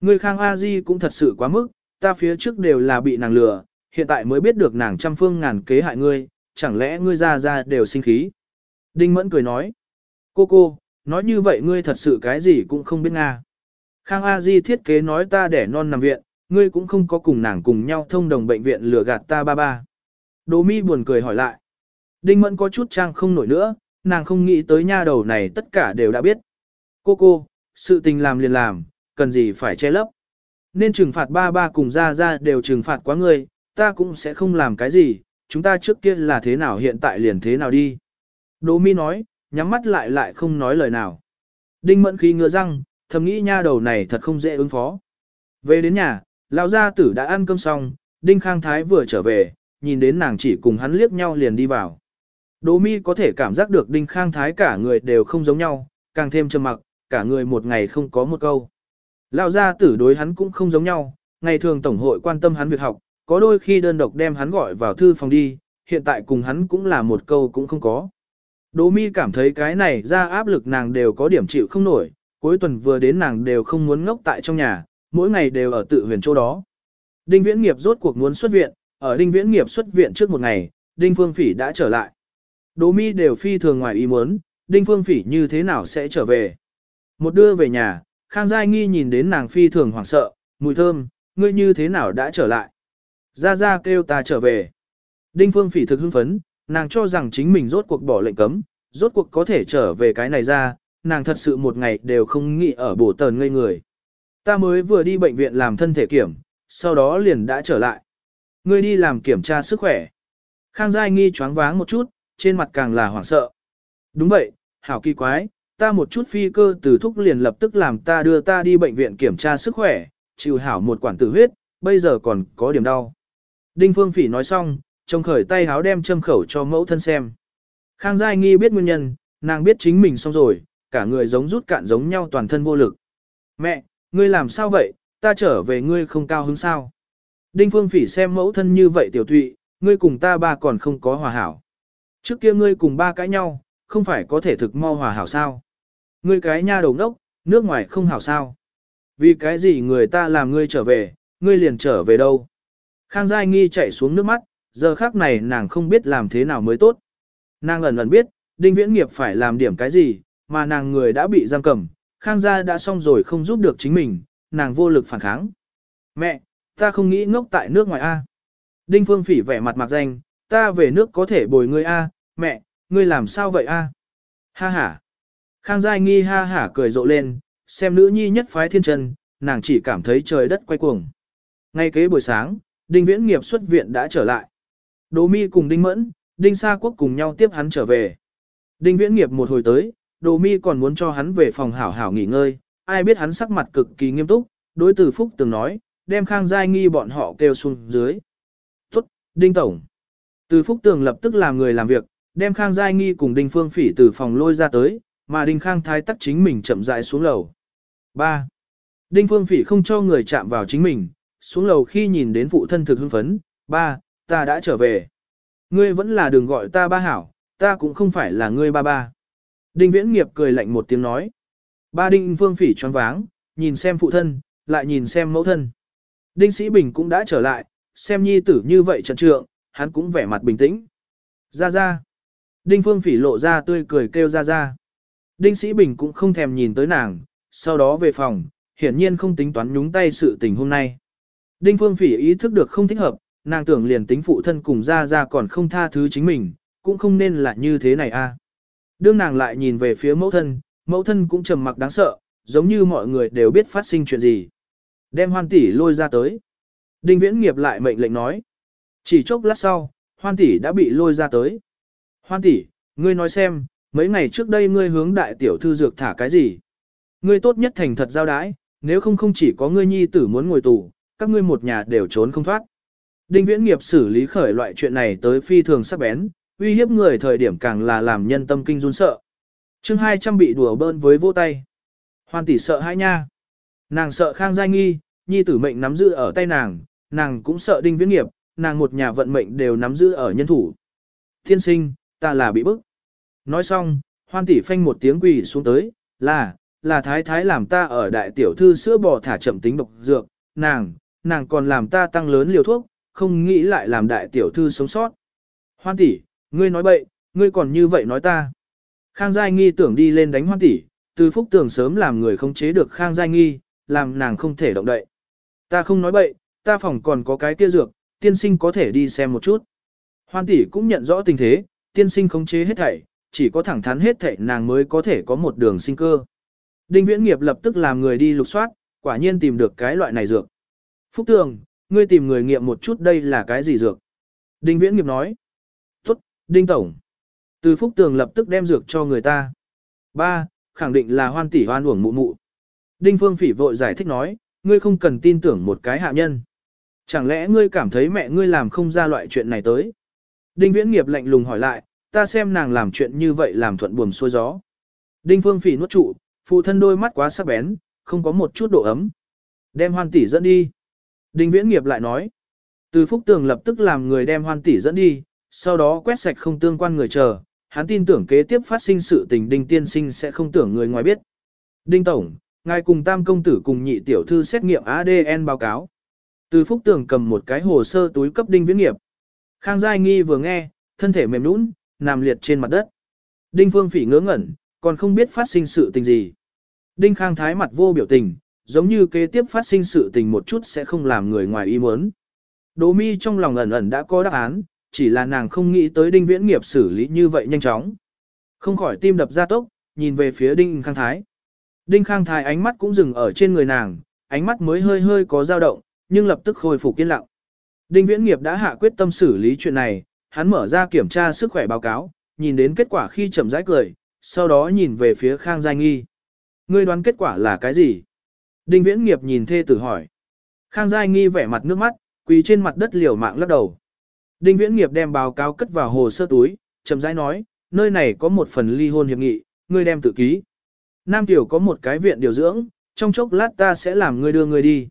Speaker 1: Người khang a di cũng thật sự quá mức, ta phía trước đều là bị nàng lừa, hiện tại mới biết được nàng trăm phương ngàn kế hại ngươi, chẳng lẽ ngươi ra ra đều sinh khí. Đinh mẫn cười nói, cô cô, nói như vậy ngươi thật sự cái gì cũng không biết Nga. Khang A Di thiết kế nói ta để non nằm viện, ngươi cũng không có cùng nàng cùng nhau thông đồng bệnh viện lừa gạt ta ba ba. Đỗ mi buồn cười hỏi lại. Đinh Mẫn có chút trang không nổi nữa, nàng không nghĩ tới nha đầu này tất cả đều đã biết. Cô cô, sự tình làm liền làm, cần gì phải che lấp. Nên trừng phạt ba ba cùng ra ra đều trừng phạt quá ngươi, ta cũng sẽ không làm cái gì, chúng ta trước kia là thế nào hiện tại liền thế nào đi. Đỗ mi nói, nhắm mắt lại lại không nói lời nào. Đinh Mẫn Khí ngựa răng, thầm nghĩ nha đầu này thật không dễ ứng phó. Về đến nhà, lão gia tử đã ăn cơm xong, Đinh Khang Thái vừa trở về, nhìn đến nàng chỉ cùng hắn liếc nhau liền đi vào. Đỗ mi có thể cảm giác được Đinh Khang Thái cả người đều không giống nhau, càng thêm trầm mặc, cả người một ngày không có một câu. Lão gia tử đối hắn cũng không giống nhau, ngày thường tổng hội quan tâm hắn việc học, có đôi khi đơn độc đem hắn gọi vào thư phòng đi, hiện tại cùng hắn cũng là một câu cũng không có. Đỗ mi cảm thấy cái này ra áp lực nàng đều có điểm chịu không nổi, cuối tuần vừa đến nàng đều không muốn ngốc tại trong nhà, mỗi ngày đều ở tự huyền chỗ đó. Đinh Viễn Nghiệp rốt cuộc muốn xuất viện, ở Đinh Viễn Nghiệp xuất viện trước một ngày, Đinh Phương Phỉ đã trở lại. Đỗ mi đều phi thường ngoài ý muốn, Đinh Phương Phỉ như thế nào sẽ trở về. Một đưa về nhà, Khang Giai Nghi nhìn đến nàng phi thường hoảng sợ, mùi thơm, ngươi như thế nào đã trở lại. Ra ra kêu ta trở về. Đinh Phương Phỉ thực hưng phấn, nàng cho rằng chính mình rốt cuộc bỏ lệnh cấm, rốt cuộc có thể trở về cái này ra, nàng thật sự một ngày đều không nghĩ ở bổ tờn ngây người. Ta mới vừa đi bệnh viện làm thân thể kiểm, sau đó liền đã trở lại. Ngươi đi làm kiểm tra sức khỏe. Khang Giai nghi choáng váng một chút, trên mặt càng là hoảng sợ. Đúng vậy, hảo kỳ quái, ta một chút phi cơ từ thúc liền lập tức làm ta đưa ta đi bệnh viện kiểm tra sức khỏe, chịu hảo một quản tử huyết, bây giờ còn có điểm đau. Đinh Phương Phỉ nói xong, trông khởi tay háo đem châm khẩu cho mẫu thân xem. Khang Giai nghi biết nguyên nhân, nàng biết chính mình xong rồi, cả người giống rút cạn giống nhau toàn thân vô lực. Mẹ, ngươi làm sao vậy, ta trở về ngươi không cao hứng sao. Đinh Phương Phỉ xem mẫu thân như vậy tiểu thụy, ngươi cùng ta ba còn không có hòa hảo. Trước kia ngươi cùng ba cãi nhau, không phải có thể thực mau hòa hảo sao. Ngươi cái nha đầu ngốc, nước ngoài không hảo sao. Vì cái gì người ta làm ngươi trở về, ngươi liền trở về đâu. Khang Giai Nghi chạy xuống nước mắt, giờ khác này nàng không biết làm thế nào mới tốt. Nàng ẩn ẩn biết, Đinh Viễn Nghiệp phải làm điểm cái gì, mà nàng người đã bị giam cầm, Khang gia đã xong rồi không giúp được chính mình, nàng vô lực phản kháng. Mẹ, ta không nghĩ ngốc tại nước ngoài A. Đinh Phương Phỉ vẻ mặt mạc danh, ta về nước có thể bồi ngươi A, mẹ, ngươi làm sao vậy A? Ha ha. Khang Giai nghi ha hả cười rộ lên, xem nữ nhi nhất phái thiên chân, nàng chỉ cảm thấy trời đất quay cuồng. Ngay kế buổi sáng, Đinh Viễn nghiệp xuất viện đã trở lại. Đỗ Mi cùng Đinh Mẫn, Đinh Sa Quốc cùng nhau tiếp hắn trở về. Đinh Viễn nghiệp một hồi tới, Đỗ Mi còn muốn cho hắn về phòng hảo hảo nghỉ ngơi, ai biết hắn sắc mặt cực kỳ nghiêm túc, đối từ Phúc từng nói, đem Khang Giai Nghi bọn họ kêu xuống dưới. Tốt, Đinh Tổng. Từ Phúc Tường lập tức làm người làm việc, đem Khang Giai Nghi cùng Đinh Phương Phỉ từ phòng lôi ra tới, mà Đinh Khang Thái tắc chính mình chậm rãi xuống lầu. 3. Đinh Phương Phỉ không cho người chạm vào chính mình, xuống lầu khi nhìn đến phụ thân thực hưng phấn, ba, ta đã trở về. Ngươi vẫn là đường gọi ta ba hảo, ta cũng không phải là ngươi ba ba. Đinh Viễn Nghiệp cười lạnh một tiếng nói. Ba Đinh Phương Phỉ choáng váng, nhìn xem phụ thân, lại nhìn xem mẫu thân. Đinh Sĩ Bình cũng đã trở lại, xem nhi tử như vậy trận trượng, hắn cũng vẻ mặt bình tĩnh. Ra ra. Đinh Phương Phỉ lộ ra tươi cười kêu ra ra. Đinh Sĩ Bình cũng không thèm nhìn tới nàng, sau đó về phòng, hiển nhiên không tính toán nhúng tay sự tình hôm nay. Đinh Phương Phỉ ý thức được không thích hợp, nàng tưởng liền tính phụ thân cùng ra ra còn không tha thứ chính mình, cũng không nên là như thế này a. À. Đương nàng lại nhìn về phía mẫu thân, mẫu thân cũng trầm mặc đáng sợ, giống như mọi người đều biết phát sinh chuyện gì. Đem hoan tỷ lôi ra tới. Đinh Viễn nghiệp lại mệnh lệnh nói. Chỉ chốc lát sau, hoan tỷ đã bị lôi ra tới. Hoan tỷ, ngươi nói xem, mấy ngày trước đây ngươi hướng đại tiểu thư dược thả cái gì? Ngươi tốt nhất thành thật giao đái, nếu không không chỉ có ngươi nhi tử muốn ngồi tù, các ngươi một nhà đều trốn không thoát. Đinh Viễn nghiệp xử lý khởi loại chuyện này tới phi thường sắc bén, uy hiếp người thời điểm càng là làm nhân tâm kinh run sợ. chương 200 bị đùa bơn với vô tay. Hoan tỷ sợ hãi nha. Nàng sợ Khang Giai Nghi, nhi tử mệnh nắm giữ ở tay nàng, nàng cũng sợ Đinh Viễn nghiệp, nàng một nhà vận mệnh đều nắm giữ ở nhân thủ. Thiên sinh, ta là bị bức. Nói xong, hoan tỷ phanh một tiếng quỳ xuống tới, là, là thái thái làm ta ở đại tiểu thư sữa bò thả chậm tính độc dược, nàng, nàng còn làm ta tăng lớn liều thuốc, không nghĩ lại làm đại tiểu thư sống sót. Hoan tỷ, ngươi nói bậy, ngươi còn như vậy nói ta. Khang Giai Nghi tưởng đi lên đánh hoan tỷ, từ phúc tưởng sớm làm người không chế được Khang Giai Nghi, làm nàng không thể động đậy. Ta không nói bậy, ta phòng còn có cái kia dược, tiên sinh có thể đi xem một chút. Hoan tỷ cũng nhận rõ tình thế, tiên sinh không chế hết thảy, chỉ có thẳng thắn hết thảy nàng mới có thể có một đường sinh cơ. Đinh Viễn Nghiệp lập tức làm người đi lục soát, quả nhiên tìm được cái loại này dược. Phúc Tường, ngươi tìm người nghiệm một chút đây là cái gì dược. Đinh Viễn Nghiệp nói. Tốt, Đinh Tổng. Từ Phúc Tường lập tức đem dược cho người ta. Ba, khẳng định là hoan tỷ hoan uổng mụ mụ. Đinh Phương Phỉ vội giải thích nói, ngươi không cần tin tưởng một cái hạ nhân. Chẳng lẽ ngươi cảm thấy mẹ ngươi làm không ra loại chuyện này tới? Đinh Viễn Nghiệp lạnh lùng hỏi lại, ta xem nàng làm chuyện như vậy làm thuận buồm xuôi gió. Đinh Phương Phỉ nuốt trụ, phụ thân đôi mắt quá sắc bén, không có một chút độ ấm. Đem hoan tỷ dẫn đi. Đinh Viễn Nghiệp lại nói. Từ Phúc Tường lập tức làm người đem hoan tỷ dẫn đi, sau đó quét sạch không tương quan người chờ, hắn tin tưởng kế tiếp phát sinh sự tình Đinh Tiên Sinh sẽ không tưởng người ngoài biết. Đinh Tổng, ngài cùng tam công tử cùng nhị tiểu thư xét nghiệm ADN báo cáo. Từ Phúc Tường cầm một cái hồ sơ túi cấp Đinh Viễn Nghiệp. Khang Giai Nghi vừa nghe, thân thể mềm nũng, nằm liệt trên mặt đất. Đinh Phương Phỉ ngớ ngẩn, còn không biết phát sinh sự tình gì. Đinh Khang Thái mặt vô biểu tình, giống như kế tiếp phát sinh sự tình một chút sẽ không làm người ngoài ý muốn. Đỗ mi trong lòng ẩn ẩn đã có đáp án, chỉ là nàng không nghĩ tới Đinh Viễn nghiệp xử lý như vậy nhanh chóng. Không khỏi tim đập ra tốc, nhìn về phía Đinh Khang Thái. Đinh Khang Thái ánh mắt cũng dừng ở trên người nàng, ánh mắt mới hơi hơi có dao động, nhưng lập tức khôi phục yên lặng. Đinh Viễn nghiệp đã hạ quyết tâm xử lý chuyện này, hắn mở ra kiểm tra sức khỏe báo cáo, nhìn đến kết quả khi chậm rãi cười, sau đó nhìn về phía Khang Giai Nghi. Ngươi đoán kết quả là cái gì? Đinh Viễn Nghiệp nhìn thê tử hỏi. Khang Giai Nghi vẻ mặt nước mắt, quỳ trên mặt đất liều mạng lắc đầu. Đinh Viễn Nghiệp đem báo cáo cất vào hồ sơ túi, chậm rãi nói, nơi này có một phần ly hôn hiệp nghị, ngươi đem tự ký. Nam Tiểu có một cái viện điều dưỡng, trong chốc lát ta sẽ làm ngươi đưa ngươi đi.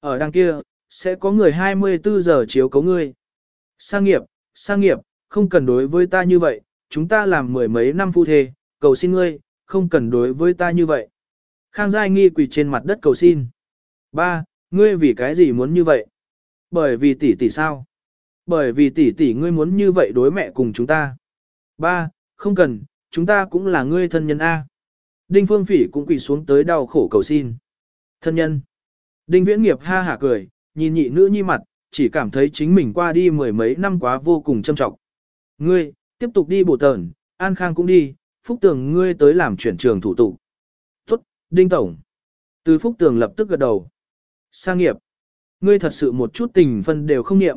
Speaker 1: Ở đằng kia, sẽ có người 24 giờ chiếu cấu ngươi. Sang nghiệp, sang nghiệp, không cần đối với ta như vậy, chúng ta làm mười mấy năm phu thê, cầu xin ngươi, không cần đối với ta như vậy. Khang Giai nghi quỳ trên mặt đất cầu xin. Ba, ngươi vì cái gì muốn như vậy? Bởi vì tỷ tỷ sao? Bởi vì tỷ tỷ ngươi muốn như vậy đối mẹ cùng chúng ta. Ba, không cần, chúng ta cũng là ngươi thân nhân A. Đinh Phương Phỉ cũng quỳ xuống tới đau khổ cầu xin. Thân nhân. Đinh Viễn Nghiệp ha hả cười, nhìn nhị nữ nhi mặt, chỉ cảm thấy chính mình qua đi mười mấy năm quá vô cùng châm trọng. Ngươi, tiếp tục đi bổ tờn, An Khang cũng đi, Phúc Tường ngươi tới làm chuyển trường thủ tục. Đinh Tổng. Từ Phúc Tường lập tức gật đầu. Sang nghiệp. Ngươi thật sự một chút tình phân đều không niệm.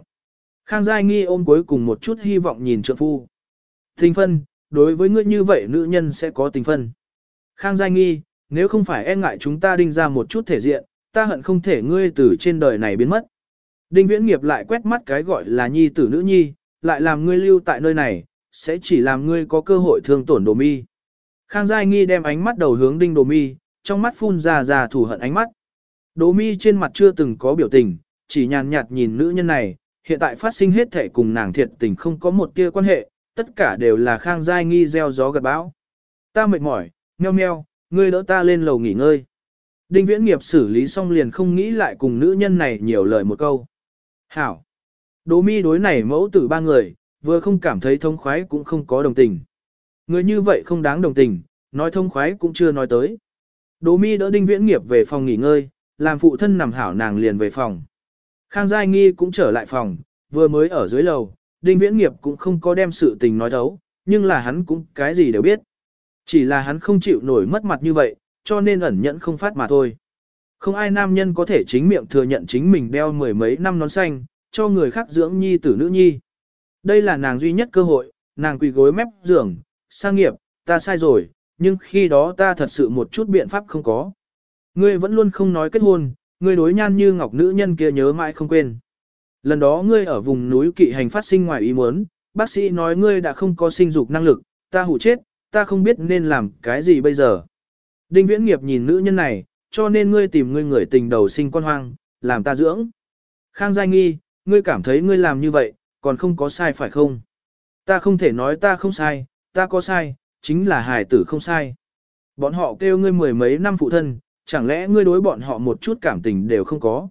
Speaker 1: Khang Giai Nghi ôm cuối cùng một chút hy vọng nhìn trượng phu. Tình phân, đối với ngươi như vậy nữ nhân sẽ có tình phân. Khang Giai Nghi, nếu không phải e ngại chúng ta đinh ra một chút thể diện, ta hận không thể ngươi từ trên đời này biến mất. Đinh Viễn Nghiệp lại quét mắt cái gọi là nhi tử nữ nhi, lại làm ngươi lưu tại nơi này, sẽ chỉ làm ngươi có cơ hội thương tổn đồ mi. Khang Giai Nghi đem ánh mắt đầu hướng đinh đồ mi, trong mắt phun ra ra thù hận ánh mắt. Đỗ mi trên mặt chưa từng có biểu tình, chỉ nhàn nhạt nhìn nữ nhân này, hiện tại phát sinh hết thể cùng nàng thiệt tình không có một tia quan hệ, tất cả đều là Khang Giai Nghi gieo gió gật bão. Ta mệt mỏi, meo meo, ngươi đỡ ta lên lầu nghỉ ngơi. Đinh viễn nghiệp xử lý xong liền không nghĩ lại cùng nữ nhân này nhiều lời một câu. Hảo. Đỗ mi đối này mẫu tử ba người, vừa không cảm thấy thông khoái cũng không có đồng tình. Người như vậy không đáng đồng tình, nói thông khoái cũng chưa nói tới. Đỗ mi đỡ đinh viễn nghiệp về phòng nghỉ ngơi, làm phụ thân nằm hảo nàng liền về phòng. Khang Giai Nghi cũng trở lại phòng, vừa mới ở dưới lầu, đinh viễn nghiệp cũng không có đem sự tình nói thấu, nhưng là hắn cũng cái gì đều biết. Chỉ là hắn không chịu nổi mất mặt như vậy, cho nên ẩn nhẫn không phát mà thôi. Không ai nam nhân có thể chính miệng thừa nhận chính mình đeo mười mấy năm nón xanh, cho người khác dưỡng nhi tử nữ nhi. Đây là nàng duy nhất cơ hội, nàng quỳ gối mép giường, sang nghiệp, ta sai rồi, nhưng khi đó ta thật sự một chút biện pháp không có. Ngươi vẫn luôn không nói kết hôn, ngươi đối nhan như ngọc nữ nhân kia nhớ mãi không quên. Lần đó ngươi ở vùng núi kỵ hành phát sinh ngoài ý muốn, bác sĩ nói ngươi đã không có sinh dục năng lực, ta hủ chết, ta không biết nên làm cái gì bây giờ. Đinh viễn nghiệp nhìn nữ nhân này, cho nên ngươi tìm ngươi người tình đầu sinh con hoang, làm ta dưỡng. Khang Giai Nghi, ngươi cảm thấy ngươi làm như vậy, còn không có sai phải không? Ta không thể nói ta không sai, ta có sai, chính là hài tử không sai. Bọn họ kêu ngươi mười mấy năm phụ thân, chẳng lẽ ngươi đối bọn họ một chút cảm tình đều không có.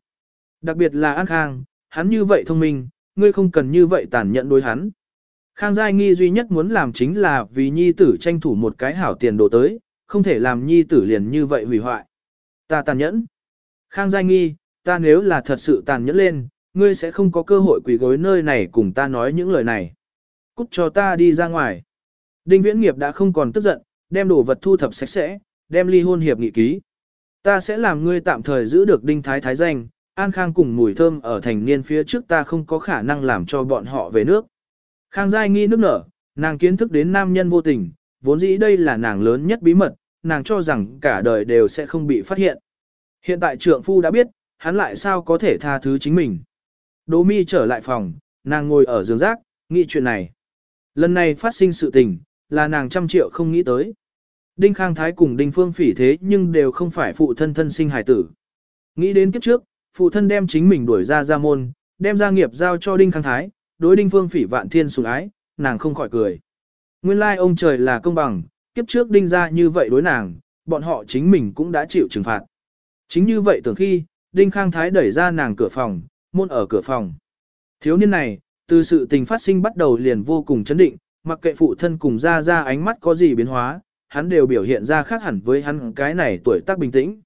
Speaker 1: Đặc biệt là An Khang, hắn như vậy thông minh, ngươi không cần như vậy tàn nhẫn đối hắn. Khang Giai Nghi duy nhất muốn làm chính là vì nhi tử tranh thủ một cái hảo tiền đồ tới, không thể làm nhi tử liền như vậy hủy hoại. Ta tàn nhẫn. Khang Giai Nghi, ta nếu là thật sự tàn nhẫn lên, ngươi sẽ không có cơ hội quỳ gối nơi này cùng ta nói những lời này. Cút cho ta đi ra ngoài. Đinh Viễn Nghiệp đã không còn tức giận, đem đồ vật thu thập sạch sẽ, đem ly hôn hiệp nghị ký. Ta sẽ làm ngươi tạm thời giữ được Đinh Thái Thái danh, An Khang cùng mùi thơm ở thành niên phía trước ta không có khả năng làm cho bọn họ về nước. Khang Giai nghi nước nở, nàng kiến thức đến nam nhân vô tình, vốn dĩ đây là nàng lớn nhất bí mật, nàng cho rằng cả đời đều sẽ không bị phát hiện. Hiện tại trượng phu đã biết, hắn lại sao có thể tha thứ chính mình. Đỗ mi trở lại phòng, nàng ngồi ở giường rác, nghĩ chuyện này. Lần này phát sinh sự tình, là nàng trăm triệu không nghĩ tới. Đinh Khang Thái cùng Đinh Phương Phỉ thế nhưng đều không phải phụ thân thân sinh hài tử. Nghĩ đến kiếp trước, phụ thân đem chính mình đuổi ra ra môn, đem gia nghiệp giao cho Đinh Khang Thái, đối Đinh Phương Phỉ vạn thiên sủng ái, nàng không khỏi cười. Nguyên lai ông trời là công bằng, kiếp trước Đinh ra như vậy đối nàng, bọn họ chính mình cũng đã chịu trừng phạt. Chính như vậy tưởng khi, Đinh Khang Thái đẩy ra nàng cửa phòng, môn ở cửa phòng. Thiếu niên này, từ sự tình phát sinh bắt đầu liền vô cùng chấn định, mặc kệ phụ thân cùng ra ra ánh mắt có gì biến hóa, hắn đều biểu hiện ra khác hẳn với hắn cái này tuổi tác bình tĩnh.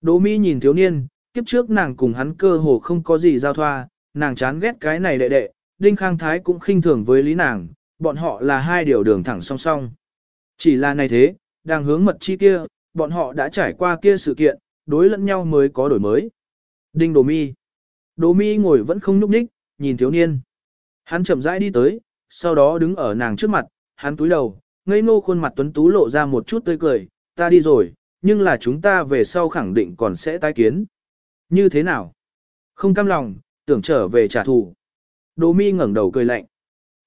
Speaker 1: Đỗ Mi nhìn thiếu niên, kiếp trước nàng cùng hắn cơ hồ không có gì giao thoa, nàng chán ghét cái này đệ đệ, Đinh Khang Thái cũng khinh thường với lý nàng, bọn họ là hai điều đường thẳng song song. Chỉ là này thế, đang hướng mật chi kia, bọn họ đã trải qua kia sự kiện, đối lẫn nhau mới có đổi mới. Đinh Đỗ Mi Đỗ Mi ngồi vẫn không nhúc nhích, nhìn thiếu niên. Hắn chậm rãi đi tới, sau đó đứng ở nàng trước mặt, hắn túi đầu, ngây ngô khuôn mặt tuấn tú lộ ra một chút tươi cười, ta đi rồi, nhưng là chúng ta về sau khẳng định còn sẽ tái kiến. Như thế nào? Không cam lòng, tưởng trở về trả thù. Đồ mi ngẩng đầu cười lạnh.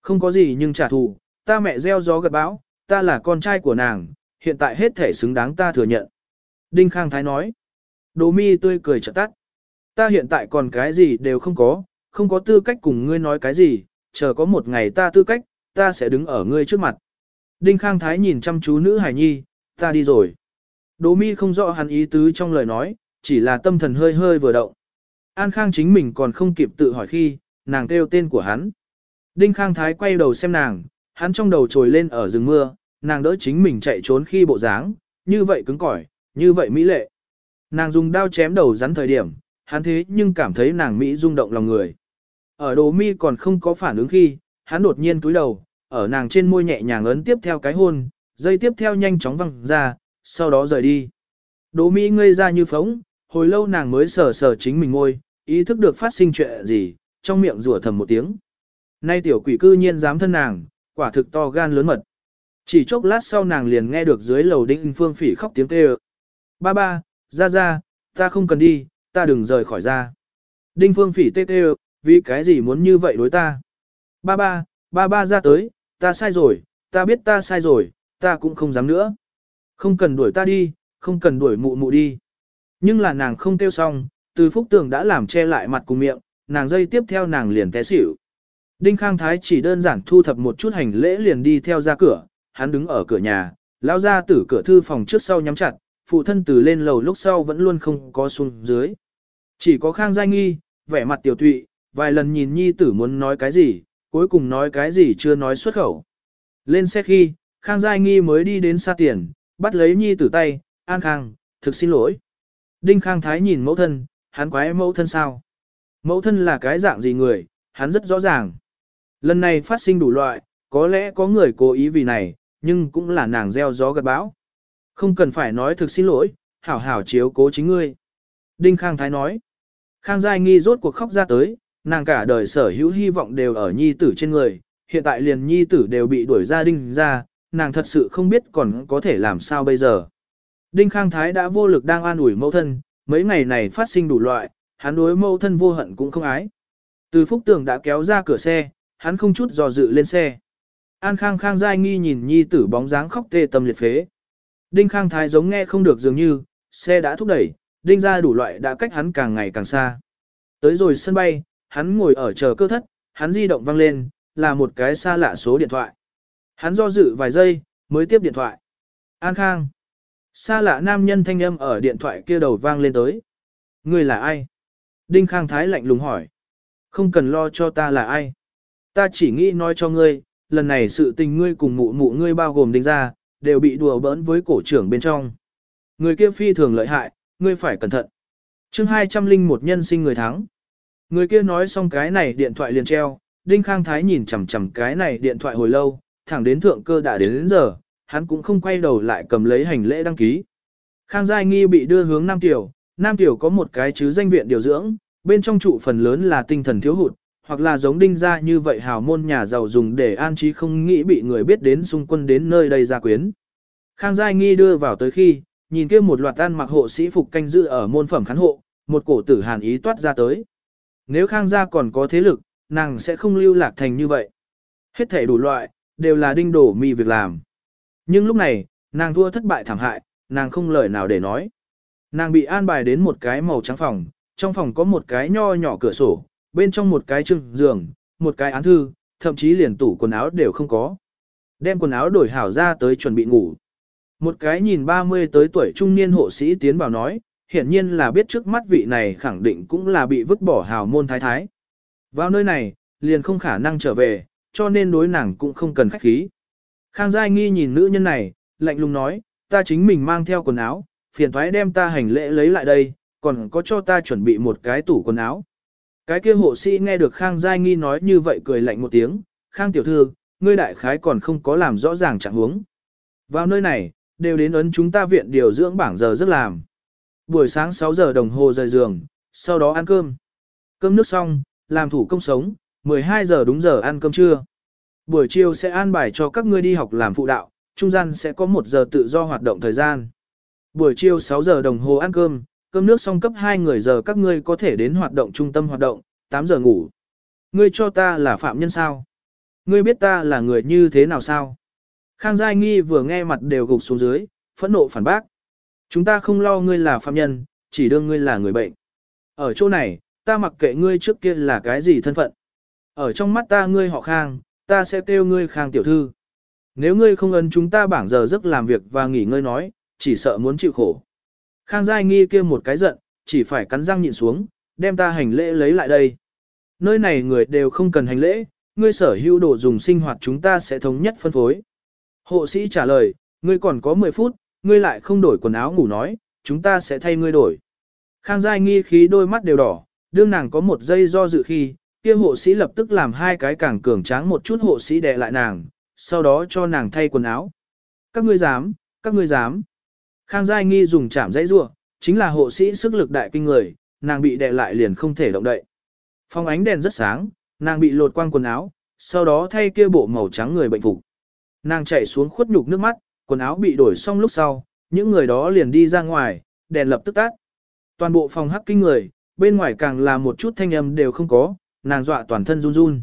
Speaker 1: Không có gì nhưng trả thù, ta mẹ gieo gió gật bão, ta là con trai của nàng, hiện tại hết thể xứng đáng ta thừa nhận. Đinh Khang Thái nói. Đồ mi tươi cười chợt tắt. Ta hiện tại còn cái gì đều không có, không có tư cách cùng ngươi nói cái gì, chờ có một ngày ta tư cách, ta sẽ đứng ở ngươi trước mặt. Đinh Khang Thái nhìn chăm chú nữ hải nhi, ta đi rồi. Đỗ mi không rõ hắn ý tứ trong lời nói, chỉ là tâm thần hơi hơi vừa động. An Khang chính mình còn không kịp tự hỏi khi, nàng kêu tên của hắn. Đinh Khang Thái quay đầu xem nàng, hắn trong đầu trồi lên ở rừng mưa, nàng đỡ chính mình chạy trốn khi bộ dáng, như vậy cứng cỏi, như vậy mỹ lệ. Nàng dùng đao chém đầu rắn thời điểm, hắn thế nhưng cảm thấy nàng mỹ rung động lòng người. Ở đồ mi còn không có phản ứng khi, hắn đột nhiên túi đầu, ở nàng trên môi nhẹ nhàng ấn tiếp theo cái hôn, dây tiếp theo nhanh chóng văng ra, sau đó rời đi. Đồ mi ngây ra như phóng, hồi lâu nàng mới sờ sờ chính mình ngôi, ý thức được phát sinh chuyện gì, trong miệng rủa thầm một tiếng. Nay tiểu quỷ cư nhiên dám thân nàng, quả thực to gan lớn mật. Chỉ chốc lát sau nàng liền nghe được dưới lầu đinh phương phỉ khóc tiếng kêu. Ba ba, ra ra, ta không cần đi, ta đừng rời khỏi ra. Đinh phương phỉ tê tê, vì cái gì muốn như vậy đối ta? Ba ba, ba ba ra tới, ta sai rồi, ta biết ta sai rồi, ta cũng không dám nữa. Không cần đuổi ta đi, không cần đuổi mụ mụ đi. Nhưng là nàng không kêu xong, từ phúc tường đã làm che lại mặt cùng miệng, nàng dây tiếp theo nàng liền té xỉu. Đinh Khang Thái chỉ đơn giản thu thập một chút hành lễ liền đi theo ra cửa, hắn đứng ở cửa nhà, lao ra tử cửa thư phòng trước sau nhắm chặt, phụ thân từ lên lầu lúc sau vẫn luôn không có xuống dưới. Chỉ có Khang Giai Nghi, vẻ mặt tiểu tụy, vài lần nhìn nhi tử muốn nói cái gì, cuối cùng nói cái gì chưa nói xuất khẩu. Lên xe khi, Khang Giai Nghi mới đi đến xa tiền, bắt lấy nhi tử tay, An Khang, thực xin lỗi. Đinh Khang Thái nhìn mẫu thân, hắn quái mẫu thân sao? Mẫu thân là cái dạng gì người, hắn rất rõ ràng. Lần này phát sinh đủ loại, có lẽ có người cố ý vì này, nhưng cũng là nàng gieo gió gặt bão. Không cần phải nói thực xin lỗi, hảo hảo chiếu cố chính ngươi. Đinh Khang Thái nói. Khang Giai Nghi rốt cuộc khóc ra tới, nàng cả đời sở hữu hy vọng đều ở nhi tử trên người, hiện tại liền nhi tử đều bị đuổi ra đinh ra, nàng thật sự không biết còn có thể làm sao bây giờ. Đinh Khang Thái đã vô lực đang an ủi mẫu thân, mấy ngày này phát sinh đủ loại, hắn đối mẫu thân vô hận cũng không ái. Từ phúc tường đã kéo ra cửa xe, hắn không chút dò dự lên xe. An Khang Khang dai Nghi nhìn nhi tử bóng dáng khóc tê tâm liệt phế. Đinh Khang Thái giống nghe không được dường như, xe đã thúc đẩy, đinh ra đủ loại đã cách hắn càng ngày càng xa. Tới rồi sân bay, hắn ngồi ở chờ cơ thất, hắn di động vang lên, là một cái xa lạ số điện thoại. Hắn do dự vài giây, mới tiếp điện thoại. An Khang. Xa lạ nam nhân thanh âm ở điện thoại kia đầu vang lên tới. Người là ai? Đinh Khang Thái lạnh lùng hỏi. Không cần lo cho ta là ai. Ta chỉ nghĩ nói cho ngươi, lần này sự tình ngươi cùng mụ mụ ngươi bao gồm đinh ra, đều bị đùa bỡn với cổ trưởng bên trong. Người kia phi thường lợi hại, ngươi phải cẩn thận. chương 201 nhân sinh người thắng. Người kia nói xong cái này điện thoại liền treo, Đinh Khang Thái nhìn chằm chằm cái này điện thoại hồi lâu, thẳng đến thượng cơ đã đến, đến giờ, hắn cũng không quay đầu lại cầm lấy hành lễ đăng ký. Khang Giai Nghi bị đưa hướng Nam Tiểu, Nam Tiểu có một cái chứ danh viện điều dưỡng, bên trong trụ phần lớn là tinh thần thiếu hụt, hoặc là giống đinh gia như vậy hào môn nhà giàu dùng để an trí không nghĩ bị người biết đến xung quân đến nơi đây ra quyến. Khang Giai Nghi đưa vào tới khi, nhìn kia một loạt tan mặc hộ sĩ phục canh giữ ở môn phẩm khán hộ, một cổ tử hàn ý toát ra tới. Nếu Khang gia còn có thế lực, nàng sẽ không lưu lạc thành như vậy. Hết thể đủ loại, đều là đinh đổ mì việc làm. Nhưng lúc này, nàng thua thất bại thảm hại, nàng không lời nào để nói. Nàng bị an bài đến một cái màu trắng phòng, trong phòng có một cái nho nhỏ cửa sổ, bên trong một cái trưng giường, một cái án thư, thậm chí liền tủ quần áo đều không có. Đem quần áo đổi hảo ra tới chuẩn bị ngủ. Một cái nhìn 30 tới tuổi trung niên hộ sĩ tiến vào nói, hiển nhiên là biết trước mắt vị này khẳng định cũng là bị vứt bỏ hào môn thái thái. Vào nơi này, liền không khả năng trở về, cho nên đối nàng cũng không cần khách khí. Khang Giai Nghi nhìn nữ nhân này, lạnh lùng nói, ta chính mình mang theo quần áo, phiền thoái đem ta hành lễ lấy lại đây, còn có cho ta chuẩn bị một cái tủ quần áo. Cái kia hộ sĩ nghe được Khang Giai Nghi nói như vậy cười lạnh một tiếng, Khang tiểu thư, ngươi đại khái còn không có làm rõ ràng trạng huống. Vào nơi này, đều đến ấn chúng ta viện điều dưỡng bảng giờ rất làm. Buổi sáng 6 giờ đồng hồ rời giường, sau đó ăn cơm. Cơm nước xong, làm thủ công sống, 12 giờ đúng giờ ăn cơm trưa. Buổi chiều sẽ an bài cho các ngươi đi học làm phụ đạo, trung gian sẽ có 1 giờ tự do hoạt động thời gian. Buổi chiều 6 giờ đồng hồ ăn cơm, cơm nước xong cấp 2 người giờ các ngươi có thể đến hoạt động trung tâm hoạt động, 8 giờ ngủ. Ngươi cho ta là phạm nhân sao? Ngươi biết ta là người như thế nào sao? Khang Giai Nghi vừa nghe mặt đều gục xuống dưới, phẫn nộ phản bác. Chúng ta không lo ngươi là phạm nhân, chỉ đương ngươi là người bệnh. Ở chỗ này, ta mặc kệ ngươi trước kia là cái gì thân phận. Ở trong mắt ta ngươi họ Khang, ta sẽ kêu ngươi Khang tiểu thư. Nếu ngươi không ấn chúng ta bảng giờ giấc làm việc và nghỉ ngơi nói, chỉ sợ muốn chịu khổ. Khang Giai Nghi kia một cái giận, chỉ phải cắn răng nhịn xuống, đem ta hành lễ lấy lại đây. Nơi này người đều không cần hành lễ, ngươi sở hữu đồ dùng sinh hoạt chúng ta sẽ thống nhất phân phối. Hộ sĩ trả lời, ngươi còn có 10 phút, ngươi lại không đổi quần áo ngủ nói, chúng ta sẽ thay ngươi đổi. Khang Giai nghi khí đôi mắt đều đỏ, đương nàng có một giây do dự khi, kia hộ sĩ lập tức làm hai cái càng cường tráng một chút hộ sĩ đè lại nàng, sau đó cho nàng thay quần áo. Các ngươi dám, các ngươi dám. Khang Giai nghi dùng chạm dãy rua, chính là hộ sĩ sức lực đại kinh người, nàng bị đè lại liền không thể động đậy. Phong ánh đèn rất sáng, nàng bị lột quang quần áo, sau đó thay kia bộ màu trắng người bệnh phục. Nàng chạy xuống khuất nhục nước mắt, quần áo bị đổi xong lúc sau, những người đó liền đi ra ngoài, đèn lập tức tắt. Toàn bộ phòng hắc kinh người, bên ngoài càng là một chút thanh âm đều không có, nàng dọa toàn thân run run.